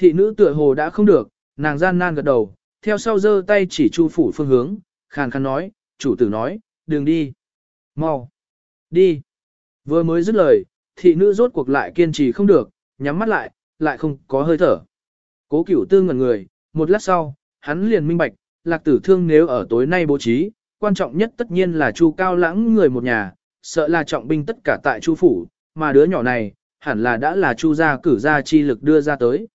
Thị nữ tựa hồ đã không được, nàng gian nan gật đầu, theo sau giơ tay chỉ chu phủ phương hướng, khàn khàn nói, chủ tử nói, đừng đi. Mau. Đi. Vừa mới dứt lời, thị nữ rốt cuộc lại kiên trì không được, nhắm mắt lại, lại không có hơi thở. Cố cửu tư ngẩn người, một lát sau, hắn liền minh bạch, lạc tử thương nếu ở tối nay bố trí, quan trọng nhất tất nhiên là chu cao lãng người một nhà, sợ là trọng binh tất cả tại chu phủ, mà đứa nhỏ này, hẳn là đã là chu gia cử ra chi lực đưa ra tới.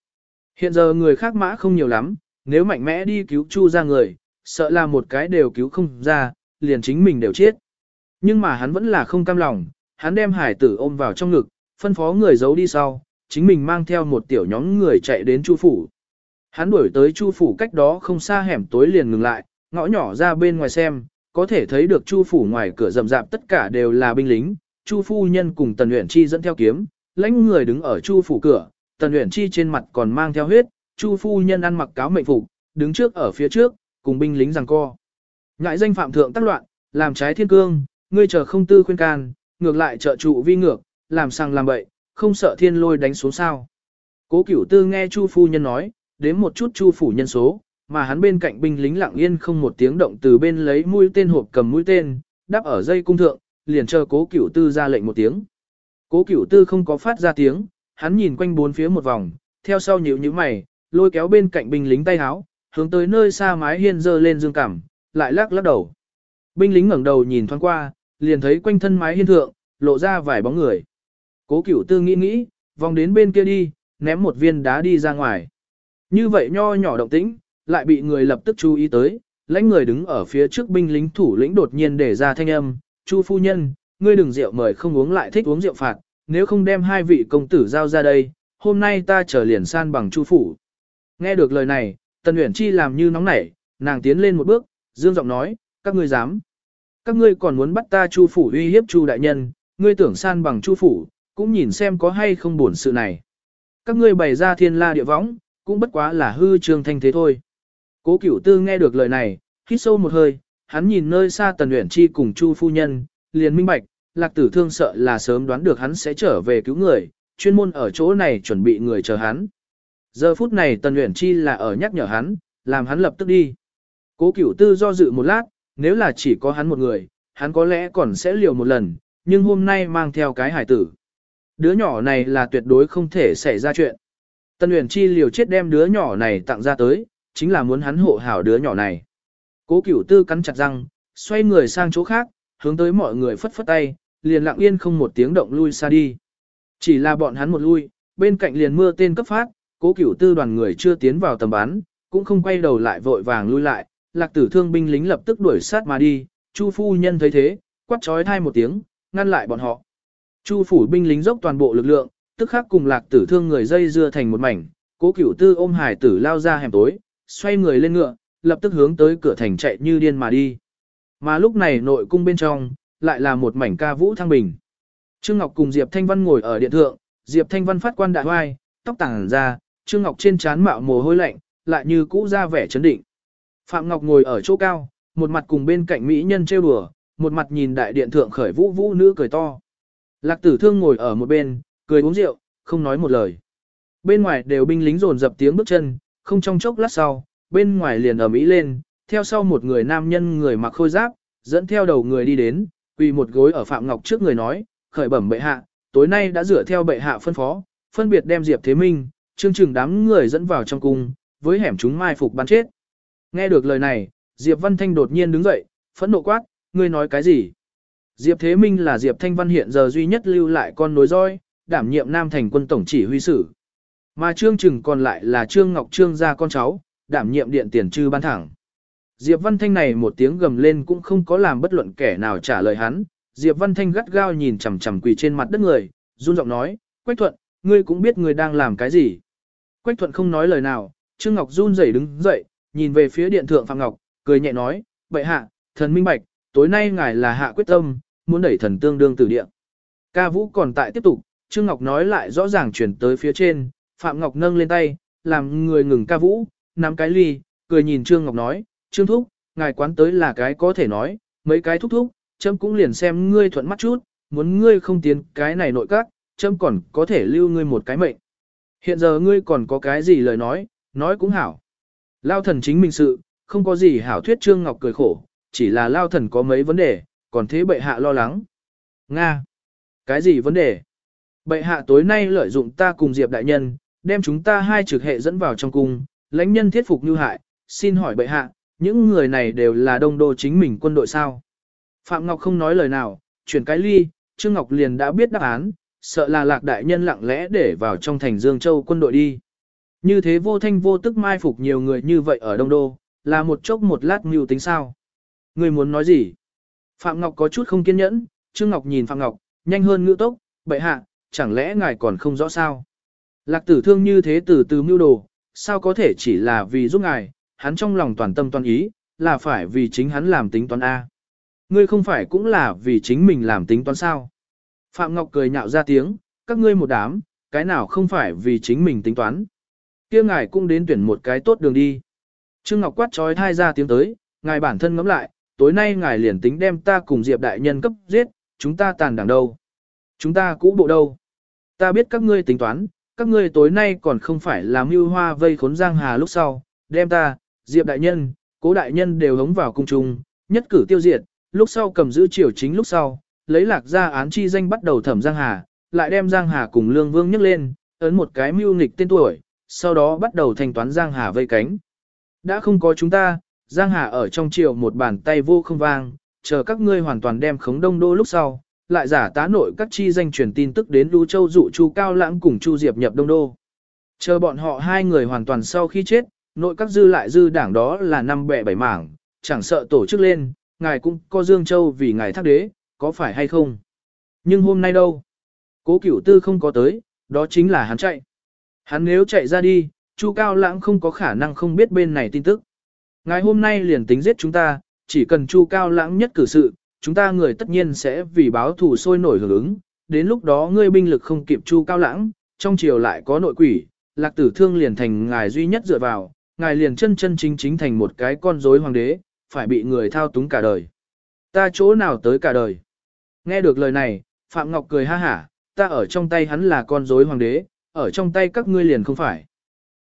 Hiện giờ người khác mã không nhiều lắm, nếu mạnh mẽ đi cứu chu ra người, sợ là một cái đều cứu không ra, liền chính mình đều chết. Nhưng mà hắn vẫn là không cam lòng, hắn đem hải tử ôm vào trong ngực, phân phó người giấu đi sau, chính mình mang theo một tiểu nhóm người chạy đến chu phủ. Hắn đuổi tới chu phủ cách đó không xa hẻm tối liền ngừng lại, ngõ nhỏ ra bên ngoài xem, có thể thấy được chu phủ ngoài cửa rầm rạp tất cả đều là binh lính, chu phu nhân cùng tần luyện chi dẫn theo kiếm, lãnh người đứng ở chu phủ cửa, tần luyện chi trên mặt còn mang theo huyết, chu phu nhân ăn mặc cáo mệnh phục, đứng trước ở phía trước, cùng binh lính giằng co. Ngại danh phạm thượng tác loạn, làm trái thiên cương, ngươi chờ không tư khuyên can, ngược lại trợ trụ vi ngược, làm sang làm bậy, không sợ thiên lôi đánh xuống sao. Cố cửu tư nghe chu phu nhân nói, đến một chút chu phủ nhân số, mà hắn bên cạnh binh lính lặng yên không một tiếng động từ bên lấy mũi tên hộp cầm mũi tên, đắp ở dây cung thượng, liền chờ cố cửu tư ra lệnh một tiếng. Cố cửu tư không có phát ra tiếng, hắn nhìn quanh bốn phía một vòng, theo sau nhíu nhíu mày, lôi kéo bên cạnh binh lính tay háo, hướng tới nơi xa mái hiên dơ lên dương cảm, lại lắc lắc đầu. Binh lính ngẩng đầu nhìn thoáng qua, liền thấy quanh thân mái hiên thượng, lộ ra vài bóng người. Cố cửu tư nghĩ nghĩ, vòng đến bên kia đi, ném một viên đá đi ra ngoài. Như vậy nho nhỏ động tĩnh, lại bị người lập tức chú ý tới, lãnh người đứng ở phía trước binh lính thủ lĩnh đột nhiên để ra thanh âm, Chu phu nhân, ngươi đừng rượu mời không uống lại thích uống rượu phạt, nếu không đem hai vị công tử giao ra đây, hôm nay ta trở liền san bằng Chu phủ. Nghe được lời này, Tần Uyển Chi làm như nóng nảy, nàng tiến lên một bước, dương giọng nói, các ngươi dám. Các ngươi còn muốn bắt ta Chu phủ uy hiếp Chu đại nhân, ngươi tưởng san bằng Chu phủ, cũng nhìn xem có hay không buồn sự này. Các ngươi bày ra thiên la địa võng, cũng bất quá là hư trương thanh thế thôi. Cố Cửu Tư nghe được lời này, hít sâu một hơi, hắn nhìn nơi xa Tần Uyển Chi cùng Chu phu nhân, liền minh bạch, Lạc Tử Thương sợ là sớm đoán được hắn sẽ trở về cứu người, chuyên môn ở chỗ này chuẩn bị người chờ hắn. Giờ phút này Tần Uyển Chi là ở nhắc nhở hắn, làm hắn lập tức đi. Cố Cửu Tư do dự một lát, nếu là chỉ có hắn một người, hắn có lẽ còn sẽ liều một lần, nhưng hôm nay mang theo cái hải tử. Đứa nhỏ này là tuyệt đối không thể xảy ra chuyện. Tần Uyển Chi liều chết đem đứa nhỏ này tặng ra tới, chính là muốn hắn hộ hảo đứa nhỏ này. Cố Cửu Tư cắn chặt răng, xoay người sang chỗ khác, hướng tới mọi người phất phất tay, liền lặng yên không một tiếng động lui xa đi. Chỉ là bọn hắn một lui, bên cạnh liền mưa tên cấp phát, cố cửu tư đoàn người chưa tiến vào tầm bắn, cũng không quay đầu lại vội vàng lui lại, lạc tử thương binh lính lập tức đuổi sát mà đi, Chu phu nhân thấy thế, quát trói thai một tiếng, ngăn lại bọn họ. Chu phủ binh lính dốc toàn bộ lực lượng, tức khắc cùng lạc tử thương người dây dưa thành một mảnh, cố cửu tư ôm hải tử lao ra hẻm tối, xoay người lên ngựa, lập tức hướng tới cửa thành chạy như điên mà đi. Mà lúc này nội cung bên trong, lại là một mảnh ca vũ thăng bình. Trương Ngọc cùng Diệp Thanh Văn ngồi ở điện thượng, Diệp Thanh Văn phát quan đại hoai, tóc tàng ra, Trương Ngọc trên trán mạo mồ hôi lạnh, lại như cũ ra vẻ chấn định. Phạm Ngọc ngồi ở chỗ cao, một mặt cùng bên cạnh mỹ nhân trêu đùa, một mặt nhìn đại điện thượng khởi vũ vũ nữ cười to. Lạc Tử Thương ngồi ở một bên, cười uống rượu, không nói một lời. Bên ngoài đều binh lính rồn dập tiếng bước chân, không trong chốc lát sau, bên ngoài liền ở mỹ lên, theo sau một người nam nhân người mặc khôi giáp, dẫn theo đầu người đi đến, quỳ một gối ở Phạm Ngọc trước người nói, khởi bẩm bệ hạ, tối nay đã dựa theo bệ hạ phân phó, phân biệt đem Diệp Thế Minh, Trương Trừng đám người dẫn vào trong cung, với hẻm chúng mai phục bắn chết. Nghe được lời này, Diệp Văn Thanh đột nhiên đứng dậy, phẫn nộ quát, ngươi nói cái gì? Diệp Thế Minh là Diệp Thanh Văn hiện giờ duy nhất lưu lại con nối roi, đảm nhiệm Nam Thành quân tổng chỉ huy sử. Mà Trương Trừng còn lại là Trương Ngọc Trương gia con cháu, đảm nhiệm điện tiền trư ban thẳng. Diệp Văn Thanh này một tiếng gầm lên cũng không có làm bất luận kẻ nào trả lời hắn. Diệp Văn Thanh gắt gao nhìn chằm chằm quỳ trên mặt đất người, run giọng nói, Quách Thuận, ngươi cũng biết ngươi đang làm cái gì. Quách Thuận không nói lời nào, Trương Ngọc run rẩy đứng dậy, nhìn về phía điện thượng Phạm Ngọc, cười nhẹ nói, vậy hạ, thần minh bạch, tối nay ngài là hạ quyết tâm, muốn đẩy thần tương đương tử điện. Ca vũ còn tại tiếp tục, Trương Ngọc nói lại rõ ràng chuyển tới phía trên, Phạm Ngọc nâng lên tay, làm người ngừng ca vũ, nắm cái ly, cười nhìn Trương Ngọc nói, Trương Thúc, ngài quán tới là cái có thể nói, mấy cái thúc thúc, chấm cũng liền xem ngươi thuận mắt chút, muốn ngươi không tiến cái này nội các, chấm còn có thể lưu ngươi một cái mệnh. Hiện giờ ngươi còn có cái gì lời nói, nói cũng hảo. Lao thần chính mình sự, không có gì hảo thuyết Trương Ngọc cười khổ, chỉ là Lao thần có mấy vấn đề, còn thế bệ hạ lo lắng. Nga! Cái gì vấn đề? Bệ hạ tối nay lợi dụng ta cùng Diệp đại nhân, đem chúng ta hai trực hệ dẫn vào trong cung, lãnh nhân thiết phục như hại, xin hỏi bệ hạ, những người này đều là đông đô chính mình quân đội sao? Phạm Ngọc không nói lời nào, chuyển cái ly, Trương Ngọc liền đã biết đáp án, sợ là lạc đại nhân lặng lẽ để vào trong thành Dương Châu quân đội đi. Như thế vô thanh vô tức mai phục nhiều người như vậy ở Đông Đô, là một chốc một lát mưu tính sao. Người muốn nói gì? Phạm Ngọc có chút không kiên nhẫn, Trương Ngọc nhìn Phạm Ngọc, nhanh hơn ngữ tốc, bệ hạ, chẳng lẽ ngài còn không rõ sao? Lạc tử thương như thế từ từ mưu đồ, sao có thể chỉ là vì giúp ngài, hắn trong lòng toàn tâm toàn ý, là phải vì chính hắn làm tính toán A. Ngươi không phải cũng là vì chính mình làm tính toán sao? Phạm Ngọc cười nhạo ra tiếng, các ngươi một đám, cái nào không phải vì chính mình tính toán. kia ngài cũng đến tuyển một cái tốt đường đi. Trương Ngọc quát trói thai ra tiếng tới, ngài bản thân ngẫm lại, tối nay ngài liền tính đem ta cùng Diệp đại nhân cấp giết, chúng ta tàn đảng đâu? Chúng ta cũ bộ đâu? Ta biết các ngươi tính toán, các ngươi tối nay còn không phải làm mưu hoa vây khốn Giang Hà lúc sau, đem ta, Diệp đại nhân, cố đại nhân đều hống vào cung trung, nhất cử tiêu diệt, lúc sau cầm giữ triều chính lúc sau, lấy lạc ra án chi danh bắt đầu thẩm Giang Hà, lại đem Giang Hà cùng Lương Vương nhấc lên, ấn một cái mưu nghịch tên tuổi, sau đó bắt đầu thanh toán Giang Hà vây cánh. Đã không có chúng ta, Giang Hà ở trong triều một bàn tay vô không vang, chờ các ngươi hoàn toàn đem khống đông đô lúc sau, lại giả tá nội các chi danh truyền tin tức đến Đu Châu dụ Chu Cao Lãng cùng Chu Diệp nhập đông đô. Chờ bọn họ hai người hoàn toàn sau khi chết, nội các dư lại dư đảng đó là năm bẻ bảy mảng, chẳng sợ tổ chức lên, ngài cũng có Dương Châu vì ngài thác đế, có phải hay không? Nhưng hôm nay đâu? Cố cửu tư không có tới, đó chính là hắn chạy. Hắn nếu chạy ra đi, Chu Cao Lãng không có khả năng không biết bên này tin tức. Ngài hôm nay liền tính giết chúng ta, chỉ cần Chu Cao Lãng nhất cử sự, chúng ta người tất nhiên sẽ vì báo thù sôi nổi hưởng ứng. Đến lúc đó ngươi binh lực không kịp Chu Cao Lãng, trong triều lại có nội quỷ, lạc tử thương liền thành ngài duy nhất dựa vào, ngài liền chân chân chính chính thành một cái con rối hoàng đế, phải bị người thao túng cả đời. Ta chỗ nào tới cả đời? Nghe được lời này, Phạm Ngọc cười ha hả, ta ở trong tay hắn là con rối hoàng đế, ở trong tay các ngươi liền không phải.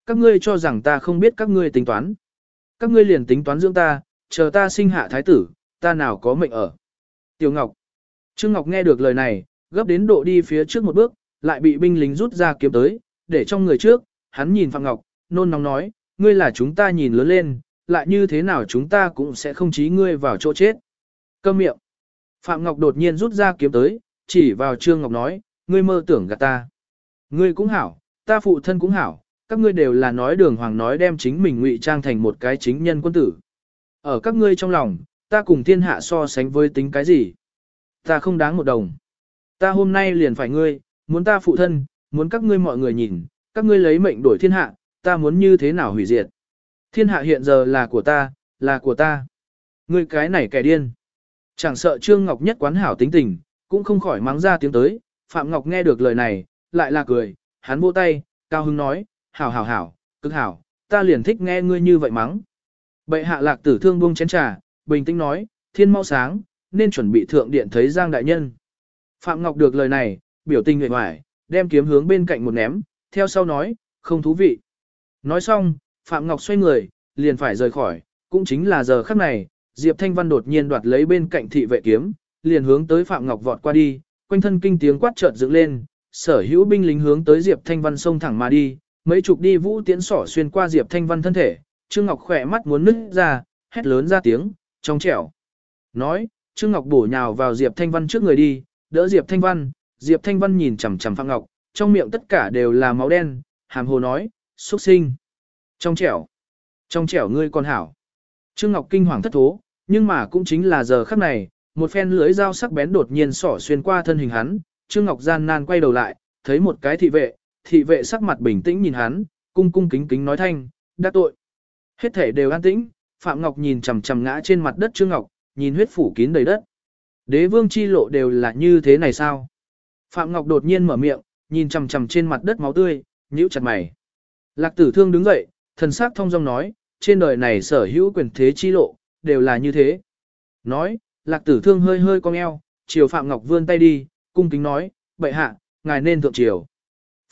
Các ngươi cho rằng ta không biết các ngươi tính toán. Các ngươi liền tính toán dưỡng ta, chờ ta sinh hạ thái tử, ta nào có mệnh ở. Tiểu Ngọc. Trương Ngọc nghe được lời này, gấp đến độ đi phía trước một bước, lại bị binh lính rút ra kiếm tới, để trong người trước, hắn nhìn Phạm Ngọc, nôn nóng nói, ngươi là chúng ta nhìn lớn lên, lại như thế nào chúng ta cũng sẽ không chí ngươi vào chỗ chết. Câm miệng. Phạm Ngọc đột nhiên rút ra kiếm tới, chỉ vào Trương Ngọc nói, ngươi mơ tưởng gạt ta. Ngươi cũng hảo, ta phụ thân cũng hảo, các ngươi đều là nói đường hoàng nói đem chính mình ngụy trang thành một cái chính nhân quân tử. Ở các ngươi trong lòng, ta cùng thiên hạ so sánh với tính cái gì? Ta không đáng một đồng. Ta hôm nay liền phải ngươi, muốn ta phụ thân, muốn các ngươi mọi người nhìn, các ngươi lấy mệnh đổi thiên hạ, ta muốn như thế nào hủy diệt. Thiên hạ hiện giờ là của ta, là của ta. Ngươi cái này kẻ điên. Chẳng sợ Trương Ngọc nhất quán hảo tính tình, cũng không khỏi mắng ra tiếng tới, Phạm Ngọc nghe được lời này, lại là cười, hắn vỗ tay, cao hứng nói, hảo hảo hảo, cực hảo, ta liền thích nghe ngươi như vậy mắng. Bệ hạ lạc tử thương buông chén trà, bình tĩnh nói, thiên mau sáng, nên chuẩn bị thượng điện thấy Giang Đại Nhân. Phạm Ngọc được lời này, biểu tình người hoài, đem kiếm hướng bên cạnh một ném, theo sau nói, không thú vị. Nói xong, Phạm Ngọc xoay người, liền phải rời khỏi, cũng chính là giờ khắc này, Diệp Thanh Văn đột nhiên đoạt lấy bên cạnh thị vệ kiếm, liền hướng tới Phạm Ngọc vọt qua đi, quanh thân kinh tiếng quát chợt dựng lên, sở hữu binh lính hướng tới Diệp Thanh Văn xông thẳng mà đi, mấy chục đi vũ tiễn sỏ xuyên qua Diệp Thanh Văn thân thể, Trương Ngọc khỏe mắt muốn nứt ra, hét lớn ra tiếng, trong trẻo. Nói, Trương Ngọc bổ nhào vào Diệp Thanh Văn trước người đi, đỡ Diệp Thanh Văn, Diệp Thanh Văn nhìn chằm chằm Phạm Ngọc, trong miệng tất cả đều là máu đen, hàm hồ nói, xuất sinh. Trong trẻo. Trong trẻo ngươi còn hảo. Trương Ngọc kinh hoàng thất thố, nhưng mà cũng chính là giờ khắc này, một phen lưới dao sắc bén đột nhiên xỏ xuyên qua thân hình hắn, Trương Ngọc gian nan quay đầu lại, thấy một cái thị vệ, thị vệ sắc mặt bình tĩnh nhìn hắn, cung cung kính kính nói thanh, đã tội. Hết thể đều an tĩnh, Phạm Ngọc nhìn chằm chằm ngã trên mặt đất Trương Ngọc, nhìn huyết phủ kín đầy đất. Đế vương chi lộ đều là như thế này sao? Phạm Ngọc đột nhiên mở miệng, nhìn chằm chằm trên mặt đất máu tươi, nhíu chặt mày. Lạc tử thương đứng dậy, thần sắc thông dong nói, trên đời này sở hữu quyền thế chi lộ, đều là như thế. Nói, lạc tử thương hơi hơi cong eo, chiều Phạm Ngọc vươn tay đi, cung kính nói, bệ hạ, ngài nên thượng triều.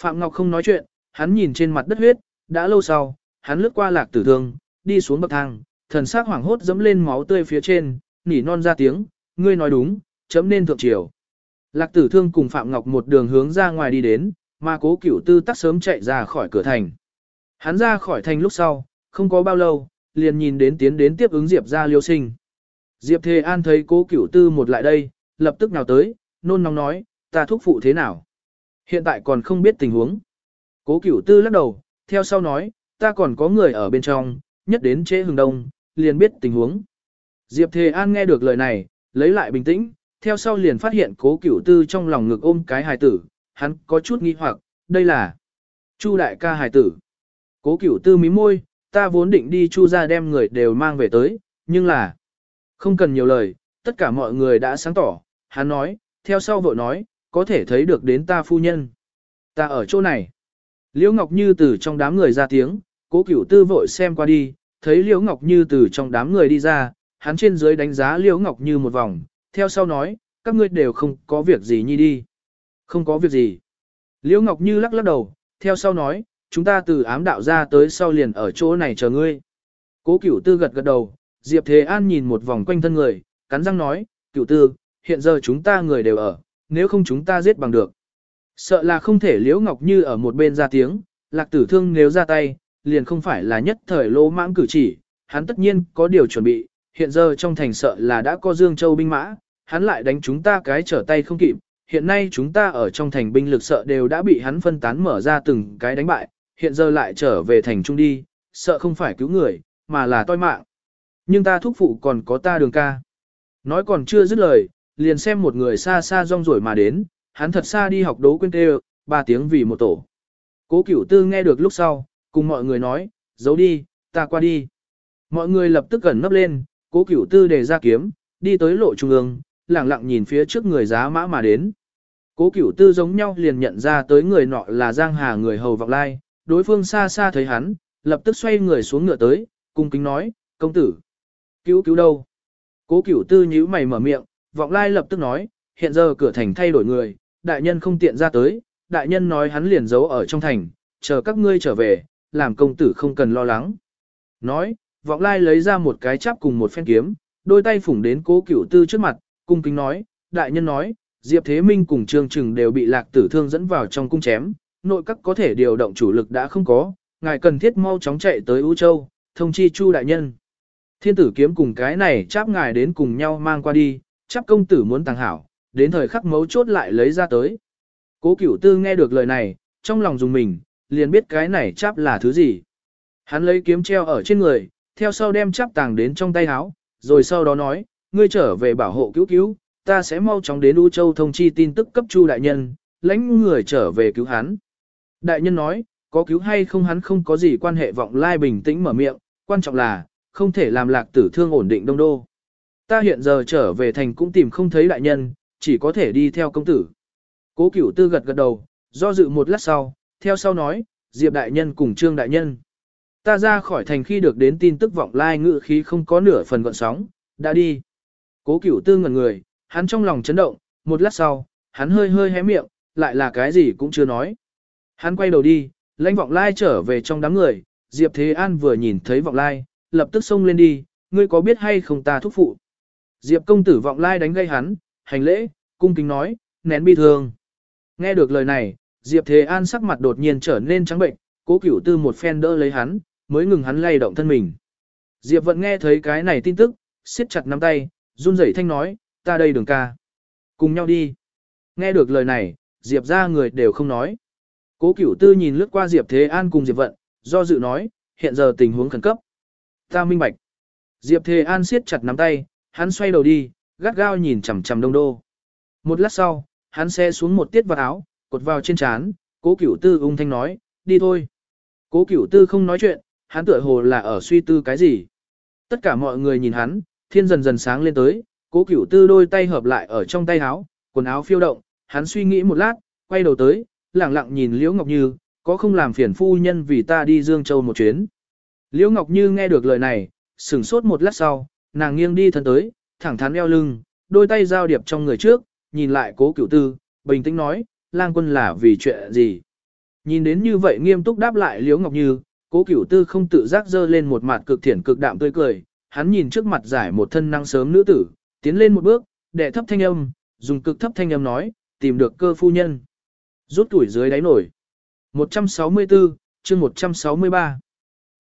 Phạm Ngọc không nói chuyện, hắn nhìn trên mặt đất huyết, đã lâu sau, hắn lướt qua lạc tử thương, đi xuống bậc thang, thần sắc hoảng hốt dẫm lên máu tươi phía trên, nỉ non ra tiếng, ngươi nói đúng, chấm nên thượng triều. Lạc tử thương cùng Phạm Ngọc một đường hướng ra ngoài đi đến, mà cố cửu tư tắc sớm chạy ra khỏi cửa thành. Hắn ra khỏi thành lúc sau, không có bao lâu, liền nhìn đến tiến đến tiếp ứng Diệp ra liêu sinh. Diệp Thề An thấy cố cửu tư một lại đây, lập tức nào tới, nôn nóng nói, ta thúc phụ thế nào. Hiện tại còn không biết tình huống. Cố cửu tư lắc đầu, theo sau nói, ta còn có người ở bên trong, nhất đến chế hừng đông, liền biết tình huống. Diệp Thề An nghe được lời này, lấy lại bình tĩnh, theo sau liền phát hiện cố cửu tư trong lòng ngực ôm cái hài tử, hắn có chút nghi hoặc, đây là Chu đại ca hài tử. Cố cửu tư mí môi, ta vốn định đi chu ra đem người đều mang về tới, nhưng là không cần nhiều lời, tất cả mọi người đã sáng tỏ, hắn nói, theo sau vội nói, có thể thấy được đến ta phu nhân. Ta ở chỗ này. Liễu Ngọc Như từ trong đám người ra tiếng, cố cửu tư vội xem qua đi, thấy Liễu Ngọc Như từ trong đám người đi ra, hắn trên dưới đánh giá Liễu Ngọc Như một vòng, theo sau nói, các ngươi đều không có việc gì nhi đi. Không có việc gì. Liễu Ngọc Như lắc lắc đầu, theo sau nói, chúng ta từ ám đạo ra tới sau liền ở chỗ này chờ ngươi. Cố cửu tư gật gật đầu, Diệp Thế An nhìn một vòng quanh thân người, cắn răng nói, cửu tư, hiện giờ chúng ta người đều ở, nếu không chúng ta giết bằng được. Sợ là không thể Liễu Ngọc Như ở một bên ra tiếng, lạc tử thương nếu ra tay, liền không phải là nhất thời lỗ mãng cử chỉ, hắn tất nhiên có điều chuẩn bị, hiện giờ trong thành sợ là đã có Dương Châu binh mã, hắn lại đánh chúng ta cái trở tay không kịp, hiện nay chúng ta ở trong thành binh lực sợ đều đã bị hắn phân tán mở ra từng cái đánh bại, hiện giờ lại trở về thành trung đi, sợ không phải cứu người, mà là toi mạng. Nhưng ta thúc phụ còn có ta đường ca. Nói còn chưa dứt lời, liền xem một người xa xa rong rổi mà đến, hắn thật xa đi học đấu quên tê ba tiếng vì một tổ. Cố cửu tư nghe được lúc sau, cùng mọi người nói, giấu đi, ta qua đi. Mọi người lập tức gần nấp lên, cố cửu tư đề ra kiếm, đi tới lộ trung ương, lặng lặng nhìn phía trước người giá mã mà đến. Cố cửu tư giống nhau liền nhận ra tới người nọ là Giang Hà người hầu vọng lai, đối phương xa xa thấy hắn, lập tức xoay người xuống ngựa tới, cung kính nói, công tử. Cứu cứu đâu? Cố cửu tư nhíu mày mở miệng, vọng lai lập tức nói, hiện giờ cửa thành thay đổi người, đại nhân không tiện ra tới, đại nhân nói hắn liền giấu ở trong thành, chờ các ngươi trở về, làm công tử không cần lo lắng. Nói, vọng lai lấy ra một cái chắp cùng một phen kiếm, đôi tay phủng đến cố cửu tư trước mặt, cung kính nói, đại nhân nói, Diệp Thế Minh cùng Trương Trừng đều bị lạc tử thương dẫn vào trong cung chém, nội các có thể điều động chủ lực đã không có, ngài cần thiết mau chóng chạy tới U Châu, thông chi Chu đại nhân. Thiên tử kiếm cùng cái này cháp ngài đến cùng nhau mang qua đi, cháp công tử muốn tàng hảo, đến thời khắc mấu chốt lại lấy ra tới. Cố cửu tư nghe được lời này, trong lòng dùng mình, liền biết cái này cháp là thứ gì. Hắn lấy kiếm treo ở trên người, theo sau đem cháp tàng đến trong tay áo, rồi sau đó nói, ngươi trở về bảo hộ cứu cứu, ta sẽ mau chóng đến U Châu thông chi tin tức cấp Chu đại nhân, lãnh người trở về cứu hắn. Đại nhân nói, có cứu hay không hắn không có gì quan hệ vọng lai bình tĩnh mở miệng, quan trọng là, không thể làm lạc tử thương ổn định đông đô. Ta hiện giờ trở về thành cũng tìm không thấy đại nhân, chỉ có thể đi theo công tử. Cố cửu tư gật gật đầu, do dự một lát sau, theo sau nói, Diệp đại nhân cùng Trương đại nhân. Ta ra khỏi thành khi được đến tin tức vọng lai ngự khí không có nửa phần gọn sóng, đã đi. Cố cửu tư ngẩn người, hắn trong lòng chấn động, một lát sau, hắn hơi hơi hé miệng, lại là cái gì cũng chưa nói. Hắn quay đầu đi, lãnh vọng lai trở về trong đám người, Diệp Thế An vừa nhìn thấy vọng lai, lập tức xông lên đi, ngươi có biết hay không ta thúc phụ. Diệp công tử vọng lai đánh gây hắn, hành lễ, cung kính nói, nén bi thương. Nghe được lời này, Diệp Thế An sắc mặt đột nhiên trở nên trắng bệnh, cố cửu tư một phen đỡ lấy hắn, mới ngừng hắn lay động thân mình. Diệp vẫn nghe thấy cái này tin tức, siết chặt nắm tay, run rẩy thanh nói, ta đây đường ca. Cùng nhau đi. Nghe được lời này, Diệp ra người đều không nói. Cố cửu tư nhìn lướt qua Diệp Thế An cùng Diệp Vận, do dự nói, hiện giờ tình huống khẩn cấp. Ta minh bạch. Diệp Thế An siết chặt nắm tay, hắn xoay đầu đi, gắt gao nhìn chằm chằm đông đô. Một lát sau, hắn xe xuống một tiết vào áo, cột vào trên trán, cố cửu tư ung thanh nói, đi thôi. Cố cửu tư không nói chuyện, hắn tựa hồ là ở suy tư cái gì. Tất cả mọi người nhìn hắn, thiên dần dần sáng lên tới, cố cửu tư đôi tay hợp lại ở trong tay áo, quần áo phiêu động, hắn suy nghĩ một lát, quay đầu tới, lẳng lặng nhìn Liễu Ngọc Như, có không làm phiền phu nhân vì ta đi Dương Châu một chuyến. Liễu Ngọc Như nghe được lời này, sửng sốt một lát sau, nàng nghiêng đi thân tới, thẳng thắn eo lưng, đôi tay giao điệp trong người trước, nhìn lại cố cửu tư, bình tĩnh nói, lang quân là vì chuyện gì. Nhìn đến như vậy nghiêm túc đáp lại Liễu Ngọc Như, cố cửu tư không tự giác dơ lên một mặt cực thiển cực đạm tươi cười, hắn nhìn trước mặt giải một thân năng sớm nữ tử, tiến lên một bước, đệ thấp thanh âm, dùng cực thấp thanh âm nói, tìm được cơ phu nhân. Rút tuổi dưới đáy nổi. 164, chương 163.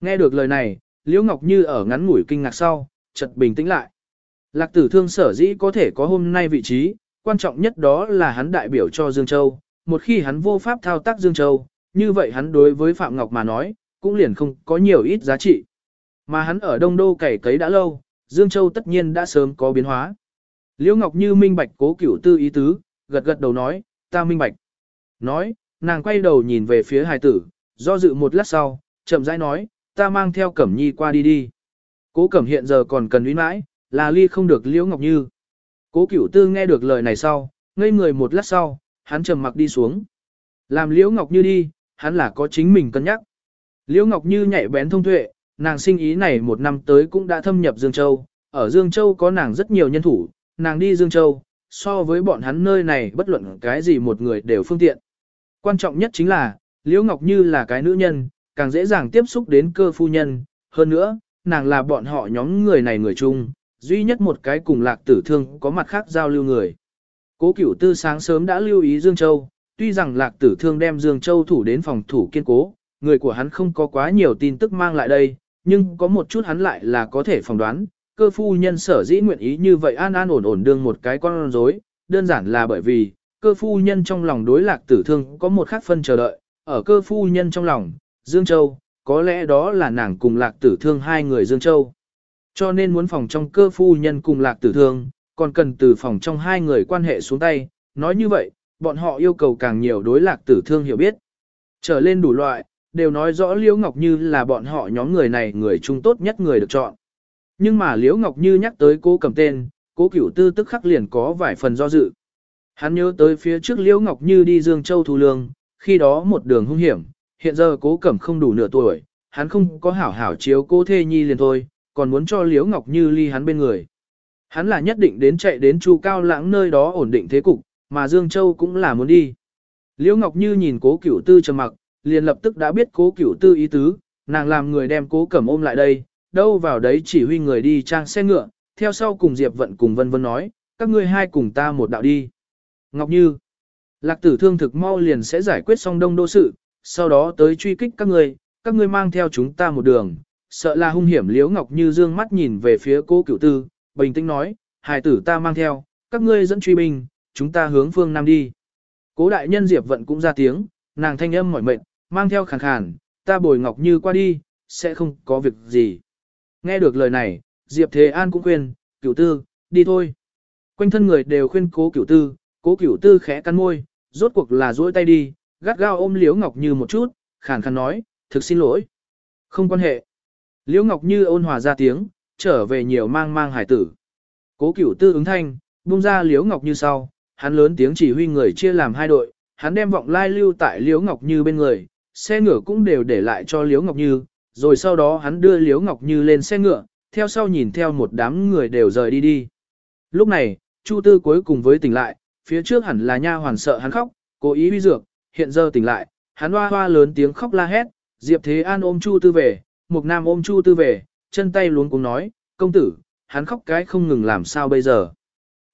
Nghe được lời này, Liễu Ngọc Như ở ngắn ngủi kinh ngạc sau, chợt bình tĩnh lại. Lạc tử thương sở dĩ có thể có hôm nay vị trí, quan trọng nhất đó là hắn đại biểu cho Dương Châu. Một khi hắn vô pháp thao tác Dương Châu, như vậy hắn đối với Phạm Ngọc mà nói, cũng liền không có nhiều ít giá trị. Mà hắn ở Đông Đô cày cấy đã lâu, Dương Châu tất nhiên đã sớm có biến hóa. Liễu Ngọc Như minh bạch cố cửu tư ý tứ, gật gật đầu nói, ta minh bạch. Nói, nàng quay đầu nhìn về phía hài tử, do dự một lát sau, chậm rãi nói, ta mang theo Cẩm Nhi qua đi đi. Cố Cẩm hiện giờ còn cần uy mãi, là ly không được Liễu Ngọc Như. Cố Cửu Tư nghe được lời này sau, ngây người một lát sau, hắn trầm mặc đi xuống. Làm Liễu Ngọc Như đi, hắn là có chính mình cân nhắc. Liễu Ngọc Như nhạy bén thông tuệ, nàng sinh ý này một năm tới cũng đã thâm nhập Dương Châu, ở Dương Châu có nàng rất nhiều nhân thủ, nàng đi Dương Châu, so với bọn hắn nơi này bất luận cái gì một người đều phương tiện. Quan trọng nhất chính là, Liễu Ngọc Như là cái nữ nhân, càng dễ dàng tiếp xúc đến cơ phu nhân, hơn nữa, nàng là bọn họ nhóm người này người chung, duy nhất một cái cùng lạc tử thương có mặt khác giao lưu người. Cố cửu tư sáng sớm đã lưu ý Dương Châu, tuy rằng lạc tử thương đem Dương Châu thủ đến phòng thủ kiên cố, người của hắn không có quá nhiều tin tức mang lại đây, nhưng có một chút hắn lại là có thể phỏng đoán, cơ phu nhân sở dĩ nguyện ý như vậy an an ổn ổn đương một cái con rối, đơn giản là bởi vì, cơ phu nhân trong lòng đối lạc tử thương có một khác phân chờ đợi, ở cơ phu nhân trong lòng, Dương Châu, có lẽ đó là nàng cùng lạc tử thương hai người Dương Châu. Cho nên muốn phòng trong cơ phu nhân cùng lạc tử thương, còn cần từ phòng trong hai người quan hệ xuống tay, nói như vậy, bọn họ yêu cầu càng nhiều đối lạc tử thương hiểu biết. Trở lên đủ loại, đều nói rõ Liễu Ngọc Như là bọn họ nhóm người này người trung tốt nhất người được chọn. Nhưng mà Liễu Ngọc Như nhắc tới cô cầm tên, cố cửu tư tức khắc liền có vài phần do dự. Hắn nhớ tới phía trước Liễu Ngọc Như đi Dương Châu thu lương, khi đó một đường hung hiểm, hiện giờ cố cẩm không đủ nửa tuổi, hắn không có hảo hảo chiếu cô thê nhi liền thôi, còn muốn cho Liễu Ngọc Như ly hắn bên người. Hắn là nhất định đến chạy đến Chu Cao Lãng nơi đó ổn định thế cục, mà Dương Châu cũng là muốn đi. Liễu Ngọc Như nhìn cố cửu tư trầm mặc, liền lập tức đã biết cố cửu tư ý tứ, nàng làm người đem cố cẩm ôm lại đây, đâu vào đấy chỉ huy người đi trang xe ngựa, theo sau cùng Diệp Vận cùng vân vân nói, các ngươi hai cùng ta một đạo đi. Ngọc Như, lạc tử thương thực mau liền sẽ giải quyết xong đông đô sự, sau đó tới truy kích các ngươi, các ngươi mang theo chúng ta một đường, sợ là hung hiểm liếu Ngọc Như dương mắt nhìn về phía cố cửu tư, bình tĩnh nói, hài tử ta mang theo, các ngươi dẫn truy binh, chúng ta hướng phương Nam đi. Cố đại nhân Diệp Vận cũng ra tiếng, nàng thanh âm mỏi mệt, mang theo khàn khàn, ta bồi Ngọc Như qua đi, sẽ không có việc gì. Nghe được lời này, Diệp Thế An cũng khuyên, cửu tư, đi thôi. Quanh thân người đều khuyên cố cửu tư, cố cửu tư khẽ cắn môi, rốt cuộc là duỗi tay đi, gắt gao ôm Liễu Ngọc Như một chút, khàn khàn nói, thực xin lỗi. Không quan hệ. Liễu Ngọc Như ôn hòa ra tiếng, trở về nhiều mang mang hải tử. Cố cửu tư ứng thanh, buông ra Liễu Ngọc Như sau, hắn lớn tiếng chỉ huy người chia làm hai đội, hắn đem vọng lai lưu tại Liễu Ngọc Như bên người, xe ngựa cũng đều để lại cho Liễu Ngọc Như, rồi sau đó hắn đưa Liễu Ngọc Như lên xe ngựa, theo sau nhìn theo một đám người đều rời đi đi. Lúc này, Chu Tư cuối cùng với tỉnh lại, phía trước hẳn là nha hoàn sợ hắn khóc, cố ý uy dược, hiện giờ tỉnh lại, hắn hoa hoa lớn tiếng khóc la hét, Diệp Thế An ôm Chu Tư về, Mục Nam ôm Chu Tư về, chân tay luống cuống nói, công tử, hắn khóc cái không ngừng làm sao bây giờ.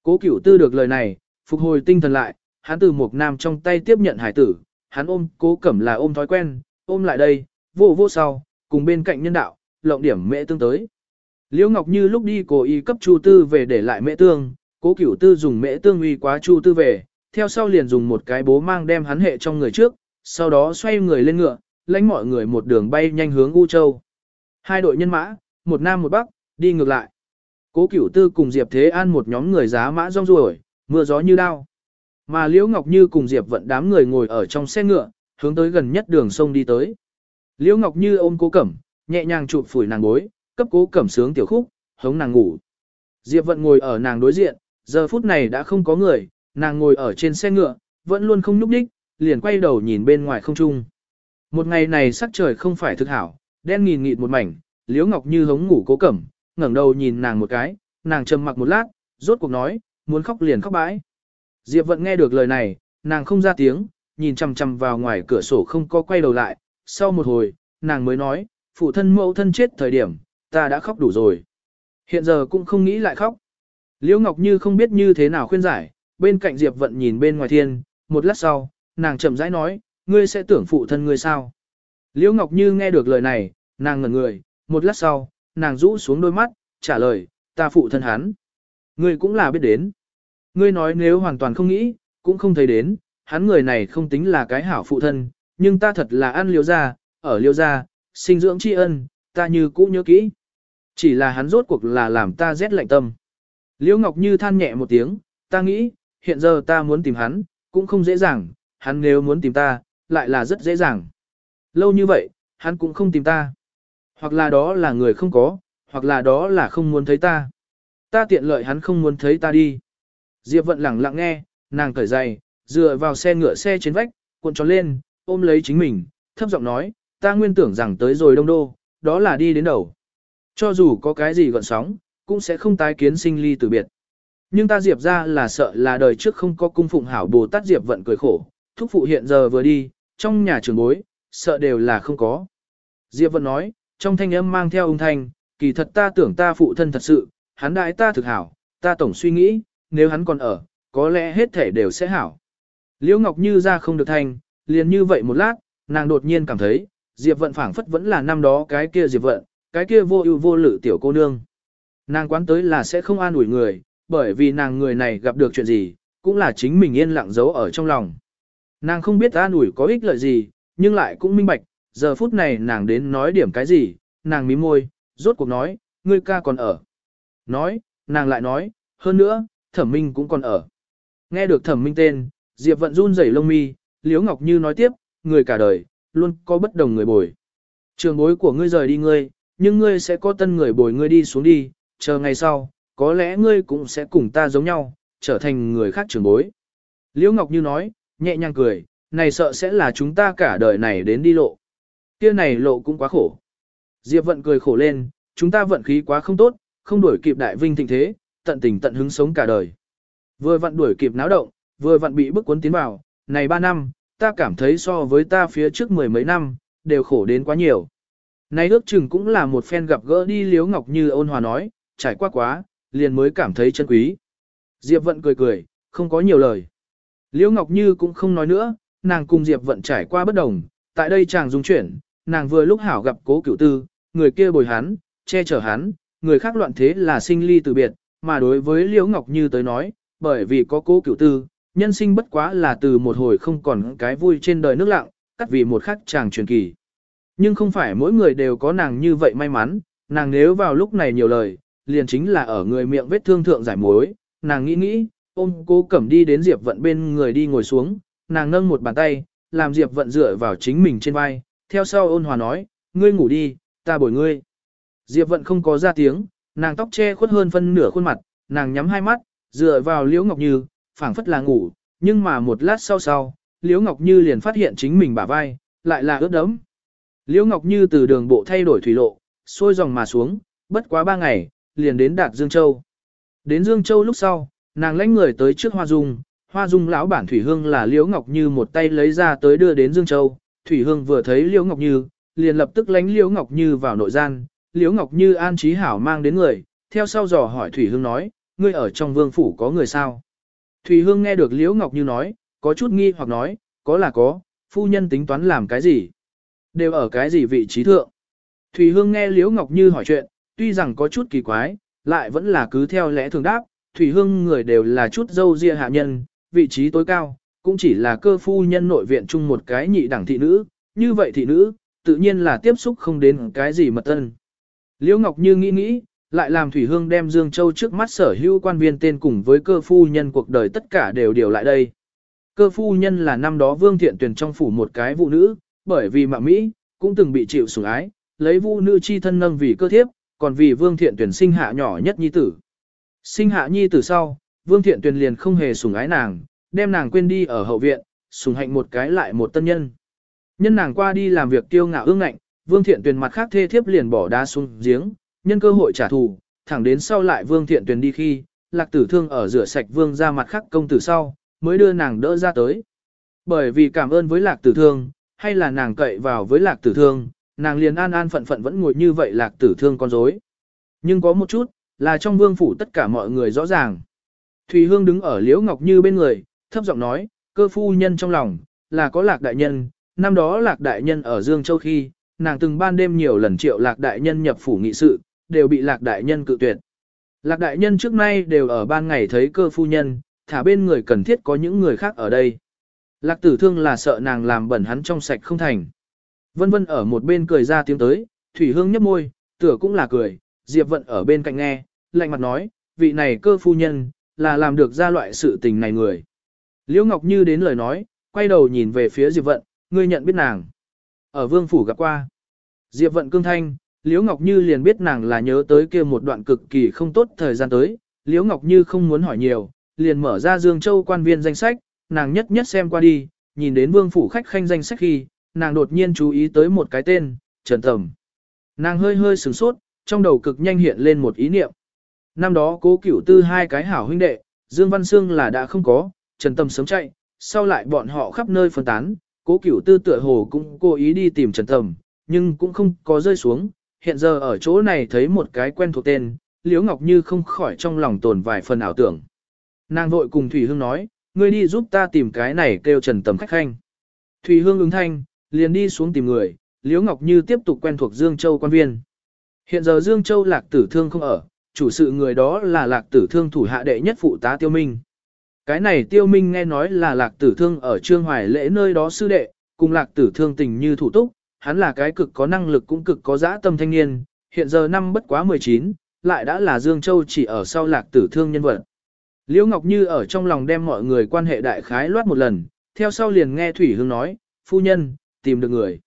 Cố Cửu Tư được lời này, phục hồi tinh thần lại, hắn từ Mục Nam trong tay tiếp nhận hải tử, hắn ôm Cố Cẩm là ôm thói quen, ôm lại đây, vô vô sau, cùng bên cạnh nhân đạo, lộng điểm mẹ tương tới. Liễu Ngọc Như lúc đi cố ý cấp Chu Tư về để lại mẹ tương, Cố Cửu Tư dùng mễ tương uy quá Chu Tư về, theo sau liền dùng một cái bố mang đem hắn hệ trong người trước, sau đó xoay người lên ngựa, lãnh mọi người một đường bay nhanh hướng U Châu. Hai đội nhân mã, một nam một bắc, đi ngược lại. Cố Cửu Tư cùng Diệp Thế An một nhóm người giá mã rong ruổi, mưa gió như đao. Mà Liễu Ngọc Như cùng Diệp Vận đám người ngồi ở trong xe ngựa, hướng tới gần nhất đường sông đi tới. Liễu Ngọc Như ôm Cố Cẩm, nhẹ nhàng chụp phủi nàng bối, cấp Cố Cẩm sướng tiểu khúc, hống nàng ngủ. Diệp Vận ngồi ở nàng đối diện, giờ phút này đã không có người, nàng ngồi ở trên xe ngựa, vẫn luôn không nhúc nhích, liền quay đầu nhìn bên ngoài không trung. Một ngày này sắc trời không phải thực hảo, đen nghìn nghịt một mảnh, Liễu Ngọc Như hống ngủ cố cẩm, ngẩng đầu nhìn nàng một cái, nàng trầm mặc một lát, rốt cuộc nói, muốn khóc liền khóc bãi. Diệp Vận nghe được lời này, nàng không ra tiếng, nhìn chằm chằm vào ngoài cửa sổ không có quay đầu lại, sau một hồi, nàng mới nói, phụ thân mẫu thân chết thời điểm, ta đã khóc đủ rồi. Hiện giờ cũng không nghĩ lại khóc. Liễu Ngọc Như không biết như thế nào khuyên giải, bên cạnh Diệp Vận nhìn bên ngoài thiên, một lát sau, nàng chậm rãi nói, ngươi sẽ tưởng phụ thân ngươi sao. Liễu Ngọc Như nghe được lời này, nàng ngẩn người, một lát sau, nàng rũ xuống đôi mắt, trả lời, ta phụ thân hắn. Ngươi cũng là biết đến. Ngươi nói nếu hoàn toàn không nghĩ, cũng không thấy đến, hắn người này không tính là cái hảo phụ thân, nhưng ta thật là ăn liêu ra, ở liêu ra, sinh dưỡng tri ân, ta như cũ nhớ kỹ. Chỉ là hắn rốt cuộc là làm ta rét lạnh tâm. Liễu Ngọc Như than nhẹ một tiếng, ta nghĩ, hiện giờ ta muốn tìm hắn, cũng không dễ dàng, hắn nếu muốn tìm ta, lại là rất dễ dàng. Lâu như vậy, hắn cũng không tìm ta. Hoặc là đó là người không có, hoặc là đó là không muốn thấy ta. Ta tiện lợi hắn không muốn thấy ta đi. Diệp vận lẳng lặng nghe, nàng cởi giày, dựa vào xe ngựa xe trên vách, cuộn tròn lên, ôm lấy chính mình, thấp giọng nói, ta nguyên tưởng rằng tới rồi đông đô, đó là đi đến đầu. Cho dù có cái gì gọn sóng, cũng sẽ không tái kiến sinh ly từ biệt. Nhưng ta Diệp ra là sợ là đời trước không có cung phụng hảo Bồ Tát Diệp vận cười khổ, thúc phụ hiện giờ vừa đi, trong nhà trường bối, sợ đều là không có. Diệp vận nói, trong thanh âm mang theo ung thanh, kỳ thật ta tưởng ta phụ thân thật sự, hắn đại ta thực hảo, ta tổng suy nghĩ, nếu hắn còn ở, có lẽ hết thể đều sẽ hảo. Liễu Ngọc Như ra không được thanh, liền như vậy một lát, nàng đột nhiên cảm thấy, Diệp vận phảng phất vẫn là năm đó cái kia Diệp vận, cái kia vô ưu vô lự tiểu cô nương. Nàng quán tới là sẽ không an ủi người, bởi vì nàng người này gặp được chuyện gì, cũng là chính mình yên lặng giấu ở trong lòng. Nàng không biết an ủi có ích lợi gì, nhưng lại cũng minh bạch, giờ phút này nàng đến nói điểm cái gì, nàng mím môi, rốt cuộc nói, ngươi ca còn ở. Nói, nàng lại nói, hơn nữa, thẩm minh cũng còn ở. Nghe được thẩm minh tên, Diệp vận run rẩy lông mi, Liễu Ngọc Như nói tiếp, người cả đời, luôn có bất đồng người bồi. Trường bối của ngươi rời đi ngươi, nhưng ngươi sẽ có tân người bồi ngươi đi xuống đi, chờ ngày sau, có lẽ ngươi cũng sẽ cùng ta giống nhau, trở thành người khác trưởng bối. Liễu Ngọc Như nói, nhẹ nhàng cười, này sợ sẽ là chúng ta cả đời này đến đi lộ. Kia này lộ cũng quá khổ. Diệp vận cười khổ lên, chúng ta vận khí quá không tốt, không đuổi kịp đại vinh thịnh thế, tận tình tận hứng sống cả đời. Vừa vận đuổi kịp náo động, vừa vận bị bức cuốn tiến vào, này ba năm, ta cảm thấy so với ta phía trước mười mấy năm, đều khổ đến quá nhiều. Này ước chừng cũng là một phen gặp gỡ đi Liễu Ngọc Như ôn hòa nói, trải qua quá, liền mới cảm thấy chân quý. Diệp Vận cười cười, không có nhiều lời. Liễu Ngọc Như cũng không nói nữa, nàng cùng Diệp Vận trải qua bất đồng, tại đây chàng dung chuyển, nàng vừa lúc hảo gặp cố cửu tư, người kia bồi hắn, che chở hắn, người khác loạn thế là sinh ly từ biệt, mà đối với Liễu Ngọc Như tới nói, bởi vì có cố cửu tư, nhân sinh bất quá là từ một hồi không còn cái vui trên đời nước lặng, cắt vì một khắc chàng truyền kỳ. Nhưng không phải mỗi người đều có nàng như vậy may mắn, nàng nếu vào lúc này nhiều lời, liền chính là ở người miệng vết thương thượng giải mối, nàng nghĩ nghĩ, ôm cố cẩm đi đến Diệp Vận bên người đi ngồi xuống, nàng nâng một bàn tay, làm Diệp Vận dựa vào chính mình trên vai, theo sau ôn hòa nói, ngươi ngủ đi, ta bồi ngươi. Diệp Vận không có ra tiếng, nàng tóc che khuất hơn phân nửa khuôn mặt, nàng nhắm hai mắt, dựa vào Liễu Ngọc Như, phảng phất là ngủ, nhưng mà một lát sau sau, Liễu Ngọc Như liền phát hiện chính mình bả vai, lại là ướt đẫm. Liễu Ngọc Như từ đường bộ thay đổi thủy lộ, xuôi dòng mà xuống, bất quá ba ngày, liền đến đạt Dương Châu. Đến Dương Châu lúc sau, nàng lãnh người tới trước Hoa Dung, Hoa Dung lão bản Thủy Hương là Liễu Ngọc Như một tay lấy ra tới đưa đến Dương Châu. Thủy Hương vừa thấy Liễu Ngọc Như, liền lập tức lãnh Liễu Ngọc Như vào nội gian, Liễu Ngọc Như an trí hảo mang đến người, theo sau dò hỏi Thủy Hương nói, ngươi ở trong vương phủ có người sao? Thủy Hương nghe được Liễu Ngọc Như nói, có chút nghi hoặc nói, có là có, phu nhân tính toán làm cái gì? Đều ở cái gì vị trí thượng? Thủy Hương nghe Liễu Ngọc Như hỏi chuyện, tuy rằng có chút kỳ quái, lại vẫn là cứ theo lẽ thường đáp, Thủy Hương người đều là chút dâu ria hạ nhân, vị trí tối cao, cũng chỉ là cơ phu nhân nội viện chung một cái nhị đẳng thị nữ, như vậy thị nữ, tự nhiên là tiếp xúc không đến cái gì mật tân. Liễu Ngọc Như nghĩ nghĩ, lại làm Thủy Hương đem Dương Châu trước mắt sở hữu quan viên tên cùng với cơ phu nhân cuộc đời tất cả đều điều lại đây. Cơ phu nhân là năm đó Vương Thiện Tuyền trong phủ một cái vũ nữ, bởi vì mạng Mỹ, cũng từng bị chịu sủng ái, lấy vũ nữ chi thân nâng vì cơ thiếp, còn vì Vương Thiện Tuyền sinh hạ nhỏ nhất nhi tử. Sinh hạ nhi tử sau, Vương Thiện Tuyền liền không hề sủng ái nàng, đem nàng quên đi ở hậu viện, sủng hạnh một cái lại một tân nhân. Nhân nàng qua đi làm việc tiêu ngạo ương ngạnh, Vương Thiện Tuyền mặt khác thê thiếp liền bỏ đá xuống giếng, nhân cơ hội trả thù, thẳng đến sau lại Vương Thiện Tuyền đi khi, Lạc Tử Thương ở rửa sạch Vương ra mặt khác công tử sau, mới đưa nàng đỡ ra tới. Bởi vì cảm ơn với lạc tử thương, hay là nàng cậy vào với lạc tử thương, nàng liền an an phận phận vẫn ngồi như vậy lạc tử thương con rối. Nhưng có một chút, là trong vương phủ tất cả mọi người rõ ràng. Thùy Hương đứng ở Liễu Ngọc Như bên người, thấp giọng nói, cơ phu nhân trong lòng, là có lạc đại nhân, năm đó lạc đại nhân ở Dương Châu khi, nàng từng ban đêm nhiều lần triệu lạc đại nhân nhập phủ nghị sự, đều bị lạc đại nhân cự tuyệt. Lạc đại nhân trước nay đều ở ban ngày thấy cơ phu nhân, thả bên người cần thiết có những người khác ở đây. Lạc tử thương là sợ nàng làm bẩn hắn trong sạch không thành. Vân vân ở một bên cười ra tiếng tới, Thủy Hương nhấp môi, tựa cũng là cười, Diệp Vận ở bên cạnh nghe, lạnh mặt nói, vị này cơ phu nhân, là làm được ra loại sự tình này người. Liễu Ngọc Như đến lời nói, quay đầu nhìn về phía Diệp Vận, ngươi nhận biết nàng. Ở vương phủ gặp qua. Diệp Vận cương thanh, Liễu Ngọc Như liền biết nàng là nhớ tới kia một đoạn cực kỳ không tốt thời gian tới. Liễu Ngọc Như không muốn hỏi nhiều, liền mở ra Dương Châu quan viên danh sách, nàng nhất nhất xem qua đi, nhìn đến vương phủ khách khanh danh sách khi, nàng đột nhiên chú ý tới một cái tên, Trần Tầm. Nàng hơi hơi sửng sốt, trong đầu cực nhanh hiện lên một ý niệm. Năm đó cố cửu tư hai cái hảo huynh đệ, Dương Văn Sương là đã không có, Trần Tâm sớm chạy, sau lại bọn họ khắp nơi phân tán, cố cửu tư tựa hồ cũng cố ý đi tìm Trần Tầm, nhưng cũng không có rơi xuống, hiện giờ ở chỗ này thấy một cái quen thuộc tên, Liễu Ngọc Như không khỏi trong lòng tồn vài phần ảo tưởng. Nàng vội cùng Thủy Hương nói, ngươi đi giúp ta tìm cái này kêu Trần Tầm khách khanh. Thủy Hương ứng thanh, liền đi xuống tìm người, Liễu Ngọc Như tiếp tục quen thuộc Dương Châu quan viên. Hiện giờ Dương Châu lạc tử thương không ở, chủ sự người đó là lạc tử thương thủ hạ đệ nhất phụ tá Tiêu Minh. Cái này Tiêu Minh nghe nói là lạc tử thương ở Trương Hoài lễ nơi đó sư đệ, cùng lạc tử thương tình như thủ túc, hắn là cái cực có năng lực cũng cực có dã tâm thanh niên, hiện giờ năm bất quá 19, lại đã là Dương Châu chỉ ở sau lạc tử thương nhân vật. Liễu Ngọc Như ở trong lòng đem mọi người quan hệ đại khái loát một lần, theo sau liền nghe Thủy Hương nói, phu nhân, tìm được người.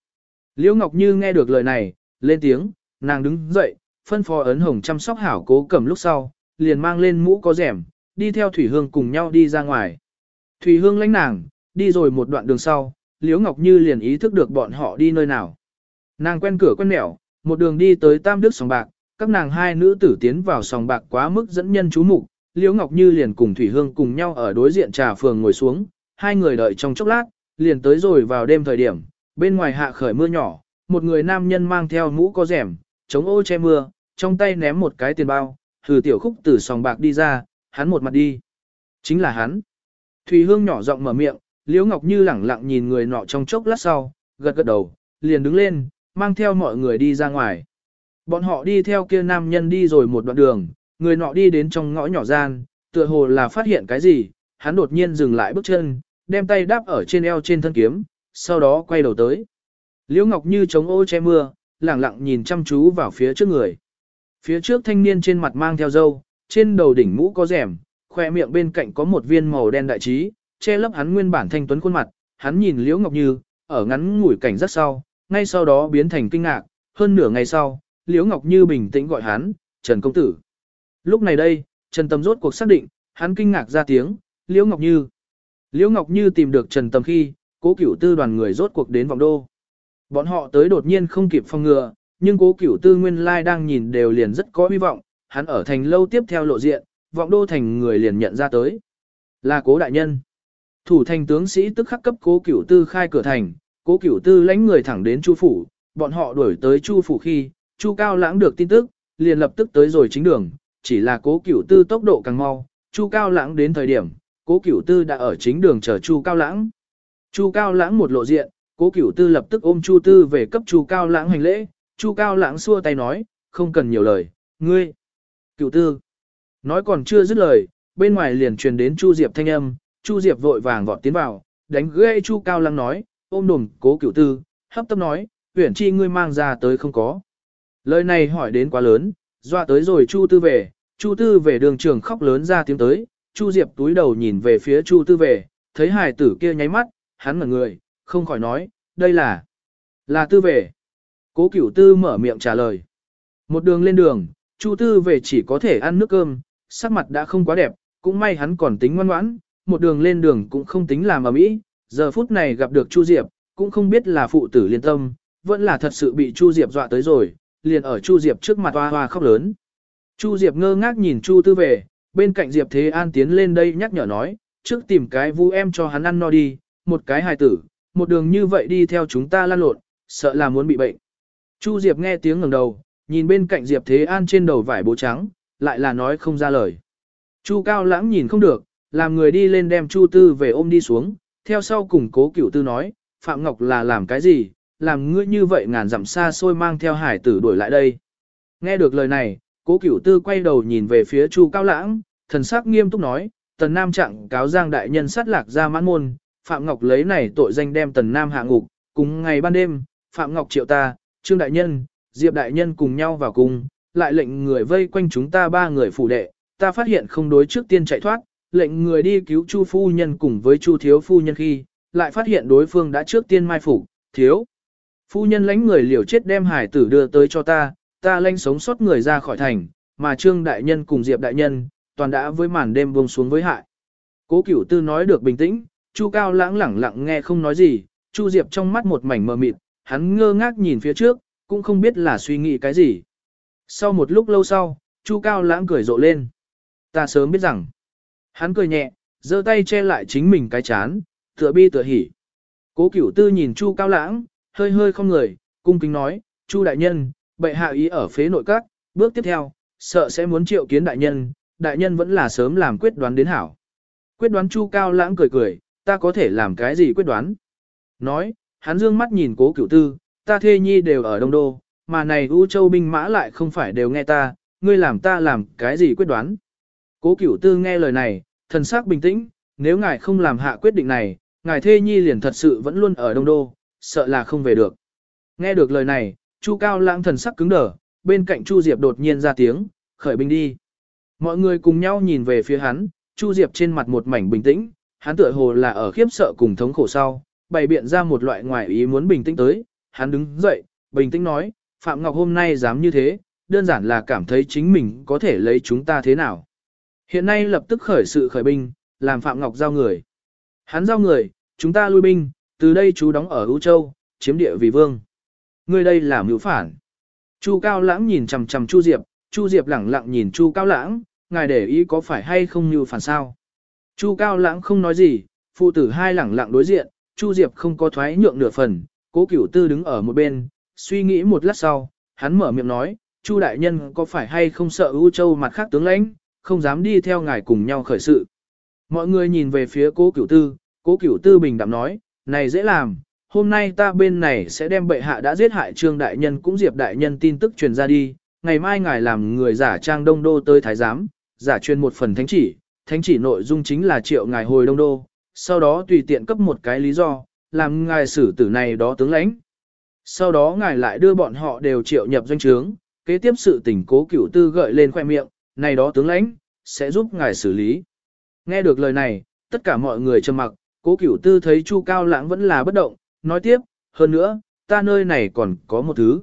Liễu Ngọc Như nghe được lời này, lên tiếng, nàng đứng dậy, phân phó ấn hồng chăm sóc hảo cố cầm lúc sau, liền mang lên mũ có rẻm, đi theo Thủy Hương cùng nhau đi ra ngoài. Thủy Hương lãnh nàng, đi rồi một đoạn đường sau, Liễu Ngọc Như liền ý thức được bọn họ đi nơi nào. Nàng quen cửa quen mẹo, một đường đi tới Tam Đức sòng bạc, các nàng hai nữ tử tiến vào sòng bạc quá mức dẫn nhân chú mục, Liễu Ngọc Như liền cùng Thủy Hương cùng nhau ở đối diện trà phường ngồi xuống, hai người đợi trong chốc lát, liền tới rồi vào đêm thời điểm, bên ngoài hạ khởi mưa nhỏ, một người nam nhân mang theo mũ có rẻm, chống ô che mưa, trong tay ném một cái tiền bao, thử tiểu khúc từ sòng bạc đi ra, hắn một mặt đi. Chính là hắn. Thủy Hương nhỏ giọng mở miệng, Liễu Ngọc Như lẳng lặng nhìn người nọ trong chốc lát sau, gật gật đầu, liền đứng lên, mang theo mọi người đi ra ngoài. Bọn họ đi theo kia nam nhân đi rồi một đoạn đường, người nọ đi đến trong ngõ nhỏ gian, tựa hồ là phát hiện cái gì, hắn đột nhiên dừng lại bước chân, đem tay đáp ở trên eo trên thân kiếm, sau đó quay đầu tới. Liễu Ngọc Như chống ô che mưa, lẳng lặng nhìn chăm chú vào phía trước người. Phía trước thanh niên trên mặt mang theo dâu, trên đầu đỉnh mũ có rèm, khoe miệng bên cạnh có một viên màu đen đại trí, che lấp hắn nguyên bản thanh tuấn khuôn mặt, hắn nhìn Liễu Ngọc Như, ở ngắn ngủi cảnh rất sau, ngay sau đó biến thành kinh ngạc, hơn nửa ngày sau, Liễu Ngọc Như bình tĩnh gọi hắn, Trần Công Tử. Lúc này đây, Trần Tâm rốt cuộc xác định, hắn kinh ngạc ra tiếng, Liễu Ngọc Như. Liễu Ngọc Như tìm được Trần Tâm khi, cố cửu tư đoàn người rốt cuộc đến vòng đô. Bọn họ tới đột nhiên không kịp phòng ngừa, nhưng cố cửu tư nguyên lai đang nhìn đều liền rất có hy vọng, hắn ở thành lâu tiếp theo lộ diện, vọng đô thành người liền nhận ra tới. Là cố đại nhân. Thủ thành tướng sĩ tức khắc cấp cố cửu tư khai cửa thành, cố cửu tư lãnh người thẳng đến chu phủ, bọn họ đuổi tới chu phủ khi, chu cao lãng được tin tức, liền lập tức tới rồi chính đường, chỉ là cố cửu tư tốc độ càng mau, chu cao lãng đến thời điểm, cố cửu tư đã ở chính đường chờ chu cao lãng. Chu cao lãng một lộ diện, cố cửu tư lập tức ôm chu tư về cấp chu cao lãng hành lễ, chu cao lãng xua tay nói, không cần nhiều lời, ngươi. Cửu tư. Nói còn chưa dứt lời, bên ngoài liền truyền đến chu diệp thanh âm, chu diệp vội vàng vọt tiến vào, đánh ghê chu cao lãng nói, ôm đùm cố cửu tư, hấp tấp nói, huyển chi ngươi mang ra tới không có. Lời này hỏi đến quá lớn, dọa tới rồi chu tư về, chu tư về đường trường khóc lớn ra tiếng tới, chu diệp túi đầu nhìn về phía chu tư về, thấy hài tử kia nháy mắt, hắn mở người, không khỏi nói, đây là, là tư về. Cố cửu tư mở miệng trả lời. Một đường lên đường, chu tư về chỉ có thể ăn nước cơm, sắc mặt đã không quá đẹp, cũng may hắn còn tính ngoan ngoãn, một đường lên đường cũng không tính làm ở mỹ, giờ phút này gặp được Chu Diệp, cũng không biết là phụ tử liên tâm, vẫn là thật sự bị Chu Diệp dọa tới rồi, liền ở Chu Diệp trước mặt hoa hoa khóc lớn. Chu Diệp ngơ ngác nhìn Chu Tư về, bên cạnh Diệp Thế An tiến lên đây nhắc nhở nói, trước tìm cái vu em cho hắn ăn no đi, một cái hài tử, một đường như vậy đi theo chúng ta lan lộn, sợ là muốn bị bệnh. Chu Diệp nghe tiếng ngẩng đầu, nhìn bên cạnh Diệp Thế An trên đầu vải bố trắng, lại là nói không ra lời. Chu Cao Lãng nhìn không được, làm người đi lên đem Chu Tư về ôm đi xuống, theo sau cùng cố cửu tư nói, Phạm Ngọc là làm cái gì, làm ngươi như vậy ngàn dặm xa xôi mang theo hải tử đuổi lại đây. Nghe được lời này, cố cửu tư quay đầu nhìn về phía Chu Cao Lãng, thần sắc nghiêm túc nói, Tần Nam trạng cáo Giang đại nhân sát lạc ra mãn môn, Phạm Ngọc lấy này tội danh đem Tần Nam hạ ngục, cùng ngày ban đêm, Phạm Ngọc triệu ta, Trương đại nhân, Diệp đại nhân cùng nhau vào cung, lại lệnh người vây quanh chúng ta ba người phủ đệ, ta phát hiện không đối trước tiên chạy thoát, lệnh người đi cứu Chu phu nhân cùng với Chu thiếu phu nhân khi, lại phát hiện đối phương đã trước tiên mai phủ, thiếu. Phu nhân lãnh người liều chết đem hải tử đưa tới cho ta, ta lãnh sống sót người ra khỏi thành, mà Trương đại nhân cùng Diệp đại nhân, toàn đã với màn đêm buông xuống với hại. Cố Cửu Tư nói được bình tĩnh, Chu Cao lãng lẳng lặng nghe không nói gì, Chu Diệp trong mắt một mảnh mờ mịt, hắn ngơ ngác nhìn phía trước, cũng không biết là suy nghĩ cái gì. Sau một lúc lâu sau, Chu Cao lãng cười rộ lên. Ta sớm biết rằng, hắn cười nhẹ, giơ tay che lại chính mình cái chán, tựa bi tựa hỉ. Cố Cửu Tư nhìn Chu Cao lãng, hơi hơi không người, cung kính nói, Chu đại nhân, bệ hạ ý ở phế nội các, bước tiếp theo, sợ sẽ muốn triệu kiến đại nhân, đại nhân vẫn là sớm làm quyết đoán đến hảo. Quyết đoán Chu Cao lãng cười cười, ta có thể làm cái gì quyết đoán? Nói, hắn dương mắt nhìn cố cửu tư, ta thê nhi đều ở Đông Đô, mà này U Châu binh mã lại không phải đều nghe ta, ngươi làm ta làm cái gì quyết đoán? Cố cửu tư nghe lời này, thần sắc bình tĩnh, nếu ngài không làm hạ quyết định này, ngài thê nhi liền thật sự vẫn luôn ở Đông Đô, sợ là không về được. Nghe được lời này, Chu Cao lãng thần sắc cứng đờ, bên cạnh Chu Diệp đột nhiên ra tiếng, khởi binh đi. Mọi người cùng nhau nhìn về phía hắn, Chu Diệp trên mặt một mảnh bình tĩnh, hắn tựa hồ là ở khiếp sợ cùng thống khổ sau, bày biện ra một loại ngoài ý muốn bình tĩnh tới, hắn đứng dậy, bình tĩnh nói, Phạm Ngọc hôm nay dám như thế, đơn giản là cảm thấy chính mình có thể lấy chúng ta thế nào. Hiện nay lập tức khởi sự khởi binh, làm Phạm Ngọc giao người. Hắn giao người, chúng ta lui binh, từ đây chú đóng ở U Châu, chiếm địa vì vương. Người đây là mưu phản. Chu Cao Lãng nhìn chằm chằm Chu Diệp, Chu Diệp lẳng lặng nhìn Chu Cao Lãng, ngài để ý có phải hay không như phản sao. Chu Cao Lãng không nói gì, phụ tử hai lẳng lặng đối diện, Chu Diệp không có thoái nhượng nửa phần, cố cửu tư đứng ở một bên, suy nghĩ một lát sau, hắn mở miệng nói, Chu đại nhân có phải hay không sợ ưu châu mặt khác tướng lãnh, không dám đi theo ngài cùng nhau khởi sự. Mọi người nhìn về phía cố cửu tư, cố cửu tư bình đạm nói, này dễ làm, hôm nay ta bên này sẽ đem bệ hạ đã giết hại trương đại nhân cũng diệp đại nhân tin tức truyền ra đi, ngày mai ngài làm người giả trang đông đô tới thái giám, giả truyền một phần thánh chỉ, thánh chỉ nội dung chính là triệu ngài hồi đông đô, sau đó tùy tiện cấp một cái lý do, làm ngài xử tử này đó tướng lãnh. Sau đó ngài lại đưa bọn họ đều triệu nhập doanh trướng, kế tiếp sự tình cố cửu tư gợi lên khoe miệng, này đó tướng lãnh, sẽ giúp ngài xử lý. Nghe được lời này, tất cả mọi người trầm mặc, cố cửu tư thấy Chu Cao Lãng vẫn là bất động, nói tiếp, hơn nữa, ta nơi này còn có một thứ.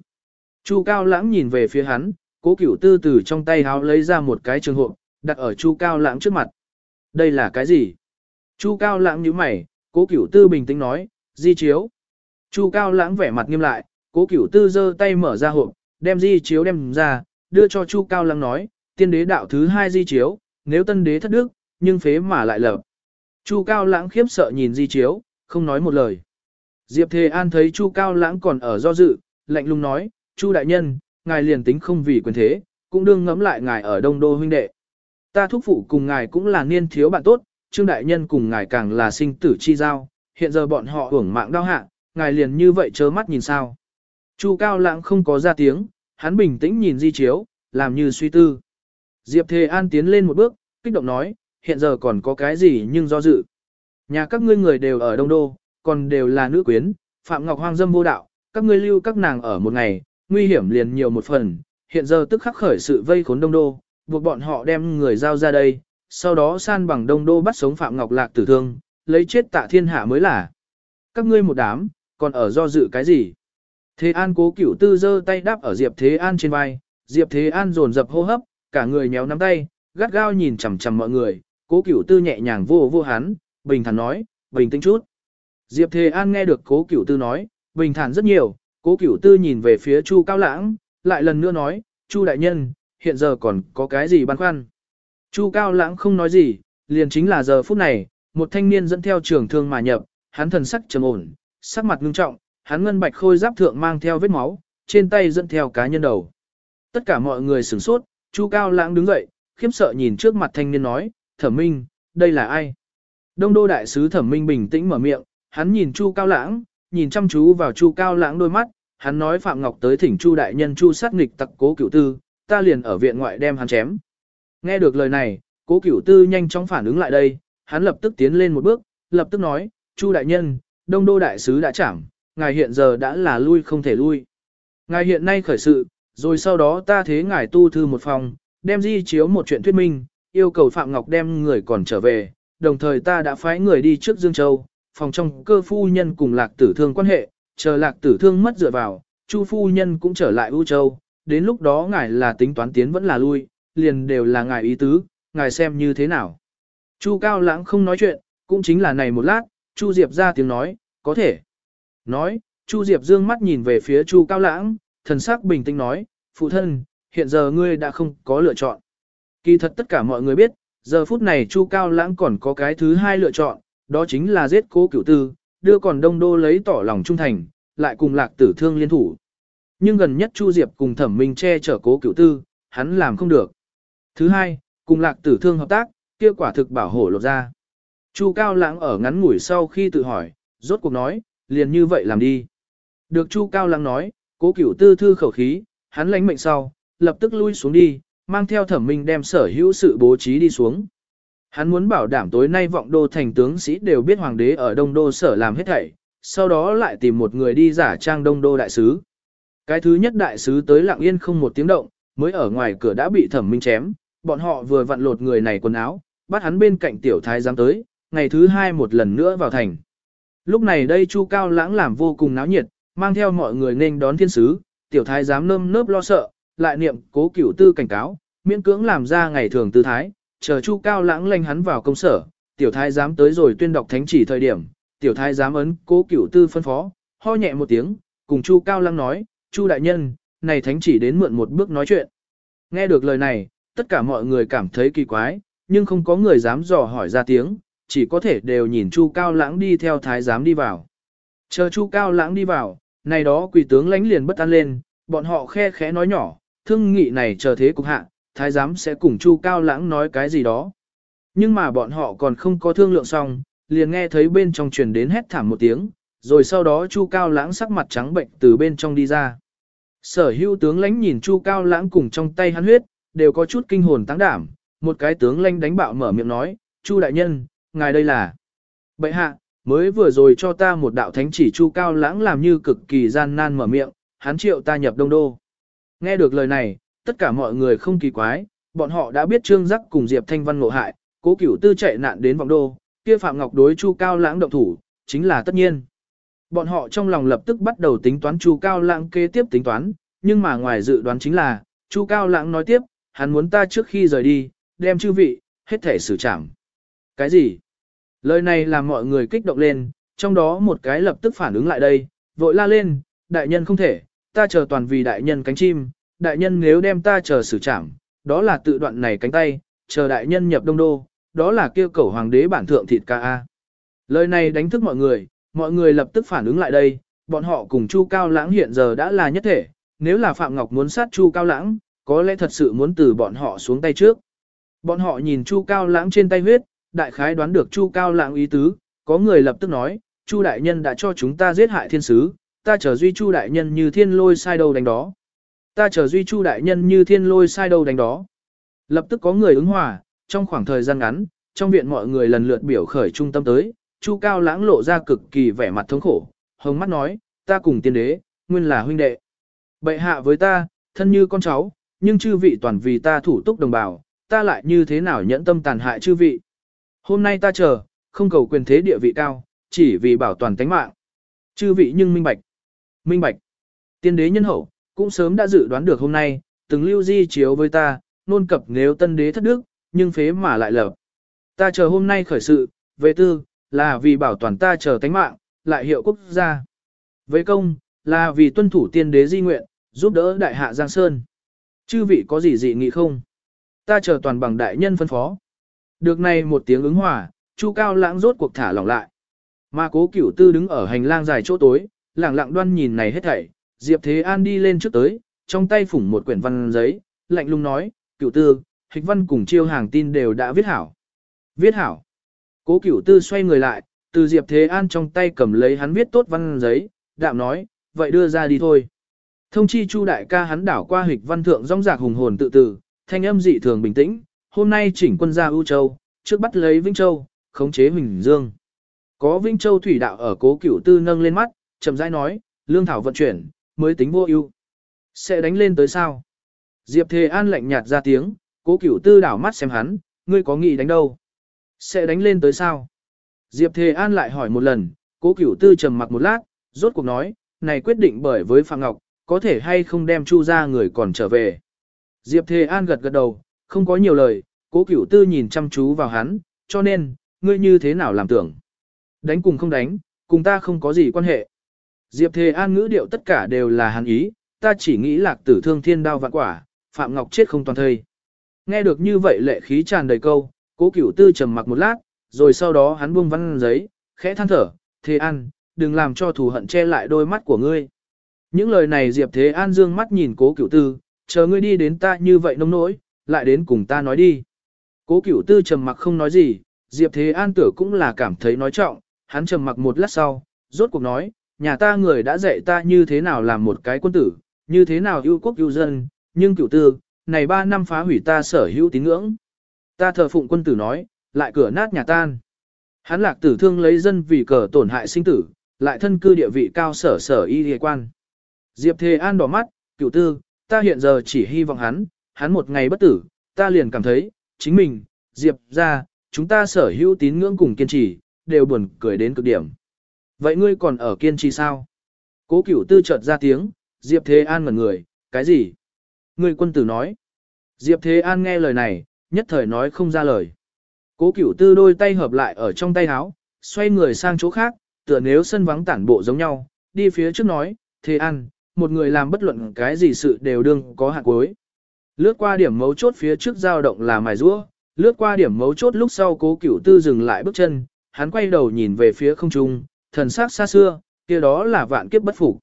Chu Cao Lãng nhìn về phía hắn, cố cửu tư từ trong tay háo lấy ra một cái trường hộp, đặt ở Chu Cao Lãng trước mặt. Đây là cái gì? Chu Cao Lãng nhíu mày, cố cửu tư bình tĩnh nói, di chiếu. Chu Cao Lãng vẻ mặt nghiêm lại, cố cửu tư giơ tay mở ra hộp, đem di chiếu đem ra, đưa cho Chu Cao Lãng nói, tiên đế đạo thứ hai di chiếu, nếu tân đế thất đức, nhưng phế mà lại lập. Chu Cao Lãng khiếp sợ nhìn di chiếu, không nói một lời. Diệp Thề An thấy Chu Cao Lãng còn ở do dự, lạnh lùng nói, Chu đại nhân, ngài liền tính không vì quyền thế, cũng đương ngẫm lại ngài ở Đông Đô huynh đệ. Ta thúc phụ cùng ngài cũng là niên thiếu bạn tốt, Trương đại nhân cùng ngài càng là sinh tử chi giao, hiện giờ bọn họ hưởng mạng đau hạ, ngài liền như vậy chớ mắt nhìn sao. Chu Cao Lãng không có ra tiếng, hắn bình tĩnh nhìn di chiếu, làm như suy tư. Diệp Thề An tiến lên một bước, kích động nói, hiện giờ còn có cái gì nhưng do dự. Nhà các ngươi người đều ở Đông Đô, còn đều là nữ quyến, Phạm Ngọc Hoang dâm vô đạo, các ngươi lưu các nàng ở một ngày, nguy hiểm liền nhiều một phần, hiện giờ tức khắc khởi sự vây khốn Đông Đô, buộc bọn họ đem người giao ra đây, sau đó san bằng Đông Đô bắt sống Phạm Ngọc Lạc tử thương, lấy chết tạ thiên hạ mới là. Các ngươi một đám, còn ở do dự cái gì? Thế An cố cửu tư giơ tay đáp ở Diệp Thế An trên vai, Diệp Thế An dồn dập hô hấp, cả người nhéo nắm tay, gắt gao nhìn chằm chằm mọi người, cố cửu tư nhẹ nhàng vô vô hắn, bình thản nói, bình tĩnh chút. Diệp Thế An nghe được cố cửu tư nói, bình thản rất nhiều, cố cửu tư nhìn về phía Chu Cao Lãng, lại lần nữa nói, Chu đại nhân, hiện giờ còn có cái gì băn khoăn. Chu Cao Lãng không nói gì, liền chính là giờ phút này, một thanh niên dẫn theo trường thương mà nhập, hắn thần sắc trầm ổn, sắc mặt ngưng trọng, hắn ngân bạch khôi giáp thượng mang theo vết máu, trên tay dẫn theo cá nhân đầu. Tất cả mọi người sửng sốt, Chu Cao Lãng đứng dậy, khiếp sợ nhìn trước mặt thanh niên nói, Thẩm Minh, đây là ai? Đông đô đại sứ Thẩm Minh bình tĩnh mở miệng, hắn nhìn Chu Cao Lãng, nhìn chăm chú vào Chu Cao Lãng đôi mắt, hắn nói Phạm Ngọc tới thỉnh Chu đại nhân Chu sát nghịch tặc cố cửu tư, ta liền ở viện ngoại đem hắn chém. Nghe được lời này, cố cửu tư nhanh chóng phản ứng lại đây, hắn lập tức tiến lên một bước, lập tức nói, Chu đại nhân, đông đô đại sứ đã chảm, ngài hiện giờ đã là lui không thể lui. Ngài hiện nay khởi sự, rồi sau đó ta thế ngài tu thư một phòng, đem di chiếu một chuyện thuyết minh, yêu cầu Phạm Ngọc đem người còn trở về, đồng thời ta đã phái người đi trước Dương Châu, phòng trong cơ phu nhân cùng lạc tử thương quan hệ, chờ lạc tử thương mất dựa vào, Chu phu nhân cũng trở lại U Châu, đến lúc đó ngài là tính toán tiến vẫn là lui, liền đều là ngài ý tứ, ngài xem như thế nào. Chu Cao Lãng không nói chuyện, cũng chính là này một lát, Chu Diệp ra tiếng nói, có thể. Nói, Chu Diệp dương mắt nhìn về phía Chu Cao Lãng, thần sắc bình tĩnh nói, phụ thân, hiện giờ ngươi đã không có lựa chọn. Kỳ thật tất cả mọi người biết, giờ phút này Chu Cao Lãng còn có cái thứ hai lựa chọn, đó chính là giết cố cửu tư, đưa còn đông đô lấy tỏ lòng trung thành, lại cùng lạc tử thương liên thủ. Nhưng gần nhất Chu Diệp cùng thẩm minh che chở cố cửu tư, hắn làm không được. Thứ hai, cùng lạc tử thương hợp tác, kia quả thực bảo hộ lột ra. Chu Cao Lãng ở ngắn ngủi sau khi tự hỏi, rốt cuộc nói, liền như vậy làm đi. Được Chu Cao Lãng nói, cố cửu tư thư khẩu khí, hắn lánh mệnh sau, lập tức lui xuống đi, mang theo thẩm minh đem sở hữu sự bố trí đi xuống. Hắn muốn bảo đảm tối nay vọng đô thành tướng sĩ đều biết hoàng đế ở đông đô sở làm hết thảy, sau đó lại tìm một người đi giả trang đông đô đại sứ. Cái thứ nhất đại sứ tới lặng yên không một tiếng động, mới ở ngoài cửa đã bị thẩm minh chém, bọn họ vừa vặn lột người này quần áo, bắt hắn bên cạnh tiểu thái giám tới, ngày thứ hai một lần nữa vào thành. Lúc này đây Chu Cao Lãng làm vô cùng náo nhiệt, mang theo mọi người nên đón thiên sứ, tiểu thái giám nơm nớp lo sợ, lại niệm cố cửu tư cảnh cáo, miễn cưỡng làm ra ngày thường tư thái, chờ Chu Cao Lãng lanh hắn vào công sở, tiểu thái giám tới rồi tuyên đọc thánh chỉ thời điểm, tiểu thái giám ấn cố cửu tư phân phó, ho nhẹ một tiếng, cùng Chu Cao Lãng nói, Chu đại nhân, này thánh chỉ đến mượn một bước nói chuyện. Nghe được lời này, tất cả mọi người cảm thấy kỳ quái, nhưng không có người dám dò hỏi ra tiếng, chỉ có thể đều nhìn Chu Cao Lãng đi theo thái giám đi vào. Chờ Chu Cao Lãng đi vào, này đó quỷ tướng lãnh liền bất an lên, bọn họ khe khẽ nói nhỏ, thương nghị này chờ thế cục hạ, thái giám sẽ cùng Chu Cao Lãng nói cái gì đó. Nhưng mà bọn họ còn không có thương lượng xong, liền nghe thấy bên trong truyền đến hét thảm một tiếng, rồi sau đó Chu Cao Lãng sắc mặt trắng bệnh từ bên trong đi ra. Sở hữu tướng lãnh nhìn Chu Cao Lãng cùng trong tay hắn huyết, đều có chút kinh hồn tăng đảm, một cái tướng lãnh đánh bạo mở miệng nói, Chu đại nhân, ngài đây là. Bệ hạ, mới vừa rồi cho ta một đạo thánh chỉ Chu Cao Lãng làm như cực kỳ gian nan mở miệng, hắn triệu ta nhập đông đô. Nghe được lời này, tất cả mọi người không kỳ quái, bọn họ đã biết Trương Giác cùng Diệp Thanh Văn ngộ hại, cố cửu tư chạy nạn đến vọng đô, kia Phạm Ngọc đối Chu Cao Lãng động thủ, chính là tất nhiên. Bọn họ trong lòng lập tức bắt đầu tính toán Chu Cao Lãng kế tiếp tính toán, nhưng mà ngoài dự đoán chính là, Chu Cao Lãng nói tiếp, hắn muốn ta trước khi rời đi, đem chư vị, hết thể xử trảm. Cái gì? Lời này làm mọi người kích động lên, trong đó một cái lập tức phản ứng lại đây, vội la lên, đại nhân không thể, ta chờ toàn vì đại nhân cánh chim, đại nhân nếu đem ta chờ xử trảm, đó là tự đoạn này cánh tay, chờ đại nhân nhập đông đô, đó là kêu cầu hoàng đế bản thượng thịt ca a. Lời này đánh thức mọi người, mọi người lập tức phản ứng lại đây, bọn họ cùng Chu Cao Lãng hiện giờ đã là nhất thể, nếu là Phạm Ngọc muốn sát Chu Cao Lãng, có lẽ thật sự muốn từ bọn họ xuống tay trước. Bọn họ nhìn Chu Cao Lãng trên tay huyết, đại khái đoán được Chu Cao Lãng ý tứ, có người lập tức nói, Chu đại nhân đã cho chúng ta giết hại thiên sứ, ta chờ duy Chu đại nhân như thiên lôi sai đầu đánh đó. Ta chờ duy Chu đại nhân như thiên lôi sai đầu đánh đó. Lập tức có người ứng hòa, trong khoảng thời gian ngắn, trong viện mọi người lần lượt biểu khởi trung tâm tới, Chu Cao Lãng lộ ra cực kỳ vẻ mặt thống khổ, hồng mắt nói, ta cùng tiên đế, nguyên là huynh đệ. Bệ hạ với ta, thân như con cháu, nhưng chư vị toàn vì ta thủ túc đồng bào, ta lại như thế nào nhẫn tâm tàn hại chư vị. Hôm nay ta chờ, không cầu quyền thế địa vị cao, chỉ vì bảo toàn tánh mạng. Chư vị nhưng minh bạch. Minh bạch. Tiên đế nhân hậu, cũng sớm đã dự đoán được hôm nay, từng lưu di chiếu với ta, nôn cập nếu tân đế thất đức, nhưng phế mà lại lở. Ta chờ hôm nay khởi sự, về tư, là vì bảo toàn ta chờ tánh mạng, lại hiệu quốc gia. Với công, là vì tuân thủ tiên đế di nguyện, giúp đỡ đại hạ Giang Sơn. Chư vị có gì dị nghị không? Ta chờ toàn bằng đại nhân phân phó. Được này một tiếng ứng hòa, Chu Cao Lãng rốt cuộc thả lỏng lại. Mà cố cửu tư đứng ở hành lang dài chỗ tối, lẳng lặng đoan nhìn này hết thảy, Diệp Thế An đi lên trước tới, trong tay phủng một quyển văn giấy, lạnh lùng nói, cửu tư, hịch văn cùng chiêu hàng tin đều đã viết hảo. Viết hảo. Cố cửu tư xoay người lại, từ Diệp Thế An trong tay cầm lấy hắn viết tốt văn giấy, đạm nói, vậy đưa ra đi thôi. Thông chi Chu đại ca hắn đảo qua hịch văn thượng rong rạc hùng hồn tự tử, thanh âm dị thường bình tĩnh, hôm nay chỉnh quân ra ưu châu, trước bắt lấy Vĩnh Châu, khống chế Huỳnh Dương. Có Vĩnh Châu thủy đạo ở cố cửu tư nâng lên mắt, chậm rãi nói, lương thảo vận chuyển, mới tính vô ưu. Sẽ đánh lên tới sao? Diệp Thế An lạnh nhạt ra tiếng, cố cửu tư đảo mắt xem hắn, ngươi có nghĩ đánh đâu? Sẽ đánh lên tới sao? Diệp Thề An lại hỏi một lần, cố cửu tư trầm mặc một lát, rốt cuộc nói, này quyết định bởi với Phạm Ngọc, có thể hay không đem chu ra người còn trở về. Diệp Thề An gật gật đầu, không có nhiều lời, cố cửu tư nhìn chăm chú vào hắn, cho nên, ngươi như thế nào làm tưởng? Đánh cùng không đánh, cùng ta không có gì quan hệ. Diệp Thề An ngữ điệu tất cả đều là hắn ý, ta chỉ nghĩ lạc tử thương thiên đao vạn quả, Phạm Ngọc chết không toàn thây. Nghe được như vậy lệ khí tràn đầy câu, cố cửu tư trầm mặc một lát, rồi sau đó hắn buông văn giấy, khẽ than thở, Thế An, đừng làm cho thù hận che lại đôi mắt của ngươi. Những lời này Diệp Thế An dương mắt nhìn cố cửu tư, chờ ngươi đi đến ta như vậy nông nỗi, lại đến cùng ta nói đi. Cố cửu tư trầm mặc không nói gì, Diệp Thế An tử cũng là cảm thấy nói trọng, hắn trầm mặc một lát sau, rốt cuộc nói, nhà ta người đã dạy ta như thế nào làm một cái quân tử, như thế nào yêu quốc yêu dân, nhưng cửu tư, này ba năm phá hủy ta sở hữu tín ngưỡng. Ta thờ phụng quân tử nói, lại cửa nát nhà tan. Hắn lạc tử thương lấy dân vì cờ tổn hại sinh tử, lại thân cư địa vị cao sở sở y địa quan. Diệp Thề An đỏ mắt, cựu tư, ta hiện giờ chỉ hy vọng hắn, hắn một ngày bất tử, ta liền cảm thấy, chính mình, Diệp ra, chúng ta sở hữu tín ngưỡng cùng kiên trì, đều buồn cười đến cực điểm. Vậy ngươi còn ở kiên trì sao? Cố cửu tư chợt ra tiếng, Diệp Thế An ngẩn người, cái gì? Ngươi quân tử nói. Diệp Thế An nghe lời này, nhất thời nói không ra lời. Cố cửu tư đôi tay hợp lại ở trong tay áo, xoay người sang chỗ khác, tựa nếu sân vắng tản bộ giống nhau, đi phía trước nói, Thế An, một người làm bất luận cái gì sự đều đương có hạn cuối. Lướt qua điểm mấu chốt phía trước dao động là mài rũa, lướt qua điểm mấu chốt lúc sau cố cửu tư dừng lại bước chân, hắn quay đầu nhìn về phía không trung, thần sắc xa xưa, kia đó là vạn kiếp bất phục.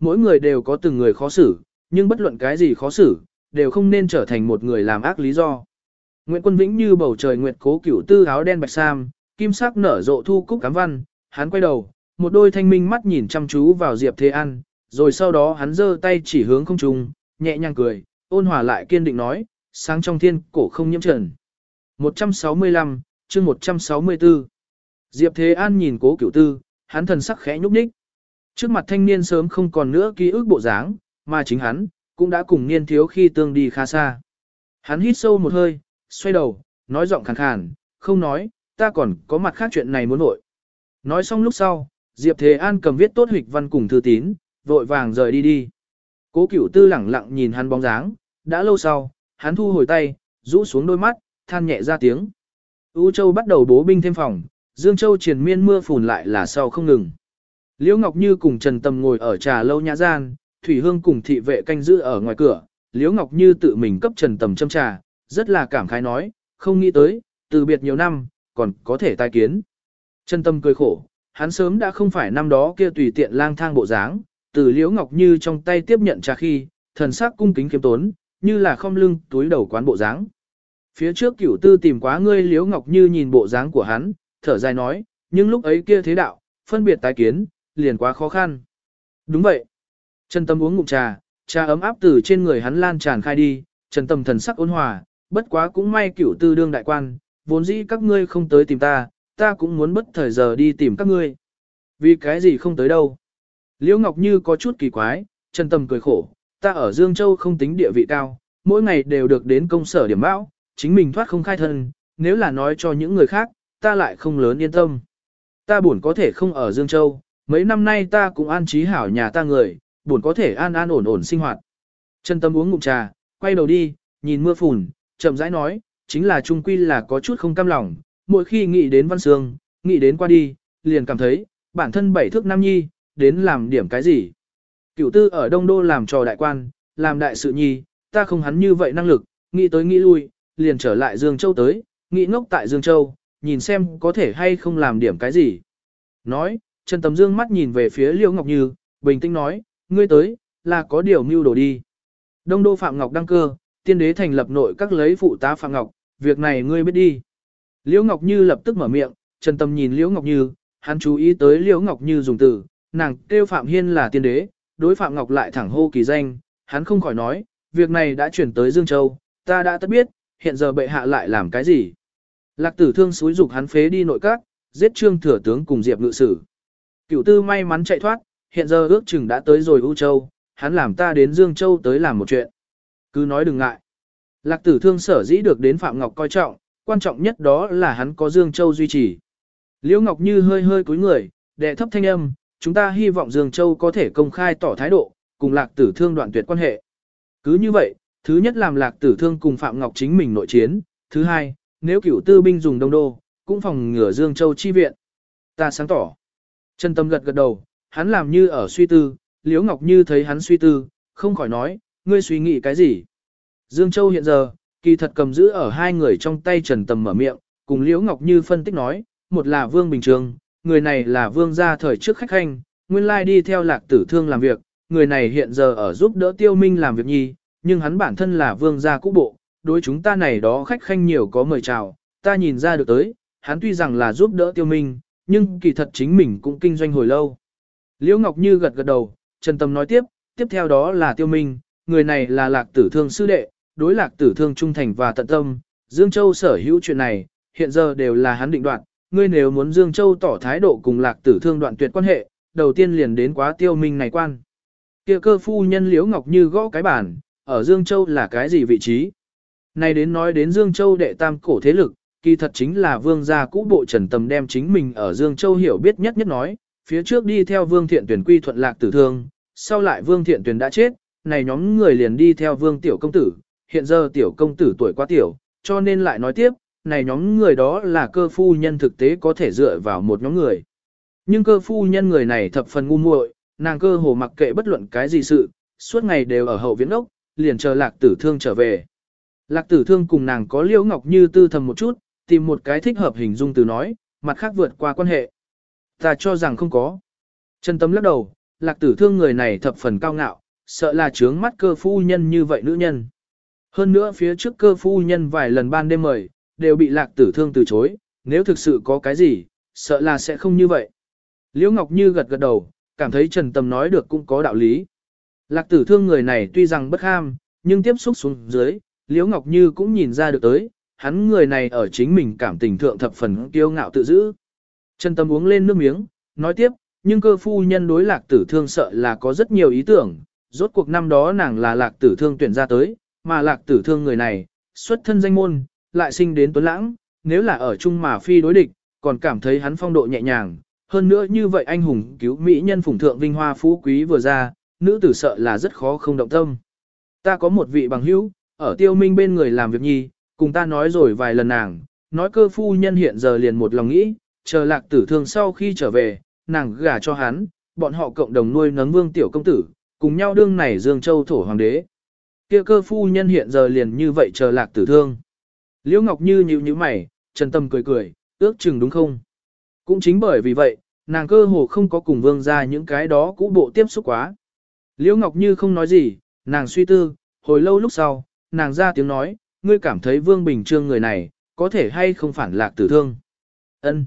Mỗi người đều có từng người khó xử, nhưng bất luận cái gì khó xử, đều không nên trở thành một người làm ác lý do. Nguyễn Quân Vĩnh như bầu trời nguyệt cố cửu tư áo đen bạch sam, kim sắc nở rộ thu cúc cám văn, hắn quay đầu, một đôi thanh minh mắt nhìn chăm chú vào Diệp Thế An, rồi sau đó hắn giơ tay chỉ hướng không trung, nhẹ nhàng cười, ôn hòa lại kiên định nói, sáng trong thiên cổ không nhiễm trần. 165, chương 164 Diệp Thế An nhìn cố cửu tư, hắn thần sắc khẽ nhúc nhích. Trước mặt thanh niên sớm không còn nữa ký ức bộ dáng, mà chính hắn, cũng đã cùng niên thiếu khi tương đi khá xa. Hắn hít sâu một hơi, xoay đầu, nói giọng khàn khàn, không nói, ta còn có mặt khác chuyện này muốn nội. Nói xong lúc sau, Diệp Thế An cầm viết tốt hịch văn cùng thư tín, vội vàng rời đi đi. Cố cửu tư lẳng lặng nhìn hắn bóng dáng, đã lâu sau, hắn thu hồi tay, rũ xuống đôi mắt, than nhẹ ra tiếng. U Châu bắt đầu bố binh thêm phòng, Dương Châu triền miên mưa phùn lại là sau không ngừng. Liễu Ngọc Như cùng Trần Tâm ngồi ở trà lâu nhã gian, Thủy Hương cùng thị vệ canh giữ ở ngoài cửa, Liễu Ngọc Như tự mình cấp Trần Tâm châm trà, rất là cảm khái nói, không nghĩ tới, từ biệt nhiều năm, còn có thể tai kiến. Trần Tâm cười khổ, hắn sớm đã không phải năm đó kia tùy tiện lang thang bộ dáng, từ Liễu Ngọc Như trong tay tiếp nhận trà khi, thần sắc cung kính kiếm tốn, như là không lưng túi đầu quán bộ dáng. Phía trước cửu tư tìm quá ngươi Liễu Ngọc Như nhìn bộ dáng của hắn, thở dài nói, nhưng lúc ấy kia thế đạo, phân biệt tái kiến, liền quá khó khăn. Đúng vậy. Trần Tâm uống ngụm trà, trà ấm áp từ trên người hắn lan tràn khai đi, Trần Tâm thần sắc ôn hòa, bất quá cũng may cửu tư đương đại quan, vốn dĩ các ngươi không tới tìm ta, ta cũng muốn bất thời giờ đi tìm các ngươi. Vì cái gì không tới đâu? Liễu Ngọc Như có chút kỳ quái, Trần Tâm cười khổ, ta ở Dương Châu không tính địa vị cao, mỗi ngày đều được đến công sở điểm bão, chính mình thoát không khai thân, nếu là nói cho những người khác, ta lại không lớn yên tâm. Ta buồn có thể không ở Dương Châu, mấy năm nay ta cũng an trí hảo nhà ta người, buồn có thể an an ổn ổn sinh hoạt. Trần Tâm uống ngụm trà, quay đầu đi, nhìn mưa phùn, chậm rãi nói, chính là trung quy là có chút không cam lòng, mỗi khi nghĩ đến Văn Sương, nghĩ đến qua đi, liền cảm thấy, bản thân bảy thước nam nhi, đến làm điểm cái gì. Cửu tư ở Đông Đô làm trò đại quan, làm đại sự nhi, ta không hắn như vậy năng lực, nghĩ tới nghĩ lui, liền trở lại Dương Châu tới, nghĩ ngốc tại Dương Châu, nhìn xem có thể hay không làm điểm cái gì. Nói, Trần Tầm Dương mắt nhìn về phía Liễu Ngọc Như, bình tĩnh nói, ngươi tới, là có điều mưu đồ đi. Đông đô Phạm Ngọc đăng cơ, tiên đế thành lập nội các lấy phụ tá Phạm Ngọc, việc này ngươi biết đi. Liễu Ngọc Như lập tức mở miệng, Trần Tâm nhìn Liễu Ngọc Như, hắn chú ý tới Liễu Ngọc Như dùng từ, nàng kêu Phạm Hiên là tiên đế, đối Phạm Ngọc lại thẳng hô kỳ danh, hắn không khỏi nói, việc này đã chuyển tới Dương Châu, ta đã tất biết, hiện giờ bệ hạ lại làm cái gì. Lạc tử thương xúi dục hắn phế đi nội các, giết trương thừa tướng cùng Diệp ngự sử. Cửu tư may mắn chạy thoát, hiện giờ ước chừng đã tới rồi U Châu, hắn làm ta đến Dương Châu tới làm một chuyện. Cứ nói đừng ngại. Lạc tử thương sở dĩ được đến Phạm Ngọc coi trọng, quan trọng nhất đó là hắn có Dương Châu duy trì. Liễu Ngọc Như hơi hơi cúi người, đệ thấp thanh âm, chúng ta hy vọng Dương Châu có thể công khai tỏ thái độ, cùng lạc tử thương đoạn tuyệt quan hệ. Cứ như vậy, thứ nhất làm lạc tử thương cùng Phạm Ngọc chính mình nội chiến, thứ hai, nếu cửu tư binh dùng đông đô, cũng phòng ngừa Dương Châu chi viện. Ta sáng tỏ. chân Tâm gật gật đầu, hắn làm như ở suy tư, Liễu Ngọc Như thấy hắn suy tư, không khỏi nói, ngươi suy nghĩ cái gì? Dương Châu hiện giờ, kỳ thật cầm giữ ở hai người trong tay Trần Tầm mở miệng, cùng Liễu Ngọc Như phân tích nói, một là Vương Bình Trường, người này là Vương gia thời trước khách khanh, nguyên lai đi theo lạc tử thương làm việc, người này hiện giờ ở giúp đỡ Tiêu Minh làm việc nhi, nhưng hắn bản thân là Vương gia cũ bộ, đối chúng ta này đó khách khanh nhiều có mời chào, ta nhìn ra được tới, hắn tuy rằng là giúp đỡ Tiêu Minh, nhưng kỳ thật chính mình cũng kinh doanh hồi lâu. Liễu Ngọc Như gật gật đầu, Trần Tâm nói tiếp, tiếp theo đó là Tiêu Minh, người này là lạc tử thương sư đệ, đối lạc tử thương trung thành và tận tâm, Dương Châu sở hữu chuyện này, hiện giờ đều là hắn định đoạn, ngươi nếu muốn Dương Châu tỏ thái độ cùng lạc tử thương đoạn tuyệt quan hệ, đầu tiên liền đến quá tiêu minh này quan. Kia cơ phu nhân Liễu Ngọc Như gõ cái bản, ở Dương Châu là cái gì vị trí? Này đến nói đến Dương Châu đệ tam cổ thế lực, kỳ thật chính là vương gia cũ bộ trần tầm đem chính mình ở Dương Châu hiểu biết nhất nhất nói, phía trước đi theo vương thiện tuyển quy thuận lạc tử thương, sau lại vương thiện tuyển đã chết, này nhóm người liền đi theo vương tiểu công tử, hiện giờ tiểu công tử tuổi quá tiểu, cho nên lại nói tiếp, này nhóm người đó là cơ phu nhân thực tế có thể dựa vào một nhóm người. Nhưng cơ phu nhân người này thập phần ngu muội, nàng cơ hồ mặc kệ bất luận cái gì sự, suốt ngày đều ở hậu viễn ốc, liền chờ lạc tử thương trở về. Lạc tử thương cùng nàng có liễu ngọc như tư thầm một chút, tìm một cái thích hợp hình dung từ nói, mặt khác vượt qua quan hệ. Ta cho rằng không có. Chân tâm lắc đầu, lạc tử thương người này thập phần cao ngạo, sợ là trướng mắt cơ phu nhân như vậy nữ nhân. Hơn nữa phía trước cơ phu nhân vài lần ban đêm mời, đều bị lạc tử thương từ chối, nếu thực sự có cái gì, sợ là sẽ không như vậy. Liễu Ngọc Như gật gật đầu, cảm thấy Trần Tâm nói được cũng có đạo lý. Lạc tử thương người này tuy rằng bất ham, nhưng tiếp xúc xuống dưới, Liễu Ngọc Như cũng nhìn ra được tới, hắn người này ở chính mình cảm tình thượng thập phần kiêu ngạo tự giữ. Trần Tâm uống lên nước miếng, nói tiếp, nhưng cơ phu nhân đối lạc tử thương sợ là có rất nhiều ý tưởng, rốt cuộc năm đó nàng là lạc tử thương tuyển ra tới, mà lạc tử thương người này, xuất thân danh môn, lại sinh đến tuấn lãng, nếu là ở chung mà phi đối địch, còn cảm thấy hắn phong độ nhẹ nhàng, hơn nữa như vậy anh hùng cứu mỹ nhân phủng thượng vinh hoa phú quý vừa ra, nữ tử sợ là rất khó không động tâm. Ta có một vị bằng hữu, ở tiêu minh bên người làm việc nhi, cùng ta nói rồi vài lần nàng, nói cơ phu nhân hiện giờ liền một lòng nghĩ, chờ lạc tử thương sau khi trở về, nàng gả cho hắn, bọn họ cộng đồng nuôi nấng vương tiểu công tử, cùng nhau đương này Dương Châu thổ hoàng đế. Kia cơ phu nhân hiện giờ liền như vậy chờ lạc tử thương. Liễu Ngọc Như nhíu nhíu mày, Trần Tâm cười cười, ước chừng đúng không? Cũng chính bởi vì vậy, nàng cơ hồ không có cùng vương ra những cái đó cũ bộ tiếp xúc quá. Liễu Ngọc Như không nói gì, nàng suy tư, hồi lâu lúc sau, nàng ra tiếng nói, ngươi cảm thấy vương bình trương người này, có thể hay không phản lạc tử thương. Ân.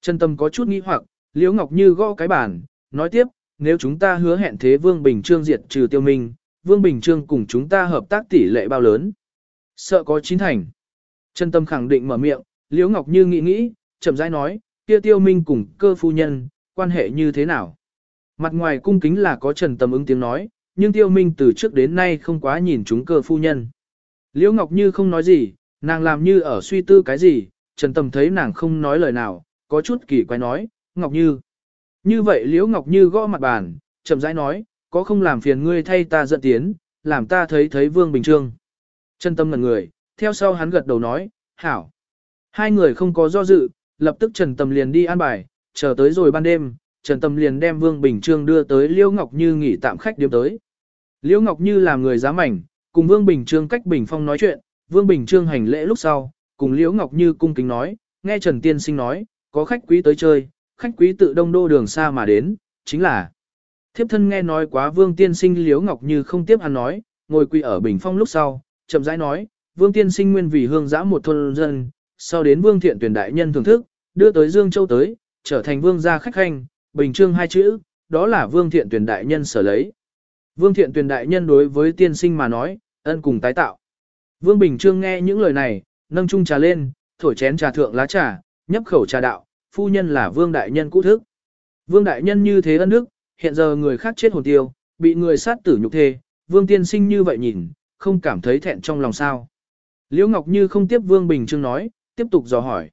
Trần Tâm có chút nghi hoặc, Liễu Ngọc Như gõ cái bàn, nói tiếp, nếu chúng ta hứa hẹn thế Vương Bình Trương diệt trừ tiêu minh, Vương Bình Trương cùng chúng ta hợp tác tỷ lệ bao lớn. Sợ có chín thành. Trần Tâm khẳng định mở miệng, Liễu Ngọc Như nghĩ nghĩ, chậm rãi nói, kia tiêu minh cùng cơ phu nhân, quan hệ như thế nào? Mặt ngoài cung kính là có Trần Tâm ứng tiếng nói, nhưng tiêu minh từ trước đến nay không quá nhìn chúng cơ phu nhân. Liễu Ngọc Như không nói gì, nàng làm như ở suy tư cái gì, Trần Tâm thấy nàng không nói lời nào, có chút kỳ quái nói, Ngọc Như. Như vậy Liễu Ngọc Như gõ mặt bàn, chậm rãi nói, có không làm phiền ngươi thay ta dẫn tiến, làm ta thấy thấy Vương Bình Trương. Chân tâm ngần người, theo sau hắn gật đầu nói, hảo. Hai người không có do dự, lập tức Trần Tâm liền đi an bài, chờ tới rồi ban đêm, Trần Tâm liền đem Vương Bình Trương đưa tới Liễu Ngọc Như nghỉ tạm khách điểm tới. Liễu Ngọc Như làm người giá mảnh, cùng Vương Bình Trương cách Bình Phong nói chuyện, Vương Bình Trương hành lễ lúc sau, cùng Liễu Ngọc Như cung kính nói, nghe Trần Tiên Sinh nói, có khách quý tới chơi, khách quý tự đông đô đường xa mà đến, chính là thiếp thân nghe nói quá vương tiên sinh liếu ngọc như không tiếp hắn nói, ngồi quỳ ở bình phong lúc sau, chậm rãi nói, vương tiên sinh nguyên vì hương giã một thôn dân, sau đến vương thiện tuyển đại nhân thưởng thức, đưa tới Dương Châu tới, trở thành vương gia khách khanh, bình trương hai chữ, đó là vương thiện tuyển đại nhân sở lấy. Vương thiện tuyển đại nhân đối với tiên sinh mà nói, ân cùng tái tạo. Vương Bình Trương nghe những lời này, nâng chung trà lên, thổi chén trà thượng lá trà, nhấp khẩu trà đạo, phu nhân là vương đại nhân cũ thức. Vương đại nhân như thế ân đức, hiện giờ người khác chết hồn tiêu, bị người sát tử nhục thê, vương tiên sinh như vậy nhìn, không cảm thấy thẹn trong lòng sao. Liễu Ngọc Như không tiếp Vương Bình Trương nói, tiếp tục dò hỏi.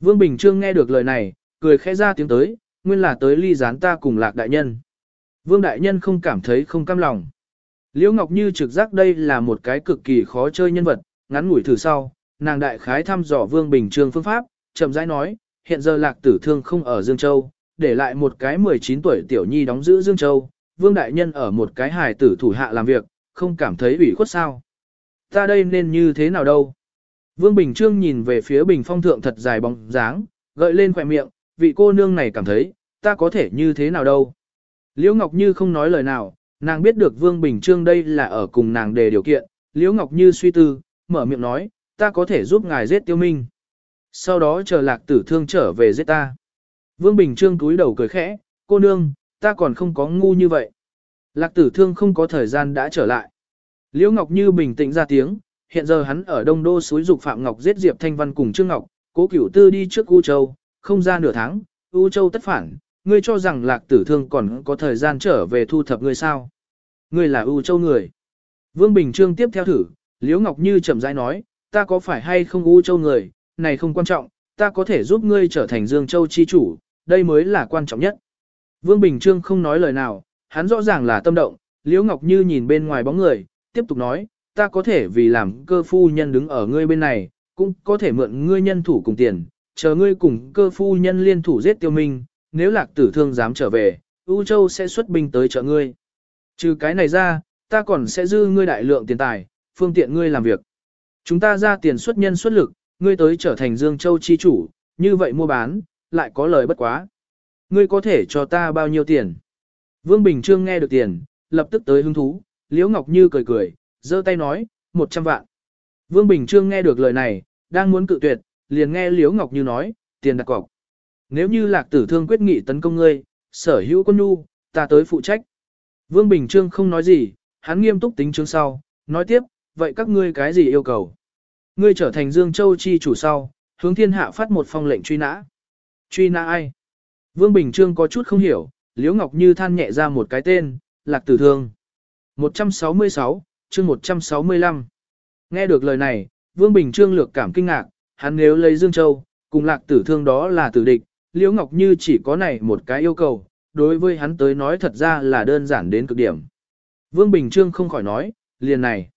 Vương Bình Trương nghe được lời này, cười khẽ ra tiếng tới, nguyên là tới ly gián ta cùng lạc đại nhân. Vương đại nhân không cảm thấy không cam lòng. Liễu Ngọc Như trực giác đây là một cái cực kỳ khó chơi nhân vật, ngắn ngủi thử sau, nàng đại khái thăm dò Vương Bình Trương phương pháp, chậm rãi nói, hiện giờ lạc tử thương không ở Dương Châu, để lại một cái 19 tuổi tiểu nhi đóng giữ Dương Châu, Vương Đại Nhân ở một cái hài tử thủ hạ làm việc, không cảm thấy ủy khuất sao. Ta đây nên như thế nào đâu? Vương Bình Trương nhìn về phía bình phong thượng thật dài bóng dáng, gợi lên khỏe miệng, vị cô nương này cảm thấy, ta có thể như thế nào đâu? Liễu Ngọc Như không nói lời nào, nàng biết được Vương Bình Trương đây là ở cùng nàng đề điều kiện, Liễu Ngọc Như suy tư, mở miệng nói, ta có thể giúp ngài giết tiêu minh. Sau đó chờ lạc tử thương trở về giết ta. Vương Bình Trương túi đầu cười khẽ, cô nương, ta còn không có ngu như vậy. Lạc tử thương không có thời gian đã trở lại. Liễu Ngọc Như bình tĩnh ra tiếng, hiện giờ hắn ở Đông Đô suối dục Phạm Ngọc giết Diệp Thanh Văn cùng Trương Ngọc, cố cửu tư đi trước U Châu, không ra nửa tháng, U Châu tất phản, ngươi cho rằng lạc tử thương còn có thời gian trở về thu thập ngươi sao. Ngươi là U Châu người. Vương Bình Trương tiếp theo thử, Liễu Ngọc Như chậm rãi nói, ta có phải hay không U Châu người, này không quan trọng, ta có thể giúp ngươi trở thành Dương Châu chi chủ, đây mới là quan trọng nhất. Vương Bình Trương không nói lời nào, hắn rõ ràng là tâm động, Liễu Ngọc Như nhìn bên ngoài bóng người, tiếp tục nói, ta có thể vì làm cơ phu nhân đứng ở ngươi bên này, cũng có thể mượn ngươi nhân thủ cùng tiền, chờ ngươi cùng cơ phu nhân liên thủ giết tiêu minh, nếu lạc tử thương dám trở về, U Châu sẽ xuất binh tới trợ ngươi. Trừ cái này ra, ta còn sẽ dư ngươi đại lượng tiền tài, phương tiện ngươi làm việc. Chúng ta ra tiền xuất nhân xuất lực, ngươi tới trở thành Dương Châu chi chủ, như vậy mua bán, lại có lời bất quá. Ngươi có thể cho ta bao nhiêu tiền? Vương Bình Trương nghe được tiền, lập tức tới hứng thú, Liễu Ngọc Như cười cười, giơ tay nói, 100 vạn. Vương Bình Trương nghe được lời này, đang muốn cự tuyệt, liền nghe Liễu Ngọc Như nói, tiền đặt cọc. Nếu như lạc tử thương quyết nghị tấn công ngươi, sở hữu con nhu, ta tới phụ trách. Vương Bình Trương không nói gì, hắn nghiêm túc tính chương sau, nói tiếp, vậy các ngươi cái gì yêu cầu? Ngươi trở thành Dương Châu chi chủ sau, hướng thiên hạ phát một phong lệnh truy nã. Truy nã ai? Vương Bình Trương có chút không hiểu, Liễu Ngọc Như than nhẹ ra một cái tên, Lạc Tử Thương. 166, chương 165. Nghe được lời này, Vương Bình Trương lược cảm kinh ngạc, hắn nếu lấy Dương Châu, cùng Lạc Tử Thương đó là tử địch, Liễu Ngọc Như chỉ có này một cái yêu cầu, đối với hắn tới nói thật ra là đơn giản đến cực điểm. Vương Bình Trương không khỏi nói, liền này.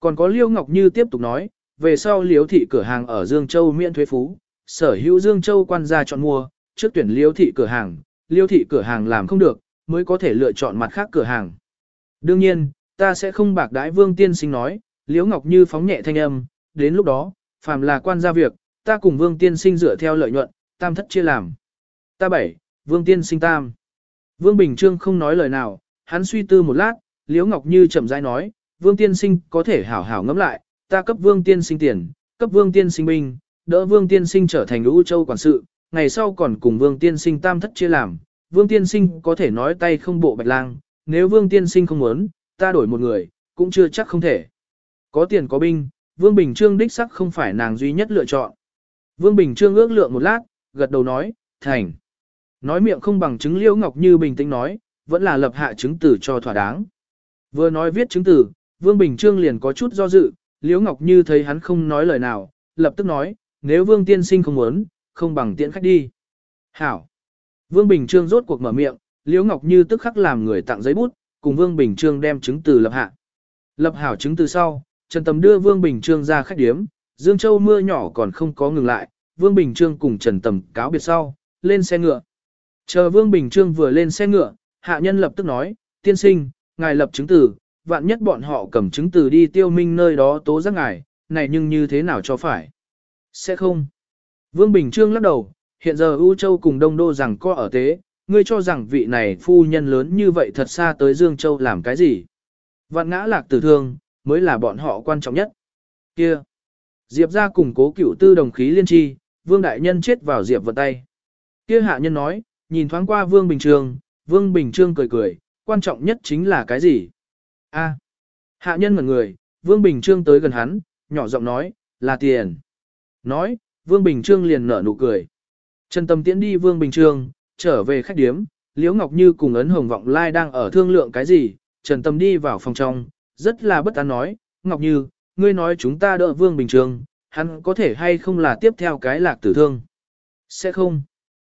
Còn có Liễu Ngọc Như tiếp tục nói, về sau Liễu thị cửa hàng ở Dương Châu miễn thuế phú, sở hữu Dương Châu quan gia chọn mua, trước tuyển Liễu thị cửa hàng, Liễu thị cửa hàng làm không được, mới có thể lựa chọn mặt khác cửa hàng. Đương nhiên, ta sẽ không bạc đãi Vương tiên sinh nói, Liễu Ngọc Như phóng nhẹ thanh âm, đến lúc đó, phàm là quan gia việc, ta cùng Vương tiên sinh dựa theo lợi nhuận, tam thất chia làm. Ta bảy, Vương tiên sinh tam. Vương Bình Trương không nói lời nào, hắn suy tư một lát, Liễu Ngọc Như chậm rãi nói, Vương tiên sinh có thể hảo hảo ngẫm lại, ta cấp vương tiên sinh tiền, cấp vương tiên sinh binh, đỡ vương tiên sinh trở thành lũ châu quản sự, ngày sau còn cùng vương tiên sinh tam thất chia làm, vương tiên sinh có thể nói tay không bộ bạch lang, nếu vương tiên sinh không muốn, ta đổi một người, cũng chưa chắc không thể. Có tiền có binh, vương bình trương đích sắc không phải nàng duy nhất lựa chọn. Vương bình trương ước lượng một lát, gật đầu nói, thành. Nói miệng không bằng chứng liễu ngọc như bình tĩnh nói, vẫn là lập hạ chứng tử cho thỏa đáng. Vừa nói viết chứng tử, Vương Bình Trương liền có chút do dự, Liễu Ngọc Như thấy hắn không nói lời nào, lập tức nói, nếu Vương Tiên Sinh không muốn, không bằng tiễn khách đi. Hảo. Vương Bình Trương rốt cuộc mở miệng, Liễu Ngọc Như tức khắc làm người tặng giấy bút, cùng Vương Bình Trương đem chứng từ lập hạ. Lập hảo chứng từ sau, Trần Tầm đưa Vương Bình Trương ra khách điếm, Dương Châu mưa nhỏ còn không có ngừng lại, Vương Bình Trương cùng Trần Tầm cáo biệt sau, lên xe ngựa. Chờ Vương Bình Trương vừa lên xe ngựa, hạ nhân lập tức nói, tiên sinh, ngài lập chứng từ, vạn nhất bọn họ cầm chứng từ đi tiêu minh nơi đó tố giác ngài, này nhưng như thế nào cho phải. Sẽ không. Vương Bình Trương lắc đầu, hiện giờ U Châu cùng Đông Đô rằng có ở tế, ngươi cho rằng vị này phu nhân lớn như vậy thật xa tới Dương Châu làm cái gì? Vạn ngã lạc tử thương, mới là bọn họ quan trọng nhất. Kia! Diệp ra cùng cố cửu tư đồng khí liên tri, Vương Đại Nhân chết vào Diệp vật tay. Kia hạ nhân nói, nhìn thoáng qua Vương Bình Trương, Vương Bình Trương cười cười, quan trọng nhất chính là cái gì? A. Hạ nhân ngẩn người, Vương Bình Trương tới gần hắn, nhỏ giọng nói, là tiền. Nói, Vương Bình Trương liền nở nụ cười. Trần Tâm tiễn đi Vương Bình Trương, trở về khách điếm, Liễu Ngọc Như cùng ấn hồng vọng lai đang ở thương lượng cái gì, Trần Tâm đi vào phòng trong, rất là bất an nói, Ngọc Như, ngươi nói chúng ta đỡ Vương Bình Trương, hắn có thể hay không là tiếp theo cái lạc tử thương. Sẽ không.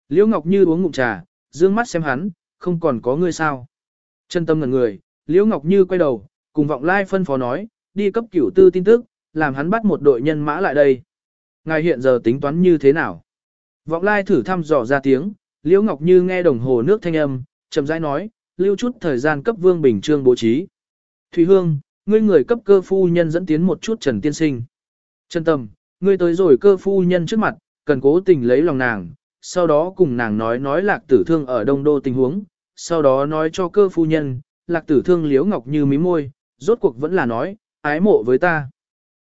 Liễu Ngọc Như uống ngụm trà, dương mắt xem hắn, không còn có ngươi sao. Trần Tâm ngẩn người, Liễu Ngọc Như quay đầu, cùng vọng lai phân phó nói, đi cấp cửu tư tin tức, làm hắn bắt một đội nhân mã lại đây. Ngài hiện giờ tính toán như thế nào? Vọng lai thử thăm dò ra tiếng, Liễu Ngọc Như nghe đồng hồ nước thanh âm, chậm rãi nói, lưu chút thời gian cấp Vương Bình Trương bố trí. Thủy Hương, ngươi người cấp cơ phu nhân dẫn tiến một chút Trần Tiên Sinh. Trần Tâm, ngươi tới rồi cơ phu nhân trước mặt, cần cố tình lấy lòng nàng, sau đó cùng nàng nói nói lạc tử thương ở đông đô tình huống, sau đó nói cho cơ phu nhân, lạc tử thương liếu Ngọc Như mí môi, rốt cuộc vẫn là nói, ái mộ với ta.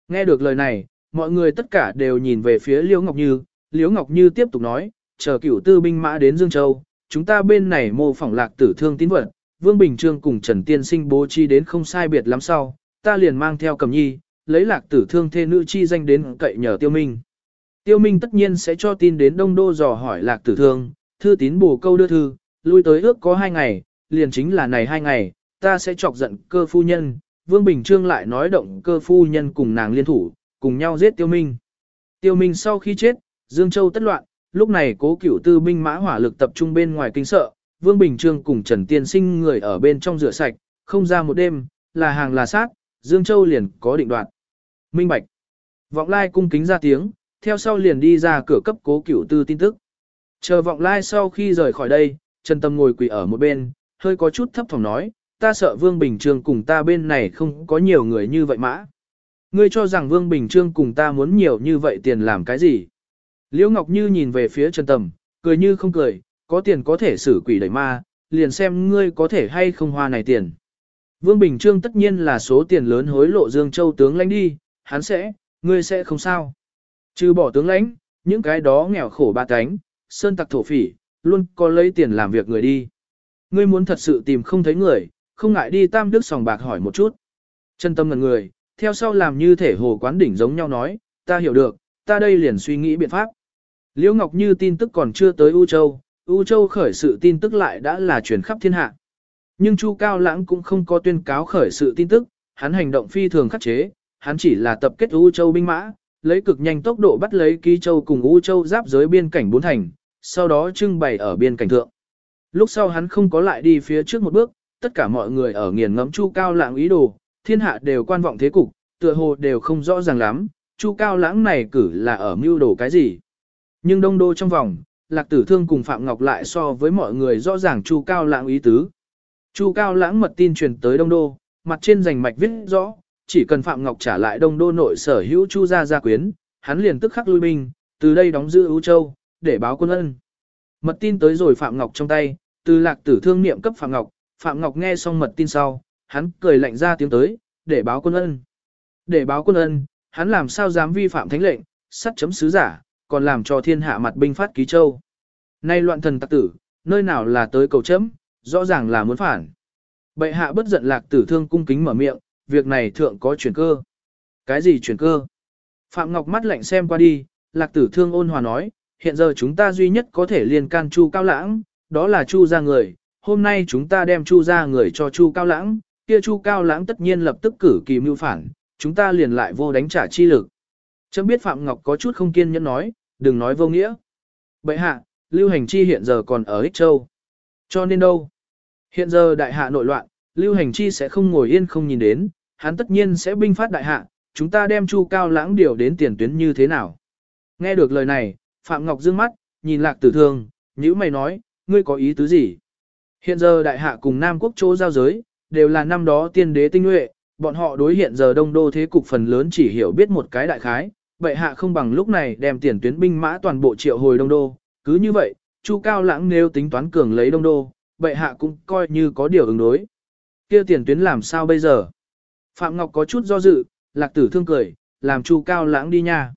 Nghe được lời này, mọi người tất cả đều nhìn về phía Liễu Ngọc Như, Liễu Ngọc Như tiếp tục nói, chờ cửu tư binh mã đến Dương Châu, chúng ta bên này mô phỏng lạc tử thương tín vật, Vương Bình Trương cùng Trần Tiên Sinh bố trí đến không sai biệt lắm sau, ta liền mang theo cầm nhi, lấy lạc tử thương thê nữ chi danh đến cậy nhờ tiêu minh. Tiêu minh tất nhiên sẽ cho tin đến Đông Đô dò hỏi lạc tử thương, thư tín bổ câu đưa thư, lui tới ước có hai ngày, liền chính là này hai ngày, ta sẽ chọc giận cơ phu nhân, Vương Bình Trương lại nói động cơ phu nhân cùng nàng liên thủ, cùng nhau giết tiêu minh. Tiêu minh sau khi chết, Dương Châu tất loạn, lúc này cố cửu tư binh mã hỏa lực tập trung bên ngoài kinh sợ, Vương Bình Trương cùng Trần Tiên Sinh người ở bên trong rửa sạch, không ra một đêm, là hàng là sát, Dương Châu liền có định đoạt. Minh Bạch. Vọng Lai cung kính ra tiếng, theo sau liền đi ra cửa cấp cố cửu tư tin tức. Chờ Vọng Lai sau khi rời khỏi đây, Trần Tâm ngồi quỳ ở một bên, hơi có chút thấp thỏm nói, ta sợ Vương Bình Trương cùng ta bên này không có nhiều người như vậy mã. Ngươi cho rằng Vương Bình Trương cùng ta muốn nhiều như vậy tiền làm cái gì? Liễu Ngọc Như nhìn về phía Trần Tầm, cười như không cười, có tiền có thể xử quỷ đẩy ma, liền xem ngươi có thể hay không hoa này tiền. Vương Bình Trương tất nhiên là số tiền lớn hối lộ Dương Châu tướng lãnh đi, hắn sẽ, ngươi sẽ không sao. Trừ bỏ tướng lãnh, những cái đó nghèo khổ ba cánh, sơn tặc thổ phỉ, luôn có lấy tiền làm việc người đi. Ngươi muốn thật sự tìm không thấy người, không ngại đi tam đức sòng bạc hỏi một chút. Chân tâm ngần người, theo sau làm như thể hồ quán đỉnh giống nhau nói, ta hiểu được, ta đây liền suy nghĩ biện pháp. Liễu Ngọc Như tin tức còn chưa tới U Châu, U Châu khởi sự tin tức lại đã là truyền khắp thiên hạ. Nhưng Chu Cao Lãng cũng không có tuyên cáo khởi sự tin tức, hắn hành động phi thường khắc chế, hắn chỉ là tập kết U Châu binh mã, lấy cực nhanh tốc độ bắt lấy Ký Châu cùng U Châu giáp giới biên cảnh bốn thành, sau đó trưng bày ở biên cảnh thượng. Lúc sau hắn không có lại đi phía trước một bước, tất cả mọi người ở nghiền ngẫm Chu Cao Lãng ý đồ, thiên hạ đều quan vọng thế cục, tựa hồ đều không rõ ràng lắm, Chu Cao Lãng này cử là ở mưu đồ cái gì. Nhưng đông đô trong vòng, Lạc Tử Thương cùng Phạm Ngọc lại so với mọi người rõ ràng Chu Cao Lãng ý tứ. Chu Cao Lãng mật tin truyền tới đông đô, mặt trên rành mạch viết rõ, chỉ cần Phạm Ngọc trả lại đông đô nội sở hữu Chu gia gia quyến, hắn liền tức khắc lui binh, từ đây đóng giữ ưu châu, để báo quân ân. Mật tin tới rồi Phạm Ngọc trong tay, từ Lạc Tử Thương niệm cấp Phạm Ngọc, Phạm Ngọc nghe xong mật tin sau, hắn cười lạnh ra tiếng tới, để báo quân ân. Để báo quân ân, hắn làm sao dám vi phạm thánh lệnh, sắt chấm sứ giả, còn làm cho thiên hạ mặt binh phát ký châu. Nay loạn thần tặc tử, nơi nào là tới cầu chấm, rõ ràng là muốn phản. Bệ hạ bất giận lạc tử thương cung kính mở miệng, việc này thượng có chuyển cơ. Cái gì chuyển cơ? Phạm Ngọc mắt lạnh xem qua đi, lạc tử thương ôn hòa nói, hiện giờ chúng ta duy nhất có thể liên can Chu Cao Lãng, đó là Chu ra người, hôm nay chúng ta đem Chu ra người cho Chu Cao Lãng, kia Chu Cao Lãng tất nhiên lập tức cử kỳ mưu phản, chúng ta liền lại vô đánh trả chi lực. Chấm biết Phạm Ngọc có chút không kiên nhẫn nói, đừng nói vô nghĩa. Bệ hạ, Lưu Hành Chi hiện giờ còn ở Ích Châu. Cho nên đâu? Hiện giờ đại hạ nội loạn, Lưu Hành Chi sẽ không ngồi yên không nhìn đến, hắn tất nhiên sẽ binh phát đại hạ, chúng ta đem Chu Cao Lãng điều đến tiền tuyến như thế nào? Nghe được lời này, Phạm Ngọc dương mắt, nhìn Lạc Tử Thương, nhữ mày nói, ngươi có ý tứ gì? Hiện giờ đại hạ cùng Nam quốc chỗ giao giới, đều là năm đó tiên đế tinh nhuệ, bọn họ đối hiện giờ đông đô thế cục phần lớn chỉ hiểu biết một cái đại khái, bệ hạ không bằng lúc này đem tiền tuyến binh mã toàn bộ triệu hồi đông đô, cứ như vậy, Chu Cao Lãng nếu tính toán cường lấy đông đô, bệ hạ cũng coi như có điều ứng đối. Kia tiền tuyến làm sao bây giờ? Phạm Ngọc có chút do dự, lạc tử thương cười, làm Chu Cao Lãng đi nha.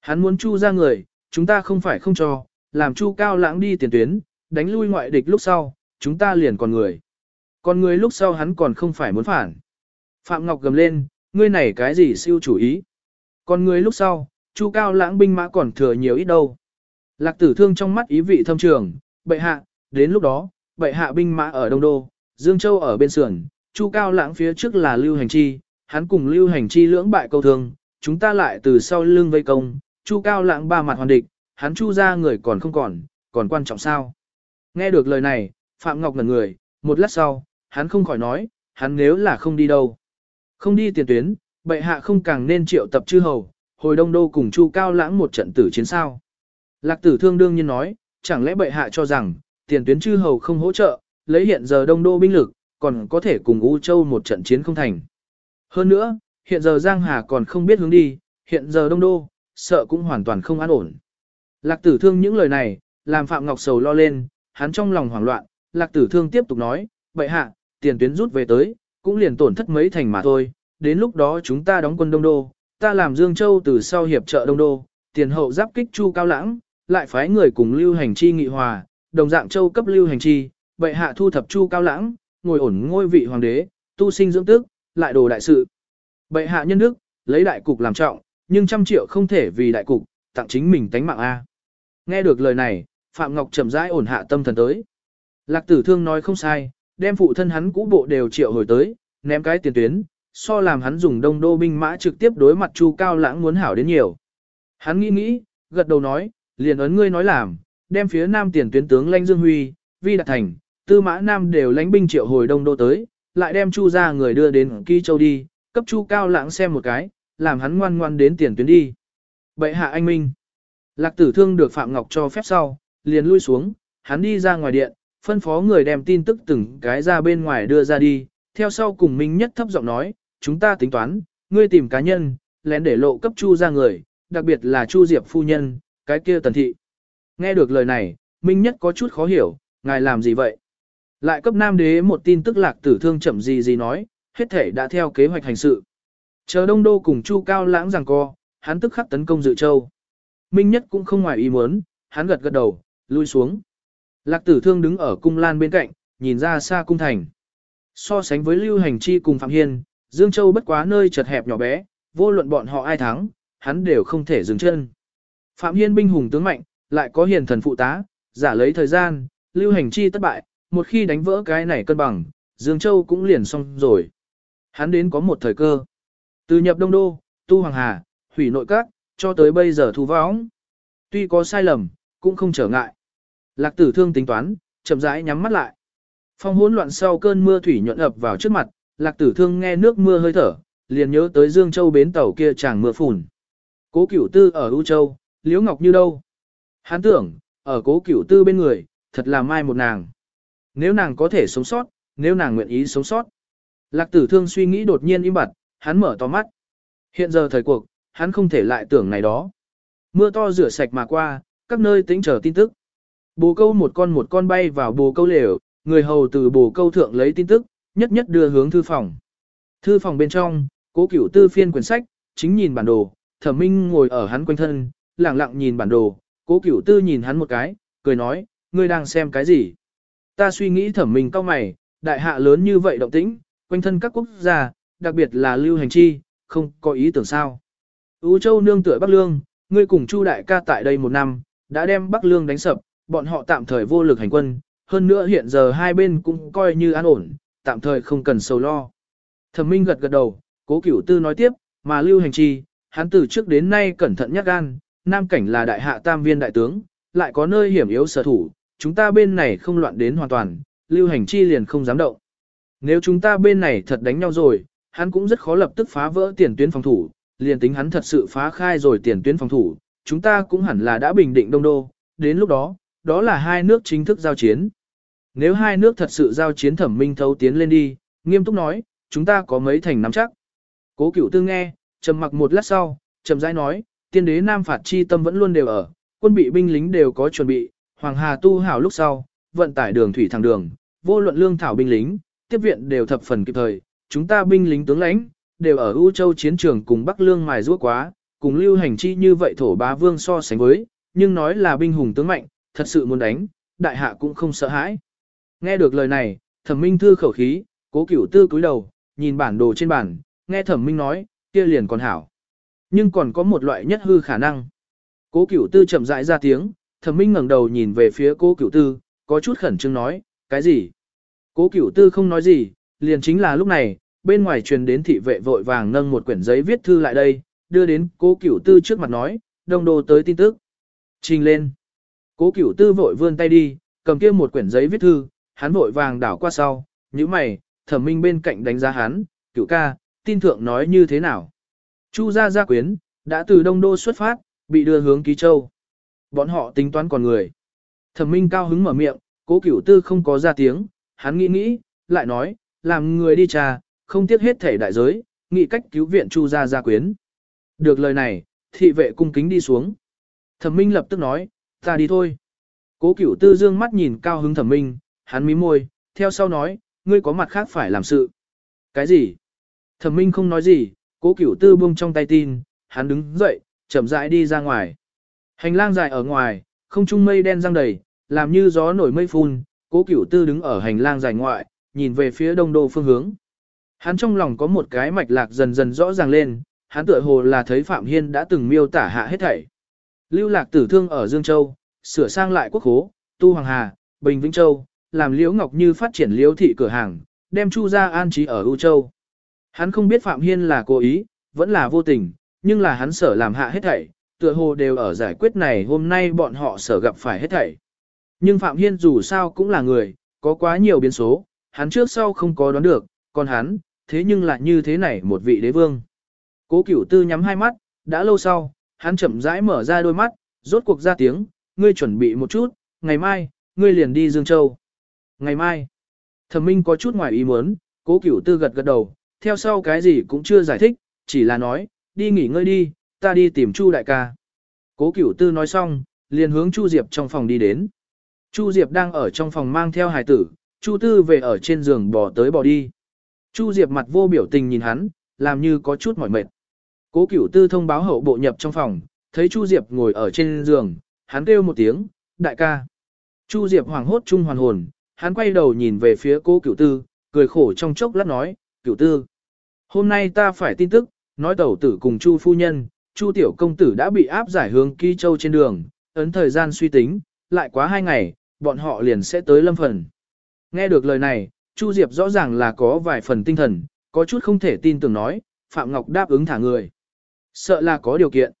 Hắn muốn Chu ra người, chúng ta không phải không cho, làm Chu Cao Lãng đi tiền tuyến, đánh lui ngoại địch lúc sau, chúng ta liền còn người. Còn người lúc sau hắn còn không phải muốn phản. Phạm Ngọc gầm lên, ngươi này cái gì siêu chủ ý. Còn người lúc sau, Chu Cao Lãng binh mã còn thừa nhiều ít đâu. Lạc tử thương trong mắt ý vị thâm trường, bệ hạ, đến lúc đó, bệ hạ binh mã ở Đông Đô, Dương Châu ở bên sườn, Chu Cao Lãng phía trước là Lưu Hành Chi, hắn cùng Lưu Hành Chi lưỡng bại câu thương, chúng ta lại từ sau lưng vây công, Chu Cao Lãng ba mặt hoàn địch, hắn Chu ra người còn không còn, còn quan trọng sao? Nghe được lời này, Phạm Ngọc ngẩn người, một lát sau, hắn không khỏi nói, hắn nếu là không đi đâu. Không đi tiền tuyến, bệ hạ không càng nên triệu tập chư hầu, hồi đông đô cùng Chu Cao Lãng một trận tử chiến sao. Lạc tử thương đương nhiên nói, chẳng lẽ bệ hạ cho rằng, tiền tuyến chư hầu không hỗ trợ, lấy hiện giờ đông đô binh lực, còn có thể cùng U Châu một trận chiến không thành. Hơn nữa, hiện giờ Giang Hà còn không biết hướng đi, hiện giờ đông đô, sợ cũng hoàn toàn không an ổn. Lạc tử thương những lời này, làm Phạm Ngọc Sầu lo lên, hắn trong lòng hoảng loạn, Lạc tử thương tiếp tục nói, bệ hạ, tiền tuyến rút về tới, cũng liền tổn thất mấy thành mà thôi, đến lúc đó chúng ta đóng quân đông đô, ta làm Dương Châu từ sau hiệp trợ đông đô, tiền hậu giáp kích chu cao lãng, lại phái người cùng lưu hành chi nghị hòa, đồng dạng châu cấp lưu hành chi, bệ hạ thu thập chu cao lãng, ngồi ổn ngôi vị hoàng đế, tu sinh dưỡng tức, lại đồ đại sự. Bệ hạ nhân đức, lấy đại cục làm trọng, nhưng trăm triệu không thể vì đại cục, tặng chính mình tánh mạng A. Nghe được lời này, Phạm Ngọc chậm rãi ổn hạ tâm thần tới. Lạc tử thương nói không sai, đem phụ thân hắn cũ bộ đều triệu hồi tới, ném cái tiền tuyến, so làm hắn dùng đông đô binh mã trực tiếp đối mặt chu cao lãng muốn hảo đến nhiều. Hắn nghĩ nghĩ, gật đầu nói, liền ấn ngươi nói làm, đem phía nam tiền tuyến tướng lãnh Dương Huy, Vi Đạt Thành, Tư Mã Nam đều lãnh binh triệu hồi đông đô tới, lại đem chu ra người đưa đến Kỳ Châu đi, cấp chu cao lãng xem một cái, làm hắn ngoan ngoan đến tiền tuyến đi. Bệ hạ anh minh. Lạc tử thương được Phạm Ngọc cho phép sau, liền lui xuống, hắn đi ra ngoài điện, phân phó người đem tin tức từng cái ra bên ngoài đưa ra đi, theo sau cùng Minh Nhất thấp giọng nói, chúng ta tính toán, ngươi tìm cá nhân, lén để lộ cấp Chu ra người, đặc biệt là Chu Diệp phu nhân, cái kia tần thị. Nghe được lời này, Minh Nhất có chút khó hiểu, ngài làm gì vậy? Lại cấp Nam Đế một tin tức lạc tử thương chậm gì gì nói, hết thể đã theo kế hoạch hành sự. Chờ Đông Đô cùng Chu Cao lãng rằng co, hắn tức khắc tấn công Dự Châu. Minh Nhất cũng không ngoài ý muốn, hắn gật gật đầu, lui xuống. Lạc tử thương đứng ở cung lan bên cạnh, nhìn ra xa cung thành. So sánh với Lưu Hành Chi cùng Phạm Hiên, Dương Châu bất quá nơi chật hẹp nhỏ bé, vô luận bọn họ ai thắng, hắn đều không thể dừng chân. Phạm Hiên binh hùng tướng mạnh, lại có hiền thần phụ tá, giả lấy thời gian, Lưu Hành Chi thất bại, một khi đánh vỡ cái này cân bằng, Dương Châu cũng liền xong rồi. Hắn đến có một thời cơ. Từ nhập Đông Đô, tu Hoàng Hà, hủy nội các, cho tới bây giờ thu võng. Tuy có sai lầm, cũng không trở ngại. Lạc tử thương tính toán, chậm rãi nhắm mắt lại. Phong hỗn loạn sau cơn mưa thủy nhuận ập vào trước mặt, lạc tử thương nghe nước mưa hơi thở, liền nhớ tới Dương Châu bến tàu kia chàng mưa phùn. Cố cửu tư ở U Châu, Liễu Ngọc như đâu? Hắn tưởng, ở cố cửu tư bên người, thật là mai một nàng. Nếu nàng có thể sống sót, nếu nàng nguyện ý sống sót. Lạc tử thương suy nghĩ đột nhiên im bặt, hắn mở to mắt. Hiện giờ thời cuộc, hắn không thể lại tưởng này đó. Mưa to rửa sạch mà qua, các nơi tĩnh chờ tin tức. Bồ câu một con một con bay vào bồ câu lều, người hầu từ bồ câu thượng lấy tin tức, nhất nhất đưa hướng thư phòng. Thư phòng bên trong, cố cửu tư phiên quyển sách, chính nhìn bản đồ, thẩm minh ngồi ở hắn quanh thân, lặng lặng nhìn bản đồ, cố cửu tư nhìn hắn một cái, cười nói, ngươi đang xem cái gì? Ta suy nghĩ thẩm minh cao mày, đại hạ lớn như vậy động tĩnh, quanh thân các quốc gia, đặc biệt là lưu hành chi, không có ý tưởng sao. Ú châu nương tựa Bắc Lương, ngươi cùng Chu đại ca tại đây một năm, đã đem Bắc Lương đánh sập, bọn họ tạm thời vô lực hành quân, hơn nữa hiện giờ hai bên cũng coi như an ổn, tạm thời không cần sầu lo. Thẩm Minh gật gật đầu, cố cửu tư nói tiếp, mà lưu hành chi, hắn từ trước đến nay cẩn thận nhắc gan, nam cảnh là đại hạ tam viên đại tướng, lại có nơi hiểm yếu sở thủ, chúng ta bên này không loạn đến hoàn toàn, lưu hành chi liền không dám động. Nếu chúng ta bên này thật đánh nhau rồi, hắn cũng rất khó lập tức phá vỡ tiền tuyến phòng thủ, liền tính hắn thật sự phá khai rồi tiền tuyến phòng thủ, chúng ta cũng hẳn là đã bình định đông đô, đến lúc đó, đó là hai nước chính thức giao chiến. Nếu hai nước thật sự giao chiến thẩm minh thấu tiến lên đi, nghiêm túc nói, chúng ta có mấy thành nắm chắc. Cố cửu tư nghe, trầm mặc một lát sau, trầm rãi nói, tiên đế nam phạt chi tâm vẫn luôn đều ở, quân bị binh lính đều có chuẩn bị, Hoàng Hà tu hảo lúc sau, vận tải đường thủy thẳng đường, vô luận lương thảo binh lính, tiếp viện đều thập phần kịp thời, chúng ta binh lính tướng lãnh đều ở U Châu chiến trường cùng Bắc Lương mài giũa quá, cùng lưu hành chi như vậy thổ bá vương so sánh với, nhưng nói là binh hùng tướng mạnh, thật sự muốn đánh, đại hạ cũng không sợ hãi. Nghe được lời này, thẩm minh thư khẩu khí, cố cửu tư cúi đầu, nhìn bản đồ trên bàn, nghe thẩm minh nói, kia liền còn hảo. Nhưng còn có một loại nhất hư khả năng. Cố cửu tư chậm rãi ra tiếng, thẩm minh ngẩng đầu nhìn về phía cố cửu tư, có chút khẩn trương nói, cái gì? Cố cửu tư không nói gì, liền chính là lúc này, bên ngoài truyền đến thị vệ vội vàng nâng một quyển giấy viết thư lại đây, đưa đến cố cửu tư trước mặt nói, đồng đồ tới tin tức. Trình lên. Cố cửu tư vội vươn tay đi, cầm kia một quyển giấy viết thư, hắn vội vàng đảo qua sau, như mày, thẩm minh bên cạnh đánh giá hắn, cửu ca, tin thượng nói như thế nào. Chu gia gia quyến, đã từ Đông Đô xuất phát, bị đưa hướng Ký Châu. Bọn họ tính toán còn người. Thẩm minh cao hứng mở miệng, cố cửu tư không có ra tiếng, hắn nghĩ nghĩ, lại nói, làm người đi trà, không tiếc hết thể đại giới, nghĩ cách cứu viện Chu gia gia quyến. Được lời này, thị vệ cung kính đi xuống. Thẩm minh lập tức nói, ta đi thôi. Cố cửu tư dương mắt nhìn cao hứng thẩm minh, hắn mím môi, theo sau nói, ngươi có mặt khác phải làm sự. Cái gì? Thẩm minh không nói gì, cố cửu tư buông trong tay tin, hắn đứng dậy, chậm rãi đi ra ngoài. Hành lang dài ở ngoài, không trung mây đen răng đầy, làm như gió nổi mây phun, cố cửu tư đứng ở hành lang dài ngoại, nhìn về phía đông đô phương hướng. Hắn trong lòng có một cái mạch lạc dần dần rõ ràng lên, hắn tựa hồ là thấy Phạm Hiên đã từng miêu tả hạ hết thảy. Lưu lạc tử thương ở Dương Châu, sửa sang lại quốc khố, tu Hoàng Hà, Bình Vĩnh Châu, làm Liễu Ngọc Như phát triển liễu thị cửa hàng, đem Chu gia an trí ở U Châu. Hắn không biết Phạm Hiên là cố ý, vẫn là vô tình, nhưng là hắn sở làm hạ hết thảy, tựa hồ đều ở giải quyết này hôm nay bọn họ sở gặp phải hết thảy. Nhưng Phạm Hiên dù sao cũng là người, có quá nhiều biến số, hắn trước sau không có đoán được, còn hắn, thế nhưng lại như thế này một vị đế vương. Cố cửu tư nhắm hai mắt, đã lâu sau, hắn chậm rãi mở ra đôi mắt, rốt cuộc ra tiếng, ngươi chuẩn bị một chút, ngày mai, ngươi liền đi Dương Châu. Ngày mai, thẩm minh có chút ngoài ý muốn, cố cửu tư gật gật đầu, theo sau cái gì cũng chưa giải thích, chỉ là nói, đi nghỉ ngơi đi, ta đi tìm Chu đại ca. Cố cửu tư nói xong, liền hướng Chu Diệp trong phòng đi đến. Chu Diệp đang ở trong phòng mang theo hài tử, Chu Tư về ở trên giường bò tới bò đi. Chu Diệp mặt vô biểu tình nhìn hắn, làm như có chút mỏi mệt. Cố Cửu Tư thông báo hậu bộ nhập trong phòng, thấy Chu Diệp ngồi ở trên giường, hắn kêu một tiếng, đại ca. Chu Diệp hoảng hốt trung hoàn hồn, hắn quay đầu nhìn về phía Cố Cửu Tư, cười khổ trong chốc lát nói, Cửu Tư. Hôm nay ta phải tin tức, nói tẩu tử cùng Chu phu nhân, Chu tiểu công tử đã bị áp giải hướng Kỳ Châu trên đường, ấn thời gian suy tính, lại quá hai ngày, bọn họ liền sẽ tới lâm phần. Nghe được lời này, Chu Diệp rõ ràng là có vài phần tinh thần, có chút không thể tin tưởng nói, Phạm Ngọc đáp ứng thả người. Sợ là có điều kiện.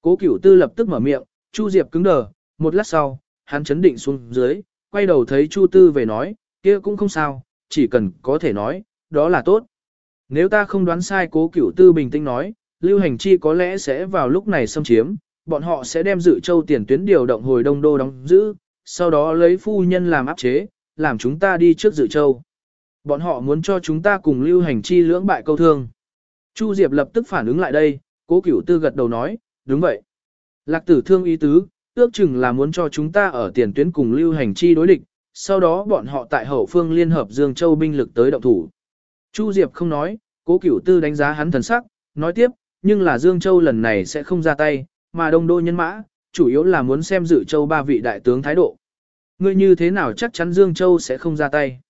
Cố Cửu Tư lập tức mở miệng, Chu Diệp cứng đờ, một lát sau, hắn chấn định xuống dưới, quay đầu thấy Chu Tư về nói, kia cũng không sao, chỉ cần có thể nói, đó là tốt. Nếu ta không đoán sai Cố Cửu Tư bình tĩnh nói, Lưu Hành Chi có lẽ sẽ vào lúc này xâm chiếm, bọn họ sẽ đem dự châu tiền tuyến điều động hồi đông đô đóng giữ, sau đó lấy phu nhân làm áp chế, làm chúng ta đi trước dự châu. Bọn họ muốn cho chúng ta cùng lưu hành chi lưỡng bại câu thương. Chu Diệp lập tức phản ứng lại đây, cố cửu tư gật đầu nói, đúng vậy. Lạc tử thương ý tứ, ước chừng là muốn cho chúng ta ở tiền tuyến cùng lưu hành chi đối địch, sau đó bọn họ tại hậu phương liên hợp Dương Châu binh lực tới động thủ. Chu Diệp không nói, cố cửu tư đánh giá hắn thần sắc, nói tiếp, nhưng là Dương Châu lần này sẽ không ra tay, mà đông đô nhân mã, chủ yếu là muốn xem dự châu ba vị đại tướng thái độ. Ngươi như thế nào chắc chắn Dương Châu sẽ không ra tay.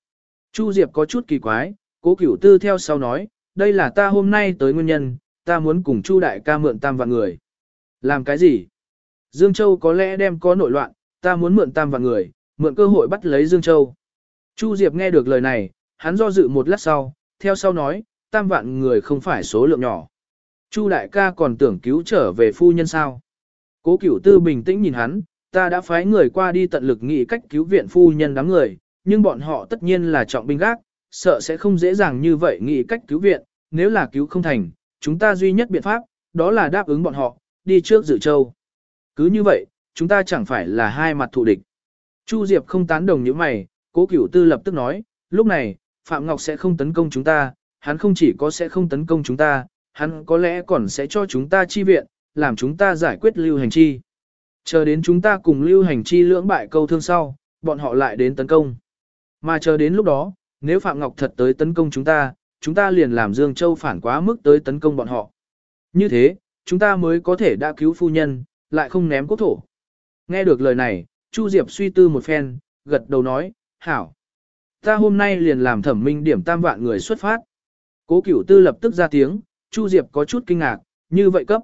Chu Diệp có chút kỳ quái, cố cửu tư theo sau nói, đây là ta hôm nay tới nguyên nhân, ta muốn cùng Chu đại ca mượn tam vạn người. Làm cái gì? Dương Châu có lẽ đem có nội loạn, ta muốn mượn tam vạn người, mượn cơ hội bắt lấy Dương Châu. Chu Diệp nghe được lời này, hắn do dự một lát sau, theo sau nói, tam vạn người không phải số lượng nhỏ. Chu đại ca còn tưởng cứu trở về phu nhân sao. Cố cửu tư bình tĩnh nhìn hắn, ta đã phái người qua đi tận lực nghĩ cách cứu viện phu nhân đám người, nhưng bọn họ tất nhiên là trọng binh gác, sợ sẽ không dễ dàng như vậy nghĩ cách cứu viện, nếu là cứu không thành, chúng ta duy nhất biện pháp, đó là đáp ứng bọn họ, đi trước dự châu. Cứ như vậy, chúng ta chẳng phải là hai mặt thù địch. Chu Diệp không tán đồng những mày, cố cửu tư lập tức nói, lúc này, Phạm Ngọc sẽ không tấn công chúng ta, hắn không chỉ có sẽ không tấn công chúng ta, hắn có lẽ còn sẽ cho chúng ta chi viện, làm chúng ta giải quyết lưu hành chi. Chờ đến chúng ta cùng lưu hành chi lưỡng bại câu thương sau, bọn họ lại đến tấn công. Mà chờ đến lúc đó, nếu Phạm Ngọc thật tới tấn công chúng ta, chúng ta liền làm Dương Châu phản quá mức tới tấn công bọn họ. Như thế, chúng ta mới có thể đã cứu phu nhân, lại không ném quốc thổ. Nghe được lời này, Chu Diệp suy tư một phen, gật đầu nói, hảo. Ta hôm nay liền làm thẩm minh điểm tam vạn người xuất phát. Cố cửu tư lập tức ra tiếng, Chu Diệp có chút kinh ngạc, như vậy cấp.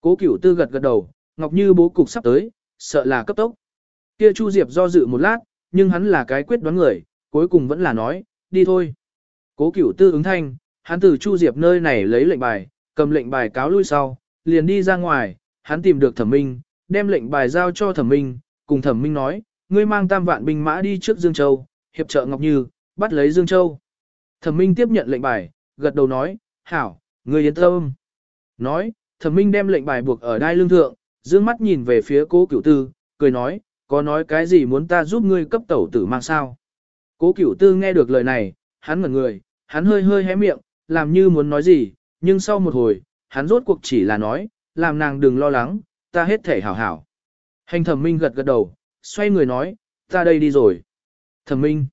Cố cửu tư gật gật đầu, Ngọc Như bố cục sắp tới, sợ là cấp tốc. Kia Chu Diệp do dự một lát, nhưng hắn là cái quyết đoán người, cuối cùng vẫn là nói, đi thôi. Cố cửu tư ứng thanh, hắn từ Chu Diệp nơi này lấy lệnh bài, cầm lệnh bài cáo lui sau, liền đi ra ngoài, hắn tìm được thẩm minh, đem lệnh bài giao cho thẩm minh, cùng thẩm minh nói, ngươi mang tam vạn binh mã đi trước Dương Châu, hiệp trợ Ngọc Như, bắt lấy Dương Châu. Thẩm minh tiếp nhận lệnh bài, gật đầu nói, hảo, ngươi yên tâm. Nói, thẩm minh đem lệnh bài buộc ở đai lương thượng, dương mắt nhìn về phía cố cửu tư, cười nói, có nói cái gì muốn ta giúp ngươi cấp tẩu tử mang sao. Cố cửu tư nghe được lời này, hắn ngẩn người, hắn hơi hơi hé miệng, làm như muốn nói gì, nhưng sau một hồi, hắn rốt cuộc chỉ là nói, làm nàng đừng lo lắng, ta hết thể hảo hảo. Hành thẩm minh gật gật đầu, xoay người nói, ta đây đi rồi. Thẩm minh.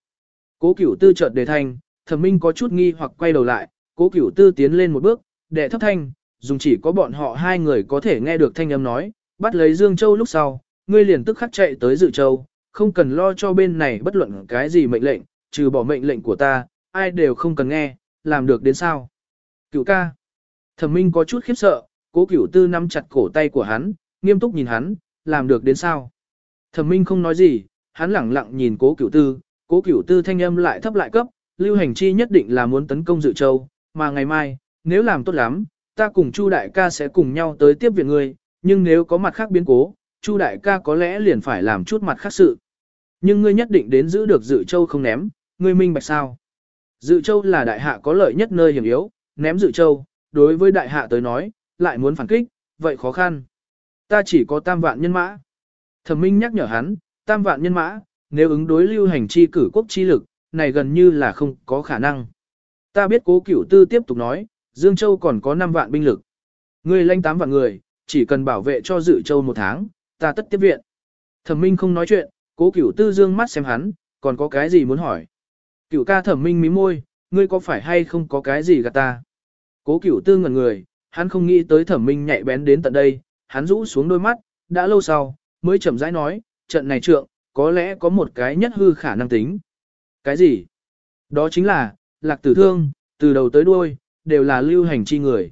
Cố cửu tư chợt đề thanh, thẩm minh có chút nghi hoặc quay đầu lại, cố cửu tư tiến lên một bước, đệ thấp thanh, dùng chỉ có bọn họ hai người có thể nghe được thanh âm nói, bắt lấy Dương Châu lúc sau, ngươi liền tức khắc chạy tới Dự Châu, không cần lo cho bên này bất luận cái gì mệnh lệnh, trừ bỏ mệnh lệnh của ta, ai đều không cần nghe, làm được đến sao. Cửu ca. Thẩm minh có chút khiếp sợ, cố cửu tư nắm chặt cổ tay của hắn, nghiêm túc nhìn hắn, làm được đến sao. Thẩm minh không nói gì, hắn lẳng lặng nhìn cố cửu tư, cố cửu tư thanh âm lại thấp lại cấp, lưu hành chi nhất định là muốn tấn công dự châu, mà ngày mai, nếu làm tốt lắm, ta cùng Chu đại ca sẽ cùng nhau tới tiếp viện ngươi, nhưng nếu có mặt khác biến cố, Chu đại ca có lẽ liền phải làm chút mặt khác sự. Nhưng ngươi nhất định đến giữ được dự châu không ném, ngươi minh bạch sao? Dự châu là đại hạ có lợi nhất nơi hiểm yếu, ném dự châu, đối với đại hạ tới nói, lại muốn phản kích, vậy khó khăn. Ta chỉ có tam vạn nhân mã. Thẩm Minh nhắc nhở hắn, tam vạn nhân mã, nếu ứng đối lưu hành chi cử quốc chi lực, này gần như là không có khả năng. Ta biết cố cửu tư tiếp tục nói, Dương Châu còn có 5 vạn binh lực. Ngươi lãnh 8 vạn người, chỉ cần bảo vệ cho dự châu một tháng, ta tất tiếp viện. Thẩm Minh không nói chuyện, cố cửu tư dương mắt xem hắn, còn có cái gì muốn hỏi. Cửu ca thẩm minh mí môi, ngươi có phải hay không có cái gì gạt ta. Cố cửu tư ngẩn người, hắn không nghĩ tới thẩm minh nhạy bén đến tận đây, hắn rũ xuống đôi mắt, đã lâu sau, mới chậm rãi nói, trận này trượng, có lẽ có một cái nhất hư khả năng tính. Cái gì? Đó chính là, lạc tử thương, từ đầu tới đuôi, đều là lưu hành chi người.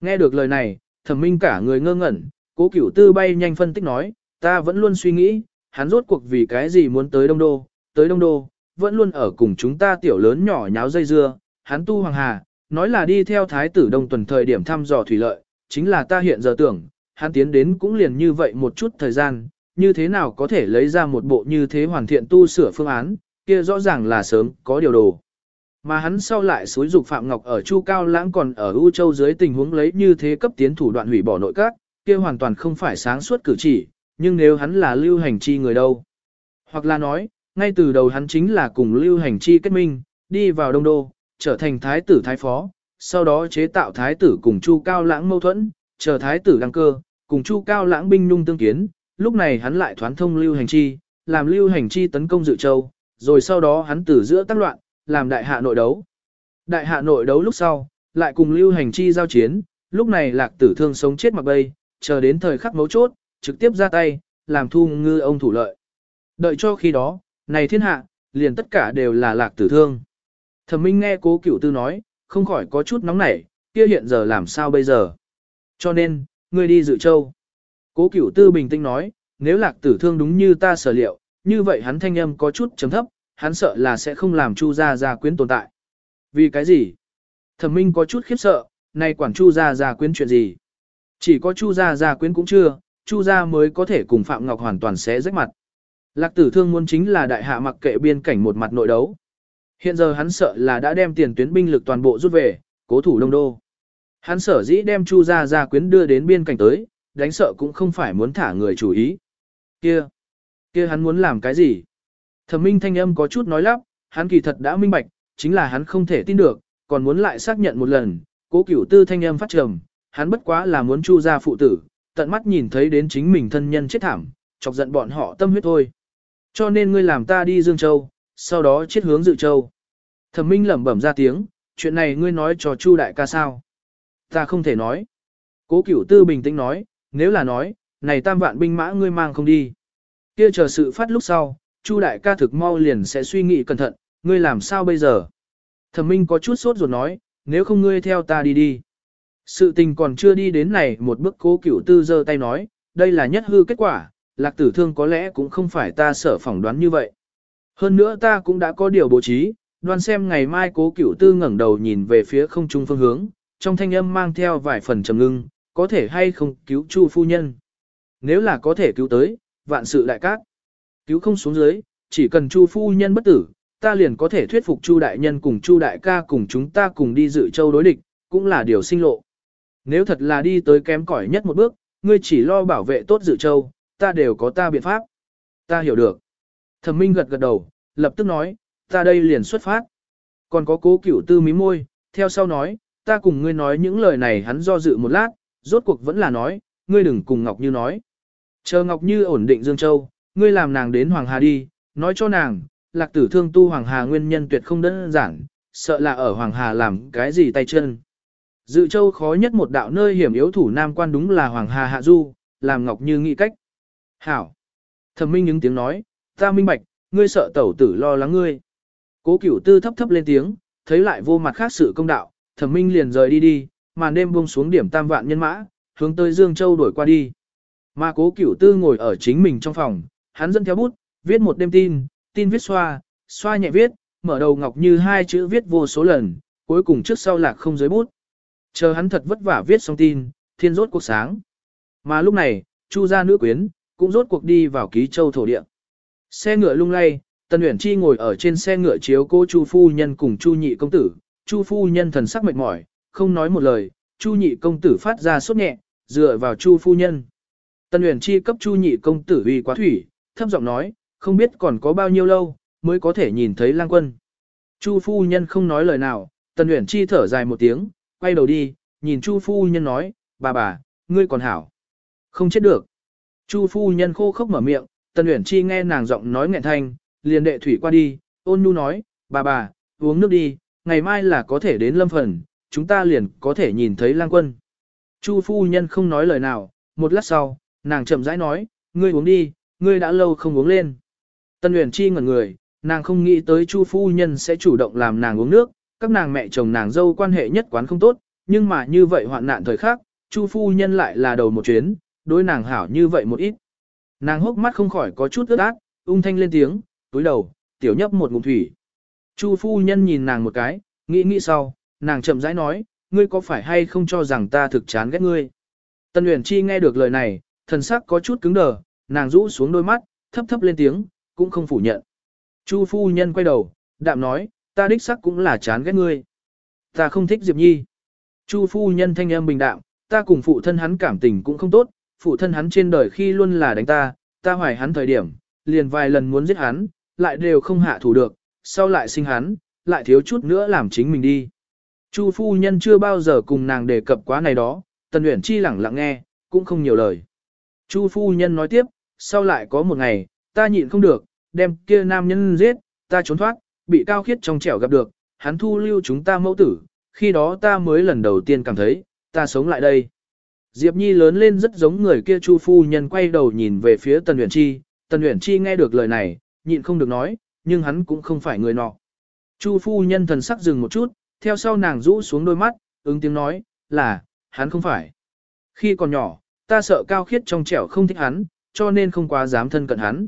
Nghe được lời này, thẩm minh cả người ngơ ngẩn, cố cửu tư bay nhanh phân tích nói, ta vẫn luôn suy nghĩ, hắn rốt cuộc vì cái gì muốn tới Đông Đô, tới Đông Đô, vẫn luôn ở cùng chúng ta tiểu lớn nhỏ nháo dây dưa, hắn tu hoàng hà, nói là đi theo thái tử đông tuần thời điểm thăm dò thủy lợi, chính là ta hiện giờ tưởng, hắn tiến đến cũng liền như vậy một chút thời gian, như thế nào có thể lấy ra một bộ như thế hoàn thiện tu sửa phương án, kia rõ ràng là sớm có điều đồ. Mà hắn sau lại xúi dục Phạm Ngọc ở Chu Cao Lãng còn ở U Châu dưới tình huống lấy như thế cấp tiến thủ đoạn hủy bỏ nội các, kia hoàn toàn không phải sáng suốt cử chỉ, nhưng nếu hắn là lưu hành chi người đâu. Hoặc là nói, ngay từ đầu hắn chính là cùng lưu hành chi kết minh, đi vào đông đô, trở thành thái tử thái phó, sau đó chế tạo thái tử cùng Chu Cao Lãng mâu thuẫn, chờ thái tử đăng cơ, cùng Chu Cao Lãng binh nhung tương kiến, lúc này hắn lại thoán thông lưu hành chi, làm lưu hành chi tấn công dự châu, rồi sau đó hắn từ giữa tác loạn, làm đại hạ nội đấu. Đại hạ nội đấu lúc sau, lại cùng lưu hành chi giao chiến, lúc này lạc tử thương sống chết mặc bay, chờ đến thời khắc mấu chốt, trực tiếp ra tay, làm thu ngư ông thủ lợi. Đợi cho khi đó, này thiên hạ, liền tất cả đều là lạc tử thương. Thẩm Minh nghe cố cửu tư nói, không khỏi có chút nóng nảy, kia hiện giờ làm sao bây giờ. Cho nên, ngươi đi dự châu. Cố cửu tư bình tĩnh nói, nếu lạc tử thương đúng như ta sở liệu, như vậy hắn thanh âm có chút chấm thấp, hắn sợ là sẽ không làm chu gia gia quyến tồn tại. Vì cái gì? Thẩm Minh có chút khiếp sợ, nay quản chu gia gia quyến chuyện gì? Chỉ có chu gia gia quyến cũng chưa, chu gia mới có thể cùng Phạm Ngọc hoàn toàn xé rách mặt. Lạc tử thương muốn chính là đại hạ mặc kệ biên cảnh một mặt nội đấu. Hiện giờ hắn sợ là đã đem tiền tuyến binh lực toàn bộ rút về, cố thủ đông đô. Hắn sở dĩ đem Chu gia gia quyến đưa đến biên cảnh tới, đánh sợ cũng không phải muốn thả người chủ ý. Kia, kia hắn muốn làm cái gì? Thẩm Minh thanh âm có chút nói lắp, hắn kỳ thật đã minh bạch, chính là hắn không thể tin được, còn muốn lại xác nhận một lần. Cố Cửu Tư thanh âm phát trầm, hắn bất quá là muốn Chu gia phụ tử, tận mắt nhìn thấy đến chính mình thân nhân chết thảm, chọc giận bọn họ tâm huyết thôi. Cho nên ngươi làm ta đi Dương Châu, sau đó chết hướng Dự Châu. Thẩm Minh lẩm bẩm ra tiếng, chuyện này ngươi nói cho Chu đại ca sao? Ta không thể nói. Cố Cửu Tư bình tĩnh nói, nếu là nói, này tam vạn binh mã ngươi mang không đi. Kia chờ sự phát lúc sau, Chu đại ca thực mau liền sẽ suy nghĩ cẩn thận, ngươi làm sao bây giờ? Thẩm Minh có chút sốt ruột nói, nếu không ngươi theo ta đi đi. Sự tình còn chưa đi đến này một bước cố cửu tư giơ tay nói, đây là nhất hư kết quả, lạc tử thương có lẽ cũng không phải ta sở phỏng đoán như vậy. Hơn nữa ta cũng đã có điều bố trí, đoan xem ngày mai cố cửu tư ngẩng đầu nhìn về phía không trung phương hướng, trong thanh âm mang theo vài phần trầm ngưng, có thể hay không cứu chu phu nhân. Nếu là có thể cứu tới, vạn sự đại cát. Cứu không xuống dưới, chỉ cần chu phu nhân bất tử, ta liền có thể thuyết phục chu đại nhân cùng chu đại ca cùng chúng ta cùng đi dự châu đối địch, cũng là điều sinh lộ. Nếu thật là đi tới kém cỏi nhất một bước, ngươi chỉ lo bảo vệ tốt dự châu, ta đều có ta biện pháp. Ta hiểu được. Thẩm Minh gật gật đầu, lập tức nói, ta đây liền xuất phát. Còn có cố cửu tư mí môi, theo sau nói, ta cùng ngươi nói những lời này hắn do dự một lát, rốt cuộc vẫn là nói, ngươi đừng cùng Ngọc Như nói. Chờ Ngọc Như ổn định Dương Châu, ngươi làm nàng đến Hoàng Hà đi, nói cho nàng, lạc tử thương tu Hoàng Hà nguyên nhân tuyệt không đơn giản, sợ là ở Hoàng Hà làm cái gì tay chân. Dự châu khó nhất một đạo nơi hiểm yếu thủ nam quan đúng là Hoàng Hà Hạ Du, làm Ngọc Như nghĩ cách. Hảo. Thẩm Minh những tiếng nói, ta minh bạch, ngươi sợ tẩu tử lo lắng ngươi. Cố cửu tư thấp thấp lên tiếng, thấy lại vô mặt khác sự công đạo, thẩm minh liền rời đi đi, màn đêm buông xuống điểm tam vạn nhân mã, hướng tới Dương Châu đổi qua đi. Mà cố cửu tư ngồi ở chính mình trong phòng, hắn dẫn theo bút, viết một đêm tin, tin viết xoa, xoa nhẹ viết, mở đầu ngọc như hai chữ viết vô số lần, cuối cùng trước sau lạc không dưới bút. Chờ hắn thật vất vả viết xong tin, thiên rốt cuộc sáng. Mà lúc này, Chu gia nữ quyến, cũng rốt cuộc đi vào ký châu thổ địa. Xe ngựa lung lay, Tần Uyển Chi ngồi ở trên xe ngựa chiếu cô Chu phu nhân cùng Chu nhị công tử, Chu phu nhân thần sắc mệt mỏi, không nói một lời, Chu nhị công tử phát ra sốt nhẹ, dựa vào Chu phu nhân. Tần Uyển Chi cấp Chu nhị công tử uy quá thủy, thấp giọng nói, không biết còn có bao nhiêu lâu mới có thể nhìn thấy lang quân. Chu phu nhân không nói lời nào, Tần Uyển Chi thở dài một tiếng, quay đầu đi, nhìn Chu phu nhân nói, bà bà, ngươi còn hảo. Không chết được. Chu phu nhân khô khốc mở miệng, Tần Uyển Chi nghe nàng giọng nói nghẹn thanh, liền đệ thủy qua đi, ôn nhu nói, bà bà, uống nước đi, ngày mai là có thể đến lâm phần, chúng ta liền có thể nhìn thấy lang quân. Chu phu nhân không nói lời nào, một lát sau, nàng chậm rãi nói, ngươi uống đi, ngươi đã lâu không uống lên. Tần Uyển Chi ngẩn người, nàng không nghĩ tới Chu phu nhân sẽ chủ động làm nàng uống nước, các nàng mẹ chồng nàng dâu quan hệ nhất quán không tốt, nhưng mà như vậy hoạn nạn thời khắc, Chu phu nhân lại là đầu một chuyến, đối nàng hảo như vậy một ít. Nàng hốc mắt không khỏi có chút ướt át, ung thanh lên tiếng, túi đầu, tiểu nhấp một ngụm thủy. Chu phu nhân nhìn nàng một cái, nghĩ nghĩ sau, nàng chậm rãi nói, ngươi có phải hay không cho rằng ta thực chán ghét ngươi. Tân Uyển Chi nghe được lời này, thần sắc có chút cứng đờ, nàng rũ xuống đôi mắt, thấp thấp lên tiếng, cũng không phủ nhận. Chu phu nhân quay đầu, đạm nói, ta đích sắc cũng là chán ghét ngươi. Ta không thích Diệp Nhi. Chu phu nhân thanh âm bình đạm, ta cùng phụ thân hắn cảm tình cũng không tốt, phụ thân hắn trên đời khi luôn là đánh ta, ta hoài hắn thời điểm, liền vài lần muốn giết hắn, lại đều không hạ thủ được, sau lại sinh hắn, lại thiếu chút nữa làm chính mình đi. Chu phu nhân chưa bao giờ cùng nàng đề cập quá này đó, Tần Uyển Chi lẳng lặng nghe, cũng không nhiều lời. Chu phu nhân nói tiếp, sau lại có một ngày, ta nhịn không được, đem kia nam nhân giết, ta trốn thoát, bị cao khiết trong trẻo gặp được, hắn thu lưu chúng ta mẫu tử, khi đó ta mới lần đầu tiên cảm thấy, ta sống lại đây. Diệp Nhi lớn lên rất giống người kia Chu phu nhân quay đầu nhìn về phía Tần Uyển Chi, Tần Uyển Chi nghe được lời này, nhịn không được nói, nhưng hắn cũng không phải người nọ. Chu phu nhân thần sắc dừng một chút, theo sau nàng rũ xuống đôi mắt, ứng tiếng nói, là, hắn không phải. Khi còn nhỏ, ta sợ cao khiết trong trẻo không thích hắn, cho nên không quá dám thân cận hắn.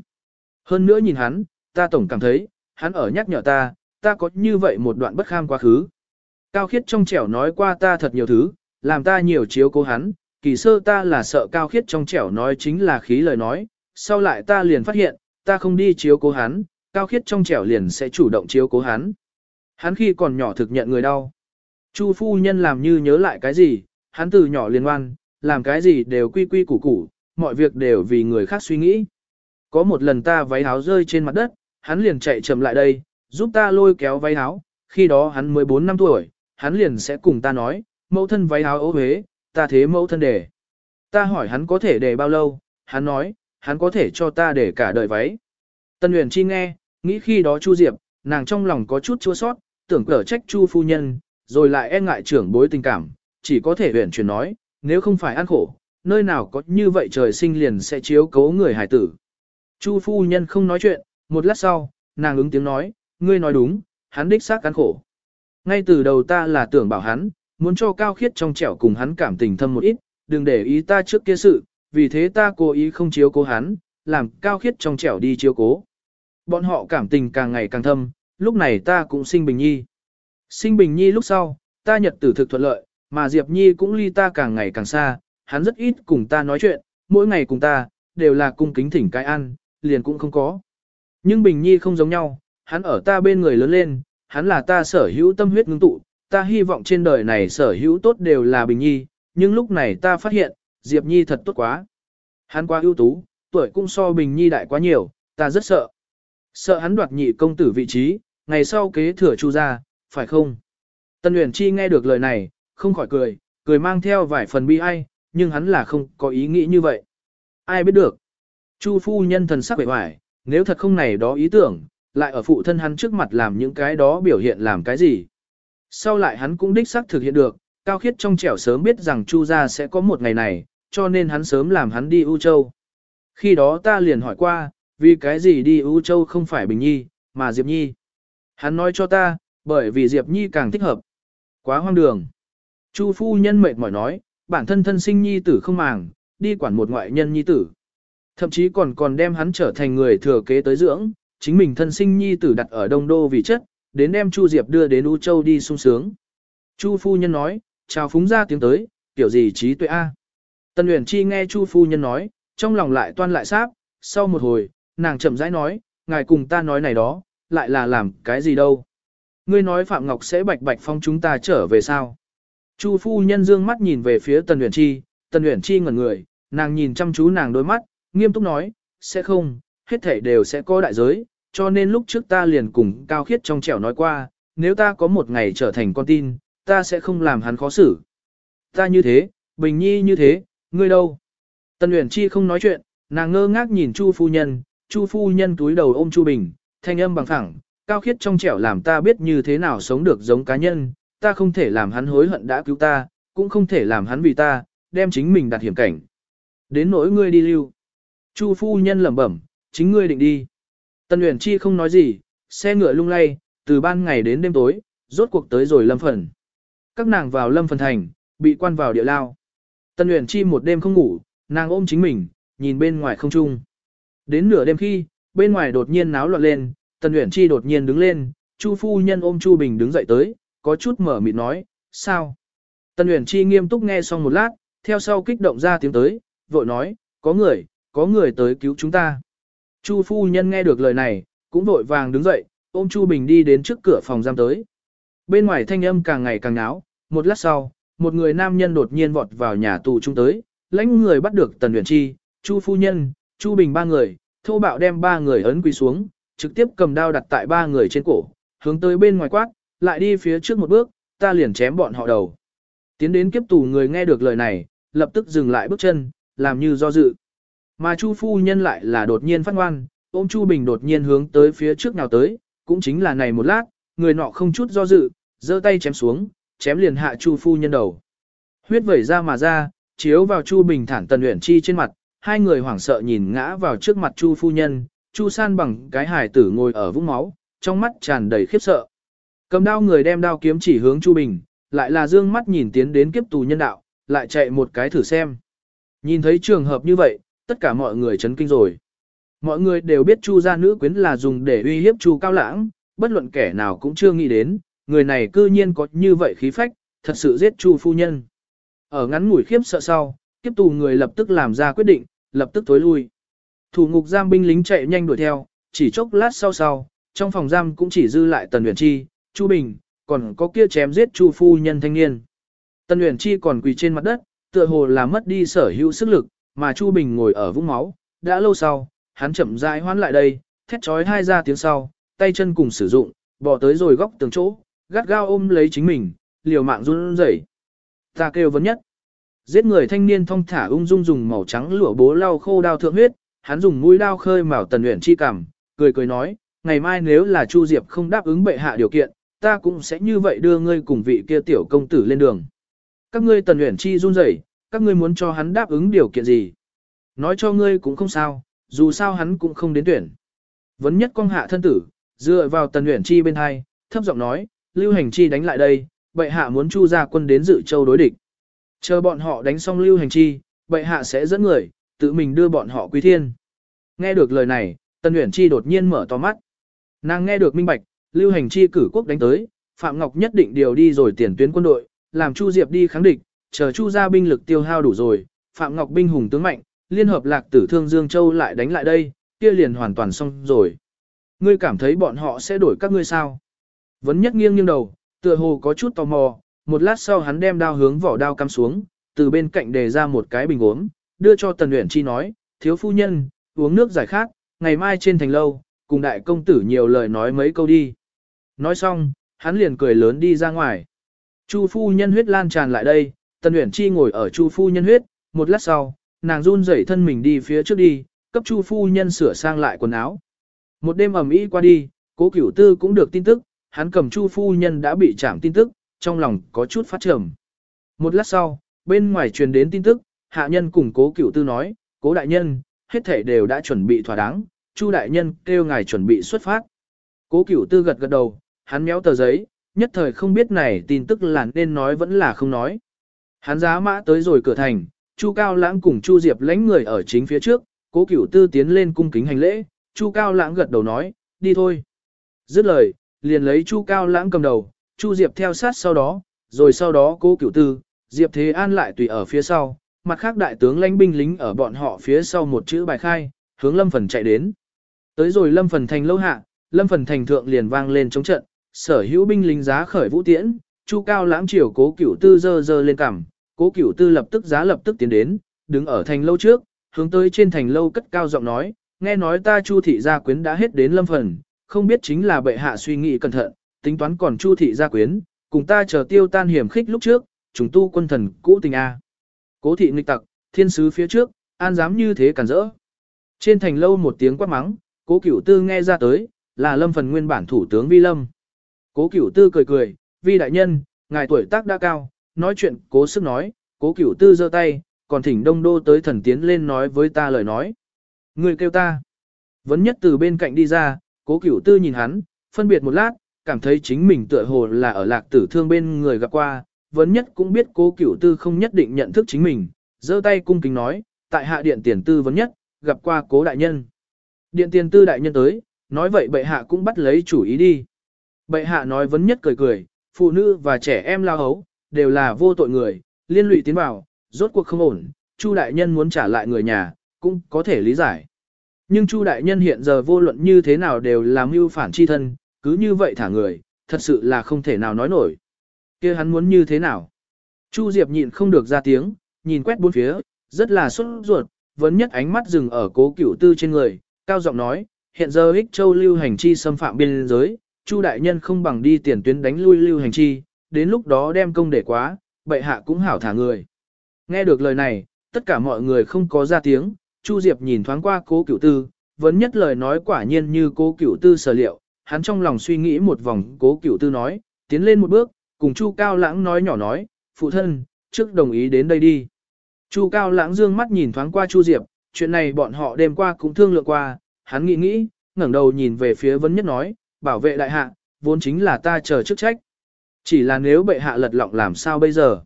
Hơn nữa nhìn hắn, ta tổng cảm thấy, hắn ở nhắc nhở ta, ta có như vậy một đoạn bất kham quá khứ. Cao khiết trong trẻo nói qua ta thật nhiều thứ, làm ta nhiều chiếu cố hắn, kỳ sơ ta là sợ cao khiết trong trẻo nói chính là khí lời nói, sau lại ta liền phát hiện, ta không đi chiếu cố hắn, cao khiết trong trẻo liền sẽ chủ động chiếu cố hắn. Hắn khi còn nhỏ thực nhận người đau. Chu phu nhân làm như nhớ lại cái gì, hắn từ nhỏ liên ngoan, làm cái gì đều quy quy củ củ, mọi việc đều vì người khác suy nghĩ. Có một lần ta váy áo rơi trên mặt đất, hắn liền chạy chậm lại đây, giúp ta lôi kéo váy áo, khi đó hắn mới 4 năm tuổi, hắn liền sẽ cùng ta nói, mẫu thân váy áo ố huế, ta thế mẫu thân đề. Ta hỏi hắn có thể để bao lâu, hắn nói, hắn có thể cho ta để cả đời váy. Tân Huyền Chi nghe, nghĩ khi đó Chu Diệp, nàng trong lòng có chút chua sót, tưởng cở trách Chu phu nhân, rồi lại e ngại trưởng bối tình cảm, chỉ có thể huyền chuyển nói, nếu không phải ăn khổ, nơi nào có như vậy trời sinh liền sẽ chiếu cố người hải tử. Chu phu nhân không nói chuyện, một lát sau, nàng ứng tiếng nói, ngươi nói đúng, hắn đích xác ăn khổ. Ngay từ đầu ta là tưởng bảo hắn, muốn cho cao khiết trong trẻo cùng hắn cảm tình thâm một ít, đừng để ý ta trước kia sự, vì thế ta cố ý không chiếu cố hắn, làm cao khiết trong trẻo đi chiếu cố. Bọn họ cảm tình càng ngày càng thâm, lúc này ta cũng sinh bình nhi. Sinh bình nhi lúc sau, ta nhật tử thực thuận lợi, mà Diệp Nhi cũng ly ta càng ngày càng xa, hắn rất ít cùng ta nói chuyện, mỗi ngày cùng ta, đều là cung kính thỉnh cái ăn, liền cũng không có. Nhưng Bình Nhi không giống nhau, hắn ở ta bên người lớn lên, hắn là ta sở hữu tâm huyết ngưng tụ, ta hy vọng trên đời này sở hữu tốt đều là Bình Nhi, nhưng lúc này ta phát hiện, Diệp Nhi thật tốt quá. Hắn quá ưu tú, tuổi cũng so Bình Nhi đại quá nhiều, ta rất sợ. Sợ hắn đoạt nhị công tử vị trí, ngày sau kế thừa chu ra, phải không? Tân Uyển Chi nghe được lời này, không khỏi cười, cười mang theo vài phần bi ai, nhưng hắn là không có ý nghĩ như vậy. Ai biết được? Chu phu nhân thần sắc vẻ hoài, nếu thật không này đó ý tưởng, lại ở phụ thân hắn trước mặt làm những cái đó biểu hiện làm cái gì. Sau lại hắn cũng đích xác thực hiện được, cao khiết trong trẻo sớm biết rằng Chu gia sẽ có một ngày này, cho nên hắn sớm làm hắn đi U Châu. Khi đó ta liền hỏi qua, vì cái gì đi U Châu không phải Bình Nhi, mà Diệp Nhi. Hắn nói cho ta, bởi vì Diệp Nhi càng thích hợp. Quá hoang đường. Chu phu nhân mệt mỏi nói, bản thân thân sinh nhi tử không màng, đi quản một ngoại nhân nhi tử. Thậm chí còn còn đem hắn trở thành người thừa kế tới dưỡng, chính mình thân sinh nhi tử đặt ở Đông Đô vì chất, đến đem Chu Diệp đưa đến U Châu đi sung sướng. Chu phu nhân nói, chào phúng ra tiếng tới, kiểu gì trí tuệ A. Tân Uyển Chi nghe Chu phu nhân nói, trong lòng lại toan lại sáp, sau một hồi, nàng chậm rãi nói, ngài cùng ta nói này đó, lại là làm cái gì đâu. Ngươi nói Phạm Ngọc sẽ bạch bạch phong chúng ta trở về sao? Chu phu nhân dương mắt nhìn về phía Tần Uyển Chi, Tần Uyển Chi ngẩn người, nàng nhìn chăm chú nàng đôi mắt, nghiêm túc nói, sẽ không, hết thảy đều sẽ có đại giới, cho nên lúc trước ta liền cùng Cao Khiết trong trẻo nói qua, nếu ta có một ngày trở thành con tin, ta sẽ không làm hắn khó xử. Ta như thế, Bình Nhi như thế, ngươi đâu? Tần Uyển Chi không nói chuyện, nàng ngơ ngác nhìn Chu phu nhân, Chu phu nhân túi đầu ôm Chu Bình, thanh âm bằng phẳng, Cao Khiết trong trẻo làm ta biết như thế nào sống được giống cá nhân, ta không thể làm hắn hối hận đã cứu ta, cũng không thể làm hắn vì ta, đem chính mình đặt hiểm cảnh. Đến nỗi ngươi đi lưu. Chu phu nhân lẩm bẩm, chính ngươi định đi. Tân Uyển Chi không nói gì, xe ngựa lung lay, từ ban ngày đến đêm tối, rốt cuộc tới rồi lâm phần. Các nàng vào lâm phần thành, bị quan vào địa lao. Tân Uyển Chi một đêm không ngủ, nàng ôm chính mình, nhìn bên ngoài không trung. Đến nửa đêm khi, bên ngoài đột nhiên náo loạn lên, Tân Uyển Chi đột nhiên đứng lên, Chu phu nhân ôm Chu Bình đứng dậy tới, có chút mở mịt nói, sao? Tân Uyển Chi nghiêm túc nghe xong một lát, theo sau kích động ra tiếng tới, vội nói, có người, có người tới cứu chúng ta. Chu phu nhân nghe được lời này, cũng vội vàng đứng dậy, ôm Chu Bình đi đến trước cửa phòng giam tới. Bên ngoài thanh âm càng ngày càng náo, một lát sau, một người nam nhân đột nhiên vọt vào nhà tù trung tới, lãnh người bắt được Tần Uyển Chi, Chu phu nhân, Chu Bình ba người, thô bạo đem ba người ấn quỳ xuống, trực tiếp cầm đao đặt tại ba người trên cổ, hướng tới bên ngoài quát, lại đi phía trước một bước, ta liền chém bọn họ đầu. Tiến đến kiếp tù người nghe được lời này, lập tức dừng lại bước chân, làm như do dự. Mà Chu phu nhân lại là đột nhiên phát ngoan, ôm Chu Bình đột nhiên hướng tới phía trước nào tới, cũng chính là này một lát, người nọ không chút do dự, giơ tay chém xuống, chém liền hạ Chu phu nhân đầu. Huyết vẩy ra mà ra, chiếu vào Chu Bình thản tần luyện chi trên mặt, hai người hoảng sợ nhìn ngã vào trước mặt Chu phu nhân, Chu san bằng cái hài tử ngồi ở vũng máu, trong mắt tràn đầy khiếp sợ. Cầm đao người đem đao kiếm chỉ hướng Chu Bình, lại là dương mắt nhìn tiến đến kiếp tù nhân đạo, lại chạy một cái thử xem. Nhìn thấy trường hợp như vậy, tất cả mọi người chấn kinh rồi. Mọi người đều biết Chu gia nữ quyến là dùng để uy hiếp Chu Cao Lãng, bất luận kẻ nào cũng chưa nghĩ đến, người này cư nhiên có như vậy khí phách, thật sự giết Chu phu nhân. Ở ngắn ngủi khiếp sợ sau, kiếp tù người lập tức làm ra quyết định, lập tức tối lui. Thủ ngục giam binh lính chạy nhanh đuổi theo, chỉ chốc lát sau sau, trong phòng giam cũng chỉ dư lại Tần uyển Chi, Chu Bình, còn có kia chém giết Chu phu nhân thanh niên. Tần uyển Chi còn quỳ trên mặt đất, tựa hồ là mất đi sở hữu sức lực, mà Chu Bình ngồi ở vũng máu, đã lâu sau, hắn chậm rãi hoán lại đây, thét chói hai ra tiếng sau, tay chân cùng sử dụng, bỏ tới rồi góc tường chỗ, gắt gao ôm lấy chính mình, liều mạng run rẩy. Ta kêu vấn nhất. Giết người thanh niên thong thả ung dung dùng màu trắng lụa bố lau khô đao thượng huyết, hắn dùng mũi đao khơi mào tần luyện chi cảm, cười cười nói, ngày mai nếu là Chu Diệp không đáp ứng bệ hạ điều kiện, ta cũng sẽ như vậy đưa ngươi cùng vị kia tiểu công tử lên đường. Các ngươi tần luyện chi run rẩy, các ngươi muốn cho hắn đáp ứng điều kiện gì? Nói cho ngươi cũng không sao, dù sao hắn cũng không đến tuyển. Vấn nhất quang hạ thân tử, dựa vào tần luyện chi bên hai, thấp giọng nói, lưu hành chi đánh lại đây, bệ hạ muốn chu ra quân đến dự châu đối địch. Chờ bọn họ đánh xong lưu hành chi, bệ hạ sẽ dẫn người, tự mình đưa bọn họ quy thiên. Nghe được lời này, tần luyện chi đột nhiên mở to mắt. Nàng nghe được minh bạch, lưu hành chi cử quốc đánh tới, Phạm Ngọc nhất định điều đi rồi tiền tuyến quân đội, làm Chu Diệp đi kháng địch, chờ Chu gia binh lực tiêu hao đủ rồi, Phạm Ngọc binh hùng tướng mạnh, liên hợp lạc tử thương Dương Châu lại đánh lại đây, kia liền hoàn toàn xong rồi. Ngươi cảm thấy bọn họ sẽ đổi các ngươi sao? Vấn nhất nghiêng nghiêng đầu, tựa hồ có chút tò mò, một lát sau hắn đem đao hướng vỏ đao cắm xuống, từ bên cạnh đề ra một cái bình uống, đưa cho Tần Uyển Chi nói, thiếu phu nhân, uống nước giải khát, ngày mai trên thành lâu, cùng đại công tử nhiều lời nói mấy câu đi. Nói xong, hắn liền cười lớn đi ra ngoài. Chu phu nhân huyết lan tràn lại đây, Tần Uyển Chi ngồi ở Chu phu nhân huyết, một lát sau, nàng run rẩy thân mình đi phía trước đi, cấp Chu phu nhân sửa sang lại quần áo. Một đêm ẩm ĩ qua đi, Cố Cửu Tư cũng được tin tức, hắn cầm Chu phu nhân đã bị chạm tin tức, trong lòng có chút phát trầm. Một lát sau, bên ngoài truyền đến tin tức, hạ nhân cùng Cố Cửu Tư nói, "Cố đại nhân, hết thảy đều đã chuẩn bị thỏa đáng, Chu đại nhân kêu ngài chuẩn bị xuất phát." Cố Cửu Tư gật gật đầu, hắn méo tờ giấy, nhất thời không biết này tin tức là nên nói vẫn là không nói. Hắn giá mã tới rồi cửa thành, Chu Cao Lãng cùng Chu Diệp lãnh người ở chính phía trước, Cố Cửu Tư tiến lên cung kính hành lễ, Chu Cao Lãng gật đầu nói, đi thôi. Dứt lời, liền lấy Chu Cao Lãng cầm đầu, Chu Diệp theo sát sau đó, rồi sau đó Cố Cửu Tư, Diệp Thế An lại tùy ở phía sau, mặt khác đại tướng lãnh binh lính ở bọn họ phía sau một chữ bài khai, hướng Lâm Phần chạy đến. Tới rồi Lâm Phần thành lâu hạ, Lâm Phần thành thượng liền vang lên chống trận, sở hữu binh lính giá khởi vũ tiễn, Chu Cao Lãng chiều Cố Cửu Tư dơ dơ lên cằm, Cố Cửu Tư lập tức giá lập tức tiến đến, đứng ở thành lâu trước, hướng tới trên thành lâu cất cao giọng nói, nghe nói ta Chu thị gia quyến đã hết đến lâm phần, không biết chính là bệ hạ suy nghĩ cẩn thận, tính toán còn Chu thị gia quyến, cùng ta chờ tiêu tan hiểm khích lúc trước, chúng tu quân thần cũ tình a. Cố thị nghịch tặc, thiên sứ phía trước, an dám như thế cản rỡ. Trên thành lâu một tiếng quát mắng, Cố Cửu Tư nghe ra tới, là Lâm phần nguyên bản thủ tướng Vi Lâm. Cố Cửu Tư cười cười, "Vi đại nhân, ngài tuổi tác đã cao, nói chuyện cố sức nói, cố cửu tư giơ tay, còn thỉnh đông đô tới thần tiến lên nói với ta lời nói. Người kêu ta. Vấn nhất từ bên cạnh đi ra, cố cửu tư nhìn hắn, phân biệt một lát, cảm thấy chính mình tựa hồ là ở lạc tử thương bên người gặp qua. Vấn nhất cũng biết cố cửu tư không nhất định nhận thức chính mình, giơ tay cung kính nói, tại hạ điện tiền tư vấn nhất, gặp qua cố đại nhân. Điện tiền tư đại nhân tới, nói vậy bệ hạ cũng bắt lấy chủ ý đi. Bệ hạ nói vấn nhất cười cười, phụ nữ và trẻ em lao hấu, đều là vô tội người, liên lụy tiến vào, rốt cuộc không ổn, Chu đại nhân muốn trả lại người nhà, cũng có thể lý giải. Nhưng Chu đại nhân hiện giờ vô luận như thế nào đều làm mưu phản chi thân, cứ như vậy thả người, thật sự là không thể nào nói nổi. kia hắn muốn như thế nào? Chu Diệp nhịn không được ra tiếng, nhìn quét bốn phía, rất là sốt ruột, vấn nhất ánh mắt dừng ở cố cửu tư trên người, cao giọng nói, hiện giờ ích châu lưu hành chi xâm phạm biên giới, Chu đại nhân không bằng đi tiền tuyến đánh lui lưu hành chi, đến lúc đó đem công để quá, bệ hạ cũng hảo thả người. Nghe được lời này, tất cả mọi người không có ra tiếng, Chu Diệp nhìn thoáng qua cố cửu tư, vẫn nhất lời nói quả nhiên như cố cửu tư sở liệu, hắn trong lòng suy nghĩ một vòng cố cửu tư nói, tiến lên một bước, cùng Chu Cao Lãng nói nhỏ nói, phụ thân, trước đồng ý đến đây đi. Chu Cao Lãng dương mắt nhìn thoáng qua Chu Diệp, chuyện này bọn họ đêm qua cũng thương lượng qua, hắn nghĩ nghĩ, ngẩng đầu nhìn về phía vấn nhất nói, bảo vệ đại hạ, vốn chính là ta chờ chức trách. Chỉ là nếu bệ hạ lật lọng làm sao bây giờ?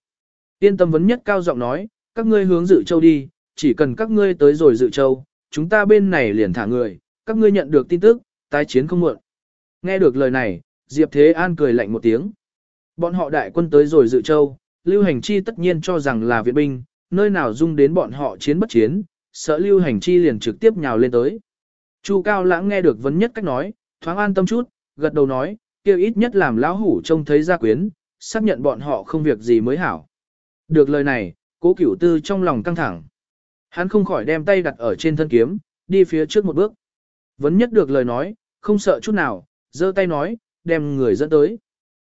Yên tâm vấn nhất cao giọng nói, các ngươi hướng dự châu đi, chỉ cần các ngươi tới rồi dự châu, chúng ta bên này liền thả người, các ngươi nhận được tin tức, tái chiến không muộn. Nghe được lời này, Diệp Thế An cười lạnh một tiếng. Bọn họ đại quân tới rồi dự châu, Lưu Hành Chi tất nhiên cho rằng là viện binh, nơi nào dung đến bọn họ chiến bất chiến, sợ Lưu Hành Chi liền trực tiếp nhào lên tới. Chu Cao Lãng nghe được vấn nhất cách nói, thoáng an tâm chút, gật đầu nói, kia ít nhất làm lão hủ trông thấy gia quyến, xác nhận bọn họ không việc gì mới hảo. Được lời này, cố cửu tư trong lòng căng thẳng. Hắn không khỏi đem tay đặt ở trên thân kiếm, đi phía trước một bước. Vẫn nhất được lời nói, không sợ chút nào, giơ tay nói, đem người dẫn tới.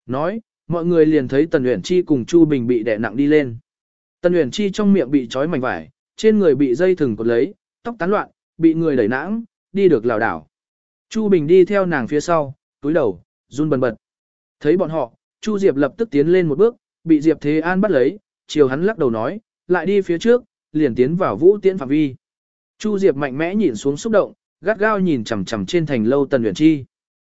Nói, mọi người liền thấy Tần Uyển Chi cùng Chu Bình bị đè nặng đi lên. Tần Uyển Chi trong miệng bị trói mảnh vải, trên người bị dây thừng cột lấy, tóc tán loạn, bị người đẩy nãng, đi được lảo đảo. Chu Bình đi theo nàng phía sau, túi đầu, run bần bật. Thấy bọn họ, Chu Diệp lập tức tiến lên một bước, bị Diệp Thế An bắt lấy, chiều hắn lắc đầu nói, lại đi phía trước, liền tiến vào vũ tiễn phạm vi. Chu Diệp mạnh mẽ nhìn xuống xúc động, gắt gao nhìn chằm chằm trên thành lâu Tần Uyển Chi.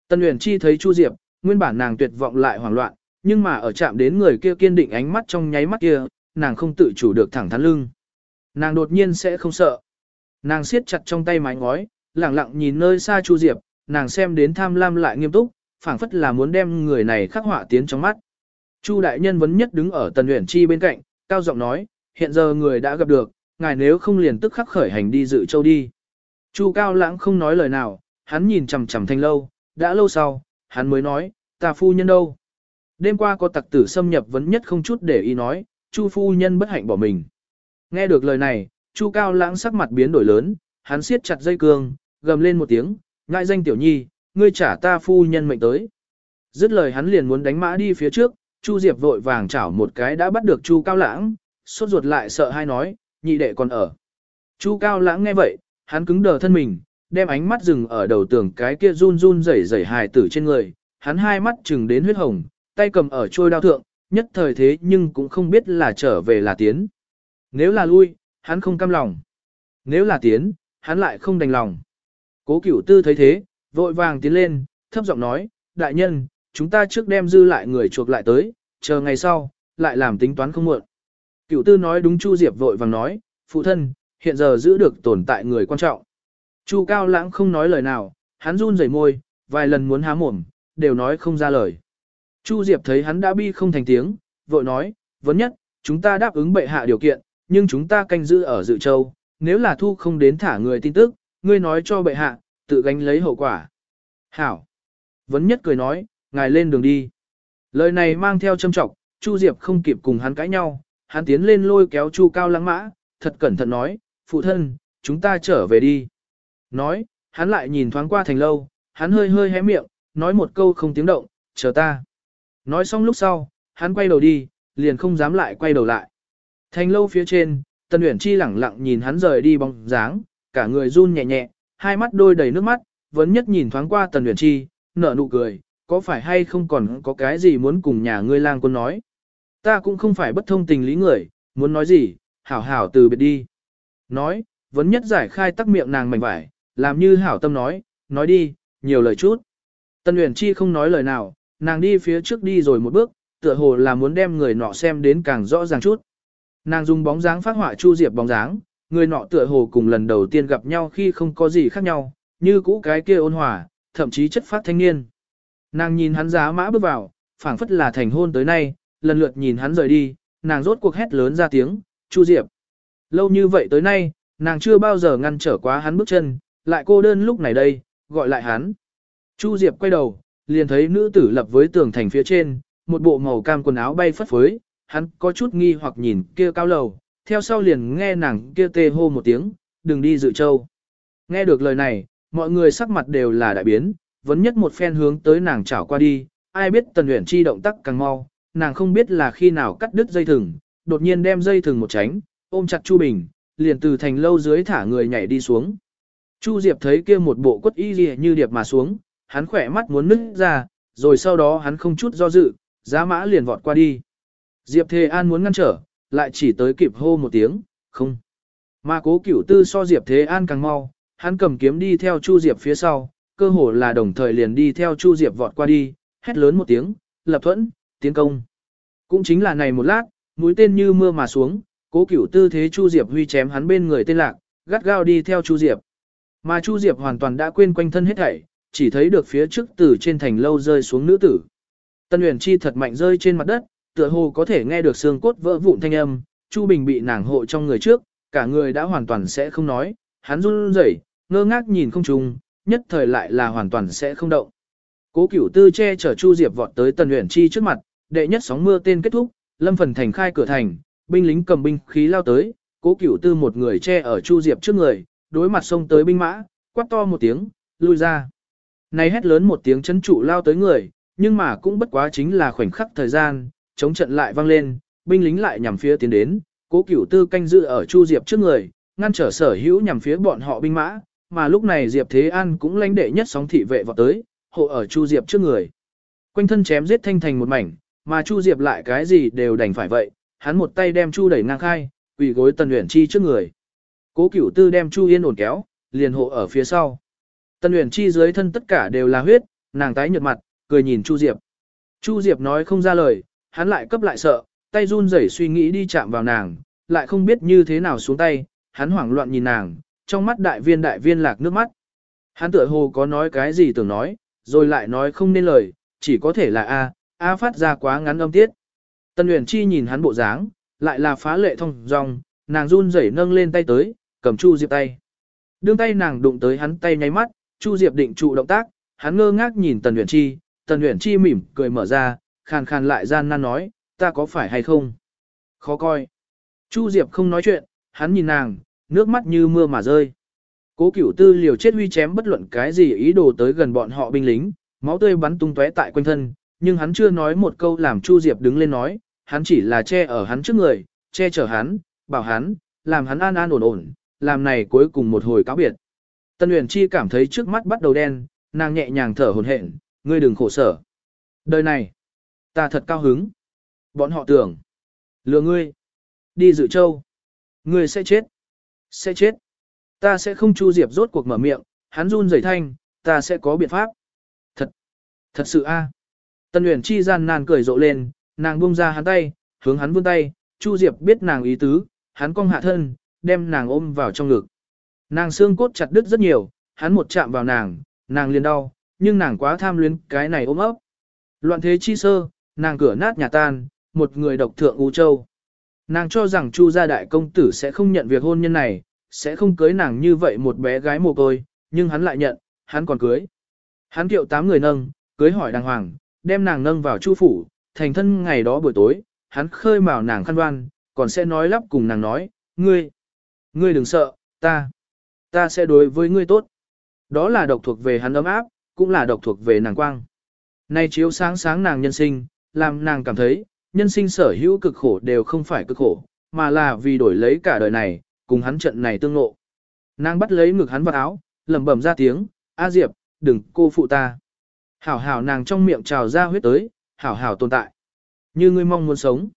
Tần Uyển Chi thấy Chu Diệp, nguyên bản nàng tuyệt vọng lại hoảng loạn, nhưng mà ở chạm đến người kia kiên định ánh mắt trong nháy mắt kia, nàng không tự chủ được thẳng thắn lưng. Nàng đột nhiên sẽ không sợ. Nàng siết chặt trong tay mái ngói, lặng lặng nhìn nơi xa Chu Diệp, nàng xem đến tham lam lại nghiêm túc, phảng phất là muốn đem người này khắc họa tiến trong mắt. Chu đại nhân vấn nhất đứng ở Tần Uyển Chi bên cạnh, cao giọng nói, hiện giờ người đã gặp được, ngài nếu không liền tức khắc khởi hành đi dự châu đi. Chu Cao Lãng không nói lời nào, hắn nhìn chằm chằm thanh lâu, đã lâu sau, hắn mới nói, ta phu nhân đâu? Đêm qua có tặc tử xâm nhập vấn nhất không chút để ý nói, Chu phu nhân bất hạnh bỏ mình. Nghe được lời này, Chu Cao Lãng sắc mặt biến đổi lớn, hắn siết chặt dây cương, gầm lên một tiếng, ngại danh tiểu nhi, ngươi trả ta phu nhân mệnh tới. Dứt lời hắn liền muốn đánh mã đi phía trước, Chu Diệp vội vàng chảo một cái đã bắt được Chu Cao Lãng, sốt ruột lại sợ hai nói, nhị đệ còn ở. Chu Cao Lãng nghe vậy, hắn cứng đờ thân mình, đem ánh mắt dừng ở đầu tường cái kia run run rẩy rẩy hài tử trên người, hắn hai mắt chừng đến huyết hồng, tay cầm ở trôi đao thượng, nhất thời thế nhưng cũng không biết là trở về là tiến. Nếu là lui, hắn không cam lòng. Nếu là tiến, hắn lại không đành lòng. Cố cửu tư thấy thế, vội vàng tiến lên, thấp giọng nói, đại nhân, chúng ta trước đem dư lại người chuộc lại tới, chờ ngày sau, lại làm tính toán không muộn. Cựu tư nói đúng Chu Diệp vội vàng nói, phụ thân, hiện giờ giữ được tồn tại người quan trọng. Chu Cao Lãng không nói lời nào, hắn run rẩy môi, vài lần muốn há mồm, đều nói không ra lời. Chu Diệp thấy hắn đã bi không thành tiếng, vội nói, vấn nhất, chúng ta đáp ứng bệ hạ điều kiện, nhưng chúng ta canh giữ ở dự châu, nếu là thu không đến thả người tin tức, ngươi nói cho bệ hạ, tự gánh lấy hậu quả. Hảo. Vấn nhất cười nói, ngài lên đường đi. Lời này mang theo châm trọng, Chu Diệp không kịp cùng hắn cãi nhau, hắn tiến lên lôi kéo Chu Cao Lăng Mã, thật cẩn thận nói, phụ thân, chúng ta trở về đi. Nói, hắn lại nhìn thoáng qua thành lâu, hắn hơi hơi hé miệng, nói một câu không tiếng động, chờ ta. Nói xong lúc sau, hắn quay đầu đi, liền không dám lại quay đầu lại. Thành lâu phía trên, Tần Uyển Chi lẳng lặng nhìn hắn rời đi bóng dáng, cả người run nhẹ nhẹ, hai mắt đôi đầy nước mắt, vẫn nhất nhìn thoáng qua Tần Uyển Chi, nở nụ cười, có phải hay không còn có cái gì muốn cùng nhà ngươi lang quân nói. Ta cũng không phải bất thông tình lý người, muốn nói gì, hảo hảo từ biệt đi. Nói, vẫn nhất giải khai tắc miệng nàng mảnh vải, làm như hảo tâm nói, nói đi, nhiều lời chút. Tần Uyển Chi không nói lời nào, nàng đi phía trước đi rồi một bước, tựa hồ là muốn đem người nọ xem đến càng rõ ràng chút. Nàng dùng bóng dáng phát họa Chu Diệp bóng dáng, người nọ tựa hồ cùng lần đầu tiên gặp nhau khi không có gì khác nhau, như cũ cái kia ôn hòa, thậm chí chất phát thanh niên. Nàng nhìn hắn giá mã bước vào, phảng phất là thành hôn tới nay, lần lượt nhìn hắn rời đi, nàng rốt cuộc hét lớn ra tiếng, Chu Diệp. Lâu như vậy tới nay, nàng chưa bao giờ ngăn trở quá hắn bước chân, lại cô đơn lúc này đây, gọi lại hắn. Chu Diệp quay đầu, liền thấy nữ tử lập với tường thành phía trên, một bộ màu cam quần áo bay phất phới, hắn có chút nghi hoặc nhìn kia cao lầu, theo sau liền nghe nàng kia tê hô một tiếng, đừng đi dự châu. Nghe được lời này, mọi người sắc mặt đều là đại biến, vấn nhất một phen hướng tới nàng chảo qua đi, ai biết tần luyện chi động tác càng mau, nàng không biết là khi nào cắt đứt dây thừng, đột nhiên đem dây thừng một tránh, ôm chặt Chu Bình, liền từ thành lâu dưới thả người nhảy đi xuống. Chu Diệp thấy kia một bộ quất y lìa như điệp mà xuống, hắn khỏe mắt muốn nứt ra, rồi sau đó hắn không chút do dự, giá mã liền vọt qua đi. Diệp Thề An muốn ngăn trở, lại chỉ tới kịp hô một tiếng, không. Mà cố cửu tư so Diệp Thế An càng mau, hắn cầm kiếm đi theo Chu Diệp phía sau, cơ hồ là đồng thời liền đi theo Chu Diệp vọt qua đi, hét lớn một tiếng, lập thuẫn, tiến công. Cũng chính là này một lát, mũi tên như mưa mà xuống, cố cửu tư thế Chu Diệp huy chém hắn bên người tên lạc, gắt gao đi theo Chu Diệp. Mà Chu Diệp hoàn toàn đã quên quanh thân hết thảy, chỉ thấy được phía trước từ trên thành lâu rơi xuống nữ tử. Tân Uyển Chi thật mạnh rơi trên mặt đất, tựa hồ có thể nghe được xương cốt vỡ vụn thanh âm, Chu Bình bị nàng hộ trong người trước, cả người đã hoàn toàn sẽ không nói, hắn run rẩy, ngơ ngác nhìn không trùng, nhất thời lại là hoàn toàn sẽ không động. Cố Cửu Tư che chở Chu Diệp vọt tới Tần Uyển Chi trước mặt, đệ nhất sóng mưa tên kết thúc, Lâm Phần Thành khai cửa thành, binh lính cầm binh khí lao tới, Cố Cửu Tư một người che ở Chu Diệp trước người, đối mặt xông tới binh mã, quát to một tiếng, lui ra. Này hét lớn một tiếng chấn trụ lao tới người, nhưng mà cũng bất quá chính là khoảnh khắc thời gian, chống trận lại vang lên, binh lính lại nhằm phía tiến đến, Cố Cửu Tư canh giữ ở Chu Diệp trước người, ngăn trở sở hữu nhằm phía bọn họ binh mã, mà lúc này Diệp Thế An cũng lãnh đệ nhất sóng thị vệ vào tới, hộ ở Chu Diệp trước người. Quanh thân chém giết thanh thành một mảnh, mà Chu Diệp lại cái gì đều đành phải vậy, hắn một tay đem Chu đẩy ngang khai, quỳ gối Tần Uyển Chi trước người. Cố Cửu Tư đem Chu Yên ổn kéo, liền hộ ở phía sau. Tần Uyển Chi dưới thân tất cả đều là huyết, nàng tái nhợt mặt, cười nhìn Chu Diệp. Chu Diệp nói không ra lời, hắn lại cấp lại sợ, tay run rẩy suy nghĩ đi chạm vào nàng, lại không biết như thế nào xuống tay, hắn hoảng loạn nhìn nàng, trong mắt đại viên đại viên lạc nước mắt. Hắn tựa hồ có nói cái gì tưởng nói, rồi lại nói không nên lời, chỉ có thể là A, A phát ra quá ngắn âm tiết. Tân Uyển Chi nhìn hắn bộ dáng, lại là phá lệ thông dong, nàng run rẩy nâng lên tay tới, cầm Chu Diệp tay. Đương tay nàng đụng tới hắn tay nháy mắt, Chu Diệp định trụ động tác, hắn ngơ ngác nhìn Tần Uyển Chi, Tần Uyển Chi mỉm cười mở ra, khàn khàn lại gian nan nói, ta có phải hay không? Khó coi. Chu Diệp không nói chuyện, hắn nhìn nàng, nước mắt như mưa mà rơi. Cố cửu tư liều chết huy chém bất luận cái gì ý đồ tới gần bọn họ binh lính, máu tươi bắn tung tóe tại quanh thân, nhưng hắn chưa nói một câu làm Chu Diệp đứng lên nói, hắn chỉ là che ở hắn trước người, che chở hắn, bảo hắn, làm hắn an an ổn ổn, làm này cuối cùng một hồi cáo biệt. Tân Uyển Chi cảm thấy trước mắt bắt đầu đen, nàng nhẹ nhàng thở hổn hển, ngươi đừng khổ sở. Đời này, ta thật cao hứng. Bọn họ tưởng, lừa ngươi, đi dự châu, ngươi sẽ chết, sẽ chết. Ta sẽ không chu diệp rốt cuộc mở miệng, hắn run rẩy thanh, ta sẽ có biện pháp. Thật, thật sự a. Tân Uyển Chi gian nàng cười rộ lên, nàng buông ra hắn tay, hướng hắn vươn tay, Chu Diệp biết nàng ý tứ, hắn cong hạ thân, đem nàng ôm vào trong ngực. Nàng xương cốt chặt đứt rất nhiều, hắn một chạm vào nàng, nàng liền đau, nhưng nàng quá tham luyến cái này ôm ấp. Loạn thế chi sơ, nàng cửa nát nhà tan, một người độc thượng U Châu. Nàng cho rằng Chu gia đại công tử sẽ không nhận việc hôn nhân này, sẽ không cưới nàng như vậy một bé gái mồ côi, nhưng hắn lại nhận, hắn còn cưới. Hắn kiệu tám người nâng, cưới hỏi đàng hoàng, đem nàng nâng vào chu phủ, thành thân ngày đó buổi tối, hắn khơi mào nàng khăn đoan, còn sẽ nói lắp cùng nàng nói, ngươi, ngươi đừng sợ, ta, ta sẽ đối với ngươi tốt. Đó là độc thuộc về hắn ấm áp, cũng là độc thuộc về nàng quang. Nay chiếu sáng sáng nàng nhân sinh, làm nàng cảm thấy, nhân sinh sở hữu cực khổ đều không phải cực khổ, mà là vì đổi lấy cả đời này, cùng hắn trận này tương ngộ. Nàng bắt lấy ngực hắn vào áo, lẩm bẩm ra tiếng, A Diệp, đừng cô phụ ta. Hảo hảo nàng trong miệng trào ra huyết tới, hảo hảo tồn tại. Như ngươi mong muốn sống.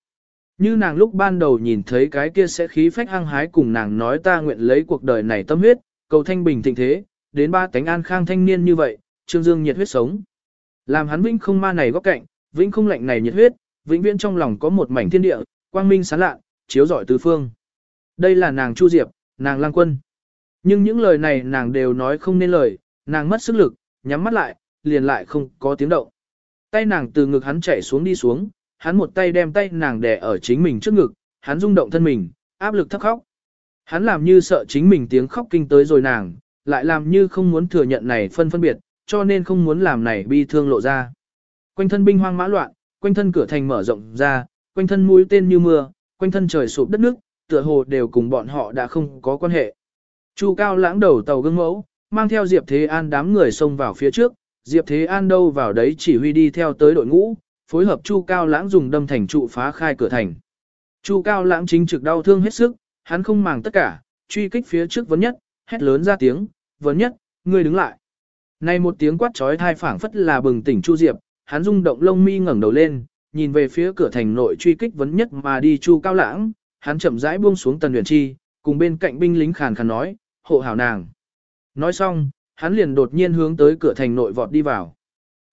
Như nàng lúc ban đầu nhìn thấy cái kia sẽ khí phách hăng hái cùng nàng nói ta nguyện lấy cuộc đời này tâm huyết, cầu thanh bình thịnh thế, đến ba tánh an khang thanh niên như vậy, trương dương nhiệt huyết sống. Làm hắn vĩnh không ma này góc cạnh, vĩnh không lạnh này nhiệt huyết, vĩnh viễn trong lòng có một mảnh thiên địa, quang minh sáng lạ, chiếu rọi tứ phương. Đây là nàng Chu Diệp, nàng lang quân. Nhưng những lời này nàng đều nói không nên lời, nàng mất sức lực, nhắm mắt lại, liền lại không có tiếng động. Tay nàng từ ngực hắn chạy xuống đi xuống, hắn một tay đem tay nàng đè ở chính mình trước ngực, hắn rung động thân mình, áp lực thấp khóc. Hắn làm như sợ chính mình tiếng khóc kinh tới rồi nàng, lại làm như không muốn thừa nhận này phân phân biệt, cho nên không muốn làm này bi thương lộ ra. Quanh thân binh hoang mã loạn, quanh thân cửa thành mở rộng ra, quanh thân mũi tên như mưa, quanh thân trời sụp đất nước, tựa hồ đều cùng bọn họ đã không có quan hệ. Chu Cao lãng đầu tàu gương mẫu, mang theo Diệp Thế An đám người xông vào phía trước, Diệp Thế An đâu vào đấy chỉ huy đi theo tới đội ngũ, phối hợp Chu Cao lãng dùng đâm thành trụ phá khai cửa thành. Chu Cao lãng chính trực đau thương hết sức, hắn không màng tất cả, truy kích phía trước vấn nhất, hét lớn ra tiếng, vấn nhất, ngươi đứng lại. Này một tiếng quát trói thai phảng phất là bừng tỉnh Chu Diệp, hắn rung động lông mi ngẩng đầu lên, nhìn về phía cửa thành nội truy kích vấn nhất mà đi Chu Cao lãng, hắn chậm rãi buông xuống tần Uyển chi, cùng bên cạnh binh lính khàn khàn nói, hộ hảo nàng. Nói xong, hắn liền đột nhiên hướng tới cửa thành nội vọt đi vào.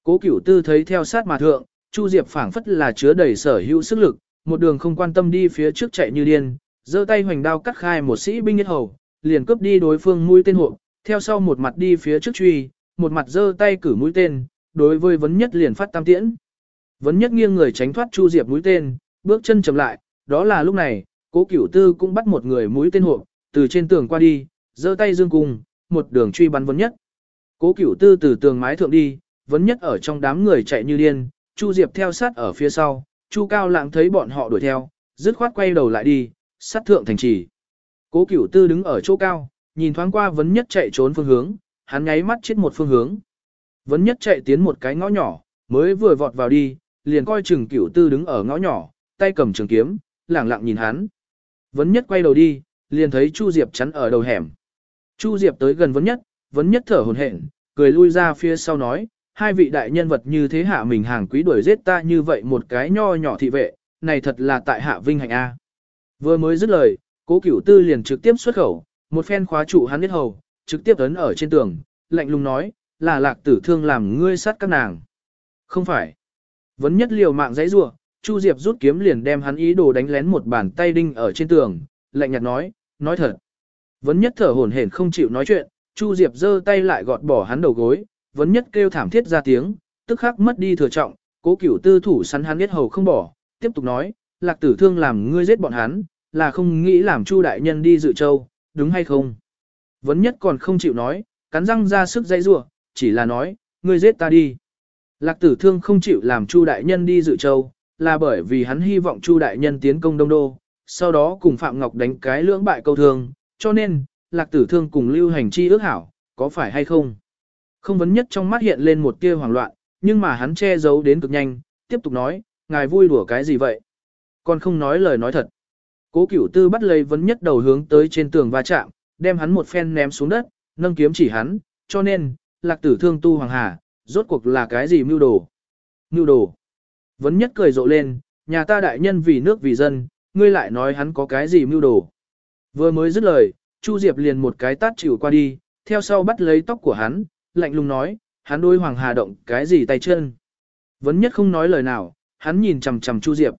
Cố cửu tư thấy theo sát mà thượng, Chu Diệp phảng phất là chứa đầy sở hữu sức lực, một đường không quan tâm đi phía trước chạy như điên, giơ tay hoành đao cắt khai một sĩ binh nhất hầu, liền cướp đi đối phương mũi tên hộ, theo sau một mặt đi phía trước truy, một mặt giơ tay cử mũi tên, đối với vấn nhất liền phát tam tiễn. Vấn nhất nghiêng người tránh thoát Chu Diệp mũi tên, bước chân chậm lại, đó là lúc này, Cố Cửu Tư cũng bắt một người mũi tên hộ, từ trên tường qua đi, giơ tay dương cung, một đường truy bắn vấn nhất. Cố Cửu Tư từ tường mái thượng đi, vấn nhất ở trong đám người chạy như điên, Chu Diệp theo sát ở phía sau, Chu Cao Lãng thấy bọn họ đuổi theo, dứt khoát quay đầu lại đi, sát thượng thành trì. Cố Cửu Tư đứng ở chỗ cao, nhìn thoáng qua vấn nhất chạy trốn phương hướng, hắn nháy mắt chết một phương hướng. Vấn nhất chạy tiến một cái ngõ nhỏ, mới vừa vọt vào đi, liền coi chừng Cửu Tư đứng ở ngõ nhỏ, tay cầm trường kiếm, lẳng lặng nhìn hắn. Vấn nhất quay đầu đi, liền thấy Chu Diệp chắn ở đầu hẻm. Chu Diệp tới gần vấn nhất, vấn nhất thở hổn hển, cười lui ra phía sau nói, hai vị đại nhân vật như thế hạ mình hàng quý đuổi giết ta như vậy một cái nho nhỏ thị vệ, này thật là tại hạ vinh hạnh A. Vừa mới dứt lời, cố cửu tư liền trực tiếp xuất khẩu, một phen khóa trụ hắn biết hầu, trực tiếp ấn ở trên tường, lạnh lùng nói, là lạc tử thương làm ngươi sát các nàng. Không phải. Vấn nhất liều mạng giấy rua, Chu Diệp rút kiếm liền đem hắn ý đồ đánh lén một bàn tay đinh ở trên tường, lạnh nhạt nói, nói thật. Vấn nhất thở hổn hển không chịu nói chuyện, Chu Diệp giơ tay lại gọt bỏ hắn đầu gối, vấn nhất kêu thảm thiết ra tiếng, tức khắc mất đi thừa trọng, cố cửu tư thủ sắn hắn biết hầu không bỏ, tiếp tục nói, lạc tử thương làm ngươi giết bọn hắn, là không nghĩ làm Chu đại nhân đi dự châu, đúng hay không? Vấn nhất còn không chịu nói, cắn răng ra sức dây rủa, chỉ là nói, ngươi giết ta đi. Lạc tử thương không chịu làm Chu đại nhân đi dự châu, là bởi vì hắn hy vọng Chu đại nhân tiến công Đông Đô, sau đó cùng Phạm Ngọc đánh cái lưỡng bại câu thương, cho nên, Lạc tử thương cùng lưu hành chi ước hảo, có phải hay không? Không vấn nhất trong mắt hiện lên một tia hoảng loạn, nhưng mà hắn che giấu đến cực nhanh, tiếp tục nói, ngài vui đùa cái gì vậy? Còn không nói lời nói thật. Cố cửu tư bắt lấy vấn nhất đầu hướng tới trên tường va chạm, đem hắn một phen ném xuống đất, nâng kiếm chỉ hắn, cho nên, lạc tử thương tu hoàng hà, rốt cuộc là cái gì mưu đồ? Mưu đồ. Vấn nhất cười rộ lên, nhà ta đại nhân vì nước vì dân, ngươi lại nói hắn có cái gì mưu đồ. Vừa mới dứt lời, Chu Diệp liền một cái tát chịu qua đi, theo sau bắt lấy tóc của hắn, lạnh lùng nói, hắn đôi Hoàng Hà động cái gì tay chân. Vấn nhất không nói lời nào, hắn nhìn chằm chằm Chu Diệp.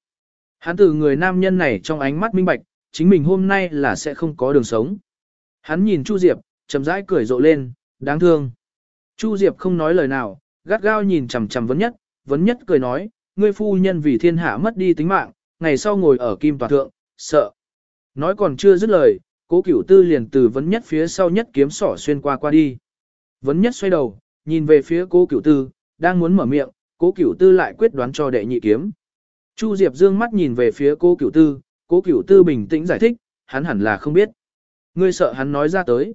Hắn từ người nam nhân này trong ánh mắt minh bạch, chính mình hôm nay là sẽ không có đường sống. Hắn nhìn Chu Diệp, chậm rãi cười rộ lên, đáng thương. Chu Diệp không nói lời nào, gắt gao nhìn chằm chằm vấn nhất, vấn nhất cười nói, ngươi phu nhân vì thiên hạ mất đi tính mạng, ngày sau ngồi ở kim tòa thượng, sợ. Nói còn chưa dứt lời, cố cửu tư liền từ vấn nhất phía sau nhất kiếm sỏ xuyên qua qua đi. Vấn nhất xoay đầu, nhìn về phía cố cửu tư, đang muốn mở miệng, cố cửu tư lại quyết đoán cho đệ nhị kiếm. Chu Diệp dương mắt nhìn về phía cố cửu tư, cố cửu tư bình tĩnh giải thích, hắn hẳn là không biết. Ngươi sợ hắn nói ra tới.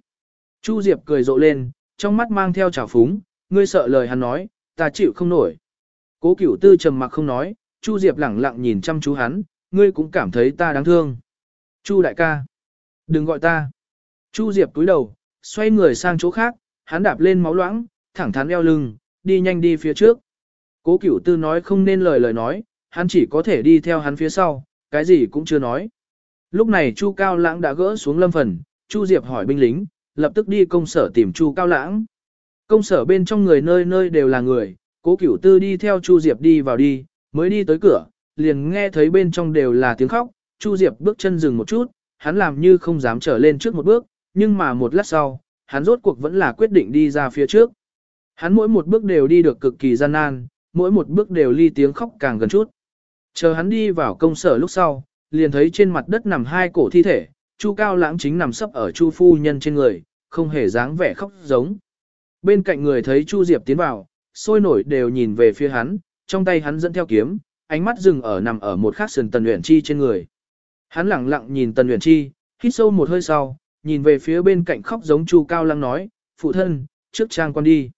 Chu Diệp cười rộ lên, trong mắt mang theo trào phúng, ngươi sợ lời hắn nói, ta chịu không nổi. Cố cửu tư trầm mặc không nói, Chu Diệp lẳng lặng nhìn chăm chú hắn, ngươi cũng cảm thấy ta đáng thương. Chu đại ca, đừng gọi ta. Chu Diệp cúi đầu, xoay người sang chỗ khác, hắn đạp lên máu loãng, thẳng thắn eo lưng, đi nhanh đi phía trước. Cố cửu tư nói không nên lời lời nói, hắn chỉ có thể đi theo hắn phía sau, cái gì cũng chưa nói. Lúc này Chu Cao Lãng đã gỡ xuống lâm phần, Chu Diệp hỏi binh lính, lập tức đi công sở tìm Chu Cao Lãng. Công sở bên trong người nơi nơi đều là người, cố cửu tư đi theo Chu Diệp đi vào đi, mới đi tới cửa, liền nghe thấy bên trong đều là tiếng khóc, Chu Diệp bước chân dừng một chút, hắn làm như không dám trở lên trước một bước, nhưng mà một lát sau, hắn rốt cuộc vẫn là quyết định đi ra phía trước. Hắn mỗi một bước đều đi được cực kỳ gian nan, mỗi một bước đều ly tiếng khóc càng gần chút. Chờ hắn đi vào công sở lúc sau, liền thấy trên mặt đất nằm hai cổ thi thể, Chu Cao Lãng chính nằm sấp ở Chu phu nhân trên người, không hề dáng vẻ khóc giống. Bên cạnh người thấy Chu Diệp tiến vào, sôi nổi đều nhìn về phía hắn, trong tay hắn dẫn theo kiếm, ánh mắt dừng ở nằm ở một khắc sườn Tần Uyển Chi trên người. Hắn lặng lặng nhìn Tần Uyển Chi, hít sâu một hơi sau, nhìn về phía bên cạnh khóc giống Chu Cao Lãng nói, phụ thân, trước trang con đi.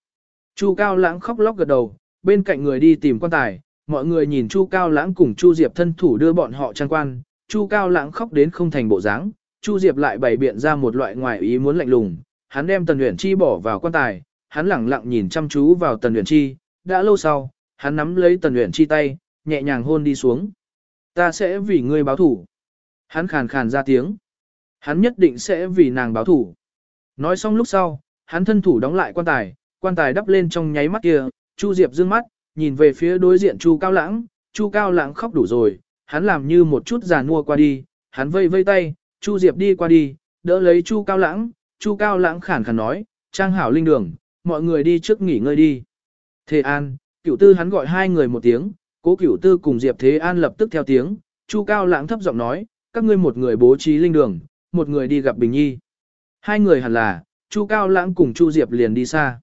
Chu Cao Lãng khóc lóc gật đầu, bên cạnh người đi tìm quan tài, mọi người nhìn Chu Cao Lãng cùng Chu Diệp thân thủ đưa bọn họ trang quan, Chu Cao Lãng khóc đến không thành bộ dáng, Chu Diệp lại bày biện ra một loại ngoài ý muốn lạnh lùng, hắn đem Tần Uyển Chi bỏ vào quan tài, hắn lẳng lặng nhìn chăm chú vào Tần Uyển Chi, đã lâu sau, hắn nắm lấy Tần Uyển Chi tay, nhẹ nhàng hôn đi xuống. Ta sẽ vì ngươi báo thủ. Hắn khàn khàn ra tiếng. Hắn nhất định sẽ vì nàng báo thủ. Nói xong lúc sau, hắn thân thủ đóng lại quan tài, quan tài đắp lên trong nháy mắt kia, Chu Diệp dương mắt, nhìn về phía đối diện Chu Cao Lãng, Chu Cao Lãng khóc đủ rồi, hắn làm như một chút giàn mua qua đi, hắn vây vây tay, Chu Diệp đi qua đi, đỡ lấy Chu Cao Lãng, Chu Cao Lãng khản khàn nói, trang hảo linh đường, mọi người đi trước nghỉ ngơi đi. Thế An, cửu tư hắn gọi hai người một tiếng, cố cửu tư cùng Diệp Thế An lập tức theo tiếng, Chu Cao Lãng thấp giọng nói, các ngươi một người bố trí linh đường, một người đi gặp Bình Nhi. Hai người hẳn là, Chu Cao Lãng cùng Chu Diệp liền đi xa.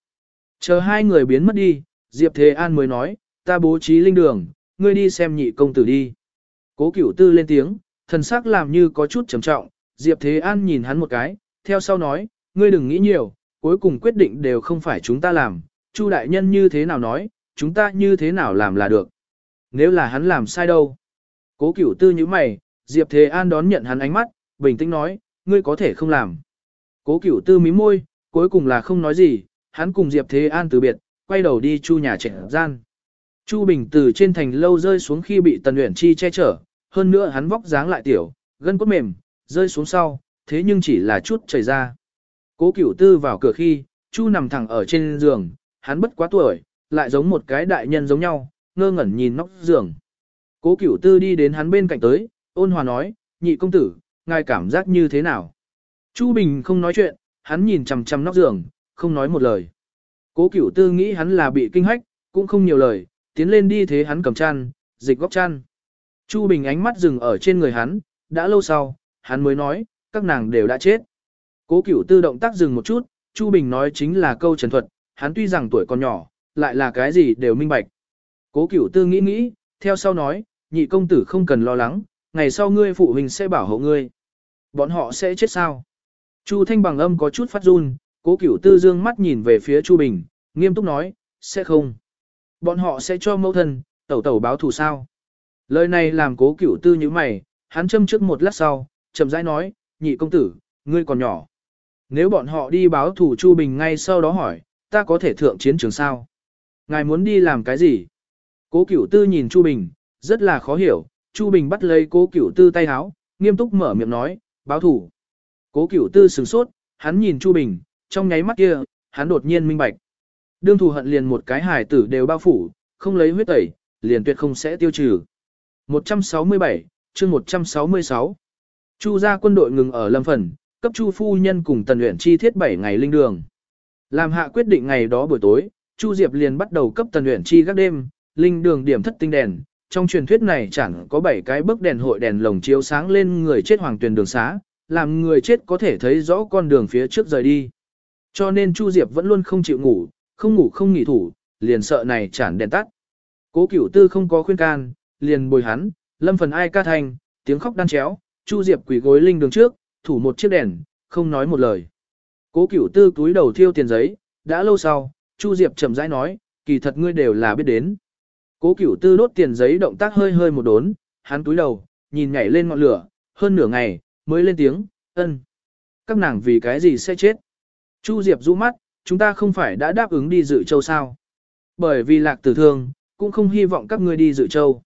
Chờ hai người biến mất đi, Diệp Thế An mới nói, ta bố trí linh đường, ngươi đi xem nhị công tử đi. Cố cửu tư lên tiếng, thần sắc làm như có chút trầm trọng, Diệp Thế An nhìn hắn một cái, theo sau nói, ngươi đừng nghĩ nhiều, cuối cùng quyết định đều không phải chúng ta làm, Chu đại nhân như thế nào nói, chúng ta như thế nào làm là được. Nếu là hắn làm sai đâu. Cố cửu tư như mày, Diệp Thế An đón nhận hắn ánh mắt, bình tĩnh nói, ngươi có thể không làm. Cố cửu tư mím môi, cuối cùng là không nói gì, hắn cùng Diệp Thế An từ biệt, quay đầu đi chu nhà trẻ gian. Chu Bình từ trên thành lâu rơi xuống khi bị Tần Uyển Chi che chở, hơn nữa hắn vóc dáng lại tiểu, gân cốt mềm, rơi xuống sau, thế nhưng chỉ là chút chảy ra. Cố Cửu Tư vào cửa khi, Chu nằm thẳng ở trên giường, hắn bất quá tuổi, lại giống một cái đại nhân giống nhau, ngơ ngẩn nhìn nóc giường. Cố Cửu Tư đi đến hắn bên cạnh tới, ôn hòa nói, nhị công tử, ngài cảm giác như thế nào? Chu Bình không nói chuyện, hắn nhìn chằm chằm nóc giường, không nói một lời. Cố Cửu Tư nghĩ hắn là bị kinh hách, cũng không nhiều lời, tiến lên đi thế hắn cầm chăn, dịch góc chăn. Chu Bình ánh mắt dừng ở trên người hắn, đã lâu sau, hắn mới nói, các nàng đều đã chết. Cố Cửu Tư động tác dừng một chút, Chu Bình nói chính là câu trần thuật, hắn tuy rằng tuổi còn nhỏ, lại là cái gì đều minh bạch. Cố Cửu Tư nghĩ nghĩ, theo sau nói, nhị công tử không cần lo lắng, ngày sau ngươi phụ huynh sẽ bảo hộ ngươi. Bọn họ sẽ chết sao? Chu Thanh bằng âm có chút phát run, cố cửu tư dương mắt nhìn về phía Chu Bình, nghiêm túc nói, sẽ không. Bọn họ sẽ cho mẫu thân, tẩu tẩu báo thù sao? Lời này làm cố cửu tư như mày, hắn châm trước một lát sau, chậm rãi nói, nhị công tử, ngươi còn nhỏ. Nếu bọn họ đi báo thủ Chu Bình ngay sau đó hỏi, ta có thể thượng chiến trường sao? Ngài muốn đi làm cái gì? Cố cửu tư nhìn Chu Bình, rất là khó hiểu, Chu Bình bắt lấy cố cửu tư tay háo, nghiêm túc mở miệng nói, báo thủ. Cố cửu tư sửng sốt, hắn nhìn Chu Bình, trong nháy mắt kia, hắn đột nhiên minh bạch. Đương thù hận liền một cái hài tử đều bao phủ, không lấy huyết tẩy, liền tuyệt không sẽ tiêu trừ. 167, chương 166. Chu gia quân đội ngừng ở Lâm Phần, cấp Chu phu nhân cùng Tần Uyển chi thiết 7 ngày linh đường. Làm hạ quyết định ngày đó buổi tối, Chu Diệp liền bắt đầu cấp Tần Uyển chi các đêm, linh đường điểm thất tinh đèn, trong truyền thuyết này chẳng có 7 cái bức đèn hội đèn lồng chiếu sáng lên người chết hoàng tuyển đường xá, làm người chết có thể thấy rõ con đường phía trước rời đi. Cho nên Chu Diệp vẫn luôn không chịu ngủ, không ngủ không nghỉ thủ, liền sợ này chản đèn tắt. Cố Cửu Tư không có khuyên can, liền bồi hắn, lâm phần ai ca thành, tiếng khóc đan chéo, Chu Diệp quỳ gối linh đường trước, thủ một chiếc đèn, không nói một lời. Cố Cửu Tư túi đầu thiêu tiền giấy, đã lâu sau, Chu Diệp chậm rãi nói, kỳ thật ngươi đều là biết đến. Cố cửu tư đốt tiền giấy động tác hơi hơi một đốn, hắn túi đầu, nhìn nhảy lên ngọn lửa, hơn nửa ngày, mới lên tiếng, ân. Các nàng vì cái gì sẽ chết? Chu Diệp rũ mắt, chúng ta không phải đã đáp ứng đi dự châu sao? Bởi vì lạc tử thương, cũng không hy vọng các ngươi đi dự châu.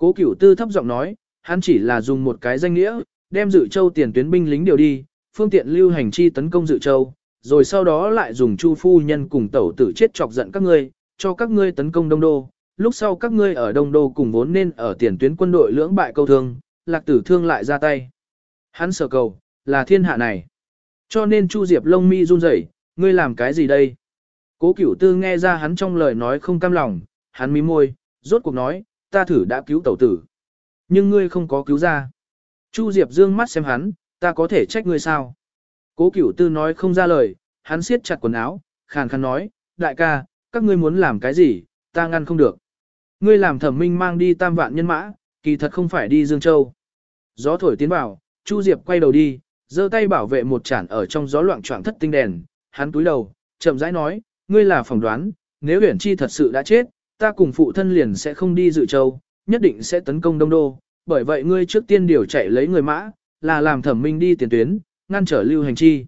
Cố cửu tư thấp giọng nói, hắn chỉ là dùng một cái danh nghĩa, đem dự châu tiền tuyến binh lính điều đi, phương tiện lưu hành chi tấn công dự châu, rồi sau đó lại dùng chu phu nhân cùng tẩu tử chết chọc giận các ngươi, cho các ngươi tấn công đông đô, lúc sau các ngươi ở Đông Đô cùng vốn nên ở tiền tuyến quân đội lưỡng bại câu thương, lạc tử thương lại ra tay. Hắn sở cầu, là thiên hạ này. Cho nên Chu Diệp lông mi run rẩy, ngươi làm cái gì đây? Cố cửu tư nghe ra hắn trong lời nói không cam lòng, hắn mím môi, rốt cuộc nói, ta thử đã cứu tẩu tử. Nhưng ngươi không có cứu ra. Chu Diệp dương mắt xem hắn, ta có thể trách ngươi sao? Cố cửu tư nói không ra lời, hắn siết chặt quần áo, khàn khàn nói, đại ca, các ngươi muốn làm cái gì, ta ngăn không được. Ngươi làm thẩm minh mang đi tam vạn nhân mã, kỳ thật không phải đi Dương Châu. Gió thổi tiến vào, Chu Diệp quay đầu đi, giơ tay bảo vệ một chản ở trong gió loạn choạng thất tinh đèn, hắn túi đầu, chậm rãi nói, ngươi là phỏng đoán, nếu Huyền Chi thật sự đã chết, ta cùng phụ thân liền sẽ không đi dự châu, nhất định sẽ tấn công Đông Đô, bởi vậy ngươi trước tiên điều chạy lấy người mã, là làm thẩm minh đi tiền tuyến, ngăn trở lưu hành chi.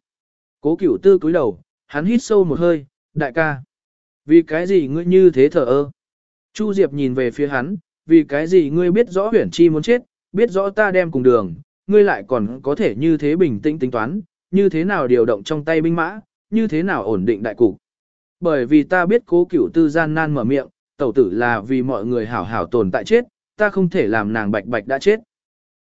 Cố cửu tư cúi đầu, hắn hít sâu một hơi, đại ca. Vì cái gì ngươi như thế thở ơ? Chu Diệp nhìn về phía hắn, vì cái gì ngươi biết rõ huyển chi muốn chết, biết rõ ta đem cùng đường, ngươi lại còn có thể như thế bình tĩnh tính toán, như thế nào điều động trong tay binh mã, như thế nào ổn định đại cục. Bởi vì ta biết cố cửu tư gian nan mở miệng, tẩu tử là vì mọi người hảo hảo tồn tại chết, ta không thể làm nàng bạch bạch đã chết.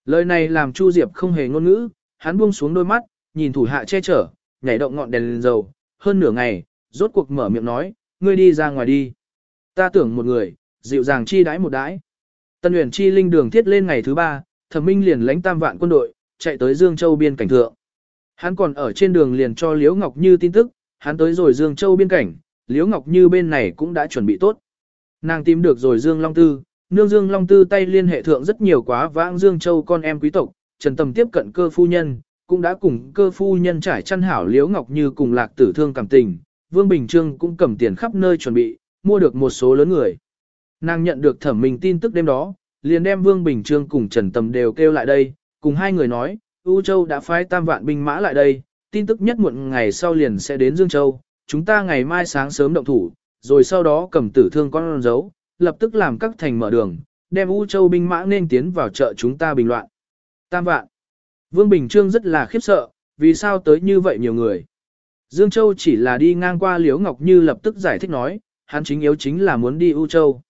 Lời này làm Chu Diệp không hề ngôn ngữ, hắn buông xuống đôi mắt, nhìn thủ hạ che chở, nhảy động ngọn đèn lên dầu, hơn nửa ngày, rốt cuộc mở miệng nói, ngươi đi ra ngoài đi. Ta tưởng một người, dịu dàng chi đãi một đãi. Tân Uyển Chi linh đường thiết lên ngày thứ ba, Thẩm Minh liền lãnh tam vạn quân đội, chạy tới Dương Châu biên cảnh thượng. Hắn còn ở trên đường liền cho Liễu Ngọc Như tin tức, hắn tới rồi Dương Châu biên cảnh, Liễu Ngọc Như bên này cũng đã chuẩn bị tốt. Nàng tìm được rồi Dương Long Tư, nương Dương Long Tư tay liên hệ thượng rất nhiều quá vãng Dương Châu con em quý tộc, Trần Tầm tiếp cận cơ phu nhân, cũng đã cùng cơ phu nhân trải chăn hảo Liễu Ngọc Như cùng lạc tử thương cảm tình, Vương Bình Trương cũng cầm tiền khắp nơi chuẩn bị, mua được một số lớn người. Nàng nhận được thẩm mình tin tức đêm đó, liền đem Vương Bình Trương cùng Trần Tầm đều kêu lại đây, cùng hai người nói, U Châu đã phái tam vạn binh mã lại đây, tin tức nhất muộn ngày sau liền sẽ đến Dương Châu, chúng ta ngày mai sáng sớm động thủ, rồi sau đó cầm tử thương con dấu, lập tức làm các thành mở đường, đem U Châu binh mã nên tiến vào chợ chúng ta bình loạn. Tam vạn. Vương Bình Trương rất là khiếp sợ, vì sao tới như vậy nhiều người. Dương Châu chỉ là đi ngang qua Liễu Ngọc Như lập tức giải thích nói, hắn chính yếu chính là muốn đi U Châu.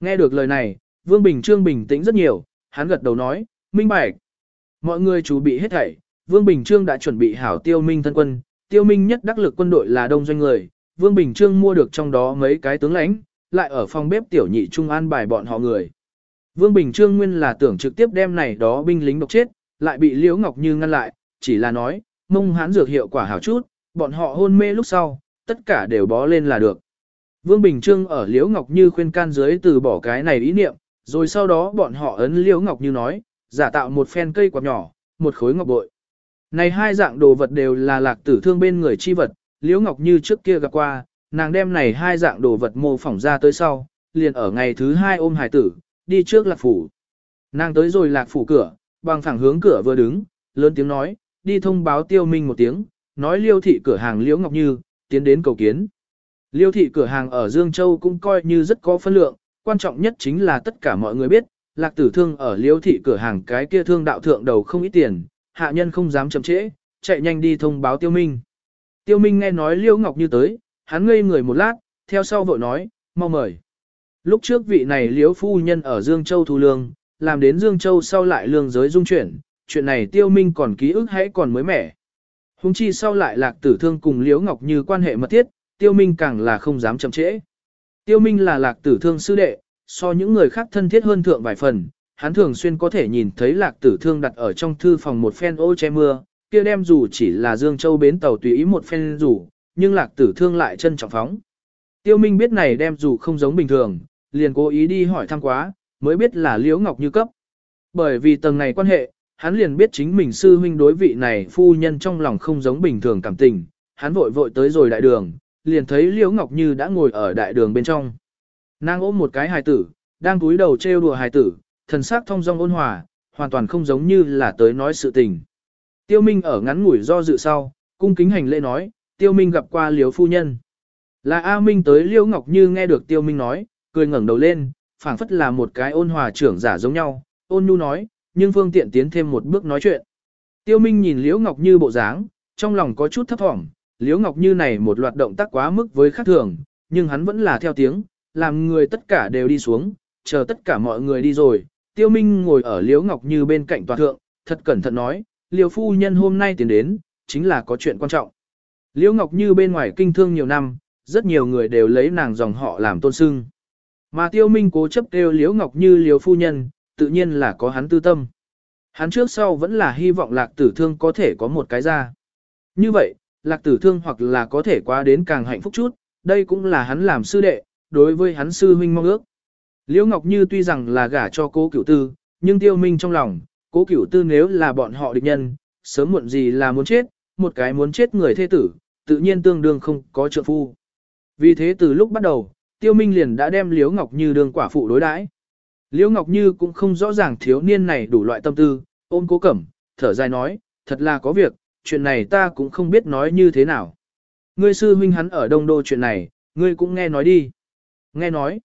Nghe được lời này, Vương Bình Trương bình tĩnh rất nhiều, hắn gật đầu nói, minh bạch. Mọi người chuẩn bị hết thảy, Vương Bình Trương đã chuẩn bị hảo tiêu minh thân quân, tiêu minh nhất đắc lực quân đội là đông doanh người, Vương Bình Trương mua được trong đó mấy cái tướng lãnh, lại ở phòng bếp tiểu nhị trung an bài bọn họ người. Vương Bình Trương nguyên là tưởng trực tiếp đem này đó binh lính độc chết, lại bị Liễu Ngọc Như ngăn lại, chỉ là nói, mông hán dược hiệu quả hảo chút, bọn họ hôn mê lúc sau, tất cả đều bó lên là được. Vương Bình Trương ở Liễu Ngọc Như khuyên can dưới từ bỏ cái này ý niệm, rồi sau đó bọn họ ấn Liễu Ngọc Như nói, giả tạo một phen cây quạt nhỏ, một khối ngọc bội. Này hai dạng đồ vật đều là lạc tử thương bên người chi vật, Liễu Ngọc Như trước kia gặp qua, nàng đem này hai dạng đồ vật mô phỏng ra tới sau, liền ở ngày thứ hai ôm hải tử, đi trước lạc phủ. Nàng tới rồi lạc phủ cửa, bằng phẳng hướng cửa vừa đứng, lớn tiếng nói, đi thông báo tiêu minh một tiếng, nói liêu thị cửa hàng Liễu Ngọc Như, tiến đến cầu kiến. Liêu thị cửa hàng ở Dương Châu cũng coi như rất có phân lượng, quan trọng nhất chính là tất cả mọi người biết, lạc tử thương ở liêu thị cửa hàng cái kia thương đạo thượng đầu không ít tiền, hạ nhân không dám chậm trễ, chạy nhanh đi thông báo tiêu minh. Tiêu minh nghe nói liêu ngọc như tới, hắn ngây người một lát, theo sau vội nói, mau mời. Lúc trước vị này Liễu phu nhân ở Dương Châu thu lương, làm đến Dương Châu sau lại lương giới dung chuyển, chuyện này tiêu minh còn ký ức hãy còn mới mẻ. Hùng chi sau lại lạc tử thương cùng Liễu ngọc như quan hệ mật thiết, tiêu minh càng là không dám chậm trễ. Tiêu minh là lạc tử thương sư đệ, so những người khác thân thiết hơn thượng vài phần, hắn thường xuyên có thể nhìn thấy lạc tử thương đặt ở trong thư phòng một phen ô che mưa, kia đem dù chỉ là Dương Châu bến tàu tùy ý một phen dù, nhưng lạc tử thương lại chân trọng phóng. Tiêu Minh biết này đem dù không giống bình thường, liền cố ý đi hỏi thăm quá, mới biết là Liễu Ngọc Như cấp. Bởi vì tầng này quan hệ, hắn liền biết chính mình sư huynh đối vị này phu nhân trong lòng không giống bình thường cảm tình, hắn vội vội tới rồi đại đường, liền thấy Liễu Ngọc Như đã ngồi ở đại đường bên trong. Nàng ôm một cái hài tử, đang cúi đầu trêu đùa hài tử, thần sắc thông dong ôn hòa, hoàn toàn không giống như là tới nói sự tình. Tiêu Minh ở ngắn ngủi do dự sau, cung kính hành lễ nói, Tiêu Minh gặp qua Liễu phu nhân. Là A Minh tới Liễu Ngọc Như nghe được Tiêu Minh nói, cười ngẩng đầu lên, phảng phất là một cái ôn hòa trưởng giả giống nhau, ôn nhu nói, nhưng phương tiện tiến thêm một bước nói chuyện. Tiêu Minh nhìn Liễu Ngọc Như bộ dáng, trong lòng có chút thấp thỏm, Liễu Ngọc Như này một loạt động tác quá mức với khác thường, nhưng hắn vẫn là theo tiếng, làm người tất cả đều đi xuống, chờ tất cả mọi người đi rồi. Tiêu Minh ngồi ở Liễu Ngọc Như bên cạnh tòa thượng, thật cẩn thận nói, liều phu nhân hôm nay tiến đến, chính là có chuyện quan trọng. Liễu Ngọc Như bên ngoài kinh thương nhiều năm, rất nhiều người đều lấy nàng dòng họ làm tôn sưng. Mà Tiêu Minh cố chấp kêu Liễu Ngọc Như Liễu phu nhân, tự nhiên là có hắn tư tâm. Hắn trước sau vẫn là hy vọng lạc tử thương có thể có một cái ra. Như vậy, lạc tử thương hoặc là có thể qua đến càng hạnh phúc chút, đây cũng là hắn làm sư đệ, đối với hắn sư huynh mong ước. Liễu Ngọc Như tuy rằng là gả cho cố cửu tư, nhưng tiêu minh trong lòng, cố cửu tư nếu là bọn họ địch nhân, sớm muộn gì là muốn chết, một cái muốn chết người thê tử, tự nhiên tương đương không có trợ phu. Vì thế từ lúc bắt đầu, tiêu minh liền đã đem Liễu Ngọc Như đương quả phụ đối đãi. Liễu Ngọc Như cũng không rõ ràng thiếu niên này đủ loại tâm tư, ôm cố cẩm, thở dài nói, thật là có việc, chuyện này ta cũng không biết nói như thế nào. Ngươi sư huynh hắn ở đông đô chuyện này, ngươi cũng nghe nói đi. Nghe nói.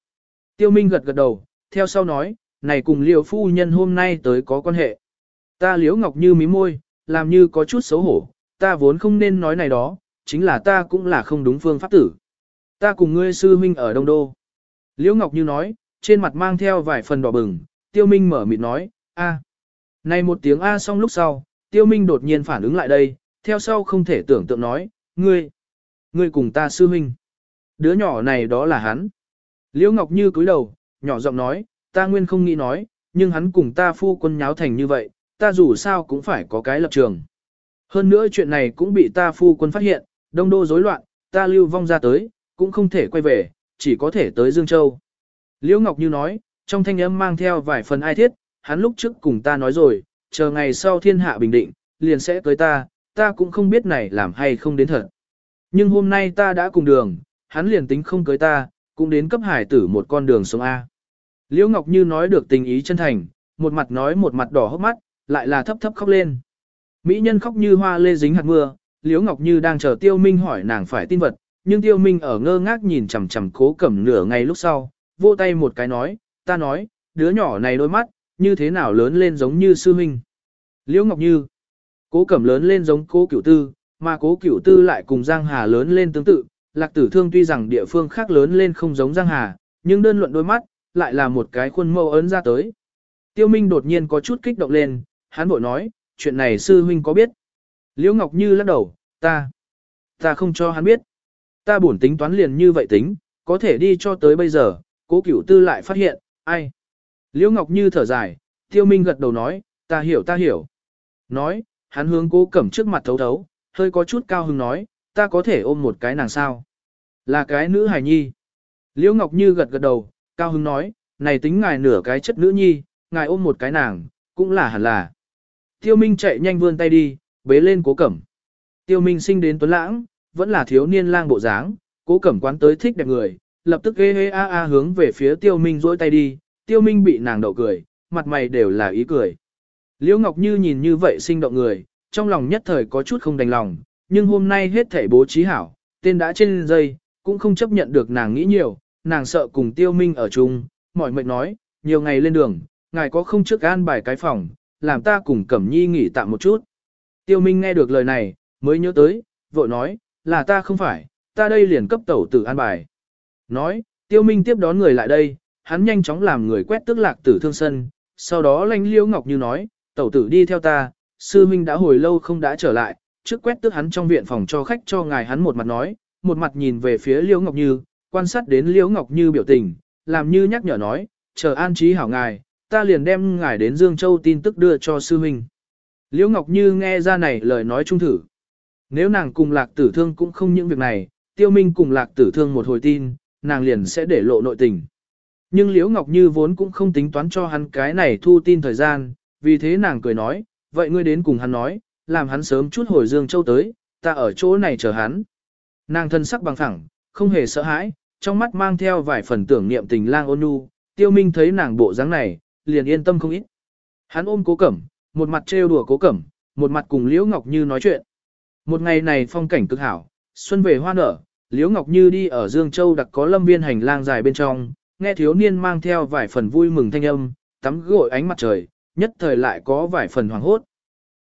Tiêu Minh gật gật đầu, theo sau nói, này cùng liều phu nhân hôm nay tới có quan hệ. Ta liễu ngọc như mí môi, làm như có chút xấu hổ, ta vốn không nên nói này đó, chính là ta cũng là không đúng phương pháp tử. Ta cùng ngươi sư huynh ở đông đô. Liễu ngọc như nói, trên mặt mang theo vài phần đỏ bừng, tiêu minh mở miệng nói, a. Này một tiếng a xong lúc sau, tiêu minh đột nhiên phản ứng lại đây, theo sau không thể tưởng tượng nói, ngươi, ngươi cùng ta sư huynh. Đứa nhỏ này đó là hắn. Liễu Ngọc Như cúi đầu, nhỏ giọng nói, ta nguyên không nghĩ nói, nhưng hắn cùng ta phu quân nháo thành như vậy, ta dù sao cũng phải có cái lập trường. Hơn nữa chuyện này cũng bị ta phu quân phát hiện, đông đô rối loạn, ta lưu vong ra tới, cũng không thể quay về, chỉ có thể tới Dương Châu. Liễu Ngọc Như nói, trong thanh âm mang theo vài phần ai thiết, hắn lúc trước cùng ta nói rồi, chờ ngày sau thiên hạ bình định, liền sẽ tới ta, ta cũng không biết này làm hay không đến thật. Nhưng hôm nay ta đã cùng đường, hắn liền tính không cưới ta, cũng đến cấp hải tử một con đường sống A. Liễu Ngọc Như nói được tình ý chân thành, một mặt nói một mặt đỏ hốc mắt, lại là thấp thấp khóc lên. Mỹ nhân khóc như hoa lê dính hạt mưa, Liễu Ngọc Như đang chờ Tiêu Minh hỏi nàng phải tin vật, nhưng Tiêu Minh ở ngơ ngác nhìn chằm chằm cố cẩm nửa ngày lúc sau, vỗ tay một cái nói, ta nói, đứa nhỏ này đôi mắt, như thế nào lớn lên giống như sư huynh Liễu Ngọc Như, cố cẩm lớn lên giống cố cửu tư, mà cố cửu tư lại cùng Giang Hà lớn lên tương tự, lạc tử thương tuy rằng địa phương khác lớn lên không giống Giang Hà, nhưng đơn luận đôi mắt, lại là một cái khuôn mẫu ấn ra tới. Tiêu Minh đột nhiên có chút kích động lên, hắn bội nói, chuyện này sư huynh có biết. Liễu Ngọc Như lắc đầu, ta, ta không cho hắn biết. Ta buồn tính toán liền như vậy tính, có thể đi cho tới bây giờ, cố cửu tư lại phát hiện, ai. Liễu Ngọc Như thở dài, Tiêu Minh gật đầu nói, ta hiểu ta hiểu. Nói, hắn hướng cố cẩm trước mặt thấu thấu, hơi có chút cao hứng nói, ta có thể ôm một cái nàng sao. Là cái nữ hài nhi. Liễu Ngọc Như gật gật đầu, cao hứng nói, này tính ngài nửa cái chất nữ nhi, ngài ôm một cái nàng, cũng là hẳn là. Tiêu Minh chạy nhanh vươn tay đi, bế lên cố cẩm. Tiêu Minh sinh đến tuấn lãng, vẫn là thiếu niên lang bộ dáng, cố cẩm quán tới thích đẹp người, lập tức ghê hê a a hướng về phía Tiêu Minh duỗi tay đi, Tiêu Minh bị nàng đậu cười, mặt mày đều là ý cười. Liễu Ngọc Như nhìn như vậy sinh động người, trong lòng nhất thời có chút không đành lòng, nhưng hôm nay hết thảy bố trí hảo, tên đã trên dây, cũng không chấp nhận được nàng nghĩ nhiều, nàng sợ cùng Tiêu Minh ở chung, mỏi mệt nói, nhiều ngày lên đường, ngài có không trước an bài cái phòng, làm ta cùng Cẩm Nhi nghỉ tạm một chút. Tiêu Minh nghe được lời này, mới nhớ tới, vội nói, là ta không phải, ta đây liền cấp tẩu tử an bài. Nói, Tiêu Minh tiếp đón người lại đây, hắn nhanh chóng làm người quét tức lạc tử thương sân, sau đó lanh liễu ngọc như nói, tẩu tử đi theo ta, sư minh đã hồi lâu không đã trở lại, trước quét tức hắn trong viện phòng cho khách cho ngài hắn một mặt nói, một mặt nhìn về phía liễu ngọc như, quan sát đến liễu ngọc như biểu tình, làm như nhắc nhở nói, chờ an trí hảo ngài, ta liền đem ngài đến Dương Châu tin tức đưa cho sư huynh. Liễu Ngọc Như nghe ra này lời nói trung thử. Nếu nàng cùng lạc tử thương cũng không những việc này, tiêu minh cùng lạc tử thương một hồi tin, nàng liền sẽ để lộ nội tình. Nhưng Liễu Ngọc Như vốn cũng không tính toán cho hắn cái này thu tin thời gian, vì thế nàng cười nói, vậy ngươi đến cùng hắn nói, làm hắn sớm chút hồi Dương Châu tới, ta ở chỗ này chờ hắn. Nàng thân sắc bằng phẳng, không hề sợ hãi, trong mắt mang theo vài phần tưởng niệm tình lang ôn nhu, tiêu minh thấy nàng bộ dáng này, liền yên tâm không ít. Hắn ôm cố cẩm, một mặt trêu đùa cố cẩm, một mặt cùng Liễu Ngọc Như nói chuyện. Một ngày này phong cảnh cực hảo, xuân về hoa nở, Liễu Ngọc Như đi ở Dương Châu đặc có lâm viên hành lang dài bên trong, nghe thiếu niên mang theo vài phần vui mừng thanh âm, tắm gội ánh mặt trời, nhất thời lại có vài phần hoàng hốt.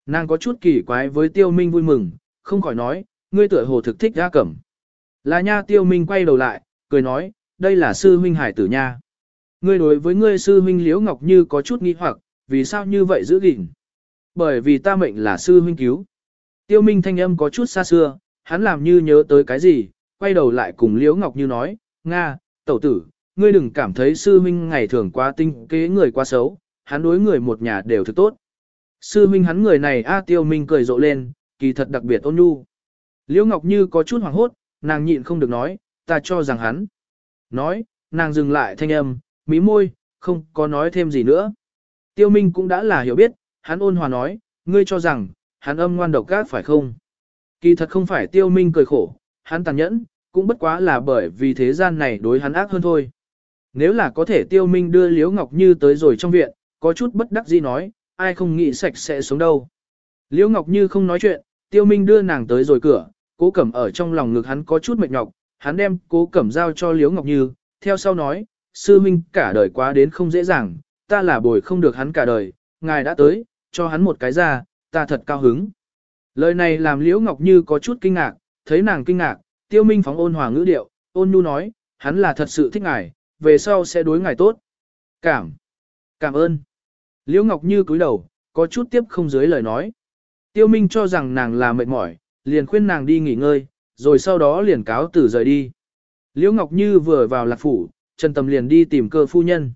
Nàng có chút kỳ quái với tiêu minh vui mừng, không khỏi nói, ngươi tựa hồ thực thích ra cẩm. Là nha tiêu minh quay đầu lại, cười nói, đây là sư huynh hải tử nha. Ngươi đối với ngươi sư huynh Liễu Ngọc Như có chút nghi hoặc, vì sao như vậy giữ gìn? Bởi vì ta mệnh là sư huynh cứu. Tiêu Minh thanh âm có chút xa xưa, hắn làm như nhớ tới cái gì, quay đầu lại cùng Liễu Ngọc Như nói, Nga, tẩu tử, ngươi đừng cảm thấy sư huynh ngày thường quá tinh kế người quá xấu, hắn đối người một nhà đều thực tốt. Sư huynh hắn người này A Tiêu Minh cười rộ lên, kỳ thật đặc biệt ôn nhu. Liễu Ngọc Như có chút hoảng hốt, nàng nhịn không được nói, ta cho rằng hắn. Nói, nàng dừng lại thanh âm, mí môi, không có nói thêm gì nữa. Tiêu Minh cũng đã là hiểu biết, hắn ôn hòa nói, ngươi cho rằng, hắn âm ngoan độc ác phải không? Kỳ thật không phải Tiêu Minh cười khổ, hắn tàn nhẫn, cũng bất quá là bởi vì thế gian này đối hắn ác hơn thôi. Nếu là có thể Tiêu Minh đưa Liễu Ngọc Như tới rồi trong viện, có chút bất đắc dĩ nói, ai không nghĩ sạch sẽ sống đâu. Liễu Ngọc Như không nói chuyện, Tiêu Minh đưa nàng tới rồi cửa, cố cẩm ở trong lòng ngực hắn có chút mệt nhọc, hắn đem cố cẩm giao cho Liễu Ngọc Như, theo sau nói, sư minh cả đời quá đến không dễ dàng, ta là bồi không được hắn cả đời, ngài đã tới, cho hắn một cái ra, ta thật cao hứng. Lời này làm Liễu Ngọc Như có chút kinh ngạc, thấy nàng kinh ngạc, tiêu minh phóng ôn hòa ngữ điệu, ôn nhu nói, hắn là thật sự thích ngài, về sau sẽ đối ngài tốt. Cảm, cảm ơn. Liễu Ngọc Như cúi đầu, có chút tiếp không dưới lời nói. Tiêu Minh cho rằng nàng là mệt mỏi, liền khuyên nàng đi nghỉ ngơi, rồi sau đó liền cáo tử rời đi. Liễu Ngọc Như vừa vào lạc phủ, Trần Tầm liền đi tìm cơ phu nhân.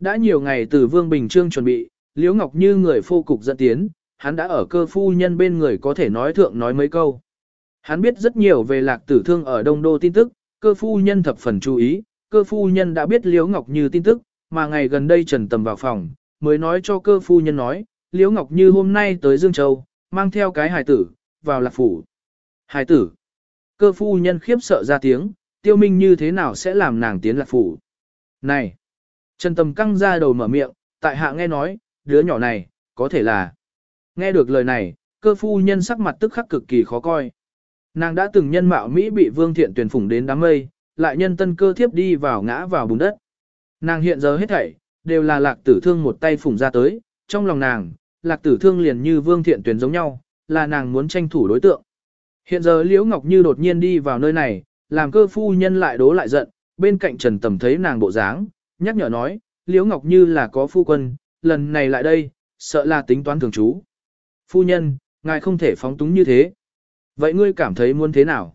Đã nhiều ngày từ Vương Bình Trương chuẩn bị, Liễu Ngọc Như người phô cục dẫn tiến, hắn đã ở cơ phu nhân bên người có thể nói thượng nói mấy câu. Hắn biết rất nhiều về lạc tử thương ở Đông Đô tin tức, cơ phu nhân thập phần chú ý, cơ phu nhân đã biết Liễu Ngọc Như tin tức, mà ngày gần đây Trần Tầm vào phòng, mới nói cho cơ phu nhân nói, Liễu Ngọc Như hôm nay tới Dương Châu, mang theo cái hài tử, vào lạc phủ. Hài tử. Cơ phu nhân khiếp sợ ra tiếng, tiêu minh như thế nào sẽ làm nàng tiến lạc phủ. Này! Trần Tầm căng ra đầu mở miệng, tại hạ nghe nói, đứa nhỏ này, có thể là. Nghe được lời này, cơ phu nhân sắc mặt tức khắc cực kỳ khó coi. Nàng đã từng nhân mạo Mỹ bị vương thiện tuyển phủng đến đám mây, lại nhân tân cơ thiếp đi vào ngã vào bùn đất. Nàng hiện giờ hết thảy, đều là lạc tử thương một tay phủng ra tới, trong lòng nàng, lạc tử thương liền như vương thiện tuyển giống nhau, là nàng muốn tranh thủ đối tượng. Hiện giờ Liễu Ngọc Như đột nhiên đi vào nơi này, làm cơ phu nhân lại đố lại giận, bên cạnh Trần Tầm thấy nàng bộ dáng, nhắc nhở nói, Liễu Ngọc Như là có phu quân, lần này lại đây, sợ là tính toán thường trú. Phu nhân, ngài không thể phóng túng như thế. Vậy ngươi cảm thấy muốn thế nào?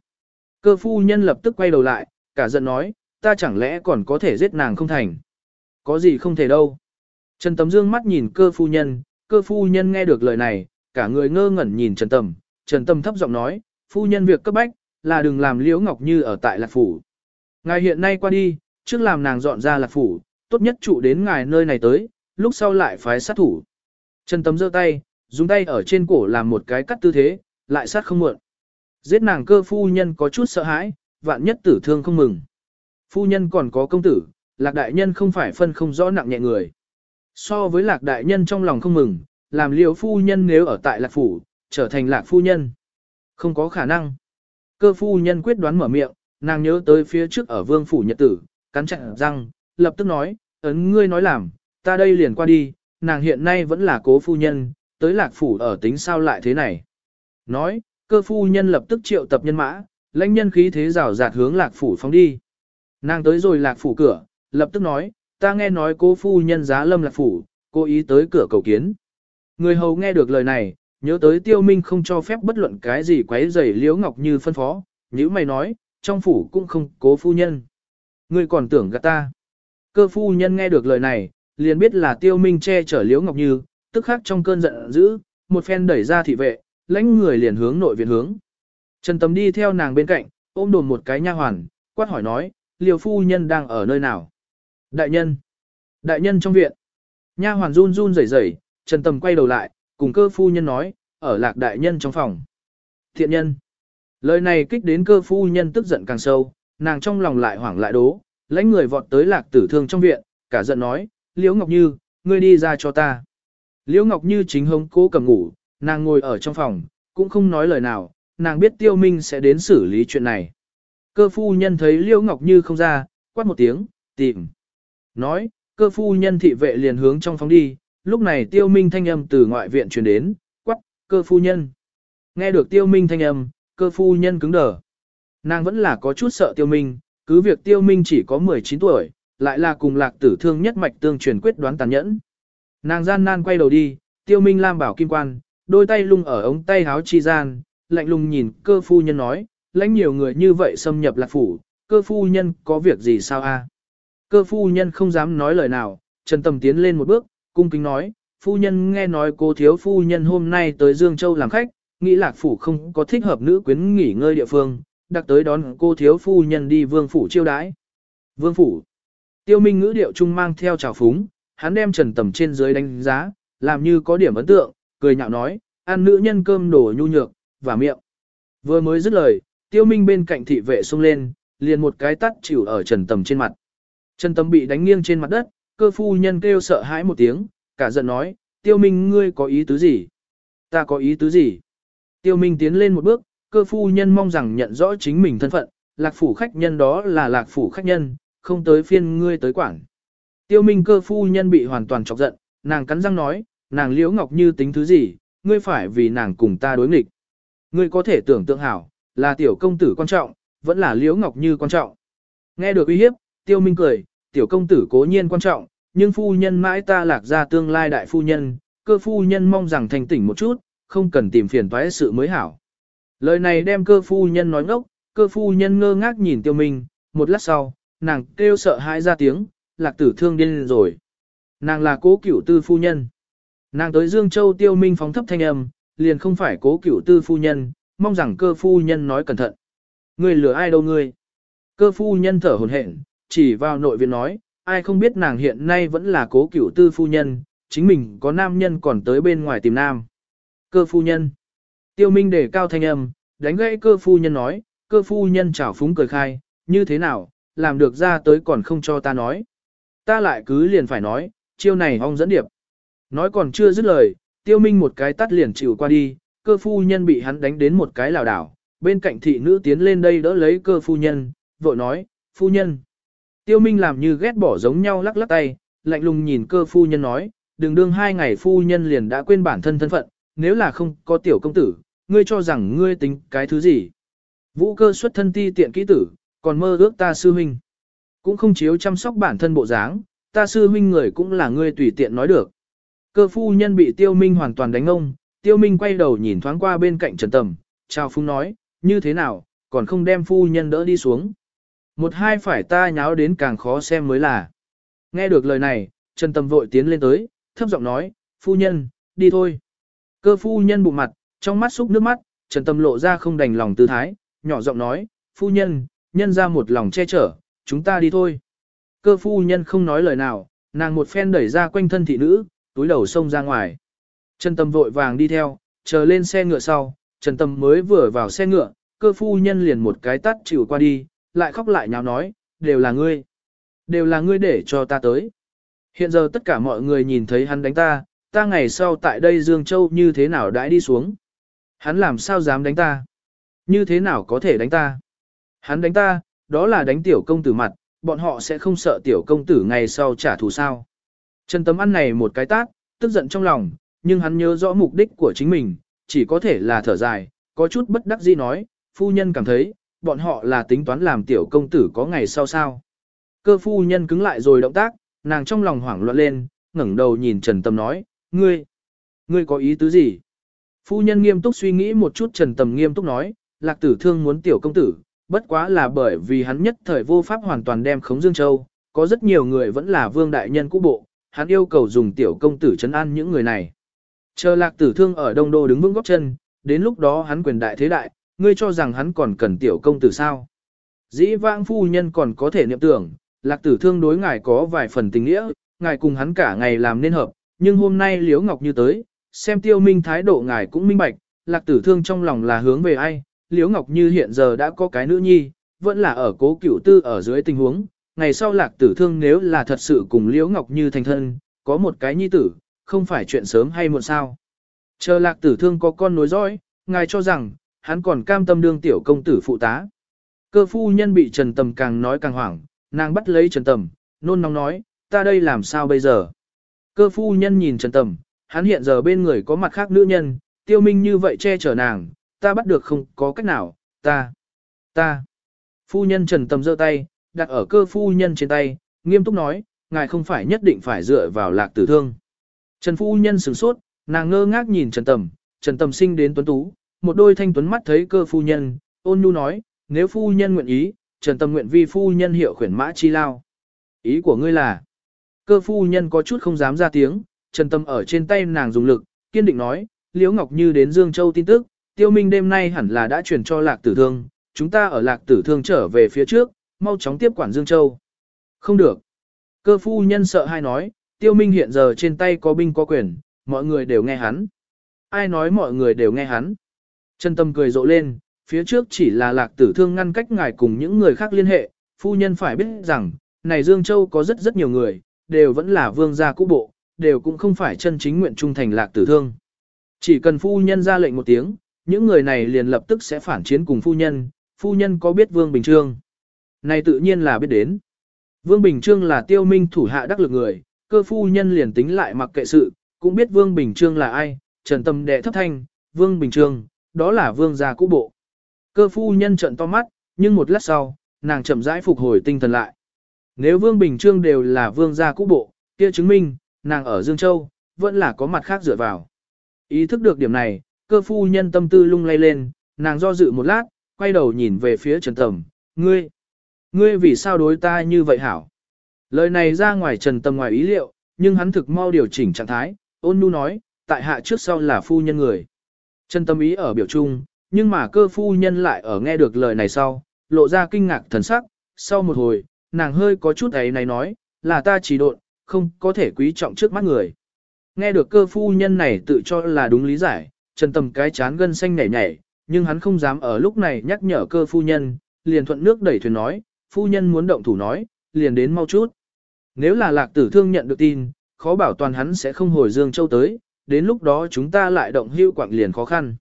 Cơ phu nhân lập tức quay đầu lại, cả giận nói, ta chẳng lẽ còn có thể giết nàng không thành? Có gì không thể đâu. Trần Tầm dương mắt nhìn cơ phu nhân, cơ phu nhân nghe được lời này, cả người ngơ ngẩn nhìn Trần Tầm, Trần Tầm thấp giọng nói, phu nhân việc cấp bách, là đừng làm Liễu Ngọc Như ở tại Lạc Phủ. Ngài hiện nay qua đi, trước làm nàng dọn ra Lạc Phủ, tốt nhất trụ đến ngài nơi này tới, lúc sau lại phái sát thủ. Trần Tấm giơ tay, dùng tay ở trên cổ làm một cái cắt tư thế, lại sát không muộn. Giết nàng cơ phu nhân có chút sợ hãi, vạn nhất tử thương không mừng. Phu nhân còn có công tử, lạc đại nhân không phải phân không rõ nặng nhẹ người. So với lạc đại nhân trong lòng không mừng, làm liều phu nhân nếu ở tại lạc phủ, trở thành lạc phu nhân. Không có khả năng. Cơ phu nhân quyết đoán mở miệng, nàng nhớ tới phía trước ở vương phủ nhật tử, cắn chặt răng, lập tức nói, ấn ngươi nói làm, ta đây liền qua đi, nàng hiện nay vẫn là cố phu nhân, tới lạc phủ ở tính sao lại thế này. Nói, cơ phu nhân lập tức triệu tập nhân mã, lãnh nhân khí thế rào rạt hướng lạc phủ phóng đi. Nàng tới rồi lạc phủ cửa, lập tức nói, ta nghe nói cố phu nhân giá lâm lạc phủ, cố ý tới cửa cầu kiến. Người hầu nghe được lời này, nhớ tới tiêu minh không cho phép bất luận cái gì quấy rầy liễu ngọc như phân phó, như mày nói, trong phủ cũng không cố phu nhân. Ngươi còn tưởng gạt ta. Cơ phu nhân nghe được lời này, liền biết là tiêu minh che chở liễu ngọc như, tức khắc trong cơn giận dữ, một phen đẩy ra thị vệ, lãnh người liền hướng nội viện hướng. Trần Tầm đi theo nàng bên cạnh, ôm đồn một cái nha hoàn, quát hỏi nói, liều phu nhân đang ở nơi nào? Đại nhân. Đại nhân trong viện. Nha hoàn run run rẩy rẩy, Trần Tầm quay đầu lại, cùng cơ phu nhân nói, ở lạc đại nhân trong phòng. Thiện nhân. Lời này kích đến cơ phu nhân tức giận càng sâu, nàng trong lòng lại hoảng lại đố, lãnh người vọt tới lạc tử thương trong viện, cả giận nói, Liễu Ngọc Như, ngươi đi ra cho ta. Liễu Ngọc Như chính hống cố cầm ngủ, nàng ngồi ở trong phòng, cũng không nói lời nào, nàng biết tiêu minh sẽ đến xử lý chuyện này. Cơ phu nhân thấy Liễu Ngọc Như không ra, quát một tiếng, tìm. Nói, cơ phu nhân thị vệ liền hướng trong phòng đi, lúc này tiêu minh thanh âm từ ngoại viện truyền đến, quắc, cơ phu nhân. Nghe được tiêu minh thanh âm, cơ phu nhân cứng đờ. Nàng vẫn là có chút sợ tiêu minh, cứ việc tiêu minh chỉ có 19 tuổi, lại là cùng lạc tử thương nhất mạch tương truyền quyết đoán tàn nhẫn. Nàng gian nan quay đầu đi, tiêu minh lam bảo kim quan, đôi tay lung ở ống tay háo chi gian, lạnh lùng nhìn cơ phu nhân nói, lãnh nhiều người như vậy xâm nhập lạc phủ, cơ phu nhân có việc gì sao a? Cơ phu nhân không dám nói lời nào, Trần Tầm tiến lên một bước, cung kính nói, phu nhân nghe nói cô thiếu phu nhân hôm nay tới Dương Châu làm khách, nghĩ lạc phủ không có thích hợp nữ quyến nghỉ ngơi địa phương, đặc tới đón cô thiếu phu nhân đi vương phủ chiêu đãi. Vương phủ. Tiêu Minh ngữ điệu trung mang theo trào phúng, hắn đem Trần Tầm trên dưới đánh giá, làm như có điểm ấn tượng, cười nhạo nói, ăn nữ nhân cơm đổ nhu nhược, và miệng. Vừa mới dứt lời, Tiêu Minh bên cạnh thị vệ xông lên, liền một cái tắt chịu ở Trần Tầm trên mặt. Trần Tầm bị đánh nghiêng trên mặt đất, cơ phu nhân kêu sợ hãi một tiếng, cả giận nói, Tiêu Minh ngươi có ý tứ gì? Ta có ý tứ gì? Tiêu Minh tiến lên một bước, cơ phu nhân mong rằng nhận rõ chính mình thân phận, lạc phủ khách nhân đó là lạc phủ khách nhân, không tới phiên ngươi tới quảng. Tiêu Minh cơ phu nhân bị hoàn toàn chọc giận, nàng cắn răng nói, nàng liễu ngọc như tính thứ gì, ngươi phải vì nàng cùng ta đối nghịch. Ngươi có thể tưởng tượng hảo, là tiểu công tử quan trọng, vẫn là liễu ngọc như quan trọng. Nghe được uy hiếp, tiêu minh cười, tiểu công tử cố nhiên quan trọng, nhưng phu nhân mãi ta lạc ra tương lai đại phu nhân, cơ phu nhân mong rằng thành tỉnh một chút, không cần tìm phiền toái sự mới hảo. Lời này đem cơ phu nhân nói ngốc, cơ phu nhân ngơ ngác nhìn tiêu minh, một lát sau, nàng kêu sợ hãi ra tiếng, lạc tử thương điên rồi. Nàng là cố cửu tư phu nhân. Nàng tới Dương Châu tiêu minh phóng thấp thanh âm, liền không phải cố cửu tư phu nhân, mong rằng cơ phu nhân nói cẩn thận. Ngươi lừa ai đâu ngươi? Cơ phu nhân thở hổn hển, chỉ vào nội viện nói, ai không biết nàng hiện nay vẫn là cố cửu tư phu nhân, chính mình có nam nhân còn tới bên ngoài tìm nam. Cơ phu nhân. Tiêu Minh để cao thanh âm, đánh gãy cơ phu nhân nói, cơ phu nhân chảo phúng cười khai, như thế nào, làm được ra tới còn không cho ta nói. Ta lại cứ liền phải nói, chiêu này ông dẫn điệp. Nói còn chưa dứt lời, tiêu minh một cái tắt liền chịu qua đi, cơ phu nhân bị hắn đánh đến một cái lảo đảo, bên cạnh thị nữ tiến lên đây đỡ lấy cơ phu nhân, vội nói, phu nhân. Tiêu Minh làm như ghét bỏ giống nhau lắc lắc tay, lạnh lùng nhìn cơ phu nhân nói, đừng đương hai ngày phu nhân liền đã quên bản thân thân phận, nếu là không có tiểu công tử, ngươi cho rằng ngươi tính cái thứ gì. Vũ cơ xuất thân ti tiện kỹ tử, còn mơ ước ta sư huynh. Cũng không chiếu chăm sóc bản thân bộ dáng, ta sư huynh người cũng là ngươi tùy tiện nói được. Cơ phu nhân bị tiêu minh hoàn toàn đánh ông, tiêu minh quay đầu nhìn thoáng qua bên cạnh trần tầm, chào phung nói, như thế nào, còn không đem phu nhân đỡ đi xuống. Một hai phải ta nháo đến càng khó xem mới là. Nghe được lời này, Trần Tâm vội tiến lên tới, thấp giọng nói, phu nhân, đi thôi. Cơ phu nhân bụng mặt, trong mắt xúc nước mắt, Trần Tâm lộ ra không đành lòng tư thái, nhỏ giọng nói, phu nhân, nhân ra một lòng che chở, chúng ta đi thôi. Cơ phu nhân không nói lời nào, nàng một phen đẩy ra quanh thân thị nữ, túi đầu xông ra ngoài. Trần Tâm vội vàng đi theo, chờ lên xe ngựa sau, Trần Tâm mới vừa vào xe ngựa, cơ phu nhân liền một cái tắt chịu qua đi, lại khóc lại nháo nói, đều là ngươi. Đều là ngươi để cho ta tới. Hiện giờ tất cả mọi người nhìn thấy hắn đánh ta, ta ngày sau tại đây Dương Châu như thế nào đãi đi xuống. Hắn làm sao dám đánh ta? Như thế nào có thể đánh ta? Hắn đánh ta, đó là đánh tiểu công tử mặt, bọn họ sẽ không sợ tiểu công tử ngày sau trả thù sao. Trần Tấm ăn này một cái tát, tức giận trong lòng, nhưng hắn nhớ rõ mục đích của chính mình, chỉ có thể là thở dài, có chút bất đắc dĩ nói, phu nhân cảm thấy, bọn họ là tính toán làm tiểu công tử có ngày sau sao. Cơ phu nhân cứng lại rồi động tác, nàng trong lòng hoảng loạn lên, ngẩng đầu nhìn Trần tâm nói, ngươi, ngươi có ý tứ gì? Phu nhân nghiêm túc suy nghĩ một chút Trần Tầm nghiêm túc nói, lạc tử thương muốn tiểu công tử, bất quá là bởi vì hắn nhất thời vô pháp hoàn toàn đem khống Dương Châu, có rất nhiều người vẫn là vương đại nhân cũ bộ, hắn yêu cầu dùng tiểu công tử chấn an những người này. Chờ lạc tử thương ở đông đô đứng vững góc chân, đến lúc đó hắn quyền đại thế đại, ngươi cho rằng hắn còn cần tiểu công tử sao. Dĩ vãng phu nhân còn có thể niệm tưởng, lạc tử thương đối ngài có vài phần tình nghĩa, ngài cùng hắn cả ngày làm nên hợp, nhưng hôm nay liếu ngọc như tới, xem tiêu minh thái độ ngài cũng minh bạch, lạc tử thương trong lòng là hướng về ai, liếu ngọc như hiện giờ đã có cái nữ nhi, vẫn là ở cố cửu tư ở dưới tình huống, ngày sau lạc tử thương nếu là thật sự cùng liếu ngọc như thành thân, có một cái nhi tử, không phải chuyện sớm hay muộn sao. Chờ lạc tử thương có con nối dõi, ngài cho rằng, hắn còn cam tâm đương tiểu công tử phụ tá. Cơ phu nhân bị Trần Tầm càng nói càng hoảng, nàng bắt lấy Trần Tầm, nôn nóng nói, ta đây làm sao bây giờ? Cơ phu nhân nhìn Trần Tầm, hắn hiện giờ bên người có mặt khác nữ nhân, tiêu minh như vậy che chở nàng, ta bắt được không có cách nào, ta, ta. Phu nhân Trần Tầm giơ tay, đặt ở cơ phu nhân trên tay, nghiêm túc nói, ngài không phải nhất định phải dựa vào lạc tử thương. Trần phu nhân sửng sốt, nàng ngơ ngác nhìn Trần Tầm, Trần Tầm sinh đến tuấn tú, một đôi thanh tuấn mắt thấy cơ phu nhân, ôn nhu nói, nếu phu nhân nguyện ý, Trần tâm nguyện vi phu nhân hiệu khuyển mã chi lao. Ý của ngươi là, cơ phu nhân có chút không dám ra tiếng, Trần tâm ở trên tay nàng dùng lực, kiên định nói, Liễu Ngọc Như đến Dương Châu tin tức, tiêu minh đêm nay hẳn là đã chuyển cho lạc tử thương, chúng ta ở lạc tử thương trở về phía trước, mau chóng tiếp quản Dương Châu. Không được. Cơ phu nhân sợ hai nói, tiêu minh hiện giờ trên tay có binh có quyền, mọi người đều nghe hắn. Ai nói mọi người đều nghe hắn. Trần Tâm cười rộ lên, phía trước chỉ là lạc tử thương ngăn cách ngài cùng những người khác liên hệ, phu nhân phải biết rằng, này Dương Châu có rất rất nhiều người, đều vẫn là vương gia cũ bộ, đều cũng không phải chân chính nguyện trung thành lạc tử thương. Chỉ cần phu nhân ra lệnh một tiếng, những người này liền lập tức sẽ phản chiến cùng phu nhân, phu nhân có biết Vương Bình Trương? Này tự nhiên là biết đến. Vương Bình Trương là tiêu minh thủ hạ đắc lực người, cơ phu nhân liền tính lại mặc kệ sự, cũng biết Vương Bình Trương là ai, trần tâm đệ thấp thanh, Vương Bình Trương, đó là Vương gia cũ bộ. Cơ phu nhân trận to mắt, nhưng một lát sau, nàng chậm rãi phục hồi tinh thần lại. Nếu Vương Bình Trương đều là Vương gia cũ bộ, kia chứng minh, nàng ở Dương Châu, vẫn là có mặt khác dựa vào. Ý thức được điểm này, cơ phu nhân tâm tư lung lay lên, nàng do dự một lát, quay đầu nhìn về phía Trần Tầm, ngươi, ngươi vì sao đối ta như vậy hảo? Lời này ra ngoài Trần Tầm ngoài ý liệu, nhưng hắn thực mau điều chỉnh trạng thái, ôn nhu nói, tại hạ trước sau là phu nhân người. Trần Tâm ý ở biểu trung, nhưng mà cơ phu nhân lại ở nghe được lời này sau, lộ ra kinh ngạc thần sắc, sau một hồi, nàng hơi có chút ấy này nói, là ta chỉ độn, không có thể quý trọng trước mắt người. Nghe được cơ phu nhân này tự cho là đúng lý giải, Trần Tầm cái chán gân xanh nhảy nhảy, nhưng hắn không dám ở lúc này nhắc nhở cơ phu nhân, liền thuận nước đẩy thuyền nói, phu nhân muốn động thủ nói, liền đến mau chút. Nếu là lạc tử thương nhận được tin, khó bảo toàn hắn sẽ không hồi Dương Châu tới, đến lúc đó chúng ta lại động hưu quạng liền khó khăn.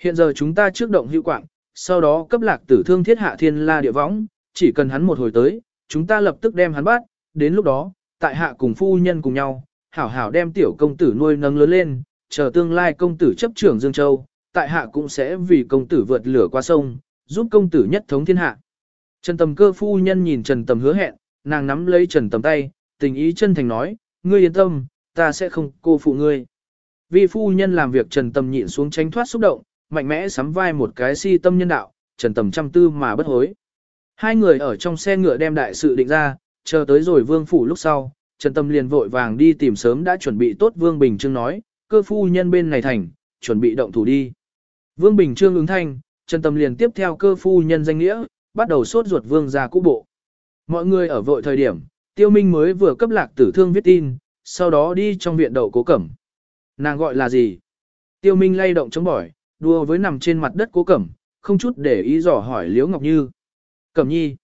Hiện giờ chúng ta trước động hưu quạng, sau đó cấp lạc tử thương thiết hạ thiên la địa võng, chỉ cần hắn một hồi tới, chúng ta lập tức đem hắn bắt, đến lúc đó, tại hạ cùng phu nhân cùng nhau, hảo hảo đem tiểu công tử nuôi nâng lớn lên, chờ tương lai công tử chấp trưởng Dương Châu, tại hạ cũng sẽ vì công tử vượt lửa qua sông, giúp công tử nhất thống thiên hạ. Trần Tầm cơ phu nhân nhìn Trần Tầm hứa hẹn, nàng nắm lấy Trần Tầm tay, tình ý chân thành nói, ngươi yên tâm, ta sẽ không cô phụ ngươi. Vi phu nhân làm việc Trần Tầm nhịn xuống tránh thoát xúc động, mạnh mẽ sắm vai một cái si tâm nhân đạo, Trần Tầm chăm tư mà bất hối. Hai người ở trong xe ngựa đem đại sự định ra, chờ tới rồi vương phủ lúc sau, Trần Tâm liền vội vàng đi tìm sớm đã chuẩn bị tốt Vương Bình Trương nói, cơ phu nhân bên này thành, chuẩn bị động thủ đi. Vương Bình Trương ứng thanh, Trần Tâm liền tiếp theo cơ phu nhân danh nghĩa, bắt đầu sốt ruột vương ra cũ bộ. Mọi người ở vội thời điểm, Tiêu Minh mới vừa cấp lạc tử thương viết tin, sau đó đi trong viện đậu cố cẩm. Nàng gọi là gì? Tiêu Minh lay động chống bỏi, đua với nằm trên mặt đất cố cẩm, không chút để ý dò hỏi Liễu Ngọc Như. Cẩm nhi.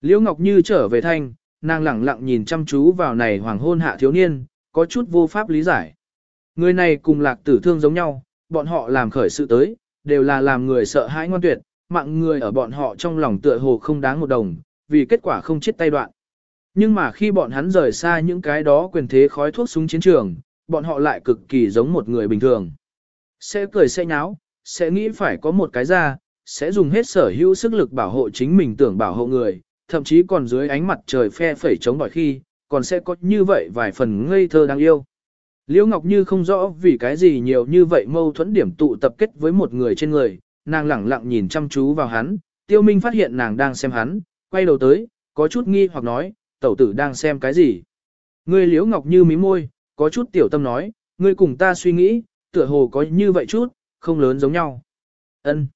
Liễu Ngọc Như trở về thanh, nàng lẳng lặng nhìn chăm chú vào này hoàng hôn hạ thiếu niên, có chút vô pháp lý giải. Người này cùng lạc tử thương giống nhau, bọn họ làm khởi sự tới, đều là làm người sợ hãi ngoan tuyệt, mạng người ở bọn họ trong lòng tựa hồ không đáng một đồng, vì kết quả không chết tay đoạn. Nhưng mà khi bọn hắn rời xa những cái đó quyền thế khói thuốc súng chiến trường, bọn họ lại cực kỳ giống một người bình thường. Sẽ cười sẽ nháo, sẽ nghĩ phải có một cái ra, sẽ dùng hết sở hữu sức lực bảo hộ chính mình tưởng bảo hộ người, thậm chí còn dưới ánh mặt trời phe phẩy chống bỏi khi, còn sẽ có như vậy vài phần ngây thơ đáng yêu. Liễu Ngọc Như không rõ vì cái gì nhiều như vậy mâu thuẫn điểm tụ tập kết với một người trên người, nàng lẳng lặng nhìn chăm chú vào hắn, tiêu minh phát hiện nàng đang xem hắn, quay đầu tới, có chút nghi hoặc nói, tẩu tử đang xem cái gì. Ngươi Liễu Ngọc Như mí môi, có chút tiểu tâm nói, ngươi cùng ta suy nghĩ, tựa hồ có như vậy chút, không lớn giống nhau. Ân.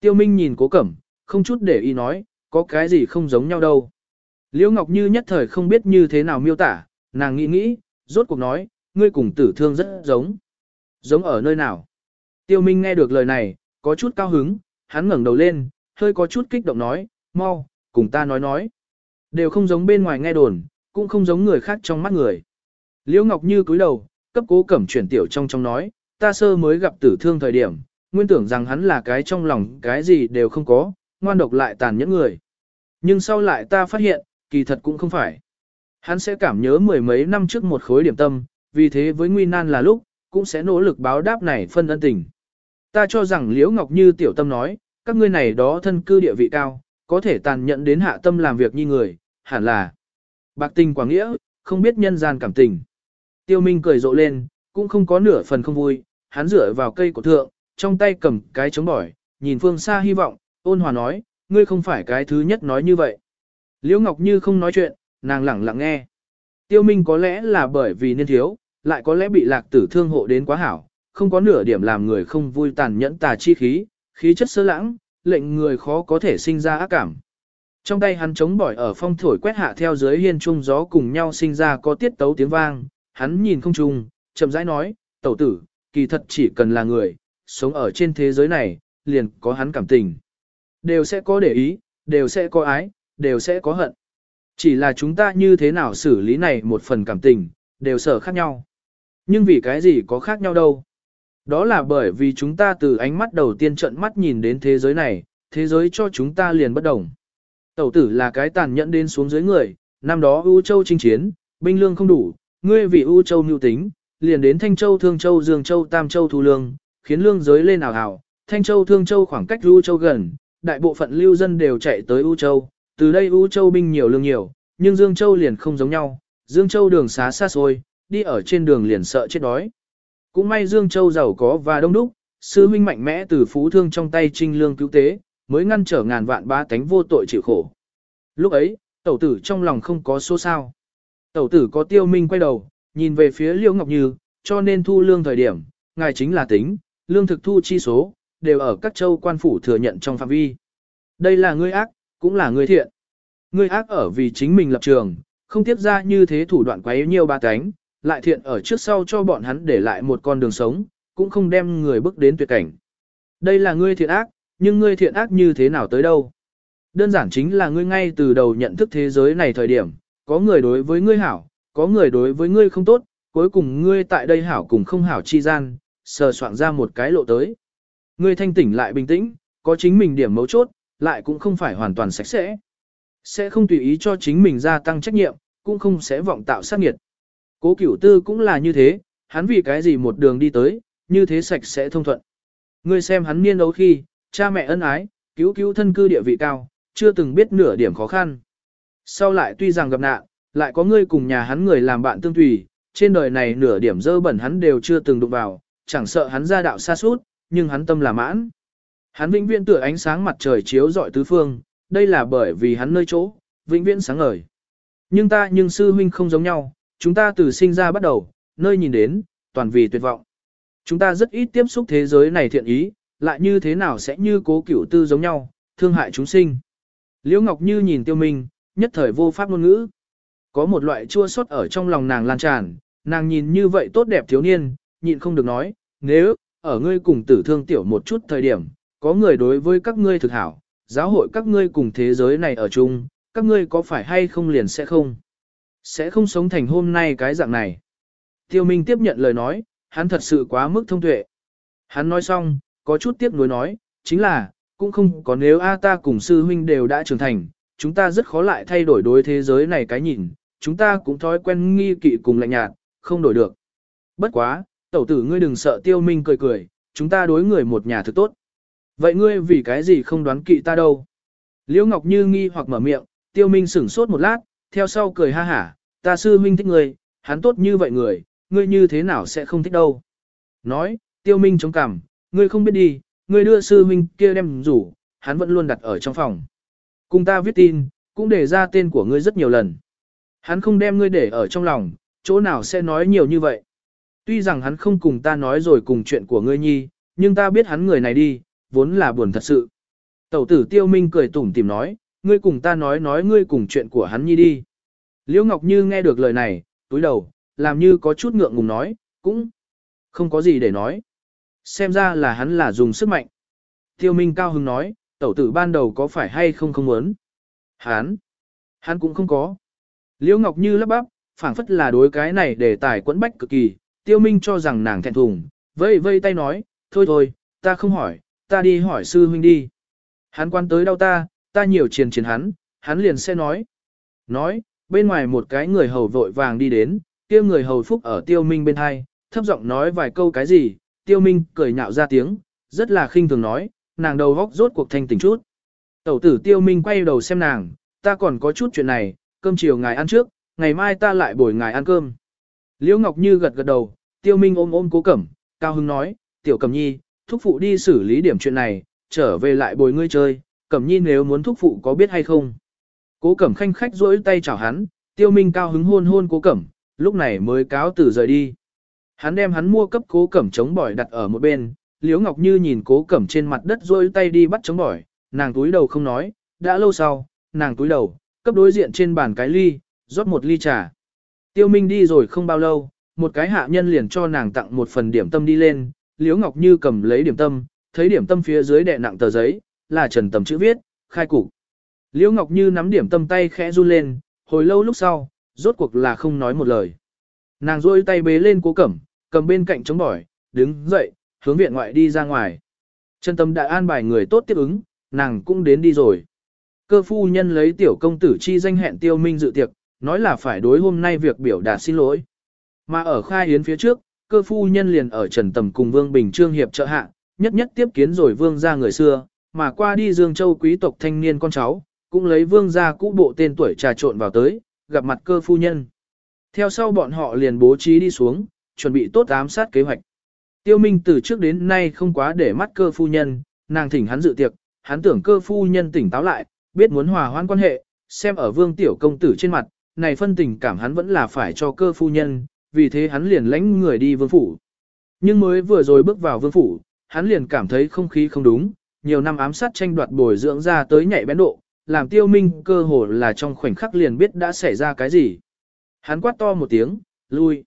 Tiêu Minh nhìn Cố Cẩm, không chút để ý nói, có cái gì không giống nhau đâu. Liễu Ngọc Như nhất thời không biết như thế nào miêu tả, nàng nghĩ nghĩ, rốt cuộc nói, ngươi cùng tử thương rất giống. Giống ở nơi nào? Tiêu Minh nghe được lời này, có chút cao hứng, hắn ngẩng đầu lên, hơi có chút kích động nói, mau, cùng ta nói nói. Đều không giống bên ngoài nghe đồn, cũng không giống người khác trong mắt người. Liễu Ngọc Như cúi đầu, cấp cố cẩm chuyển tiểu trong trong nói, ta sơ mới gặp tử thương thời điểm, nguyên tưởng rằng hắn là cái trong lòng cái gì đều không có, ngoan độc lại tàn nhẫn người. Nhưng sau lại ta phát hiện, kỳ thật cũng không phải. Hắn sẽ cảm nhớ mười mấy năm trước một khối điểm tâm, vì thế với nguy nan là lúc, cũng sẽ nỗ lực báo đáp này phân ân tình. Ta cho rằng Liễu Ngọc Như tiểu tâm nói, các ngươi này đó thân cư địa vị cao, có thể tàn nhẫn đến hạ tâm làm việc như người, hẳn là bạc tình quả nghĩa, không biết nhân gian cảm tình. Tiêu Minh cười rộ lên, cũng không có nửa phần không vui, hắn dựa vào cây cổ thượng, trong tay cầm cái chống bỏi, nhìn phương xa hy vọng, ôn hòa nói, ngươi không phải cái thứ nhất nói như vậy. Liễu Ngọc Như không nói chuyện, nàng lẳng lặng nghe. Tiêu Minh có lẽ là bởi vì niên thiếu, lại có lẽ bị lạc tử thương hộ đến quá hảo, không có nửa điểm làm người không vui tàn nhẫn tà chi khí, khí chất sơ lãng, lệnh người khó có thể sinh ra ác cảm. Trong tay hắn chống bỏi ở phong thổi quét hạ theo dưới hiên trung gió cùng nhau sinh ra có tiết tấu tiếng vang, hắn nhìn không chung, chậm rãi nói, tẩu tử, kỳ thật chỉ cần là người, sống ở trên thế giới này, liền có hắn cảm tình. Đều sẽ có để ý, đều sẽ có ái, đều sẽ có hận. Chỉ là chúng ta như thế nào xử lý này một phần cảm tình, đều sở khác nhau. Nhưng vì cái gì có khác nhau đâu? Đó là bởi vì chúng ta từ ánh mắt đầu tiên trận mắt nhìn đến thế giới này, thế giới cho chúng ta liền bất đồng. Tẩu tử là cái tàn nhẫn đến xuống dưới người, năm đó ưu Châu chinh chiến, binh lương không đủ, ngươi vì U Châu mưu tính, liền đến Thanh Châu, Thương Châu, Dương Châu, Tam Châu thu lương, khiến lương giới lên ảo ảo, Thanh Châu, Thương Châu khoảng cách U Châu gần, đại bộ phận lưu dân đều chạy tới U Châu, từ đây U Châu binh nhiều lương nhiều, nhưng Dương Châu liền không giống nhau, Dương Châu đường xá xa xôi, đi ở trên đường liền sợ chết đói. Cũng may Dương Châu giàu có và đông đúc, sư huynh mạnh mẽ từ phú thương trong tay trinh lương cứu tế, mới ngăn trở ngàn vạn ba tánh vô tội chịu khổ. Lúc ấy, tẩu tử trong lòng không có số sao. Tẩu tử có tiêu minh quay đầu, nhìn về phía Liễu Ngọc Như, cho nên thu lương thời điểm, ngài chính là tính, lương thực thu chi số, đều ở các châu quan phủ thừa nhận trong phạm vi. Đây là ngươi ác, cũng là ngươi thiện. Ngươi ác ở vì chính mình lập trường, không tiếp ra như thế thủ đoạn quấy nhiều ba cánh, lại thiện ở trước sau cho bọn hắn để lại một con đường sống, cũng không đem người bước đến tuyệt cảnh. Đây là ngươi thiện ác, nhưng ngươi thiện ác như thế nào tới đâu? Đơn giản chính là ngươi ngay từ đầu nhận thức thế giới này thời điểm, có người đối với ngươi hảo, có người đối với ngươi không tốt, cuối cùng ngươi tại đây hảo cùng không hảo chi gian, sờ soạn ra một cái lộ tới. Ngươi thanh tỉnh lại bình tĩnh, có chính mình điểm mấu chốt, lại cũng không phải hoàn toàn sạch sẽ. Sẽ không tùy ý cho chính mình gia tăng trách nhiệm, cũng không sẽ vọng tạo sát nghiệt. Cố cửu tư cũng là như thế, hắn vì cái gì một đường đi tới, như thế sạch sẽ thông thuận. Ngươi xem hắn niên đấu khi, cha mẹ ân ái, cứu cứu thân cư địa vị cao, chưa từng biết nửa điểm khó khăn. Sau lại tuy rằng gặp nạn, lại có ngươi cùng nhà hắn người làm bạn tương tùy, trên đời này nửa điểm dơ bẩn hắn đều chưa từng đụng vào, chẳng sợ hắn ra đạo xa suốt, nhưng hắn tâm là mãn. Hắn vĩnh viễn tựa ánh sáng mặt trời chiếu rọi tứ phương, đây là bởi vì hắn nơi chỗ, vĩnh viễn sáng ngời. Nhưng ta nhưng sư huynh không giống nhau, chúng ta từ sinh ra bắt đầu, nơi nhìn đến, toàn vì tuyệt vọng. Chúng ta rất ít tiếp xúc thế giới này thiện ý, lại như thế nào sẽ như cố cửu tư giống nhau, thương hại chúng sinh. Liễu Ngọc Như nhìn tiêu minh, nhất thời vô pháp ngôn ngữ. Có một loại chua xót ở trong lòng nàng lan tràn, nàng nhìn như vậy tốt đẹp thiếu niên, nhịn không được nói, nếu, ở ngươi cùng tử thương tiểu một chút thời điểm, có người đối với các ngươi thực hảo, giáo hội các ngươi cùng thế giới này ở chung, các ngươi có phải hay không liền sẽ không? Sẽ không sống thành hôm nay cái dạng này. Tiêu Minh tiếp nhận lời nói, hắn thật sự quá mức thông tuệ. Hắn nói xong, có chút tiếc nuối nói, chính là, cũng không có nếu A ta cùng sư huynh đều đã trưởng thành, chúng ta rất khó lại thay đổi đối thế giới này cái nhìn, chúng ta cũng thói quen nghi kỵ cùng lạnh nhạt, không đổi được. Bất quá, tẩu tử ngươi đừng sợ tiêu minh cười cười, chúng ta đối người một nhà thực tốt. Vậy ngươi vì cái gì không đoán kỵ ta đâu? Liễu Ngọc Như nghi hoặc mở miệng, tiêu minh sửng sốt một lát, theo sau cười ha hả, ta sư huynh thích ngươi, hắn tốt như vậy người, ngươi như thế nào sẽ không thích đâu. Nói, tiêu minh chống cằm, ngươi không biết đi, ngươi đưa sư huynh kia đem rủ, hắn vẫn luôn đặt ở trong phòng. Cùng ta viết tin, cũng để ra tên của ngươi rất nhiều lần. Hắn không đem ngươi để ở trong lòng, chỗ nào sẽ nói nhiều như vậy. Tuy rằng hắn không cùng ta nói rồi cùng chuyện của ngươi nhi, nhưng ta biết hắn người này đi, vốn là buồn thật sự. Tẩu tử tiêu minh cười tủm tỉm nói, ngươi cùng ta nói nói ngươi cùng chuyện của hắn nhi đi. Liễu Ngọc Như nghe được lời này, túi đầu, làm như có chút ngượng ngùng nói, cũng không có gì để nói. Xem ra là hắn là dùng sức mạnh. Tiêu Minh cao hứng nói, tẩu tử ban đầu có phải hay không không muốn. Hán, hắn cũng không có. Liễu Ngọc Như lắp bắp, phảng phất là đối cái này để tài quẫn bách cực kỳ, Tiêu Minh cho rằng nàng thẹn thùng, vây vây tay nói, thôi thôi, ta không hỏi, ta đi hỏi sư huynh đi. Hắn quan tới đâu ta, ta nhiều triền triền hắn, hắn liền sẽ nói. Nói, bên ngoài một cái người hầu vội vàng đi đến, kia người hầu phúc ở tiêu minh bên hai, thấp giọng nói vài câu cái gì, tiêu minh cười nhạo ra tiếng, rất là khinh thường nói, nàng đầu góc rốt cuộc thanh tỉnh chút. Tẩu tử tiêu minh quay đầu xem nàng, ta còn có chút chuyện này, cơm chiều ngài ăn trước, ngày mai ta lại bồi ngài ăn cơm. Liễu Ngọc Như gật gật đầu, tiêu minh ôm ôm cố cẩm, cao hưng nói, tiểu cẩm nhi, thúc phụ đi xử lý điểm chuyện này, trở về lại bồi ngươi chơi, cẩm nhi nếu muốn thúc phụ có biết hay không. Cố cẩm khanh khách rỗi tay chào hắn, tiêu minh cao hứng hôn hôn cố cẩm, lúc này mới cáo từ rời đi. Hắn đem hắn mua cấp cố cẩm chống bỏi đặt ở một bên, Liễu Ngọc Như nhìn cố cẩm trên mặt đất rôi tay đi bắt chống bỏi, nàng túi đầu không nói, đã lâu sau, nàng túi đầu, cấp đối diện trên bàn cái ly, rót một ly trà. Tiêu Minh đi rồi không bao lâu, một cái hạ nhân liền cho nàng tặng một phần điểm tâm đi lên, Liễu Ngọc Như cầm lấy điểm tâm, thấy điểm tâm phía dưới đè nặng tờ giấy, là trần tầm chữ viết, khai cục. Liễu Ngọc Như nắm điểm tâm tay khẽ run lên, hồi lâu lúc sau, rốt cuộc là không nói một lời. Nàng rôi tay bế lên cố cẩm, cầm bên cạnh chống bỏi, đứng dậy, hướng viện ngoại đi ra ngoài. Trần tâm đã an bài người tốt tiếp ứng, nàng cũng đến đi rồi. Cơ phu nhân lấy tiểu công tử chi danh hẹn tiêu minh dự tiệc, nói là phải đối hôm nay việc biểu đạt xin lỗi. Mà ở khai yến phía trước, cơ phu nhân liền ở Trần Tầm cùng Vương Bình Trương hiệp trợ hạ, nhất nhất tiếp kiến rồi Vương gia người xưa, mà qua đi Dương Châu quý tộc thanh niên con cháu, cũng lấy Vương gia cũ bộ tên tuổi trà trộn vào tới, gặp mặt cơ phu nhân. Theo sau bọn họ liền bố trí đi xuống, chuẩn bị tốt ám sát kế hoạch. Tiêu Minh từ trước đến nay không quá để mắt cơ phu nhân, nàng thỉnh hắn dự tiệc, hắn tưởng cơ phu nhân tỉnh táo lại, biết muốn hòa hoãn quan hệ, xem ở vương tiểu công tử trên mặt, này phân tình cảm hắn vẫn là phải cho cơ phu nhân, vì thế hắn liền lãnh người đi vương phủ. Nhưng mới vừa rồi bước vào vương phủ, hắn liền cảm thấy không khí không đúng, nhiều năm ám sát tranh đoạt bồi dưỡng ra tới nhạy bén độ, làm tiêu minh cơ hồ là trong khoảnh khắc liền biết đã xảy ra cái gì. Hắn quát to một tiếng, lui.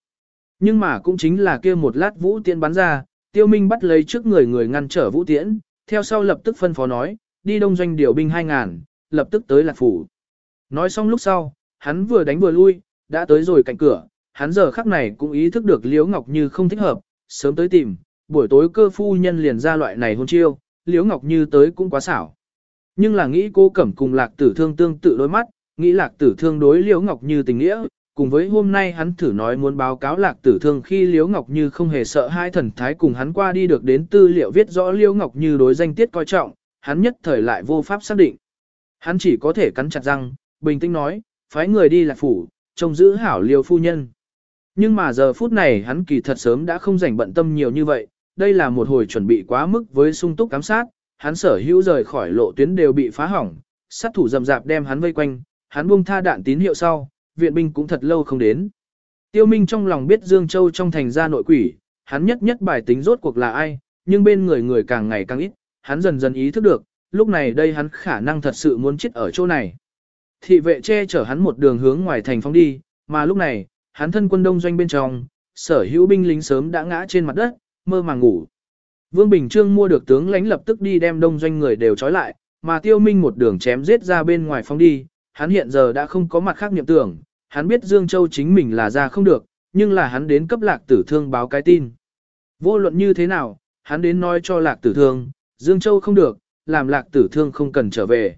Nhưng mà cũng chính là kia một lát vũ tiễn bắn ra, tiêu minh bắt lấy trước người người ngăn trở vũ tiễn, theo sau lập tức phân phó nói, đi đông doanh điều binh 2.000, lập tức tới lạc phủ. Nói xong lúc sau, hắn vừa đánh vừa lui, đã tới rồi cạnh cửa, hắn giờ khắc này cũng ý thức được Liễu Ngọc Như không thích hợp, sớm tới tìm, buổi tối cơ phu nhân liền ra loại này hôn chiêu, Liễu Ngọc Như tới cũng quá xảo. Nhưng là nghĩ cô cẩm cùng lạc tử thương tương tự đôi mắt, nghĩ lạc tử thương đối Liễu Ngọc Như tình nghĩa, cùng với hôm nay hắn thử nói muốn báo cáo lạc tử thương khi Liễu Ngọc Như không hề sợ hai thần thái cùng hắn qua đi được đến tư liệu viết rõ Liễu Ngọc Như đối danh tiết coi trọng, hắn nhất thời lại vô pháp xác định. Hắn chỉ có thể cắn chặt răng, bình tĩnh nói, phái người đi lạc phủ, trông giữ hảo liêu phu nhân. Nhưng mà giờ phút này hắn kỳ thật sớm đã không rảnh bận tâm nhiều như vậy, đây là một hồi chuẩn bị quá mức với sung túc cám sát, hắn sở hữu rời khỏi lộ tuyến đều bị phá hỏng, sát thủ rầm rạp đem hắn vây quanh, hắn buông tha đạn tín hiệu sau, viện binh cũng thật lâu không đến. Tiêu Minh trong lòng biết Dương Châu trong thành ra nội quỷ, hắn nhất nhất bài tính rốt cuộc là ai, nhưng bên người người càng ngày càng ít, hắn dần dần ý thức được, lúc này đây hắn khả năng thật sự muốn chết ở chỗ này. Thị vệ che chở hắn một đường hướng ngoài thành phóng đi, mà lúc này, hắn thân quân đông doanh bên trong, sở hữu binh lính sớm đã ngã trên mặt đất, mơ màng ngủ. Vương Bình Trương mua được tướng lãnh lập tức đi đem đông doanh người đều trói lại, mà tiêu minh một đường chém giết ra bên ngoài phóng đi, hắn hiện giờ đã không có mặt khác niệm tưởng, hắn biết Dương Châu chính mình là ra không được, nhưng là hắn đến cấp lạc tử thương báo cái tin. Vô luận như thế nào, hắn đến nói cho lạc tử thương, Dương Châu không được, làm lạc tử thương không cần trở về.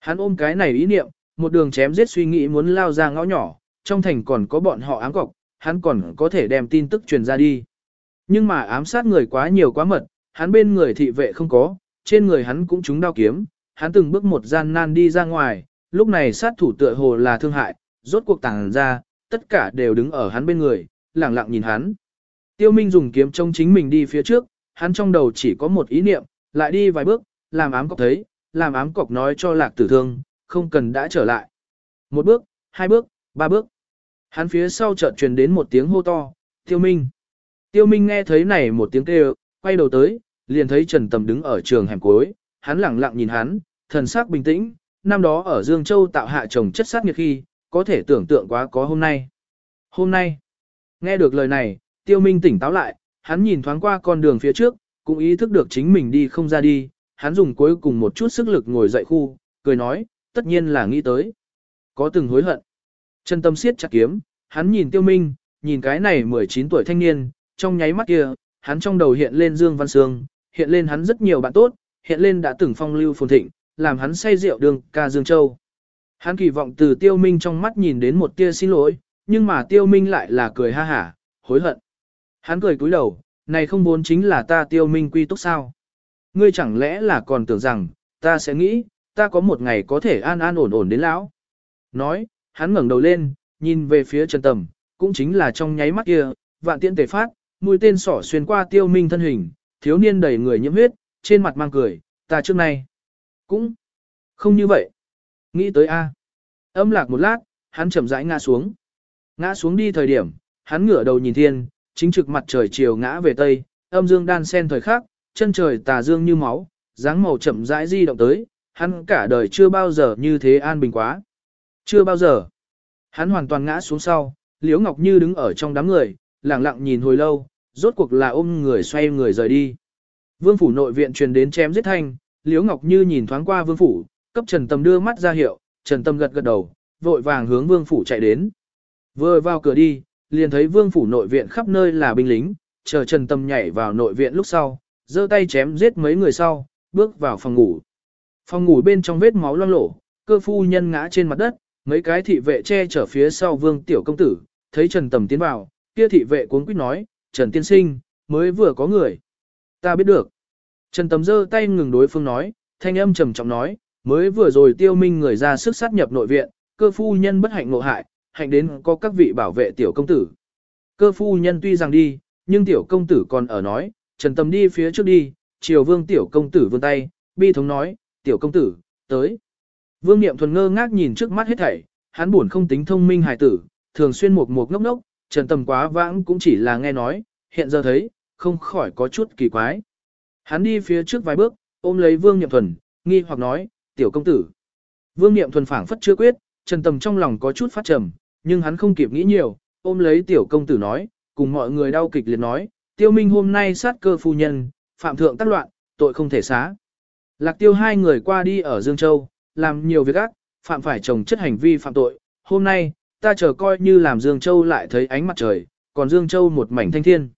Hắn ôm cái này ý niệm, một đường chém giết suy nghĩ muốn lao ra ngõ nhỏ, trong thành còn có bọn họ ám cọc, hắn còn có thể đem tin tức truyền ra đi. Nhưng mà ám sát người quá nhiều quá mật, hắn bên người thị vệ không có, trên người hắn cũng trúng đao kiếm, hắn từng bước một gian nan đi ra ngoài, lúc này sát thủ tựa hồ là thương hại, rốt cuộc tàng ra, tất cả đều đứng ở hắn bên người, lặng lặng nhìn hắn. Tiêu Minh dùng kiếm trông chính mình đi phía trước, hắn trong đầu chỉ có một ý niệm, lại đi vài bước, làm ám cọc thấy, làm ám cọc nói cho lạc tử thương, không cần đã trở lại. Một bước, hai bước, ba bước. Hắn phía sau chợt truyền đến một tiếng hô to, tiêu minh. Tiêu minh nghe thấy này một tiếng kêu, quay đầu tới, liền thấy Trần Tầm đứng ở trường hẻm cuối, hắn lặng lặng nhìn hắn, thần sắc bình tĩnh, năm đó ở Dương Châu tạo hạ trồng chất sát nghiệt khi, có thể tưởng tượng quá có hôm nay. Hôm nay, nghe được lời này, tiêu minh tỉnh táo lại, hắn nhìn thoáng qua con đường phía trước, cũng ý thức được chính mình đi không ra đi, hắn dùng cuối cùng một chút sức lực ngồi dậy khu, cười nói, tất nhiên là nghĩ tới. Có từng hối hận. Chân tâm siết chặt kiếm, hắn nhìn tiêu minh, nhìn cái này 19 tuổi thanh niên, trong nháy mắt kia, hắn trong đầu hiện lên Dương Văn Sương, hiện lên hắn rất nhiều bạn tốt, hiện lên đã từng phong lưu phồn thịnh, làm hắn say rượu đường ca Dương Châu. Hắn kỳ vọng từ tiêu minh trong mắt nhìn đến một tia xin lỗi, nhưng mà tiêu minh lại là cười ha hả, hối hận. Hắn cười cúi đầu, này không vốn chính là ta tiêu minh quy túc sao. Ngươi chẳng lẽ là còn tưởng rằng, ta sẽ nghĩ, ta có một ngày có thể an an ổn ổn đến lão. Nói, hắn ngẩng đầu lên, nhìn về phía Trần Tầm, cũng chính là trong nháy mắt kia, vạn tiện tề phát, mũi tên sỏ xuyên qua tiêu minh thân hình, thiếu niên đầy người nhiễm huyết, trên mặt mang cười, ta trước nay, cũng không như vậy. Nghĩ tới A. Âm lạc một lát, hắn chậm rãi ngã xuống. Ngã xuống đi thời điểm, hắn ngửa đầu nhìn thiên, chính trực mặt trời chiều ngã về tây, âm dương đan sen thời khắc, chân trời tà dương như máu, dáng màu chậm rãi di động tới, hắn cả đời chưa bao giờ như thế an bình quá. Chưa bao giờ. Hắn hoàn toàn ngã xuống sau, Liễu Ngọc Như đứng ở trong đám người, lặng lặng nhìn hồi lâu, rốt cuộc là ôm người xoay người rời đi. Vương phủ nội viện truyền đến chém giết thanh, Liễu Ngọc Như nhìn thoáng qua vương phủ, cấp Trần Tâm đưa mắt ra hiệu, Trần Tâm gật gật đầu, vội vàng hướng vương phủ chạy đến. Vừa vào cửa đi, liền thấy vương phủ nội viện khắp nơi là binh lính, chờ Trần Tâm nhảy vào nội viện lúc sau, giơ tay chém giết mấy người sau, bước vào phòng ngủ. Phòng ngủ bên trong vết máu loang lổ, cơ phu nhân ngã trên mặt đất, mấy cái thị vệ che chở phía sau vương tiểu công tử, thấy Trần tâm tiến vào, kia thị vệ cuống quýt nói, Trần Tiên Sinh, mới vừa có người. Ta biết được. Trần tâm giơ tay ngừng đối phương nói, thanh âm trầm trọng nói, mới vừa rồi tiêu minh người ra sức sát nhập nội viện, cơ phu nhân bất hạnh ngộ hại, hạnh đến có các vị bảo vệ tiểu công tử. Cơ phu nhân tuy rằng đi, nhưng tiểu công tử còn ở nói, Trần Tầm đi phía trước đi, Triều vương tiểu công tử vươn tay, bi thống nói, tiểu công tử, tới. Vương Niệm thuần ngơ ngác nhìn trước mắt hết thảy, hắn buồn không tính thông minh hài tử, thường xuyên một một ngốc ngốc, Trần Tầm quá vãng cũng chỉ là nghe nói, hiện giờ thấy, không khỏi có chút kỳ quái. Hắn đi phía trước vài bước, ôm lấy Vương Niệm thuần, nghi hoặc nói, tiểu công tử. Vương Niệm thuần phảng phất chưa quyết, Trần Tầm trong lòng có chút phát trầm, nhưng hắn không kịp nghĩ nhiều, ôm lấy tiểu công tử nói, cùng mọi người đau kịch liệt nói, tiêu minh hôm nay sát cơ phu nhân, phạm thượng tác loạn, tội không thể xá. Lạc tiêu hai người qua đi ở Dương Châu, làm nhiều việc ác, phạm phải chồng chất hành vi phạm tội. Hôm nay, ta chờ coi như làm Dương Châu lại thấy ánh mặt trời, còn Dương Châu một mảnh thanh thiên.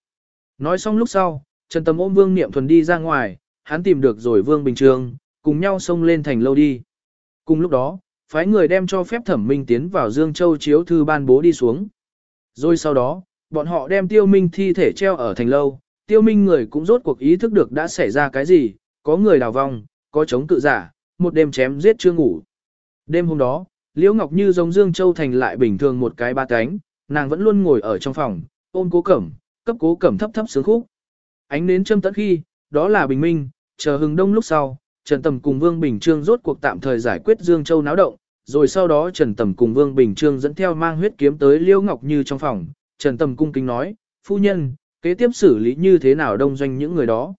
Nói xong lúc sau, Trần Tầm ôm Vương Niệm Thuần đi ra ngoài, hắn tìm được rồi Vương Bình Trương, cùng nhau xông lên thành lâu đi. Cùng lúc đó, phái người đem cho phép thẩm minh tiến vào Dương Châu chiếu thư ban bố đi xuống. Rồi sau đó, bọn họ đem tiêu minh thi thể treo ở thành lâu, tiêu minh người cũng rốt cuộc ý thức được đã xảy ra cái gì, có người đào vong, có chống cự giả, một đêm chém giết chưa ngủ. Đêm hôm đó, Liễu Ngọc Như giống Dương Châu thành lại bình thường một cái ba cánh, nàng vẫn luôn ngồi ở trong phòng, ôm cố cẩm, cấp cố cẩm thấp thấp sướng khúc. Ánh nến châm tận khi, đó là bình minh, chờ hừng đông lúc sau, Trần Tầm cùng Vương Bình Trương rốt cuộc tạm thời giải quyết Dương Châu náo động, rồi sau đó Trần Tầm cùng Vương Bình Trương dẫn theo mang huyết kiếm tới Liêu Ngọc Như trong phòng, Trần Tầm cung kính nói, phu nhân, kế tiếp xử lý như thế nào đông doanh những người đó.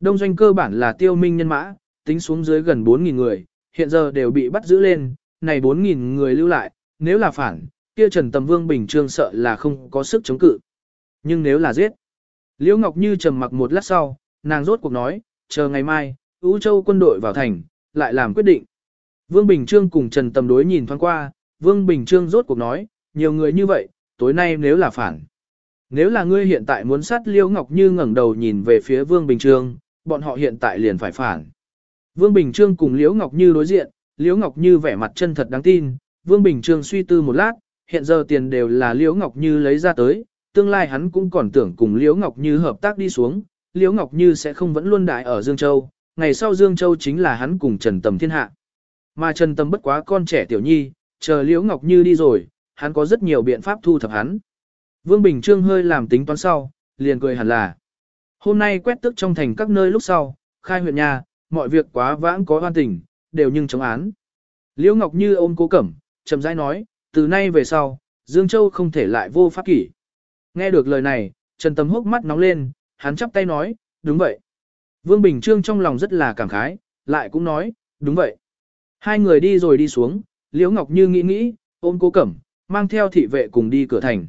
Đông doanh cơ bản là tiêu minh nhân mã, tính xuống dưới gần 4.000 người, hiện giờ đều bị bắt giữ lên, này 4.000 người lưu lại, nếu là phản, kia Trần Tầm Vương Bình Trương sợ là không có sức chống cự. Nhưng nếu là giết, Liễu Ngọc Như trầm mặc một lát sau, nàng rốt cuộc nói, chờ ngày mai, Ú Châu quân đội vào thành, lại làm quyết định. Vương Bình Trương cùng Trần Tầm đối nhìn thoáng qua, Vương Bình Trương rốt cuộc nói, nhiều người như vậy, tối nay nếu là phản. Nếu là ngươi hiện tại muốn sát Liễu Ngọc Như ngẩng đầu nhìn về phía Vương Bình Trương, bọn họ hiện tại liền phải phản. Vương Bình Trương cùng Liễu Ngọc Như đối diện, Liễu Ngọc Như vẻ mặt chân thật đáng tin, Vương Bình Trương suy tư một lát, hiện giờ tiền đều là Liễu Ngọc Như lấy ra tới, tương lai hắn cũng còn tưởng cùng Liễu Ngọc Như hợp tác đi xuống, Liễu Ngọc Như sẽ không vẫn luôn đại ở Dương Châu, ngày sau Dương Châu chính là hắn cùng Trần Tầm thiên hạ. Mà Trần Tầm bất quá con trẻ tiểu nhi, chờ Liễu Ngọc Như đi rồi, hắn có rất nhiều biện pháp thu thập hắn. Vương Bình Trương hơi làm tính toán sau, liền cười hẳn là. Hôm nay quét tức trong thành các nơi lúc sau, khai huyện nhà, mọi việc quá vãng có oan tình, đều nhưng chống án. Liễu Ngọc Như ôm cố cẩm, chậm rãi nói, từ nay về sau, Dương Châu không thể lại vô pháp kỷ. Nghe được lời này, Trần Tầm hốc mắt nóng lên, hắn chắp tay nói, đúng vậy. Vương Bình Trương trong lòng rất là cảm khái, lại cũng nói, đúng vậy. Hai người đi rồi đi xuống, Liễu Ngọc Như nghĩ nghĩ, ôm cố cẩm, mang theo thị vệ cùng đi cửa thành.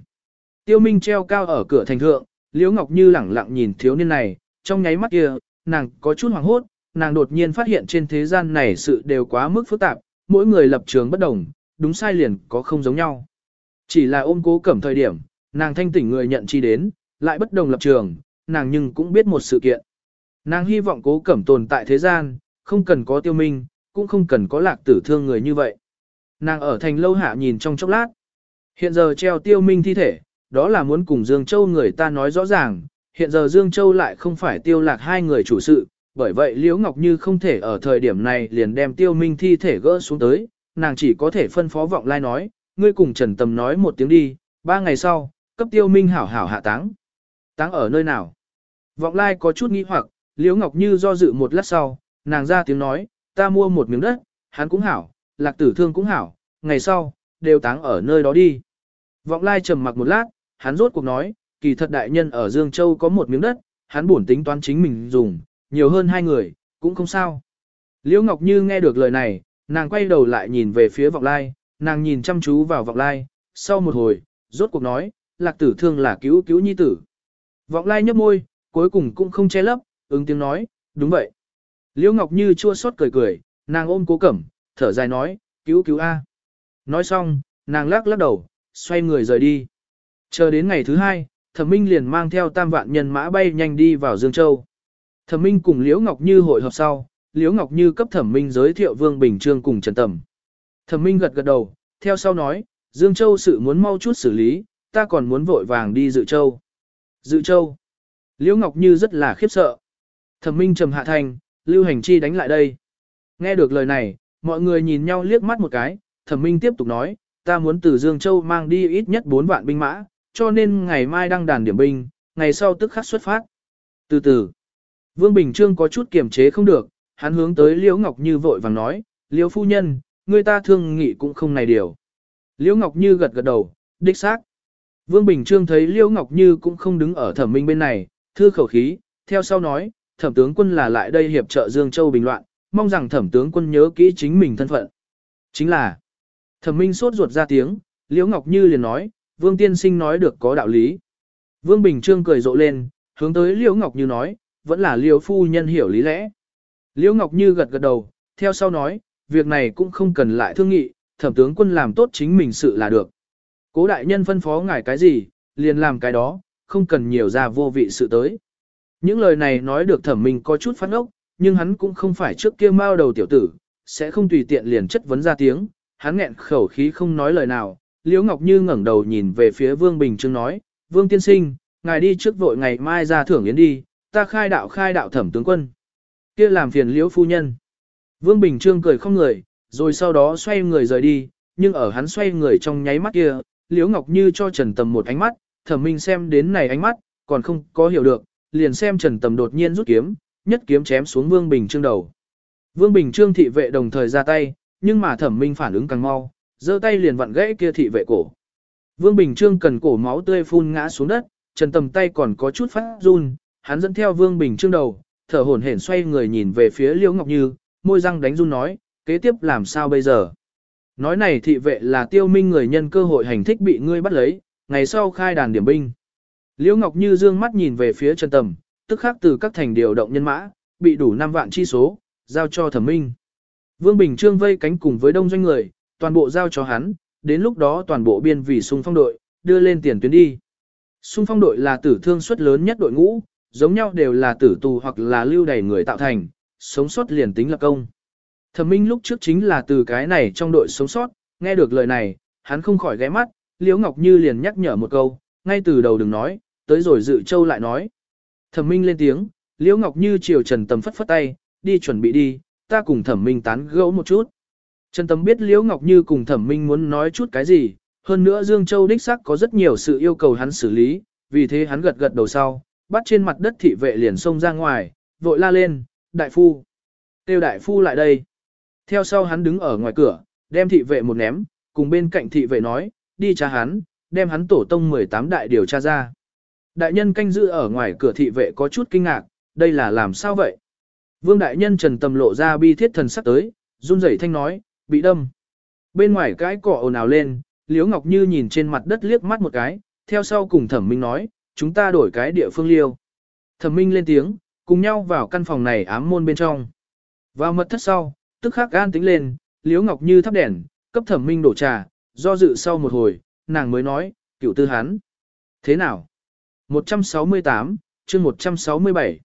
Tiêu Minh treo cao ở cửa thành thượng, Liễu Ngọc Như lẳng lặng nhìn thiếu niên này, trong nháy mắt kia, nàng có chút hoảng hốt, nàng đột nhiên phát hiện trên thế gian này sự đều quá mức phức tạp, mỗi người lập trường bất đồng, đúng sai liền có không giống nhau. Chỉ là ôm cố cẩm thời điểm, nàng thanh tỉnh người nhận chi đến, lại bất đồng lập trường, nàng nhưng cũng biết một sự kiện. Nàng hy vọng cố cẩm tồn tại thế gian, không cần có tiêu minh, cũng không cần có lạc tử thương người như vậy. Nàng ở thành lâu hạ nhìn trong chốc lát. Hiện giờ treo tiêu minh thi thể, đó là muốn cùng Dương Châu người ta nói rõ ràng, hiện giờ Dương Châu lại không phải tiêu lạc hai người chủ sự, bởi vậy Liễu Ngọc Như không thể ở thời điểm này liền đem tiêu minh thi thể gỡ xuống tới, nàng chỉ có thể phân phó vọng lai nói, ngươi cùng Trần Tầm nói một tiếng đi, ba ngày sau, cấp tiêu minh hảo hảo hạ táng. Táng ở nơi nào? Vọng lai có chút nghi hoặc, Liễu Ngọc Như do dự một lát sau, nàng ra tiếng nói, ta mua một miếng đất, hắn cũng hảo, lạc tử thương cũng hảo, ngày sau, đều táng ở nơi đó đi. Vọng lai trầm mặc một lát, hắn rốt cuộc nói, kỳ thật đại nhân ở Dương Châu có một miếng đất, hắn bổn tính toán chính mình dùng, nhiều hơn hai người, cũng không sao. Liễu Ngọc Như nghe được lời này, nàng quay đầu lại nhìn về phía vọng lai, nàng nhìn chăm chú vào vọng lai, sau một hồi, rốt cuộc nói, lạc tử thương là cứu cứu nhi tử. Vọng lai nhấp môi, cuối cùng cũng không che lấp, ứng tiếng nói, đúng vậy. Liễu Ngọc Như chua xót cười cười, nàng ôm cố cẩm, thở dài nói, cứu cứu A. Nói xong, nàng lắc lắc đầu, xoay người rời đi. Chờ đến ngày thứ hai, thẩm minh liền mang theo tam vạn nhân mã bay nhanh đi vào Dương Châu. Thẩm minh cùng Liễu Ngọc Như hội họp sau, Liễu Ngọc Như cấp thẩm minh giới thiệu Vương Bình Trương cùng Trần Tầm. Thẩm minh gật gật đầu, theo sau nói, Dương Châu sự muốn mau chút xử lý, ta còn muốn vội vàng đi dự châu. Dự châu. Liễu Ngọc Như rất là khiếp sợ. Thẩm minh trầm hạ thành, lưu hành chi đánh lại đây. Nghe được lời này, mọi người nhìn nhau liếc mắt một cái, thẩm minh tiếp tục nói, ta muốn từ Dương Châu mang đi ít nhất 4 vạn binh mã, cho nên ngày mai đăng đàn điểm binh, ngày sau tức khắc xuất phát. Từ từ, Vương Bình Trương có chút kiềm chế không được, hắn hướng tới Liễu Ngọc Như vội vàng nói, Liễu phu nhân, người ta thương nghị cũng không này điều. Liễu Ngọc Như gật gật đầu, đích xác. Vương Bình Trương thấy Liễu Ngọc Như cũng không đứng ở thẩm minh bên này, thư khẩu khí, theo sau nói, thẩm tướng quân là lại đây hiệp trợ Dương Châu bình loạn, mong rằng thẩm tướng quân nhớ kỹ chính mình thân phận. Chính là, thẩm minh sốt ruột ra tiếng, Liễu Ngọc Như liền nói, Vương Tiên Sinh nói được có đạo lý. Vương Bình Trương cười rộ lên, hướng tới Liễu Ngọc Như nói, vẫn là Liễu phu nhân hiểu lý lẽ. Liễu Ngọc Như gật gật đầu, theo sau nói, việc này cũng không cần lại thương nghị, thẩm tướng quân làm tốt chính mình sự là được. Cố đại nhân phân phó ngài cái gì, liền làm cái đó, không cần nhiều ra vô vị sự tới. Những lời này nói được thẩm minh có chút phát ốc, nhưng hắn cũng không phải trước kia mao đầu tiểu tử, sẽ không tùy tiện liền chất vấn ra tiếng, hắn nghẹn khẩu khí không nói lời nào. Liễu Ngọc Như ngẩng đầu nhìn về phía Vương Bình Trương nói, Vương Tiên Sinh, ngài đi trước vội ngày mai ra thưởng yến đi, ta khai đạo khai đạo thẩm tướng quân. kia làm phiền Liễu Phu Nhân. Vương Bình Trương cười không người, rồi sau đó xoay người rời đi, nhưng ở hắn xoay người trong nháy mắt kia, Liễu Ngọc Như cho Trần Tầm một ánh mắt, thẩm minh xem đến này ánh mắt, còn không có hiểu được, liền xem Trần Tầm đột nhiên rút kiếm, nhất kiếm chém xuống Vương Bình Trương đầu. Vương Bình Trương thị vệ đồng thời ra tay, nhưng mà thẩm minh phản ứng càng mau, giơ tay liền vặn gãy kia thị vệ cổ. Vương Bình Trương cần cổ máu tươi phun ngã xuống đất, Trần Tầm tay còn có chút phát run, hắn dẫn theo Vương Bình Trương đầu, thở hổn hển xoay người nhìn về phía Liễu Ngọc Như, môi răng đánh run nói, kế tiếp làm sao bây giờ? Nói này thị vệ là tiêu minh người nhân cơ hội hành thích bị ngươi bắt lấy, ngày sau khai đàn điểm binh. Liễu Ngọc Như dương mắt nhìn về phía Trần Tầm, tức khắc từ các thành điều động nhân mã, bị đủ 5 vạn chi số, giao cho thẩm minh. Vương Bình Trương vây cánh cùng với đông doanh người, toàn bộ giao cho hắn, đến lúc đó toàn bộ biên vì xung phong đội, đưa lên tiền tuyến đi. Xung phong đội là tử thương suất lớn nhất đội ngũ, giống nhau đều là tử tù hoặc là lưu đày người tạo thành, sống sót liền tính lập công. Thẩm Minh lúc trước chính là từ cái này trong đội sống sót, nghe được lời này, hắn không khỏi ghé mắt, Liễu Ngọc Như liền nhắc nhở một câu, ngay từ đầu đừng nói, tới rồi dự châu lại nói. Thẩm Minh lên tiếng, Liễu Ngọc Như chiều Trần Tầm phất phất tay, đi chuẩn bị đi, ta cùng Thẩm Minh tán gẫu một chút. Trần Tầm biết Liễu Ngọc Như cùng Thẩm Minh muốn nói chút cái gì, hơn nữa Dương Châu đích xác có rất nhiều sự yêu cầu hắn xử lý, vì thế hắn gật gật đầu sau, bắt trên mặt đất thị vệ liền xông ra ngoài, vội la lên, đại phu. Tiêu đại phu lại đây. Theo sau hắn đứng ở ngoài cửa, đem thị vệ một ném, cùng bên cạnh thị vệ nói, đi tra hắn, đem hắn tổ tông 18 đại điều tra ra. Đại nhân canh giữ ở ngoài cửa thị vệ có chút kinh ngạc, đây là làm sao vậy? Vương đại nhân trần tầm lộ ra bi thiết thần sắc tới, run rẩy thanh nói, bị đâm. Bên ngoài cái cỏ ồn ào lên, Liễu Ngọc Như nhìn trên mặt đất liếc mắt một cái, theo sau cùng thẩm minh nói, chúng ta đổi cái địa phương liêu. Thẩm minh lên tiếng, cùng nhau vào căn phòng này ám môn bên trong. Vào mật thất sau, tức khắc gan tính lên, Liễu Ngọc Như thắp đèn, cấp thẩm minh đổ trà, do dự sau một hồi, nàng mới nói, cựu tư hắn. Thế nào? 168, chương 167.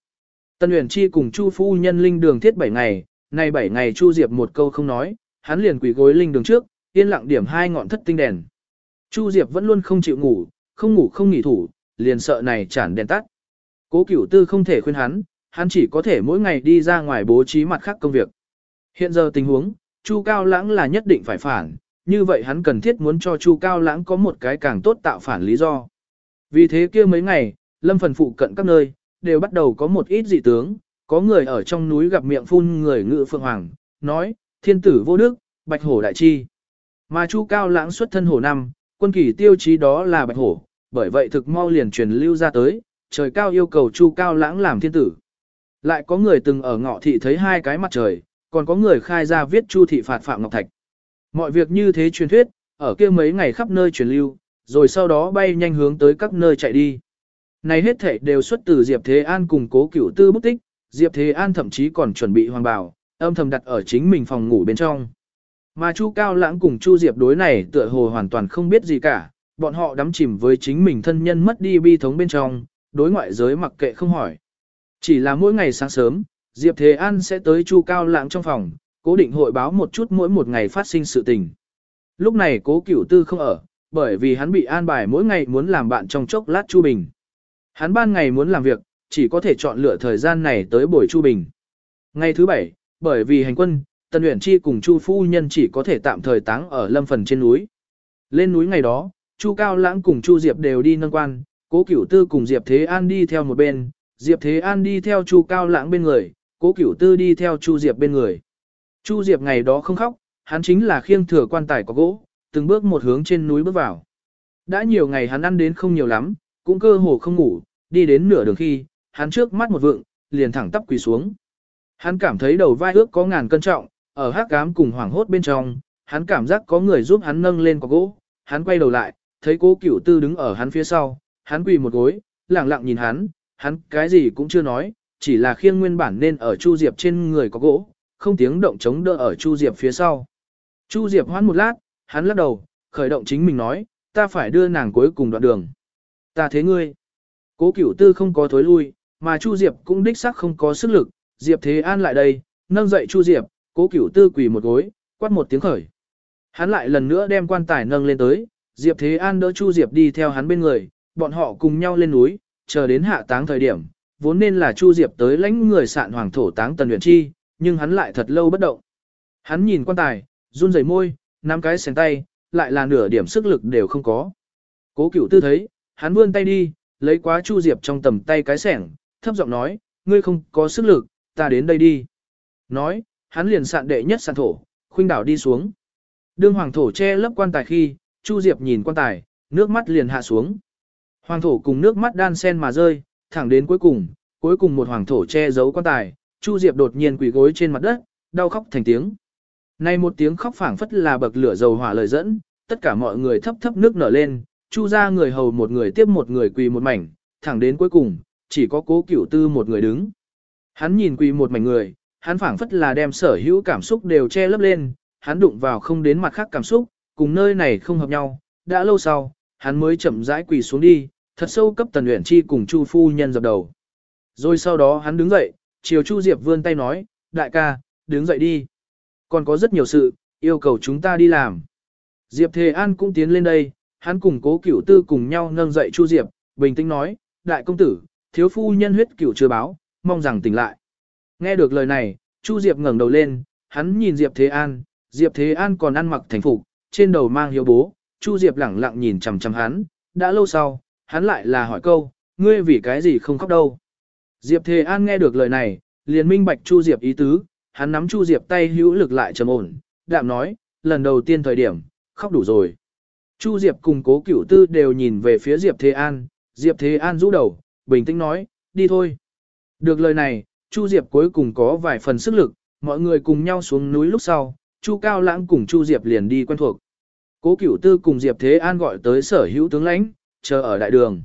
Tân Uyển Chi cùng Chu phu nhân linh đường thiết 7 ngày, nay 7 ngày Chu Diệp một câu không nói, hắn liền quỳ gối linh đường trước, yên lặng điểm hai ngọn thất tinh đèn. Chu Diệp vẫn luôn không chịu ngủ, không ngủ không nghỉ thủ, liền sợ này chản đèn tắt. Cố Cửu Tư không thể khuyên hắn, hắn chỉ có thể mỗi ngày đi ra ngoài bố trí mặt khác công việc. Hiện giờ tình huống, Chu Cao Lãng là nhất định phải phản, như vậy hắn cần thiết muốn cho Chu Cao Lãng có một cái càng tốt tạo phản lý do. Vì thế kia mấy ngày, lâm phần phụ cận các nơi, đều bắt đầu có một ít dị tướng, có người ở trong núi gặp miệng phun người ngự phượng hoàng, nói, thiên tử vô đức, bạch hổ đại chi. Mà Chu Cao Lãng xuất thân hổ năm, quân kỳ tiêu chí đó là bạch hổ, bởi vậy thực mau liền truyền lưu ra tới, trời cao yêu cầu Chu Cao Lãng làm thiên tử. Lại có người từng ở ngọ thị thấy hai cái mặt trời, còn có người khai ra viết Chu thị phạt Phạm Ngọc Thạch. Mọi việc như thế truyền thuyết, ở kia mấy ngày khắp nơi truyền lưu, rồi sau đó bay nhanh hướng tới các nơi chạy đi. Này hết thể đều xuất từ Diệp Thế An cùng cố cửu tư bút tích, Diệp Thế An thậm chí còn chuẩn bị hoàng bào, âm thầm đặt ở chính mình phòng ngủ bên trong. Mà Chu Cao Lãng cùng Chu Diệp đối này tựa hồ hoàn toàn không biết gì cả, bọn họ đắm chìm với chính mình thân nhân mất đi bi thống bên trong, đối ngoại giới mặc kệ không hỏi. Chỉ là mỗi ngày sáng sớm, Diệp Thế An sẽ tới Chu Cao Lãng trong phòng, cố định hội báo một chút mỗi một ngày phát sinh sự tình. Lúc này cố cửu tư không ở, bởi vì hắn bị an bài mỗi ngày muốn làm bạn trong chốc lát Chu Bình. Hắn ban ngày muốn làm việc, chỉ có thể chọn lựa thời gian này tới buổi Chu Bình. Ngày thứ bảy, bởi vì hành quân, Tần Uyển Chi cùng Chu phu nhân chỉ có thể tạm thời táng ở lâm phần trên núi. Lên núi ngày đó, Chu Cao Lãng cùng Chu Diệp đều đi nâng quan, Cố Cửu Tư cùng Diệp Thế An đi theo một bên, Diệp Thế An đi theo Chu Cao Lãng bên người, Cố Cửu Tư đi theo Chu Diệp bên người. Chu Diệp ngày đó không khóc, hắn chính là khiêng thừa quan tài có gỗ, từng bước một hướng trên núi bước vào. Đã nhiều ngày hắn ăn đến không nhiều lắm, cũng cơ hồ không ngủ, đi đến nửa đường khi, hắn trước mắt một vượng, liền thẳng tắp quỳ xuống. Hắn cảm thấy đầu vai ước có ngàn cân trọng, ở hắc ám cùng hoảng hốt bên trong, hắn cảm giác có người giúp hắn nâng lên có gỗ, hắn quay đầu lại, thấy cố cửu tư đứng ở hắn phía sau, hắn quỳ một gối, lặng lặng nhìn hắn, hắn cái gì cũng chưa nói, chỉ là khiêng nguyên bản nên ở Chu Diệp trên người có gỗ, không tiếng động chống đỡ ở Chu Diệp phía sau. Chu Diệp hoán một lát, hắn lắc đầu, khởi động chính mình nói, ta phải đưa nàng cuối cùng đoạn đường. Ta thế ngươi. Cố cửu tư không có thối lui, Mà Chu Diệp cũng đích xác không có sức lực, Diệp Thế An lại đây, nâng dậy Chu Diệp, cố cửu tư quỳ một gối, quát một tiếng khởi. Hắn lại lần nữa đem quan tài nâng lên tới, Diệp Thế An đỡ Chu Diệp đi theo hắn bên người, bọn họ cùng nhau lên núi, chờ đến hạ táng thời điểm, vốn nên là Chu Diệp tới lãnh người sạn hoàng thổ táng Tần Uyển Chi, nhưng hắn lại thật lâu bất động. Hắn nhìn quan tài, run rẩy môi, nắm cái sèn tay, lại là nửa điểm sức lực đều không có. Cố Cửu Tư thấy, hắn vươn tay đi, lấy quá Chu Diệp trong tầm tay cái sẻng, thấp giọng nói, ngươi không có sức lực, ta đến đây đi. Nói, hắn liền sạn đệ nhất sạn thổ, khuynh đảo đi xuống. Đương hoàng thổ che lấp quan tài khi, Chu Diệp nhìn quan tài, nước mắt liền hạ xuống. Hoàng thổ cùng nước mắt đan sen mà rơi, thẳng đến cuối cùng, cuối cùng một hoàng thổ che giấu quan tài, Chu Diệp đột nhiên quỳ gối trên mặt đất, đau khóc thành tiếng. Nay một tiếng khóc phảng phất là bậc lửa dầu hỏa lời dẫn, tất cả mọi người thấp thấp nước nở lên, Chu ra người hầu một người tiếp một người quỳ một mảnh, thẳng đến cuối cùng, chỉ có cố cửu tư một người đứng. Hắn nhìn quỳ một mảnh người, hắn phảng phất là đem sở hữu cảm xúc đều che lấp lên, hắn đụng vào không đến mặt khác cảm xúc, cùng nơi này không hợp nhau, đã lâu sau, hắn mới chậm rãi quỳ xuống đi, thật sâu cấp Tần luyện Chi cùng Chu phu nhân dập đầu. Rồi sau đó hắn đứng dậy, chiều Chu Diệp vươn tay nói, đại ca, đứng dậy đi. Còn có rất nhiều sự, yêu cầu chúng ta đi làm. Diệp Thề An cũng tiến lên đây, hắn cùng cố cửu tư cùng nhau nâng dậy Chu Diệp, bình tĩnh nói, đại công tử, thiếu phu nhân huyết cửu chưa báo, mong rằng tỉnh lại. Nghe được lời này, Chu Diệp ngẩng đầu lên, hắn nhìn Diệp Thế An, Diệp Thế An còn ăn mặc thành phục, trên đầu mang hiếu bố, Chu Diệp lẳng lặng nhìn chằm chằm hắn, đã lâu sau, hắn lại là hỏi câu, ngươi vì cái gì không khóc đâu. Diệp Thế An nghe được lời này, liền minh bạch Chu Diệp ý tứ, hắn nắm Chu Diệp tay hữu lực lại trầm ổn, đạm nói, lần đầu tiên thời điểm, khóc đủ rồi. Chu Diệp cùng cố cửu tư đều nhìn về phía Diệp Thế An, Diệp Thế An rũ đầu, bình tĩnh nói, đi thôi. Được lời này, Chu Diệp cuối cùng có vài phần sức lực, mọi người cùng nhau xuống núi lúc sau, Chu Cao Lãng cùng Chu Diệp liền đi quen thuộc. Cố Cửu Tư cùng Diệp Thế An gọi tới sở hữu tướng lãnh, chờ ở đại đường.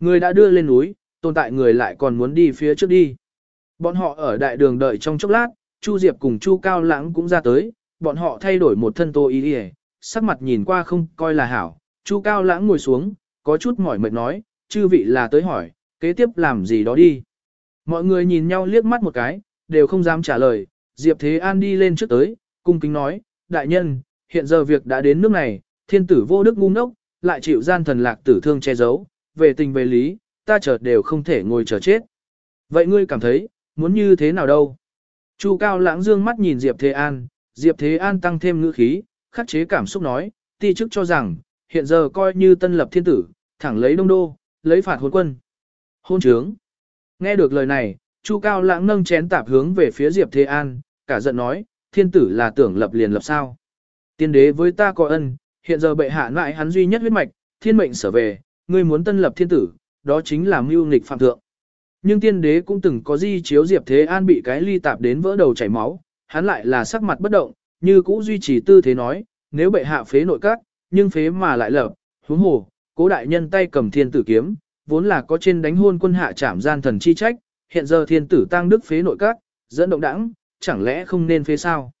Người đã đưa lên núi, tồn tại người lại còn muốn đi phía trước đi. Bọn họ ở đại đường đợi trong chốc lát, Chu Diệp cùng Chu Cao Lãng cũng ra tới, bọn họ thay đổi một thân tô y y, sắc mặt nhìn qua không coi là hảo. Chu Cao Lãng ngồi xuống, có chút mỏi mệt nói, chư vị là tới hỏi, kế tiếp làm gì đó đi. Mọi người nhìn nhau liếc mắt một cái, đều không dám trả lời, Diệp Thế An đi lên trước tới, cung kính nói, đại nhân, hiện giờ việc đã đến nước này, thiên tử vô đức ngu ngốc, lại chịu gian thần lạc tử thương che giấu, về tình về lý, ta chợt đều không thể ngồi chờ chết. Vậy ngươi cảm thấy, muốn như thế nào đâu? Chu Cao lãng dương mắt nhìn Diệp Thế An, Diệp Thế An tăng thêm ngữ khí, khắc chế cảm xúc nói, ti chức cho rằng, hiện giờ coi như tân lập thiên tử, thẳng lấy đông đô, lấy phạt hôn quân. Hôn trướng. Nghe được lời này, Chu Cao lãng nâng chén tạp hướng về phía Diệp Thế An, cả giận nói, thiên tử là tưởng lập liền lập sao. Tiên đế với ta có ân, hiện giờ bệ hạ lại hắn duy nhất huyết mạch, thiên mệnh sở về, ngươi muốn tân lập thiên tử, đó chính là mưu nghịch phạm thượng. Nhưng tiên đế cũng từng có di chiếu Diệp Thế An bị cái ly tạp đến vỡ đầu chảy máu, hắn lại là sắc mặt bất động, như cũ duy trì tư thế nói, nếu bệ hạ phế nội các, nhưng phế mà lại lở, huống hồ, cố đại nhân tay cầm thiên tử kiếm, vốn là có trên đánh hôn quân hạ trảm gian thần chi trách, hiện giờ thiên tử tăng đức phế nội các, dẫn động đãng chẳng lẽ không nên phế sao?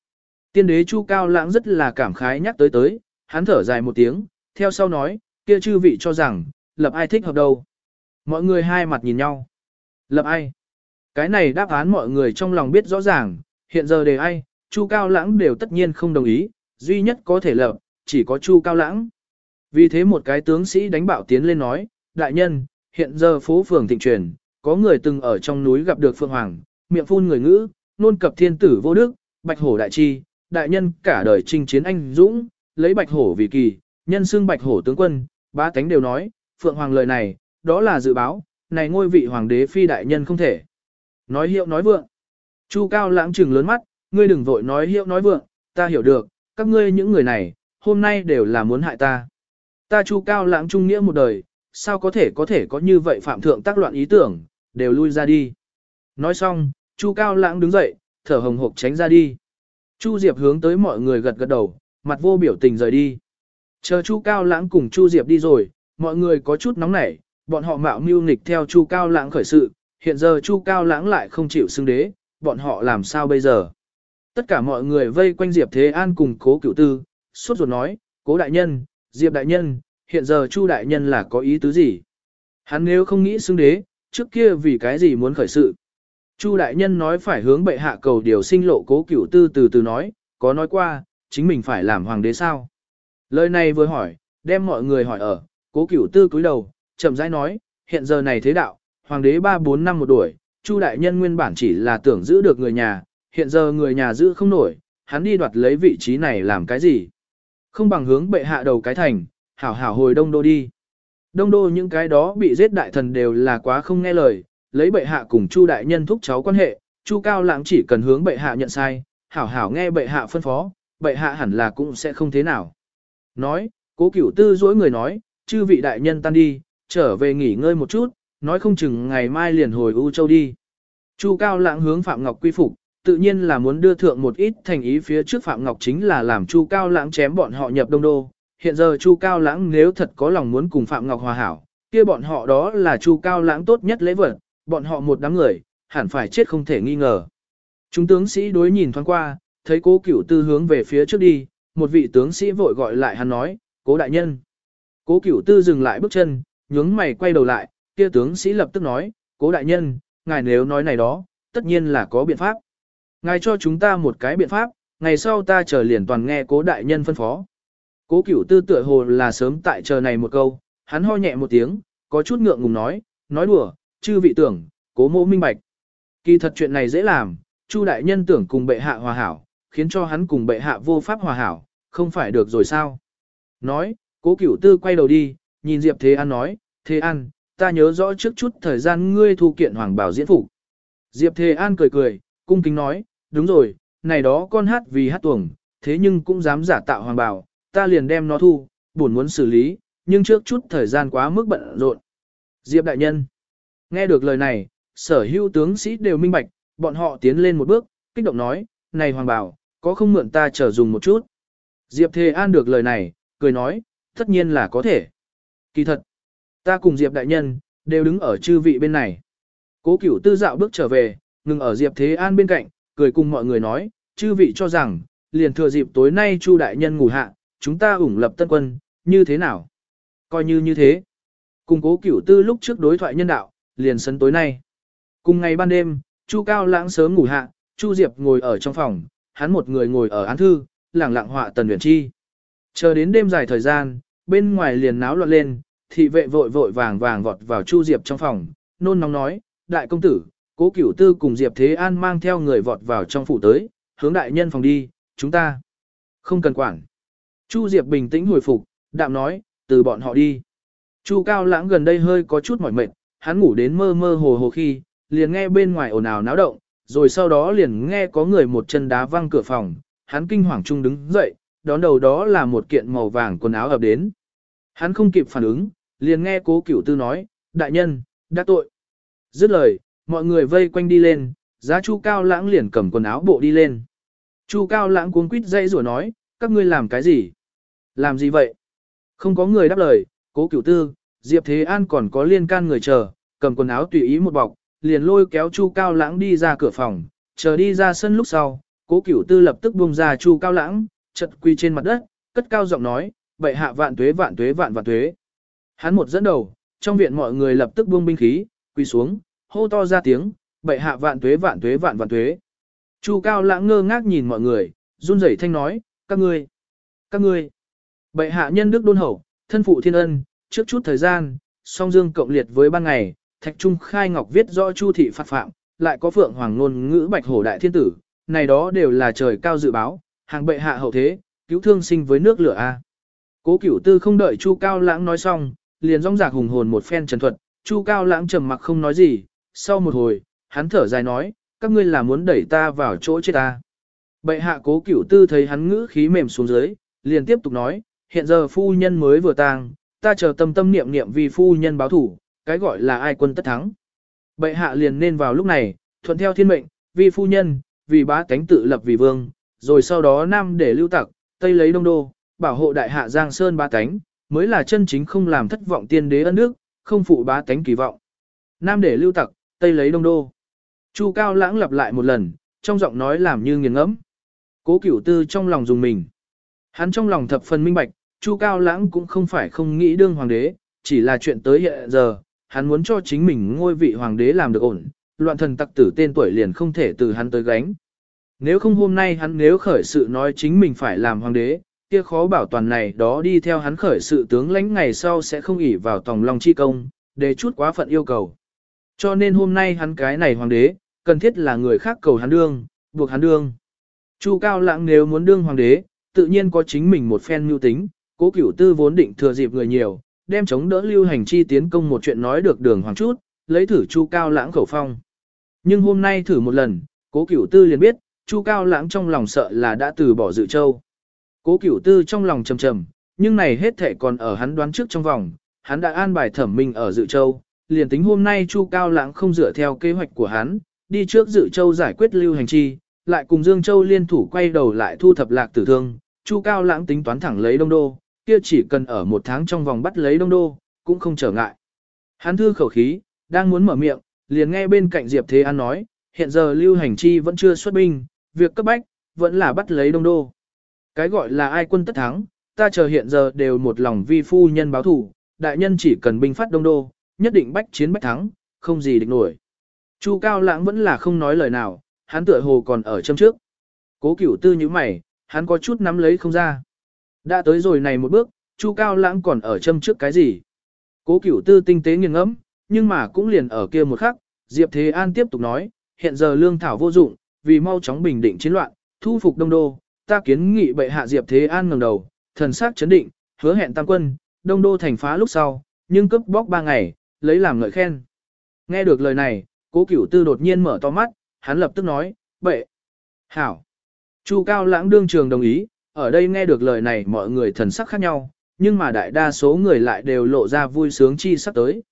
Tiên đế Chu Cao Lãng rất là cảm khái nhắc tới tới, hắn thở dài một tiếng, theo sau nói, kia chư vị cho rằng, lập ai thích hợp đâu. Mọi người hai mặt nhìn nhau. Lập ai? Cái này đáp án mọi người trong lòng biết rõ ràng, hiện giờ đề ai, Chu Cao Lãng đều tất nhiên không đồng ý, duy nhất có thể lập, chỉ có Chu Cao Lãng. Vì thế một cái tướng sĩ đánh bạo tiến lên nói, đại nhân, hiện giờ phố phường thịnh truyền, có người từng ở trong núi gặp được Phượng Hoàng, miệng phun người ngữ, nôn cập thiên tử vô đức, bạch hổ đại chi, đại nhân cả đời chinh chiến anh dũng, lấy bạch hổ vì kỳ, nhân xương bạch hổ tướng quân, ba tánh đều nói, Phượng Hoàng lời này, đó là dự báo, này ngôi vị hoàng đế phi đại nhân không thể. Nói hiệu nói vượng. Chu Cao lãng trừng lớn mắt, ngươi đừng vội nói hiệu nói vượng, ta hiểu được, các ngươi những người này, hôm nay đều là muốn hại ta. Ta Chu Cao lãng trung nghĩa một đời, sao có thể có thể có như vậy phạm thượng tác loạn ý tưởng, đều lui ra đi. Nói xong, Chu Cao lãng đứng dậy, thở hồng hộc tránh ra đi. Chu Diệp hướng tới mọi người gật gật đầu, mặt vô biểu tình rời đi. Chờ Chu Cao lãng cùng Chu Diệp đi rồi, mọi người có chút nóng nảy, bọn họ mạo mưu nghịch theo Chu Cao lãng khởi sự, hiện giờ Chu Cao lãng lại không chịu xưng đế, bọn họ làm sao bây giờ? Tất cả mọi người vây quanh Diệp Thế An cùng cố cửu tư, suốt ruột nói, cố đại nhân, Diệp đại nhân, hiện giờ Chu đại nhân là có ý tứ gì? Hắn nếu không nghĩ xưng đế, trước kia vì cái gì muốn khởi sự. Chu đại nhân nói phải hướng bệ hạ cầu điều sinh lộ cố cửu tư từ từ nói, có nói qua, chính mình phải làm hoàng đế sao. Lời này vừa hỏi, đem mọi người hỏi ở, cố cửu tư cúi đầu, chậm rãi nói, hiện giờ này thế đạo, hoàng đế 3-4 năm một đuổi, Chu đại nhân nguyên bản chỉ là tưởng giữ được người nhà, hiện giờ người nhà giữ không nổi, hắn đi đoạt lấy vị trí này làm cái gì? Không bằng hướng bệ hạ đầu cái thành, hảo hảo hồi đông đô đi. Đông đô những cái đó bị giết đại thần đều là quá không nghe lời, lấy bệ hạ cùng Chu đại nhân thúc cháu quan hệ, Chu Cao Lãng chỉ cần hướng bệ hạ nhận sai, hảo hảo nghe bệ hạ phân phó, bệ hạ hẳn là cũng sẽ không thế nào. Nói, cố cửu tư dối người nói, chư vị đại nhân tan đi, trở về nghỉ ngơi một chút, nói không chừng ngày mai liền hồi U Châu đi. Chu Cao Lãng hướng Phạm Ngọc quy phục, tự nhiên là muốn đưa thượng một ít thành ý phía trước Phạm Ngọc chính là làm Chu Cao Lãng chém bọn họ nhập Đông Đô. Hiện giờ Chu Cao Lãng nếu thật có lòng muốn cùng Phạm Ngọc hòa hảo, kia bọn họ đó là Chu Cao Lãng tốt nhất lễ vật, bọn họ một đám người, hẳn phải chết không thể nghi ngờ. Chúng tướng sĩ đối nhìn thoáng qua, thấy cố cửu tư hướng về phía trước đi, một vị tướng sĩ vội gọi lại hắn nói, cố đại nhân. Cố cửu tư dừng lại bước chân, nhướng mày quay đầu lại, kia tướng sĩ lập tức nói, cố đại nhân, ngài nếu nói này đó, tất nhiên là có biện pháp. Ngài cho chúng ta một cái biện pháp, ngày sau ta chờ liền toàn nghe cố đại nhân phân phó. Cố cửu tư tựa hồ là sớm tại chờ này một câu, hắn ho nhẹ một tiếng, có chút ngượng ngùng nói, nói đùa, chư vị tưởng, cố mô minh bạch. Kỳ thật chuyện này dễ làm, chu đại nhân tưởng cùng bệ hạ hòa hảo, khiến cho hắn cùng bệ hạ vô pháp hòa hảo, không phải được rồi sao. Nói, cố cửu tư quay đầu đi, nhìn Diệp Thế An nói, Thế An, ta nhớ rõ trước chút thời gian ngươi thu kiện hoàng bảo diễn phục. Diệp Thế An cười cười, cung kính nói, đúng rồi, này đó con hát vì hát tuồng, thế nhưng cũng dám giả tạo hoàng bảo, ta liền đem nó thu, buồn muốn xử lý, nhưng trước chút thời gian quá mức bận rộn. Diệp đại nhân, nghe được lời này, sở hữu tướng sĩ đều minh bạch, bọn họ tiến lên một bước, kích động nói, này hoàng bảo, có không mượn ta trở dùng một chút. Diệp Thế An được lời này, cười nói, tất nhiên là có thể. Kỳ thật, ta cùng Diệp đại nhân, đều đứng ở chư vị bên này. Cố cửu tư dạo bước trở về, ngừng ở Diệp Thế An bên cạnh, cười cùng mọi người nói, chư vị cho rằng, liền thừa dịp tối nay Chu đại nhân ngủ hạ, chúng ta ủng lập tân quân, như thế nào? Coi như như thế. Cùng cố cửu tư lúc trước đối thoại nhân đạo, liền sân tối nay. Cùng ngày ban đêm, Chu Cao lãng sớm ngủ hạ, Chu Diệp ngồi ở trong phòng, hắn một người ngồi ở án thư, lẳng lặng họa tần huyền chi. Chờ đến đêm dài thời gian, bên ngoài liền náo loạn lên, thị vệ vội vội vàng vàng vọt vào Chu Diệp trong phòng, nôn nóng nói, đại công tử, cố cửu tư cùng Diệp Thế An mang theo người vọt vào trong phủ tới, hướng đại nhân phòng đi, chúng ta không cần quản. Chu Diệp bình tĩnh hồi phục, đạm nói, từ bọn họ đi. Chu Cao Lãng gần đây hơi có chút mỏi mệt, hắn ngủ đến mơ mơ hồ hồ khi, liền nghe bên ngoài ồn ào náo động, rồi sau đó liền nghe có người một chân đá văng cửa phòng, hắn kinh hoàng trung đứng dậy, đón đầu đó là một kiện màu vàng quần áo ập đến. Hắn không kịp phản ứng, liền nghe cố cửu tư nói, đại nhân, đã tội. Dứt lời, mọi người vây quanh đi lên, giá chu cao lãng liền cầm quần áo bộ đi lên. Chu cao lãng cuống quýt dây rủa nói, các ngươi làm cái gì? Làm gì vậy? Không có người đáp lời, cố cửu tư, Diệp Thế An còn có liên can người chờ, cầm quần áo tùy ý một bọc, liền lôi kéo Chu Cao Lãng đi ra cửa phòng, chờ đi ra sân lúc sau, Cố Cửu Tư lập tức buông ra Chu Cao Lãng, chật quy trên mặt đất, cất cao giọng nói, "Bệ hạ vạn tuế vạn tuế vạn vạn tuế." Hắn một dẫn đầu, trong viện mọi người lập tức buông binh khí, quỳ xuống, hô to ra tiếng, "Bệ hạ vạn tuế vạn tuế vạn vạn tuế." Chu Cao Lãng ngơ ngác nhìn mọi người, run rẩy thanh nói, "Các ngươi, các ngươi." Bệ hạ nhân đức đôn hậu, thân phụ thiên ân, trước chút thời gian, song dương cộng liệt với ban ngày, Thạch Trung Khai Ngọc viết rõ Chu thị phạt phạm, lại có Phượng Hoàng ngôn ngữ Bạch Hổ đại thiên tử, này đó đều là trời cao dự báo, hàng bệ hạ hậu thế, cứu thương sinh với nước lửa a. Cố Cửu Tư không đợi Chu Cao Lãng nói xong, liền rong rạc hùng hồn một phen trần thuật, Chu Cao Lãng trầm mặc không nói gì, sau một hồi, hắn thở dài nói, các ngươi là muốn đẩy ta vào chỗ chết ta. Bệ hạ Cố Cửu Tư thấy hắn ngữ khí mềm xuống dưới, liền tiếp tục nói, hiện giờ phu nhân mới vừa tang, ta chờ tâm tâm niệm niệm vì phu nhân báo thủ, cái gọi là ai quân tất thắng. Bệ hạ liền nên vào lúc này, thuận theo thiên mệnh, vì phu nhân, vì bá tánh tự lập vì vương, rồi sau đó nam để lưu tặc, tây lấy đông đô, bảo hộ đại hạ Giang Sơn ba tánh, mới là chân chính không làm thất vọng tiên đế ân nước, không phụ bá tánh kỳ vọng. Nam để lưu tặc, tây lấy đông đô. Chu Cao Lãng lặp lại một lần, trong giọng nói làm như nghiền ngẫm. Cố Cửu Tư trong lòng dùng mình. Hắn trong lòng thập phần minh bạch, Chu Cao Lãng cũng không phải không nghĩ đương hoàng đế, chỉ là chuyện tới hiện giờ, hắn muốn cho chính mình ngôi vị hoàng đế làm được ổn, loạn thần tặc tử tên tuổi liền không thể từ hắn tới gánh. Nếu không hôm nay hắn nếu khởi sự nói chính mình phải làm hoàng đế, kia khó bảo toàn này đó đi theo hắn khởi sự tướng lãnh ngày sau sẽ không ỉ vào tòng lòng chi công, để chút quá phận yêu cầu. Cho nên hôm nay hắn cái này hoàng đế, cần thiết là người khác cầu hắn đương, buộc hắn đương. Chu Cao Lãng nếu muốn đương hoàng đế, tự nhiên có chính mình một phen mưu tính, cố cửu tư vốn định thừa dịp người nhiều, đem chống đỡ lưu hành chi tiến công một chuyện nói được đường hoàng chút, lấy thử Chu Cao Lãng khẩu phong. Nhưng hôm nay thử một lần, cố cửu tư liền biết, Chu Cao Lãng trong lòng sợ là đã từ bỏ dự châu. Cố cửu tư trong lòng trầm trầm, nhưng này hết thể còn ở hắn đoán trước trong vòng, hắn đã an bài thẩm minh ở dự châu, liền tính hôm nay Chu Cao Lãng không dựa theo kế hoạch của hắn, đi trước dự châu giải quyết lưu hành chi, lại cùng Dương Châu liên thủ quay đầu lại thu thập lạc tử thương, Chu Cao Lãng tính toán thẳng lấy Đông Đô, kia chỉ cần ở một tháng trong vòng bắt lấy Đông Đô, cũng không trở ngại. Hắn thư khẩu khí, đang muốn mở miệng, liền nghe bên cạnh Diệp Thế An nói, hiện giờ lưu hành chi vẫn chưa xuất binh, việc cấp bách, vẫn là bắt lấy Đông Đô. Cái gọi là ai quân tất thắng, ta chờ hiện giờ đều một lòng vi phu nhân báo thủ, đại nhân chỉ cần binh phát Đông Đô, nhất định bách chiến bách thắng, không gì địch nổi. Chu Cao Lãng vẫn là không nói lời nào, hắn tựa hồ còn ở châm trước. Cố cửu tư như mày, hắn có chút nắm lấy không ra. Đã tới rồi này một bước, Chu Cao Lãng còn ở châm trước cái gì? Cố cửu tư tinh tế nghiêng ngẫm, nhưng mà cũng liền ở kia một khắc, Diệp Thế An tiếp tục nói, hiện giờ lương thảo vô dụng, vì mau chóng bình định chiến loạn, thu phục đông đô, ta kiến nghị bệ hạ Diệp Thế An ngẩng đầu, thần sắc chấn định, hứa hẹn tam quân, đông đô thành phá lúc sau, nhưng cướp bóc ba ngày, lấy làm ngợi khen. Nghe được lời này, cố cửu tư đột nhiên mở to mắt, hắn lập tức nói, bệ, hảo. Chu Cao Lãng đương trường đồng ý, ở đây nghe được lời này mọi người thần sắc khác nhau, nhưng mà đại đa số người lại đều lộ ra vui sướng chi sắp tới.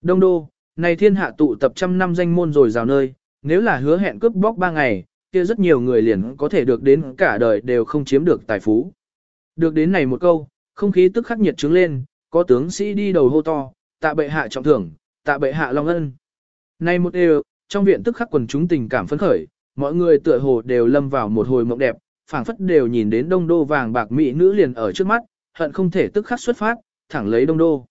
Đông đô, này thiên hạ tụ tập trăm năm danh môn rồi rào nơi, nếu là hứa hẹn cướp bóc ba ngày, kia rất nhiều người liền có thể được đến cả đời đều không chiếm được tài phú. Được đến này một câu, không khí tức khắc nhiệt trứng lên, có tướng sĩ đi đầu hô to, tạ bệ hạ trọng thưởng, tạ bệ hạ long ân. Nay một đều, trong viện tức khắc quần chúng tình cảm phấn khởi, mọi người tựa hồ đều lâm vào một hồi mộng đẹp, phảng phất đều nhìn đến đông đô vàng bạc mỹ nữ liền ở trước mắt, hận không thể tức khắc xuất phát, thẳng lấy đông đô.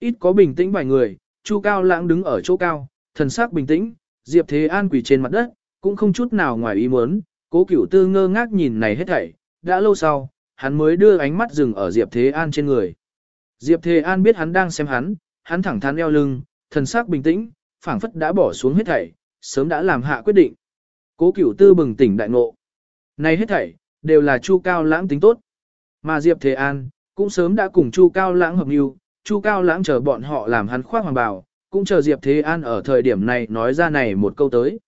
Ít có bình tĩnh vài người, Chu Cao Lãng đứng ở chỗ cao, thần sắc bình tĩnh, Diệp Thế An quỳ trên mặt đất, cũng không chút nào ngoài ý muốn, cố cửu tư ngơ ngác nhìn này hết thảy, đã lâu sau, hắn mới đưa ánh mắt dừng ở Diệp Thế An trên người. Diệp Thế An biết hắn đang xem hắn, hắn thẳng thắn eo lưng, thần sắc bình tĩnh, phảng phất đã bỏ xuống hết thảy, sớm đã làm hạ quyết định. Cố Cửu Tư bừng tỉnh đại ngộ. Này hết thảy đều là Chu Cao Lãng tính tốt. Mà Diệp Thế An cũng sớm đã cùng Chu Cao Lãng hợp lưu, Chu Cao Lãng chờ bọn họ làm hắn khoác hoàng bào, cũng chờ Diệp Thế An ở thời điểm này nói ra này một câu tới.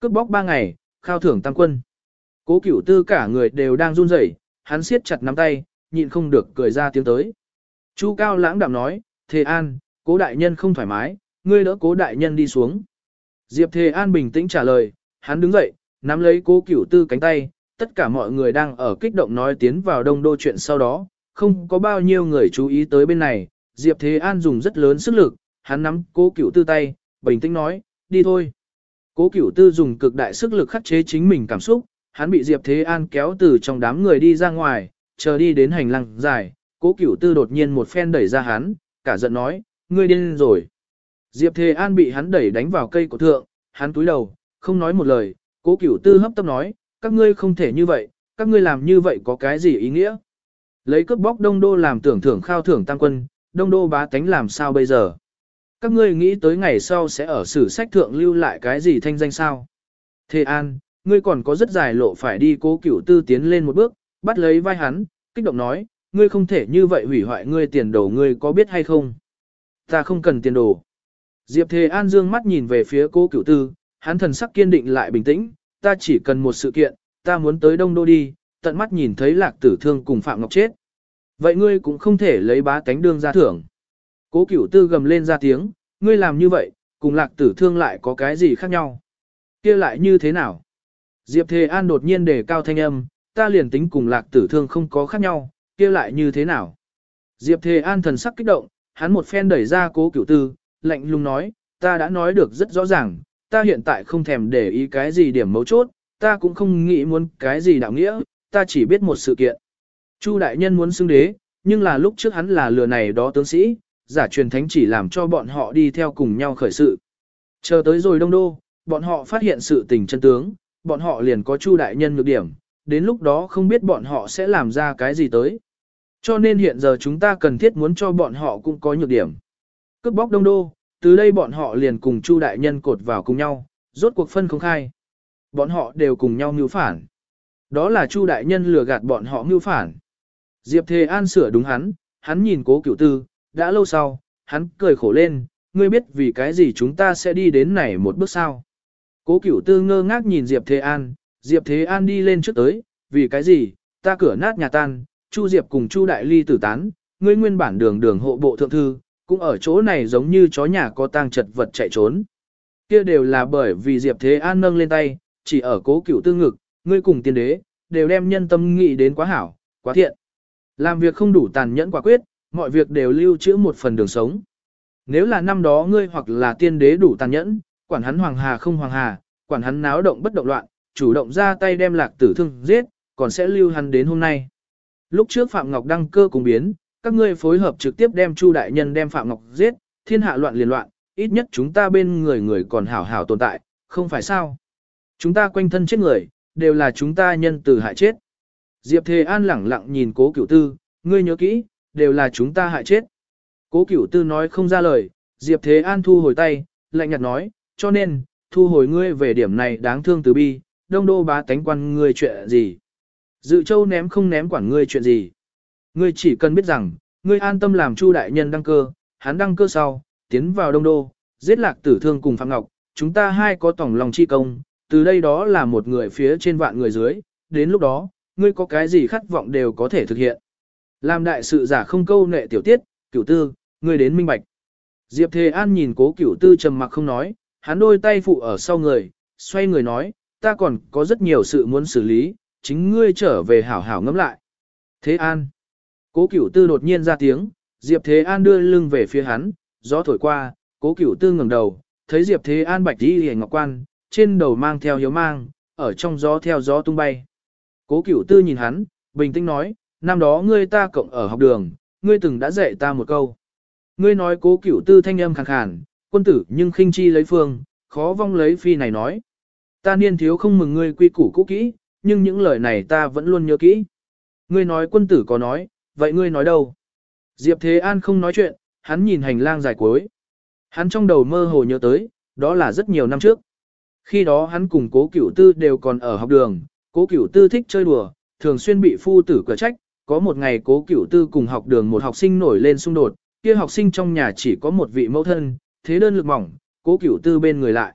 Cướp bóc ba ngày, khao thưởng tăng quân. Cố Cửu Tư cả người đều đang run rẩy, hắn siết chặt nắm tay, nhịn không được cười ra tiếng tới. Chu Cao Lãng đạm nói, Thế An, cố đại nhân không thoải mái, ngươi đỡ cố đại nhân đi xuống. Diệp Thế An bình tĩnh trả lời, hắn đứng dậy, nắm lấy cố cửu tư cánh tay, tất cả mọi người đang ở kích động nói tiến vào đông đô chuyện sau đó, không có bao nhiêu người chú ý tới bên này, Diệp Thế An dùng rất lớn sức lực, hắn nắm cố cửu tư tay, bình tĩnh nói, đi thôi. Cố cửu tư dùng cực đại sức lực khắc chế chính mình cảm xúc, hắn bị Diệp Thế An kéo từ trong đám người đi ra ngoài, chờ đi đến hành lang dài, cố cửu tư đột nhiên một phen đẩy ra hắn, cả giận nói, ngươi điên rồi. Diệp Thế An bị hắn đẩy đánh vào cây của thượng, hắn túi đầu, không nói một lời, cố cửu tư hấp tấp nói, các ngươi không thể như vậy, các ngươi làm như vậy có cái gì ý nghĩa? Lấy cướp bóc đông đô làm tưởng thưởng khao thưởng tăng quân, đông đô bá tánh làm sao bây giờ? Các ngươi nghĩ tới ngày sau sẽ ở sử sách thượng lưu lại cái gì thanh danh sao? Thế An, ngươi còn có rất dài lộ phải đi cố cửu tư tiến lên một bước, bắt lấy vai hắn, kích động nói, ngươi không thể như vậy hủy hoại ngươi tiền đồ ngươi có biết hay không? Ta không cần tiền đồ. Diệp Thế An dương mắt nhìn về phía cố cửu tư, hắn thần sắc kiên định lại bình tĩnh, ta chỉ cần một sự kiện, ta muốn tới Đông Đô đi, tận mắt nhìn thấy lạc tử thương cùng Phạm Ngọc chết. Vậy ngươi cũng không thể lấy bá tánh đương ra thưởng. Cố cửu tư gầm lên ra tiếng, ngươi làm như vậy, cùng lạc tử thương lại có cái gì khác nhau? kia lại như thế nào? Diệp Thề An đột nhiên đề cao thanh âm, ta liền tính cùng lạc tử thương không có khác nhau, kia lại như thế nào? Diệp Thề An thần sắc kích động, hắn một phen đẩy ra cố cửu tư, lạnh lùng nói, ta đã nói được rất rõ ràng, ta hiện tại không thèm để ý cái gì điểm mấu chốt, ta cũng không nghĩ muốn cái gì đạo nghĩa, ta chỉ biết một sự kiện. Chu đại nhân muốn xưng đế, nhưng là lúc trước hắn là lừa này đó tướng sĩ, giả truyền thánh chỉ làm cho bọn họ đi theo cùng nhau khởi sự. Chờ tới rồi đông đô, bọn họ phát hiện sự tình chân tướng, bọn họ liền có chu đại nhân nhược điểm, đến lúc đó không biết bọn họ sẽ làm ra cái gì tới. Cho nên hiện giờ chúng ta cần thiết muốn cho bọn họ cũng có nhược điểm. Cướp bóc đông đô, từ đây bọn họ liền cùng chu đại nhân cột vào cùng nhau, rốt cuộc phân không khai. Bọn họ đều cùng nhau mưu phản. Đó là chu đại nhân lừa gạt bọn họ mưu phản. Diệp Thề An sửa đúng hắn, hắn nhìn cố cửu tư, đã lâu sau, hắn cười khổ lên, ngươi biết vì cái gì chúng ta sẽ đi đến này một bước sao. Cố cửu tư ngơ ngác nhìn Diệp Thế An, Diệp Thế An đi lên trước tới, vì cái gì, ta cửa nát nhà tan, Chu Diệp cùng Chu Đại Ly tử tán, ngươi nguyên bản đường đường hộ bộ thượng thư, cũng ở chỗ này giống như chó nhà có tang chật vật chạy trốn. Kia đều là bởi vì Diệp Thế An nâng lên tay, chỉ ở cố cửu tư ngực, ngươi cùng tiên đế, đều đem nhân tâm nghĩ đến quá hảo, quá thiện. Làm việc không đủ tàn nhẫn quả quyết, mọi việc đều lưu trữ một phần đường sống. Nếu là năm đó ngươi hoặc là tiên đế đủ tàn nhẫn, quản hắn hoàng hà không hoàng hà, quản hắn náo động bất động loạn, chủ động ra tay đem lạc tử thương giết, còn sẽ lưu hắn đến hôm nay. Lúc trước Phạm Ngọc đăng cơ cùng biến, các ngươi phối hợp trực tiếp đem Chu đại nhân đem Phạm Ngọc giết, thiên hạ loạn liền loạn, ít nhất chúng ta bên người người còn hảo hảo tồn tại, không phải sao? Chúng ta quanh thân chết người, đều là chúng ta nhân từ hại chết. Diệp Thề An lẳng lặng nhìn cố cửu tư, ngươi nhớ kỹ, đều là chúng ta hại chết. Cố cửu tư nói không ra lời, Diệp Thế An thu hồi tay, lạnh nhạt nói, cho nên, thu hồi ngươi về điểm này đáng thương từ bi, đông đô bá tánh quan ngươi chuyện gì. Dự châu ném không ném quản ngươi chuyện gì. Ngươi chỉ cần biết rằng, ngươi an tâm làm chu đại nhân đăng cơ, hắn đăng cơ sau, tiến vào đông đô, giết lạc tử thương cùng Phạm Ngọc, chúng ta hai có tổng lòng chi công, từ đây đó là một người phía trên vạn người dưới, đến lúc đó, ngươi có cái gì khát vọng đều có thể thực hiện. Làm đại sự giả không câu nệ tiểu tiết, cửu tư, ngươi đến minh bạch. Diệp Thề An nhìn cố cửu tư trầm mặc không nói, hắn đôi tay phụ ở sau người, xoay người nói, ta còn có rất nhiều sự muốn xử lý, chính ngươi trở về hảo hảo ngẫm lại. Thế An. Cố cửu tư đột nhiên ra tiếng, Diệp Thế An đưa lưng về phía hắn, gió thổi qua, cố cửu tư ngẩng đầu, thấy Diệp Thế An bạch đi hề ngọc quan, trên đầu mang theo hiếu mang, ở trong gió theo gió tung bay. Cố cửu tư nhìn hắn, bình tĩnh nói, năm đó ngươi ta cộng ở học đường, ngươi từng đã dạy ta một câu. Ngươi nói cố cửu tư thanh âm khàn khàn, quân tử nhưng khinh chi lấy phương, khó vong lấy phi này nói. Ta niên thiếu không mừng ngươi quy củ cũ kỹ, nhưng những lời này ta vẫn luôn nhớ kỹ. Ngươi nói quân tử có nói, vậy ngươi nói đâu? Diệp Thế An không nói chuyện, hắn nhìn hành lang dài cuối. Hắn trong đầu mơ hồ nhớ tới, đó là rất nhiều năm trước. Khi đó hắn cùng cố cửu tư đều còn ở học đường, cố cửu tư thích chơi đùa, thường xuyên bị phu tử cửa trách, có một ngày cố cửu tư cùng học đường một học sinh nổi lên xung đột, kia học sinh trong nhà chỉ có một vị mẫu thân, thế đơn lực mỏng, cố cửu tư bên người lại.